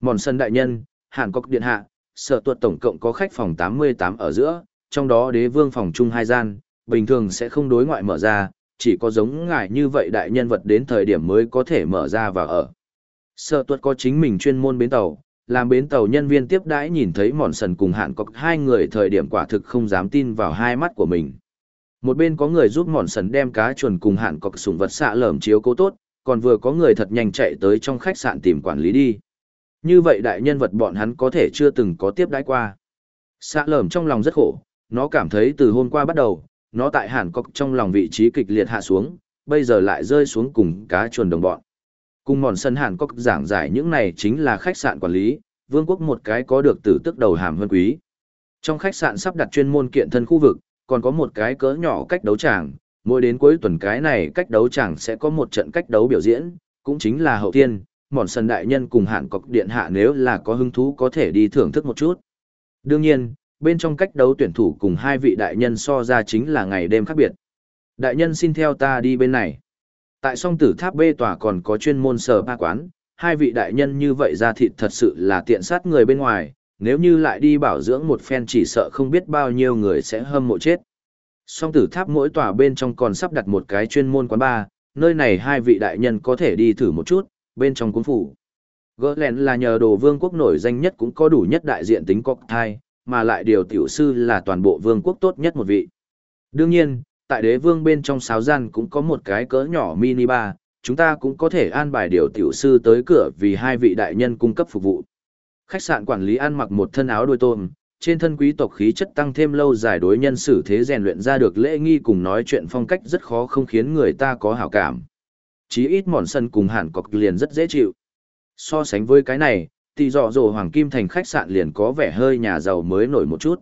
Mòn sân đại nhân, Hàn Quốc điện hạ, sở tuật tổng cộng có khách phòng 88 ở giữa, trong đó đế vương phòng chung hai gian, bình thường sẽ không đối ngoại mở ra, chỉ có giống ngài như vậy đại nhân vật đến thời điểm mới có thể mở ra và ở. Sở tuật có chính mình chuyên môn bến tàu, làm bến tàu nhân viên tiếp đãi nhìn thấy mòn sần cùng hạn cọc hai người thời điểm quả thực không dám tin vào hai mắt của mình. Một bên có người giúp mòn sần đem cá chuồn cùng hạn cọc sủng vật xạ lởm chiếu cố tốt, còn vừa có người thật nhanh chạy tới trong khách sạn tìm quản lý đi. Như vậy đại nhân vật bọn hắn có thể chưa từng có tiếp đãi qua. Xạ lởm trong lòng rất khổ, nó cảm thấy từ hôm qua bắt đầu, nó tại hàn cọc trong lòng vị trí kịch liệt hạ xuống, bây giờ lại rơi xuống cùng cá chuồn đồng bọn. Cùng mòn sân hàn cóc giảng giải những này chính là khách sạn quản lý, vương quốc một cái có được tử tức đầu hàm hơn quý. Trong khách sạn sắp đặt chuyên môn kiện thân khu vực, còn có một cái cỡ nhỏ cách đấu tràng, mỗi đến cuối tuần cái này cách đấu tràng sẽ có một trận cách đấu biểu diễn, cũng chính là hậu tiên, mòn sân đại nhân cùng hạn cọc điện hạ nếu là có hứng thú có thể đi thưởng thức một chút. Đương nhiên, bên trong cách đấu tuyển thủ cùng hai vị đại nhân so ra chính là ngày đêm khác biệt. Đại nhân xin theo ta đi bên này. Tại song tử tháp bê tòa còn có chuyên môn sở ba quán, hai vị đại nhân như vậy ra thịt thật sự là tiện sát người bên ngoài, nếu như lại đi bảo dưỡng một phen chỉ sợ không biết bao nhiêu người sẽ hâm mộ chết. Song tử tháp mỗi tòa bên trong còn sắp đặt một cái chuyên môn quán bar, nơi này hai vị đại nhân có thể đi thử một chút, bên trong cuốn phủ. Gỡ lén là nhờ đồ vương quốc nổi danh nhất cũng có đủ nhất đại diện tính cocktail, mà lại điều tiểu sư là toàn bộ vương quốc tốt nhất một vị. Đương nhiên, tại đế vương bên trong sáo gian cũng có một cái cỡ nhỏ mini bar, chúng ta cũng có thể an bài điều tiểu sư tới cửa vì hai vị đại nhân cung cấp phục vụ. Khách sạn quản lý ăn mặc một thân áo đôi tôm, trên thân quý tộc khí chất tăng thêm lâu dài đối nhân xử thế rèn luyện ra được lễ nghi cùng nói chuyện phong cách rất khó không khiến người ta có hảo cảm. Chí ít mòn sân cùng hẳn cọc liền rất dễ chịu. So sánh với cái này, thì dọ dồ Hoàng Kim Thành khách sạn liền có vẻ hơi nhà giàu mới nổi một chút.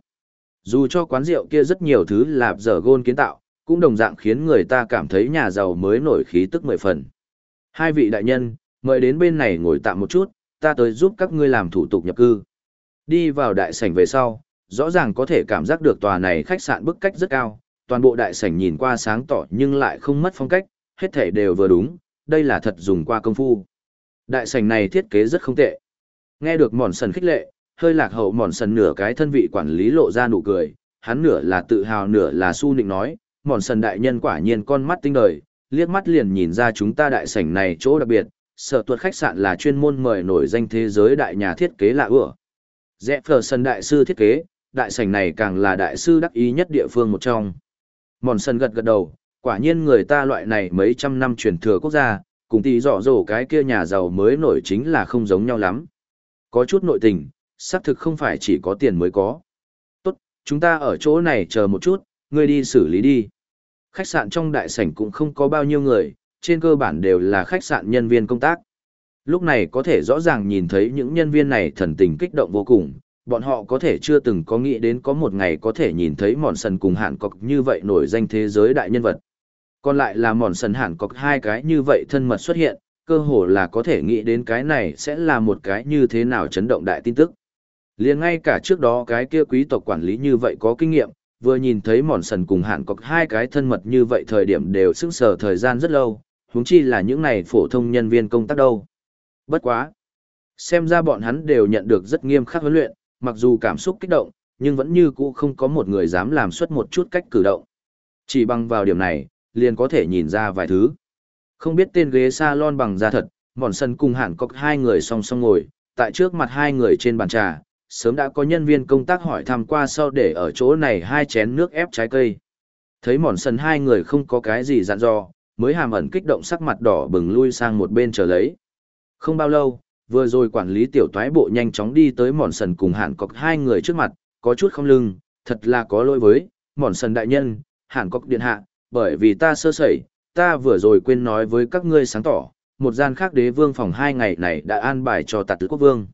Dù cho quán rượu kia rất nhiều thứ lạp dở gôn kiến tạo, cũng đồng dạng khiến người ta cảm thấy nhà giàu mới nổi khí tức mười phần. Hai vị đại nhân, mời đến bên này ngồi tạm một chút, ta tới giúp các ngươi làm thủ tục nhập cư. Đi vào đại sảnh về sau, rõ ràng có thể cảm giác được tòa này khách sạn bức cách rất cao, toàn bộ đại sảnh nhìn qua sáng tỏ nhưng lại không mất phong cách, hết thể đều vừa đúng, đây là thật dùng qua công phu. Đại sảnh này thiết kế rất không tệ. Nghe được mòn sần khích lệ, hơi lạc hậu mòn sần nửa cái thân vị quản lý lộ ra nụ cười, hắn nửa là tự hào nửa là su nịnh nói, mòn sần đại nhân quả nhiên con mắt tinh đời, liếc mắt liền nhìn ra chúng ta đại sảnh này chỗ đặc biệt, sở tuật khách sạn là chuyên môn mời nổi danh thế giới đại nhà thiết kế lạ ửa. Rẽ phở sân đại sư thiết kế, đại sảnh này càng là đại sư đắc ý nhất địa phương một trong. Mòn sân gật gật đầu, quả nhiên người ta loại này mấy trăm năm truyền thừa quốc gia, cùng tí dọ dỗ cái kia nhà giàu mới nổi chính là không giống nhau lắm. Có chút nội tình, xác thực không phải chỉ có tiền mới có. Tốt, chúng ta ở chỗ này chờ một chút, ngươi đi xử lý đi. Khách sạn trong đại sảnh cũng không có bao nhiêu người, trên cơ bản đều là khách sạn nhân viên công tác. Lúc này có thể rõ ràng nhìn thấy những nhân viên này thần tình kích động vô cùng, bọn họ có thể chưa từng có nghĩ đến có một ngày có thể nhìn thấy mòn sần cùng hạn cọc như vậy nổi danh thế giới đại nhân vật. Còn lại là mòn sần hạn cọc hai cái như vậy thân mật xuất hiện, cơ hồ là có thể nghĩ đến cái này sẽ là một cái như thế nào chấn động đại tin tức. liền ngay cả trước đó cái kia quý tộc quản lý như vậy có kinh nghiệm, vừa nhìn thấy mòn sần cùng hạn cọc hai cái thân mật như vậy thời điểm đều sững sờ thời gian rất lâu, huống chi là những này phổ thông nhân viên công tác đâu. Bất quá. Xem ra bọn hắn đều nhận được rất nghiêm khắc huấn luyện, mặc dù cảm xúc kích động, nhưng vẫn như cũ không có một người dám làm xuất một chút cách cử động. Chỉ bằng vào điểm này, liền có thể nhìn ra vài thứ. Không biết tên ghế salon bằng da thật, mòn sân cùng hẳn có hai người song song ngồi, tại trước mặt hai người trên bàn trà, sớm đã có nhân viên công tác hỏi thăm qua sau để ở chỗ này hai chén nước ép trái cây. Thấy mòn sân hai người không có cái gì dặn dò, mới hàm ẩn kích động sắc mặt đỏ bừng lui sang một bên chờ lấy. Không bao lâu, vừa rồi quản lý tiểu toái bộ nhanh chóng đi tới mòn sần cùng Hàn cọc hai người trước mặt, có chút không lưng, thật là có lỗi với, mòn sần đại nhân, Hàn cọc điện hạ, bởi vì ta sơ sẩy, ta vừa rồi quên nói với các ngươi sáng tỏ, một gian khác đế vương phòng hai ngày này đã an bài cho tạt tứ quốc vương.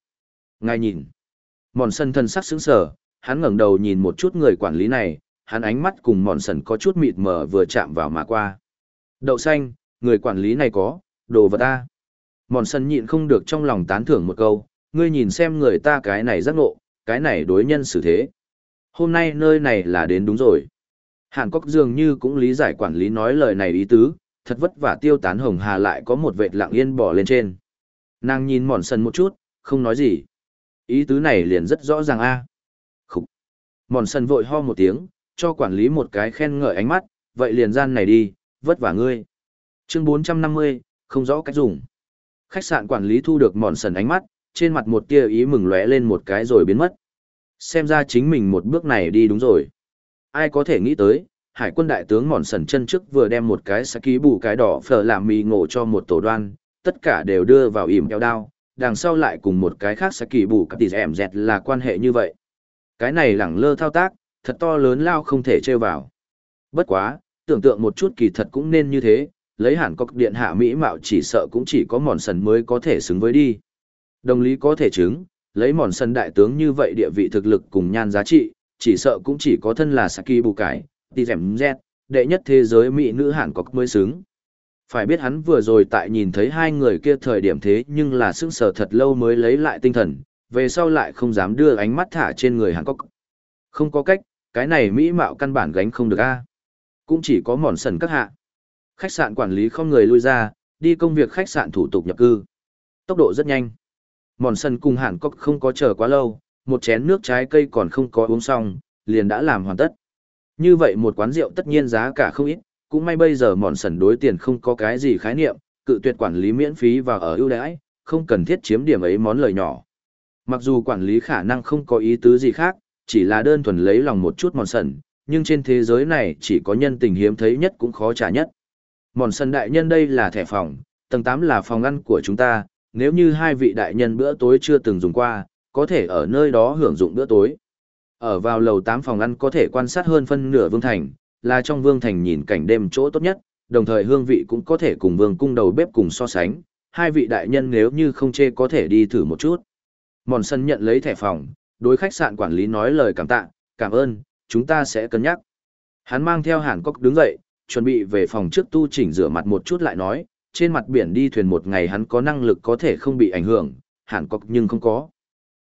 Ngài nhìn, mòn sần thân sắc sững sờ, hắn ngẩng đầu nhìn một chút người quản lý này, hắn ánh mắt cùng mòn sần có chút mịt mờ vừa chạm vào mà qua. Đậu xanh, người quản lý này có, đồ vật ta. Mòn sân nhịn không được trong lòng tán thưởng một câu, ngươi nhìn xem người ta cái này giác ngộ, cái này đối nhân xử thế. Hôm nay nơi này là đến đúng rồi. Hàn Cốc dường như cũng lý giải quản lý nói lời này ý tứ, thật vất vả tiêu tán hồng hà lại có một vệt lặng yên bỏ lên trên. Nàng nhìn mòn sân một chút, không nói gì. Ý tứ này liền rất rõ ràng a. À. Khúc. Mòn sân vội ho một tiếng, cho quản lý một cái khen ngợi ánh mắt, vậy liền gian này đi, vất vả ngươi. Chương 450, không rõ cách dùng. Khách sạn quản lý thu được mòn sần ánh mắt, trên mặt một tia ý mừng lóe lên một cái rồi biến mất. Xem ra chính mình một bước này đi đúng rồi. Ai có thể nghĩ tới, hải quân đại tướng mòn sần chân trước vừa đem một cái sa ký bù cái đỏ phở làm mì ngộ cho một tổ đoan, tất cả đều đưa vào ỉm keo đao, đằng sau lại cùng một cái khác sa kỳ bù cặp tỉ ẻm dẹt là quan hệ như vậy. Cái này lẳng lơ thao tác, thật to lớn lao không thể trêu vào. Bất quá, tưởng tượng một chút kỳ thật cũng nên như thế, lấy hẳn có điện hạ mỹ mạo chỉ sợ cũng chỉ có mòn sần mới có thể xứng với đi. Đồng lý có thể chứng, lấy mòn sần đại tướng như vậy địa vị thực lực cùng nhan giá trị, chỉ sợ cũng chỉ có thân là Saki bù cải, tỉ dẻm dẹt, đệ nhất thế giới mỹ nữ hẳn có mới xứng. Phải biết hắn vừa rồi tại nhìn thấy hai người kia thời điểm thế nhưng là sững sờ thật lâu mới lấy lại tinh thần, về sau lại không dám đưa ánh mắt thả trên người Hàn Quốc. Không có cách, cái này mỹ mạo căn bản gánh không được a. Cũng chỉ có mòn sần các hạ. Khách sạn quản lý không người lui ra, đi công việc khách sạn thủ tục nhập cư. Tốc độ rất nhanh. Mòn sần cùng Hàn Quốc không có chờ quá lâu, một chén nước trái cây còn không có uống xong, liền đã làm hoàn tất. Như vậy một quán rượu tất nhiên giá cả không ít, cũng may bây giờ mòn sần đối tiền không có cái gì khái niệm, cự tuyệt quản lý miễn phí và ở ưu đãi, không cần thiết chiếm điểm ấy món lời nhỏ. Mặc dù quản lý khả năng không có ý tứ gì khác, chỉ là đơn thuần lấy lòng một chút mòn sần, nhưng trên thế giới này chỉ có nhân tình hiếm thấy nhất cũng khó trả nhất. Mòn sần đại nhân đây là thẻ phòng, tầng 8 là phòng ăn của chúng ta, nếu như hai vị đại nhân bữa tối chưa từng dùng qua, có thể ở nơi đó hưởng dụng bữa tối. Ở vào lầu 8 phòng ăn có thể quan sát hơn phân nửa vương thành, là trong vương thành nhìn cảnh đêm chỗ tốt nhất, đồng thời hương vị cũng có thể cùng vương cung đầu bếp cùng so sánh, hai vị đại nhân nếu như không chê có thể đi thử một chút. Mòn sân nhận lấy thẻ phòng, đối khách sạn quản lý nói lời cảm tạ, cảm ơn, chúng ta sẽ cân nhắc. Hắn mang theo hàn cốc đứng dậy, chuẩn bị về phòng trước tu chỉnh rửa mặt một chút lại nói, trên mặt biển đi thuyền một ngày hắn có năng lực có thể không bị ảnh hưởng, hàn cốc nhưng không có.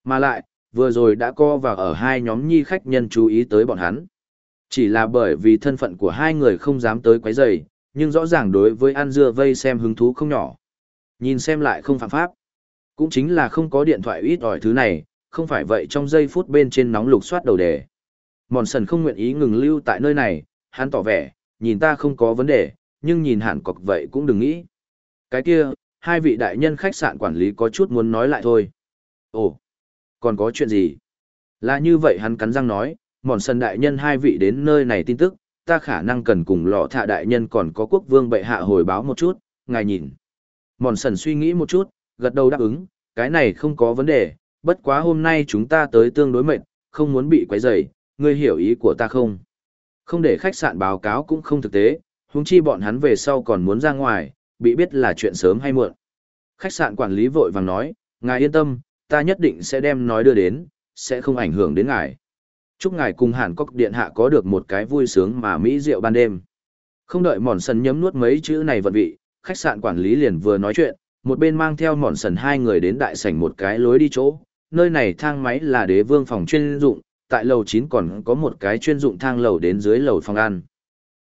Mà lại, vừa rồi đã co vào ở hai nhóm nhi khách nhân chú ý tới bọn hắn. Chỉ là bởi vì thân phận của hai người không dám tới quấy rầy, nhưng rõ ràng đối với ăn dưa vây xem hứng thú không nhỏ. Nhìn xem lại không phạm pháp. Cũng chính là không có điện thoại ít ỏi thứ này, không phải vậy trong giây phút bên trên nóng lục soát đầu đề. Mòn sần không nguyện ý ngừng lưu tại nơi này, hắn tỏ vẻ, nhìn ta không có vấn đề, nhưng nhìn hẳn cọc vậy cũng đừng nghĩ. Cái kia, hai vị đại nhân khách sạn quản lý có chút muốn nói lại thôi. Ồ, còn có chuyện gì? Là như vậy hắn cắn răng nói, mòn sần đại nhân hai vị đến nơi này tin tức, ta khả năng cần cùng lọ thạ đại nhân còn có quốc vương bệ hạ hồi báo một chút, ngài nhìn. Mòn sần suy nghĩ một chút, gật đầu đáp ứng, cái này không có vấn đề, bất quá hôm nay chúng ta tới tương đối mệt, không muốn bị quấy rầy, ngươi hiểu ý của ta không? Không để khách sạn báo cáo cũng không thực tế, huống chi bọn hắn về sau còn muốn ra ngoài, bị biết là chuyện sớm hay muộn. Khách sạn quản lý vội vàng nói, ngài yên tâm, ta nhất định sẽ đem nói đưa đến, sẽ không ảnh hưởng đến ngài. Chúc ngài cùng Hàn Cốc Điện Hạ có được một cái vui sướng mà mỹ rượu ban đêm. Không đợi mòn sần nhấm nuốt mấy chữ này vận vị, khách sạn quản lý liền vừa nói chuyện, một bên mang theo mòn sần hai người đến đại sảnh một cái lối đi chỗ. Nơi này thang máy là đế vương phòng chuyên dụng, tại lầu 9 còn có một cái chuyên dụng thang lầu đến dưới lầu phòng ăn.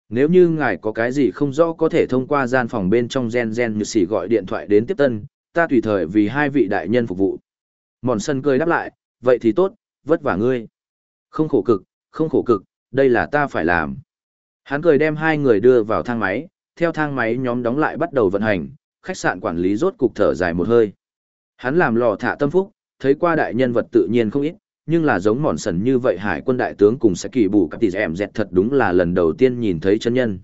Nếu như ngài có cái gì không rõ có thể thông qua gian phòng bên trong gen gen như xỉ gọi điện thoại đến tiếp tân, ta tùy thời vì hai vị đại nhân phục vụ. Mòn sân cười đáp lại, vậy thì tốt, vất vả ngươi. Không khổ cực, không khổ cực, đây là ta phải làm. Hắn cười đem hai người đưa vào thang máy, theo thang máy nhóm đóng lại bắt đầu vận hành, khách sạn quản lý rốt cục thở dài một hơi. Hắn làm lò thả tâm phúc, thấy qua đại nhân vật tự nhiên không ít, nhưng là giống mòn sần như vậy hải quân đại tướng cùng sẽ kỳ bù các tỷ em dẹt thật đúng là lần đầu tiên nhìn thấy chân nhân.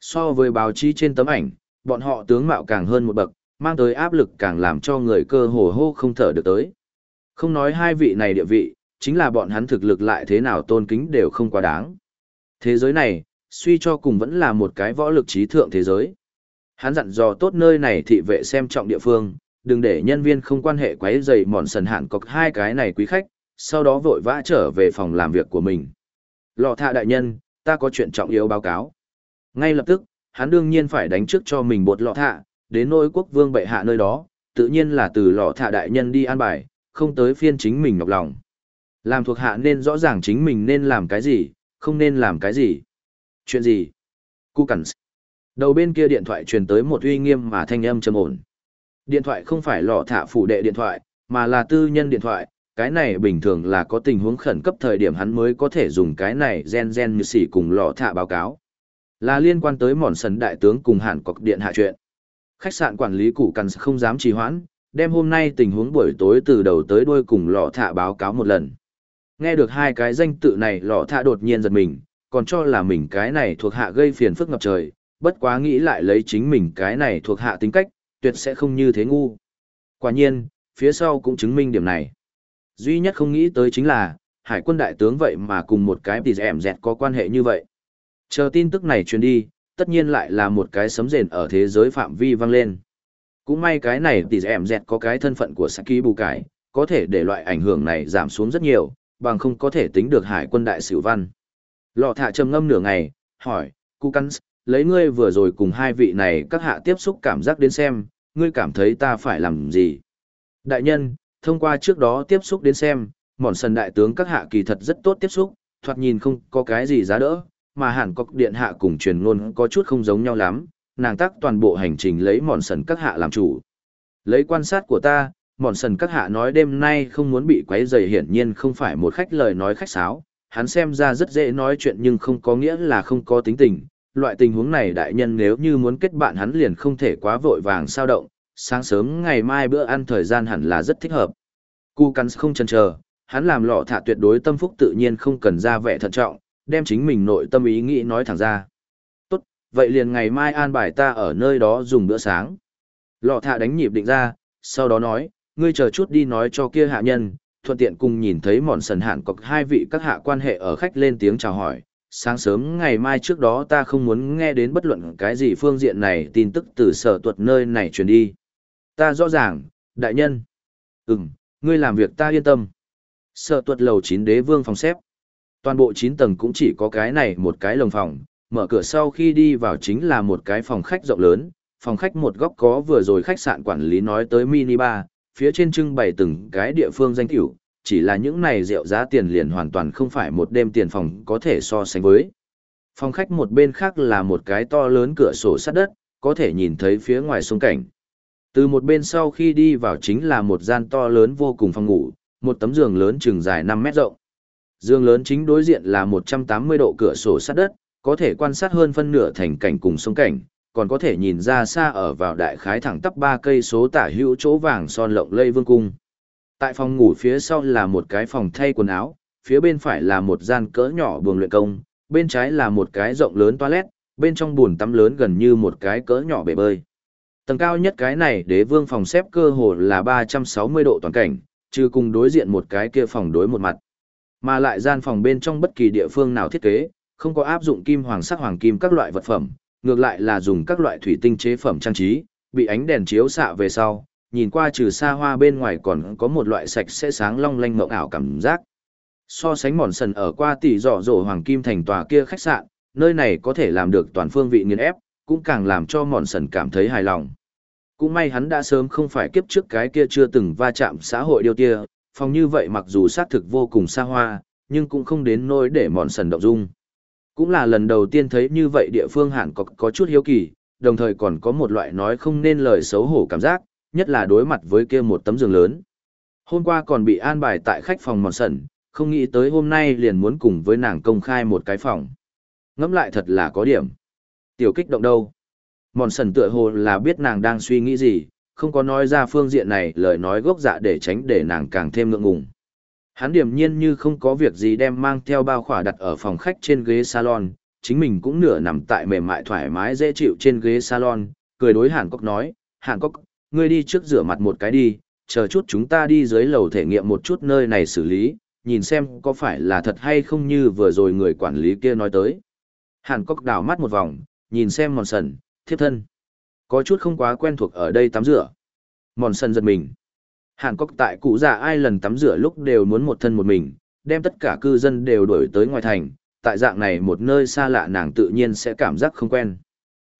So với báo chí trên tấm ảnh, bọn họ tướng mạo càng hơn một bậc, mang tới áp lực càng làm cho người cơ hồ hô không thở được tới. Không nói hai vị này địa vị, chính là bọn hắn thực lực lại thế nào tôn kính đều không quá đáng. Thế giới này, suy cho cùng vẫn là một cái võ lực trí thượng thế giới. Hắn dặn dò tốt nơi này thị vệ xem trọng địa phương, đừng để nhân viên không quan hệ quấy rầy mòn sần hạn cọc hai cái này quý khách, sau đó vội vã trở về phòng làm việc của mình. Lọ thạ đại nhân, ta có chuyện trọng yếu báo cáo. Ngay lập tức, hắn đương nhiên phải đánh trước cho mình bột lọ thạ, đến nỗi quốc vương bệ hạ nơi đó, tự nhiên là từ lọ thạ đại nhân đi an bài, không tới phiên chính mình nhọc lòng. Làm thuộc hạ nên rõ ràng chính mình nên làm cái gì, không nên làm cái gì. Chuyện gì? Cu cẩn. Đầu bên kia điện thoại truyền tới một uy nghiêm mà thanh âm trầm ổn. Điện thoại không phải lọ thả phủ đệ điện thoại, mà là tư nhân điện thoại. Cái này bình thường là có tình huống khẩn cấp thời điểm hắn mới có thể dùng cái này gen gen như xỉ cùng lọ thả báo cáo. Là liên quan tới mòn sần đại tướng cùng hàn cọc điện hạ chuyện. Khách sạn quản lý củ cằn không dám trì hoãn, đem hôm nay tình huống buổi tối từ đầu tới đuôi cùng lọ thạ báo cáo một lần. Nghe được hai cái danh tự này lọ thạ đột nhiên giật mình, còn cho là mình cái này thuộc hạ gây phiền phức ngập trời, bất quá nghĩ lại lấy chính mình cái này thuộc hạ tính cách, tuyệt sẽ không như thế ngu. Quả nhiên, phía sau cũng chứng minh điểm này. Duy nhất không nghĩ tới chính là, hải quân đại tướng vậy mà cùng một cái tỷ ẻm dẹt có quan hệ như vậy. Chờ tin tức này truyền đi, tất nhiên lại là một cái sấm rền ở thế giới phạm vi vang lên. Cũng may cái này tỷ ẻm dẹt có cái thân phận của Saki bù cải, có thể để loại ảnh hưởng này giảm xuống rất nhiều, bằng không có thể tính được hải quân đại sử văn. Lọ thả trầm ngâm nửa ngày, hỏi, Cụ Cắn, lấy ngươi vừa rồi cùng hai vị này các hạ tiếp xúc cảm giác đến xem, ngươi cảm thấy ta phải làm gì? Đại nhân, thông qua trước đó tiếp xúc đến xem, mòn sần đại tướng các hạ kỳ thật rất tốt tiếp xúc, thoạt nhìn không có cái gì giá đỡ, mà hẳn cọc điện hạ cùng truyền ngôn có chút không giống nhau lắm, nàng tác toàn bộ hành trình lấy mòn sần các hạ làm chủ. Lấy quan sát của ta, mòn sần các hạ nói đêm nay không muốn bị quấy rầy hiển nhiên không phải một khách lời nói khách sáo, hắn xem ra rất dễ nói chuyện nhưng không có nghĩa là không có tính tình. Loại tình huống này đại nhân nếu như muốn kết bạn hắn liền không thể quá vội vàng sao động, sáng sớm ngày mai bữa ăn thời gian hẳn là rất thích hợp. Cu cắn không chần chờ, hắn làm lọ thả tuyệt đối tâm phúc tự nhiên không cần ra vẻ thận trọng, đem chính mình nội tâm ý nghĩ nói thẳng ra. Tốt, vậy liền ngày mai an bài ta ở nơi đó dùng bữa sáng. Lọ thả đánh nhịp định ra, sau đó nói, ngươi chờ chút đi nói cho kia hạ nhân, thuận tiện cùng nhìn thấy mòn sần hạn cọc hai vị các hạ quan hệ ở khách lên tiếng chào hỏi. Sáng sớm ngày mai trước đó ta không muốn nghe đến bất luận cái gì phương diện này tin tức từ sở tuật nơi này truyền đi. Ta rõ ràng, đại nhân. Ừm, ngươi làm việc ta yên tâm. Sở tuật lầu chín đế vương phòng xếp. Toàn bộ chín tầng cũng chỉ có cái này một cái lồng phòng, mở cửa sau khi đi vào chính là một cái phòng khách rộng lớn, phòng khách một góc có vừa rồi khách sạn quản lý nói tới mini bar, phía trên trưng bày từng cái địa phương danh tiểu, chỉ là những này rượu giá tiền liền hoàn toàn không phải một đêm tiền phòng có thể so sánh với. Phòng khách một bên khác là một cái to lớn cửa sổ sắt đất, có thể nhìn thấy phía ngoài sông cảnh. Từ một bên sau khi đi vào chính là một gian to lớn vô cùng phòng ngủ, một tấm giường lớn chừng dài 5 mét rộng. Giường lớn chính đối diện là 180 độ cửa sổ sắt đất, có thể quan sát hơn phân nửa thành cảnh cùng sông cảnh, còn có thể nhìn ra xa ở vào đại khái thẳng tắp ba cây số tả hữu chỗ vàng son lộng lây vương cung. Tại phòng ngủ phía sau là một cái phòng thay quần áo, phía bên phải là một gian cỡ nhỏ buồng luyện công, bên trái là một cái rộng lớn toilet, bên trong buồng tắm lớn gần như một cái cỡ nhỏ bể bơi. Tầng cao nhất cái này đế vương phòng xếp cơ hồ là 360 độ toàn cảnh, trừ cùng đối diện một cái kia phòng đối một mặt. Mà lại gian phòng bên trong bất kỳ địa phương nào thiết kế, không có áp dụng kim hoàng sắc hoàng kim các loại vật phẩm, ngược lại là dùng các loại thủy tinh chế phẩm trang trí, bị ánh đèn chiếu xạ về sau, nhìn qua trừ xa hoa bên ngoài còn có một loại sạch sẽ sáng long lanh mộng ảo cảm giác. So sánh mòn sần ở qua tỷ dọ dỗ hoàng kim thành tòa kia khách sạn, nơi này có thể làm được toàn phương vị nghiền ép, cũng càng làm cho mòn sần cảm thấy hài lòng. Cũng may hắn đã sớm không phải kiếp trước cái kia chưa từng va chạm xã hội điều kia, phòng như vậy mặc dù xác thực vô cùng xa hoa, nhưng cũng không đến nỗi để mòn sần động dung. Cũng là lần đầu tiên thấy như vậy địa phương hẳn có, có chút hiếu kỳ, đồng thời còn có một loại nói không nên lời xấu hổ cảm giác, nhất là đối mặt với kia một tấm giường lớn. Hôm qua còn bị an bài tại khách phòng mòn sẩn không nghĩ tới hôm nay liền muốn cùng với nàng công khai một cái phòng. Ngẫm lại thật là có điểm. Tiểu kích động đâu? Mòn sẩn tựa hồ là biết nàng đang suy nghĩ gì, không có nói ra phương diện này lời nói gốc dạ để tránh để nàng càng thêm ngượng ngùng. Hắn điềm nhiên như không có việc gì đem mang theo bao khỏa đặt ở phòng khách trên ghế salon, chính mình cũng nửa nằm tại mềm mại thoải mái dễ chịu trên ghế salon, cười đối Hàn Cốc nói, Hàn Cốc, ngươi đi trước rửa mặt một cái đi, chờ chút chúng ta đi dưới lầu thể nghiệm một chút nơi này xử lý, nhìn xem có phải là thật hay không như vừa rồi người quản lý kia nói tới. Hàn Cốc đảo mắt một vòng, nhìn xem mòn sần, thiếp thân. Có chút không quá quen thuộc ở đây tắm rửa. Mòn sần giật mình. Hàn Quốc tại cụ già ai lần tắm rửa lúc đều muốn một thân một mình, đem tất cả cư dân đều đuổi tới ngoài thành, tại dạng này một nơi xa lạ nàng tự nhiên sẽ cảm giác không quen.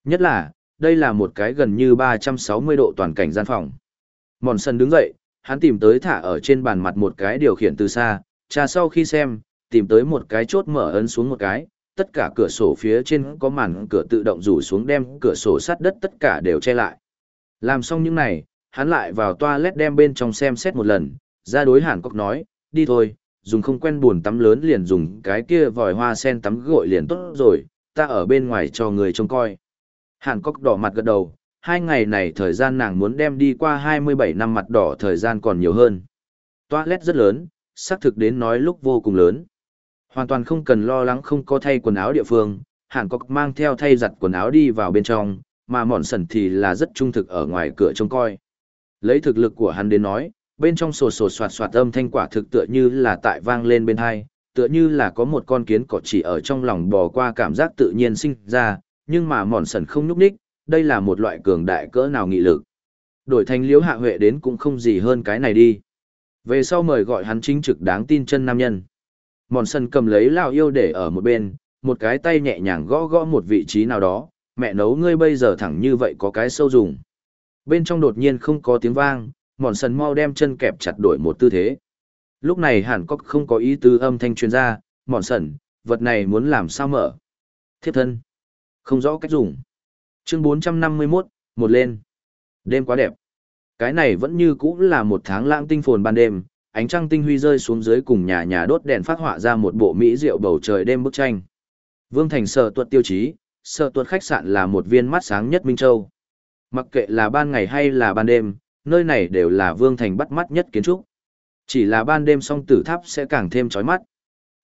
Nhất là, đây là một cái gần như 360 độ toàn cảnh gian phòng. Mòn sân đứng dậy, hắn tìm tới thả ở trên bàn mặt một cái điều khiển từ xa, trà sau khi xem, tìm tới một cái chốt mở ấn xuống một cái, tất cả cửa sổ phía trên có màn cửa tự động rủ xuống đem cửa sổ sắt đất tất cả đều che lại. Làm xong những này, hắn lại vào toilet đem bên trong xem xét một lần, ra đối Hàn Cốc nói, đi thôi, dùng không quen buồn tắm lớn liền dùng cái kia vòi hoa sen tắm gội liền tốt rồi, ta ở bên ngoài cho người trông coi. Hàn Cốc đỏ mặt gật đầu, hai ngày này thời gian nàng muốn đem đi qua 27 năm mặt đỏ thời gian còn nhiều hơn. Toilet rất lớn, xác thực đến nói lúc vô cùng lớn. Hoàn toàn không cần lo lắng không có thay quần áo địa phương, Hàn Cốc mang theo thay giặt quần áo đi vào bên trong, mà mọn sần thì là rất trung thực ở ngoài cửa trông coi. Lấy thực lực của hắn đến nói, bên trong sổ sổ soạt soạt âm thanh quả thực tựa như là tại vang lên bên hai, tựa như là có một con kiến cỏ chỉ ở trong lòng bò qua cảm giác tự nhiên sinh ra, nhưng mà mòn sần không nhúc ních, đây là một loại cường đại cỡ nào nghị lực. Đổi thành liễu hạ huệ đến cũng không gì hơn cái này đi. Về sau mời gọi hắn chính trực đáng tin chân nam nhân. Mòn sần cầm lấy lao yêu để ở một bên, một cái tay nhẹ nhàng gõ gõ một vị trí nào đó, mẹ nấu ngươi bây giờ thẳng như vậy có cái sâu dùng. Bên trong đột nhiên không có tiếng vang, mòn sần mau đem chân kẹp chặt đổi một tư thế. Lúc này hẳn có không có ý tư âm thanh chuyên gia, mòn sần, vật này muốn làm sao mở. Thiếp thân. Không rõ cách dùng. Chương 451, một lên. Đêm quá đẹp. Cái này vẫn như cũ là một tháng lãng tinh phồn ban đêm, ánh trăng tinh huy rơi xuống dưới cùng nhà nhà đốt đèn phát họa ra một bộ mỹ rượu bầu trời đêm bức tranh. Vương Thành sở tuật tiêu chí, sở tuật khách sạn là một viên mắt sáng nhất Minh Châu. Mặc kệ là ban ngày hay là ban đêm, nơi này đều là Vương Thành bắt mắt nhất kiến trúc. Chỉ là ban đêm song tử tháp sẽ càng thêm chói mắt.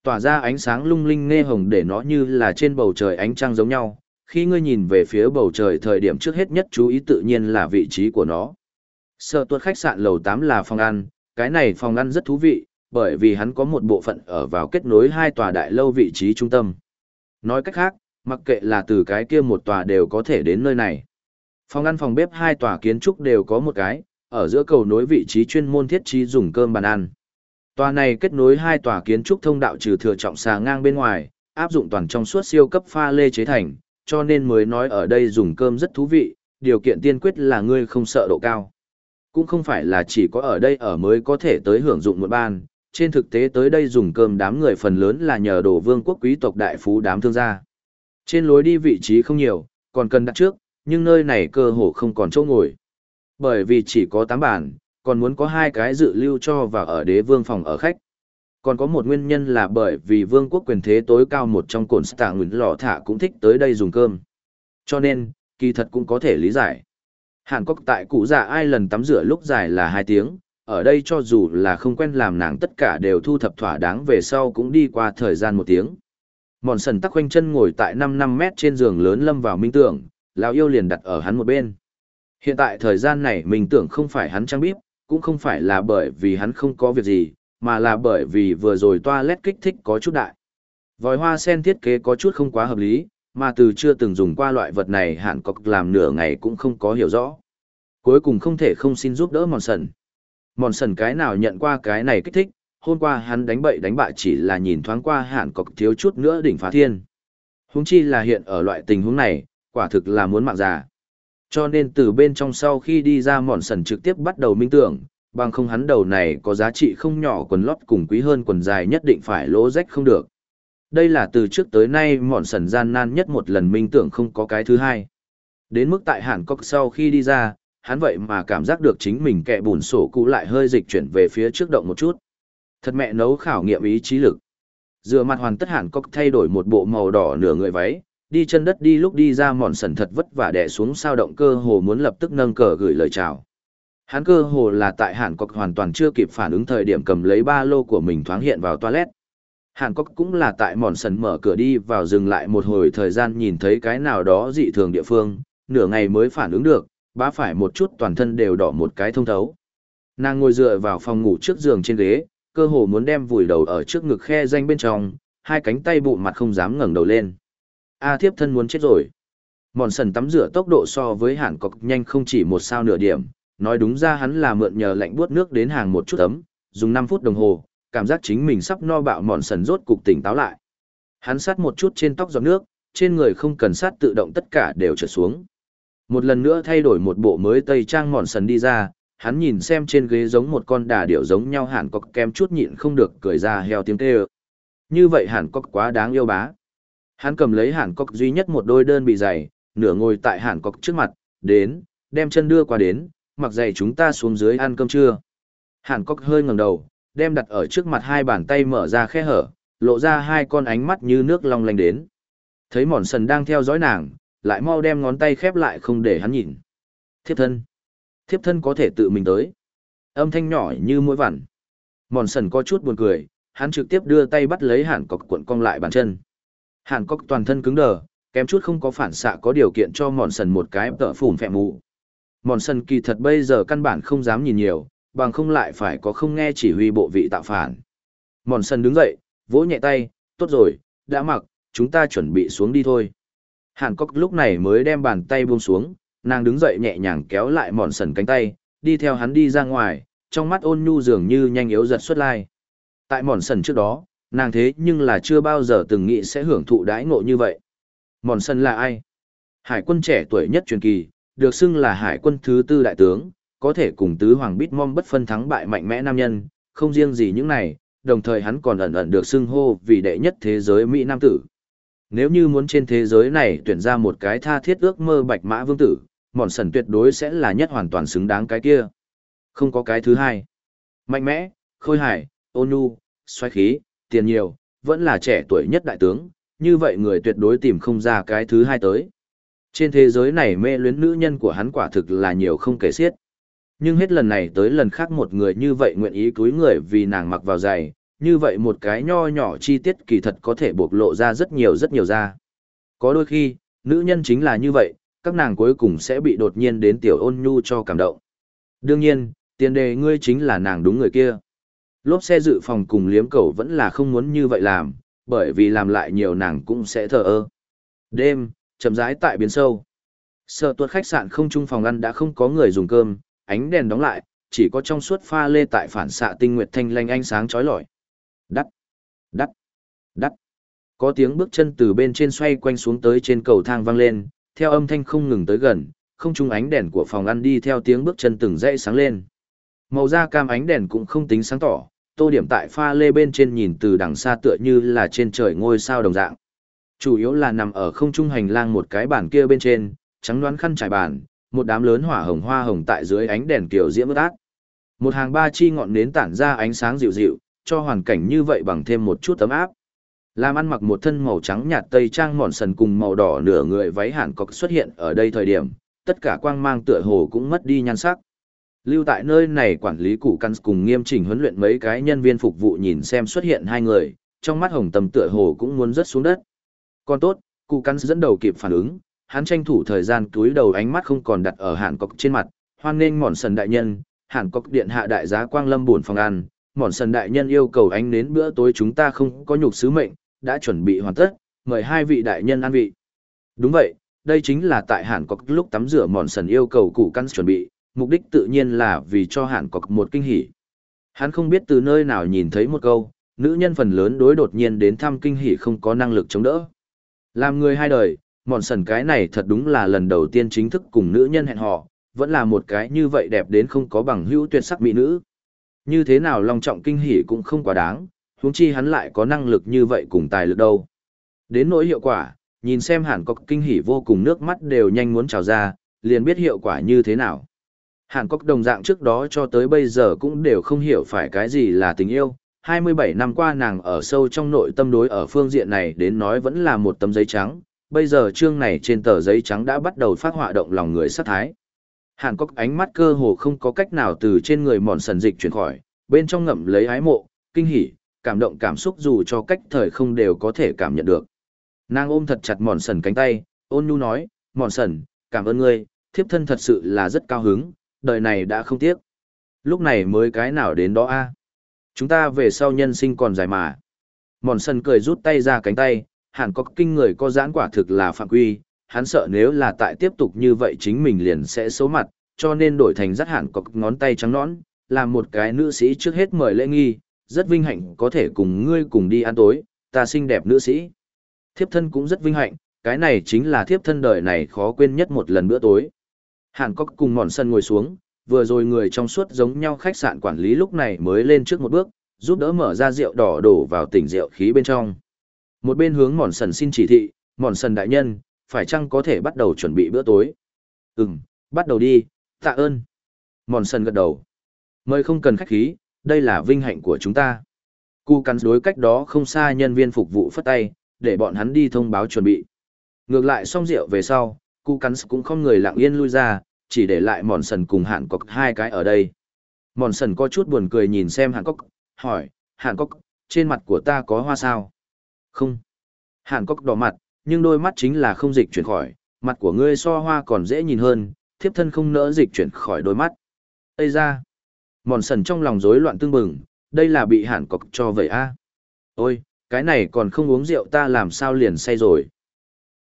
Tỏa ra ánh sáng lung linh nghe hồng để nó như là trên bầu trời ánh trăng giống nhau. Khi ngươi nhìn về phía bầu trời thời điểm trước hết nhất chú ý tự nhiên là vị trí của nó. Sở tuột khách sạn lầu 8 là phòng ăn, cái này phòng ăn rất thú vị, bởi vì hắn có một bộ phận ở vào kết nối hai tòa đại lâu vị trí trung tâm. Nói cách khác, mặc kệ là từ cái kia một tòa đều có thể đến nơi này. Phòng ăn phòng bếp hai tòa kiến trúc đều có một cái, ở giữa cầu nối vị trí chuyên môn thiết trí dùng cơm bàn ăn. Tòa này kết nối hai tòa kiến trúc thông đạo trừ thừa trọng xà ngang bên ngoài, áp dụng toàn trong suốt siêu cấp pha lê chế thành, cho nên mới nói ở đây dùng cơm rất thú vị, điều kiện tiên quyết là ngươi không sợ độ cao. Cũng không phải là chỉ có ở đây ở mới có thể tới hưởng dụng một ban, trên thực tế tới đây dùng cơm đám người phần lớn là nhờ đồ vương quốc quý tộc đại phú đám thương gia. Trên lối đi vị trí không nhiều, còn cần đặt trước, nhưng nơi này cơ hồ không còn chỗ ngồi. Bởi vì chỉ có 8 bàn, còn muốn có hai cái dự lưu cho và ở đế vương phòng ở khách. Còn có một nguyên nhân là bởi vì vương quốc quyền thế tối cao một trong cổn stạ nguyện lọ thả cũng thích tới đây dùng cơm. Cho nên, kỳ thật cũng có thể lý giải. Hàn Quốc tại cụ già ai lần tắm rửa lúc dài là 2 tiếng, ở đây cho dù là không quen làm nàng tất cả đều thu thập thỏa đáng về sau cũng đi qua thời gian một tiếng. Mòn sần tắc quanh chân ngồi tại 5 năm mét trên giường lớn lâm vào minh tưởng, lão yêu liền đặt ở hắn một bên. Hiện tại thời gian này mình tưởng không phải hắn trang bíp, cũng không phải là bởi vì hắn không có việc gì, mà là bởi vì vừa rồi toilet kích thích có chút đại. Vòi hoa sen thiết kế có chút không quá hợp lý, mà từ chưa từng dùng qua loại vật này hạn cọc làm nửa ngày cũng không có hiểu rõ. Cuối cùng không thể không xin giúp đỡ mòn sần. Mòn sần cái nào nhận qua cái này kích thích, hôm qua hắn đánh bậy đánh bại chỉ là nhìn thoáng qua hạn cọc thiếu chút nữa đỉnh phá thiên. Húng chi là hiện ở loại tình huống này, quả thực là muốn mạng già. Cho nên từ bên trong sau khi đi ra mòn sần trực tiếp bắt đầu minh tưởng, bằng không hắn đầu này có giá trị không nhỏ quần lót cùng quý hơn quần dài nhất định phải lỗ rách không được. Đây là từ trước tới nay mòn sần gian nan nhất một lần minh tưởng không có cái thứ hai. Đến mức tại Hàn Cốc sau khi đi ra, hắn vậy mà cảm giác được chính mình kẹ bùn sổ cũ lại hơi dịch chuyển về phía trước động một chút. Thật mẹ nấu khảo nghiệm ý chí lực. Dựa mặt hoàn tất Hàn Cốc thay đổi một bộ màu đỏ nửa người váy, đi chân đất đi lúc đi ra mòn sần thật vất vả đè xuống sao động cơ hồ muốn lập tức nâng cờ gửi lời chào. Hắn cơ hồ là tại Hàn Cốc hoàn toàn chưa kịp phản ứng thời điểm cầm lấy ba lô của mình thoáng hiện vào toilet. Hàn Cốc cũng là tại mòn sần mở cửa đi vào dừng lại một hồi thời gian nhìn thấy cái nào đó dị thường địa phương, nửa ngày mới phản ứng được, bá phải một chút toàn thân đều đỏ một cái thông thấu. Nàng ngồi dựa vào phòng ngủ trước giường trên ghế, cơ hồ muốn đem vùi đầu ở trước ngực khe danh bên trong, hai cánh tay bụng mặt không dám ngẩng đầu lên. A thiếp thân muốn chết rồi. Mòn sần tắm rửa tốc độ so với hàn cọc nhanh không chỉ một sao nửa điểm, nói đúng ra hắn là mượn nhờ lạnh buốt nước đến hàng một chút ấm, dùng 5 phút đồng hồ, cảm giác chính mình sắp no bạo mòn sần rốt cục tỉnh táo lại. Hắn sát một chút trên tóc giọt nước, trên người không cần sát tự động tất cả đều trở xuống. Một lần nữa thay đổi một bộ mới tây trang mòn sần đi ra, hắn nhìn xem trên ghế giống một con đà điểu giống nhau hẳn có kem chút nhịn không được cười ra heo tiếng kêu. Như vậy hẳn có quá đáng yêu bá. Hắn cầm lấy hẳn cọc duy nhất một đôi đơn bị giày, nửa ngồi tại hẳn cọc trước mặt, đến, đem chân đưa qua đến, mặc giày chúng ta xuống dưới ăn cơm trưa. Hàn cọc hơi ngẩng đầu, đem đặt ở trước mặt hai bàn tay mở ra khe hở, lộ ra hai con ánh mắt như nước long lanh đến. Thấy mòn sần đang theo dõi nàng, lại mau đem ngón tay khép lại không để hắn nhìn. Thiếp thân. Thiếp thân có thể tự mình tới. Âm thanh nhỏ như mũi vằn. Mòn sần có chút buồn cười, hắn trực tiếp đưa tay bắt lấy hàn cọc cuộn cong lại bàn chân. Hàn Cốc toàn thân cứng đờ, kém chút không có phản xạ có điều kiện cho mòn sần một cái tợ phủn phẹ mù. Mòn sần kỳ thật bây giờ căn bản không dám nhìn nhiều, bằng không lại phải có không nghe chỉ huy bộ vị tạo phản. Mòn sần đứng dậy, vỗ nhẹ tay, tốt rồi, đã mặc, chúng ta chuẩn bị xuống đi thôi. Hàn Cốc lúc này mới đem bàn tay buông xuống, nàng đứng dậy nhẹ nhàng kéo lại mòn sần cánh tay, đi theo hắn đi ra ngoài, trong mắt ôn nhu dường như nhanh yếu giật xuất lai. Tại mòn sần trước đó, nàng thế nhưng là chưa bao giờ từng nghĩ sẽ hưởng thụ đãi ngộ như vậy. Mòn sần là ai? Hải quân trẻ tuổi nhất truyền kỳ, được xưng là hải quân thứ tư đại tướng, có thể cùng tứ hoàng bít mong bất phân thắng bại mạnh mẽ nam nhân, không riêng gì những này, đồng thời hắn còn ẩn ẩn được xưng hô vì đệ nhất thế giới Mỹ Nam tử. Nếu như muốn trên thế giới này tuyển ra một cái tha thiết ước mơ bạch mã vương tử, mòn sần tuyệt đối sẽ là nhất hoàn toàn xứng đáng cái kia. Không có cái thứ hai. Mạnh mẽ, khôi hải, ôn nhu, xoay khí, tiền nhiều, vẫn là trẻ tuổi nhất đại tướng, như vậy người tuyệt đối tìm không ra cái thứ hai tới. Trên thế giới này mê luyến nữ nhân của hắn quả thực là nhiều không kể xiết. Nhưng hết lần này tới lần khác một người như vậy nguyện ý cúi người vì nàng mặc vào giày, như vậy một cái nho nhỏ chi tiết kỳ thật có thể bộc lộ ra rất nhiều rất nhiều ra. Có đôi khi, nữ nhân chính là như vậy, các nàng cuối cùng sẽ bị đột nhiên đến tiểu ôn nhu cho cảm động. Đương nhiên, tiền đề ngươi chính là nàng đúng người kia. Lốp xe dự phòng cùng liếm cầu vẫn là không muốn như vậy làm, bởi vì làm lại nhiều nàng cũng sẽ thờ ơ. Đêm, chậm rãi tại biến sâu. Sở tuột khách sạn không chung phòng ăn đã không có người dùng cơm, ánh đèn đóng lại, chỉ có trong suốt pha lê tại phản xạ tinh nguyệt thanh lanh ánh sáng chói lọi. Đắt, đắt, đắt. Có tiếng bước chân từ bên trên xoay quanh xuống tới trên cầu thang vang lên, theo âm thanh không ngừng tới gần, không chung ánh đèn của phòng ăn đi theo tiếng bước chân từng dãy sáng lên. Màu da cam ánh đèn cũng không tính sáng tỏ, tô điểm tại pha lê bên trên nhìn từ đằng xa tựa như là trên trời ngôi sao đồng dạng. Chủ yếu là nằm ở không trung hành lang một cái bàn kia bên trên, trắng đoán khăn trải bàn, một đám lớn hỏa hồng hoa hồng tại dưới ánh đèn kiểu diễm ướt át. Một hàng ba chi ngọn nến tản ra ánh sáng dịu dịu, cho hoàn cảnh như vậy bằng thêm một chút ấm áp. Làm ăn mặc một thân màu trắng nhạt tây trang mòn sần cùng màu đỏ nửa người váy hàn cọc xuất hiện ở đây thời điểm, tất cả quang mang tựa hồ cũng mất đi nhan sắc. Lưu tại nơi này quản lý củ căn cùng nghiêm chỉnh huấn luyện mấy cái nhân viên phục vụ nhìn xem xuất hiện hai người, trong mắt hồng tầm tựa hồ cũng muốn rớt xuống đất. Còn tốt, cụ căn dẫn đầu kịp phản ứng, hắn tranh thủ thời gian túi đầu ánh mắt không còn đặt ở hàn cọc trên mặt, hoan nghênh mòn sần đại nhân, hàn cọc điện hạ đại giá quang lâm buồn phòng ăn, mòn sần đại nhân yêu cầu ánh đến bữa tối chúng ta không có nhục sứ mệnh, đã chuẩn bị hoàn tất, mời hai vị đại nhân ăn vị. Đúng vậy, đây chính là tại Hàn Cốc lúc tắm rửa mòn sần yêu cầu cụ căn chuẩn bị, mục đích tự nhiên là vì cho Hàn cọc một kinh hỉ. Hắn không biết từ nơi nào nhìn thấy một câu, nữ nhân phần lớn đối đột nhiên đến thăm kinh hỉ không có năng lực chống đỡ. Làm người hai đời, mòn sần cái này thật đúng là lần đầu tiên chính thức cùng nữ nhân hẹn hò, vẫn là một cái như vậy đẹp đến không có bằng hữu tuyệt sắc mỹ nữ. Như thế nào long trọng kinh hỉ cũng không quá đáng, huống chi hắn lại có năng lực như vậy cùng tài lực đâu. Đến nỗi hiệu quả, nhìn xem hẳn có kinh hỉ vô cùng nước mắt đều nhanh muốn trào ra, liền biết hiệu quả như thế nào. Hàn Quốc đồng dạng trước đó cho tới bây giờ cũng đều không hiểu phải cái gì là tình yêu. 27 năm qua nàng ở sâu trong nội tâm đối ở phương diện này đến nói vẫn là một tấm giấy trắng. Bây giờ chương này trên tờ giấy trắng đã bắt đầu phát họa động lòng người sát thái. Hàn Quốc ánh mắt cơ hồ không có cách nào từ trên người mòn sần dịch chuyển khỏi, bên trong ngậm lấy ái mộ, kinh hỉ, cảm động cảm xúc dù cho cách thời không đều có thể cảm nhận được. Nàng ôm thật chặt mòn sần cánh tay, ôn nhu nói, mòn sần, cảm ơn ngươi, thiếp thân thật sự là rất cao hứng, đời này đã không tiếc. Lúc này mới cái nào đến đó a Chúng ta về sau nhân sinh còn dài mà. Mòn sân cười rút tay ra cánh tay, hẳn có kinh người có giãn quả thực là phạm quy, hắn sợ nếu là tại tiếp tục như vậy chính mình liền sẽ xấu mặt, cho nên đổi thành rất hẳn có ngón tay trắng nõn, làm một cái nữ sĩ trước hết mời lễ nghi, rất vinh hạnh có thể cùng ngươi cùng đi ăn tối, ta xinh đẹp nữ sĩ. Thiếp thân cũng rất vinh hạnh, cái này chính là thiếp thân đời này khó quên nhất một lần bữa tối. Hàn Cốc cùng mòn sân ngồi xuống, vừa rồi người trong suốt giống nhau khách sạn quản lý lúc này mới lên trước một bước, giúp đỡ mở ra rượu đỏ đổ vào tỉnh rượu khí bên trong. Một bên hướng mòn sần xin chỉ thị, mòn sần đại nhân, phải chăng có thể bắt đầu chuẩn bị bữa tối? Ừm, bắt đầu đi, tạ ơn. Mòn sần gật đầu. Mời không cần khách khí, đây là vinh hạnh của chúng ta. Cú cắn đối cách đó không xa nhân viên phục vụ phất tay, để bọn hắn đi thông báo chuẩn bị. Ngược lại xong rượu về sau, Cú cắn cũng không người lặng yên lui ra, chỉ để lại mòn sần cùng hạn cốc hai cái ở đây. Mòn sần có chút buồn cười nhìn xem hạn cốc, hỏi, hạn cốc, trên mặt của ta có hoa sao? Không. Hạn cốc đỏ mặt, nhưng đôi mắt chính là không dịch chuyển khỏi, mặt của ngươi so hoa còn dễ nhìn hơn, thiếp thân không nỡ dịch chuyển khỏi đôi mắt. Ây ra. Mòn sần trong lòng rối loạn tương bừng, đây là bị hạn cốc cho vậy a Ôi, cái này còn không uống rượu ta làm sao liền say rồi.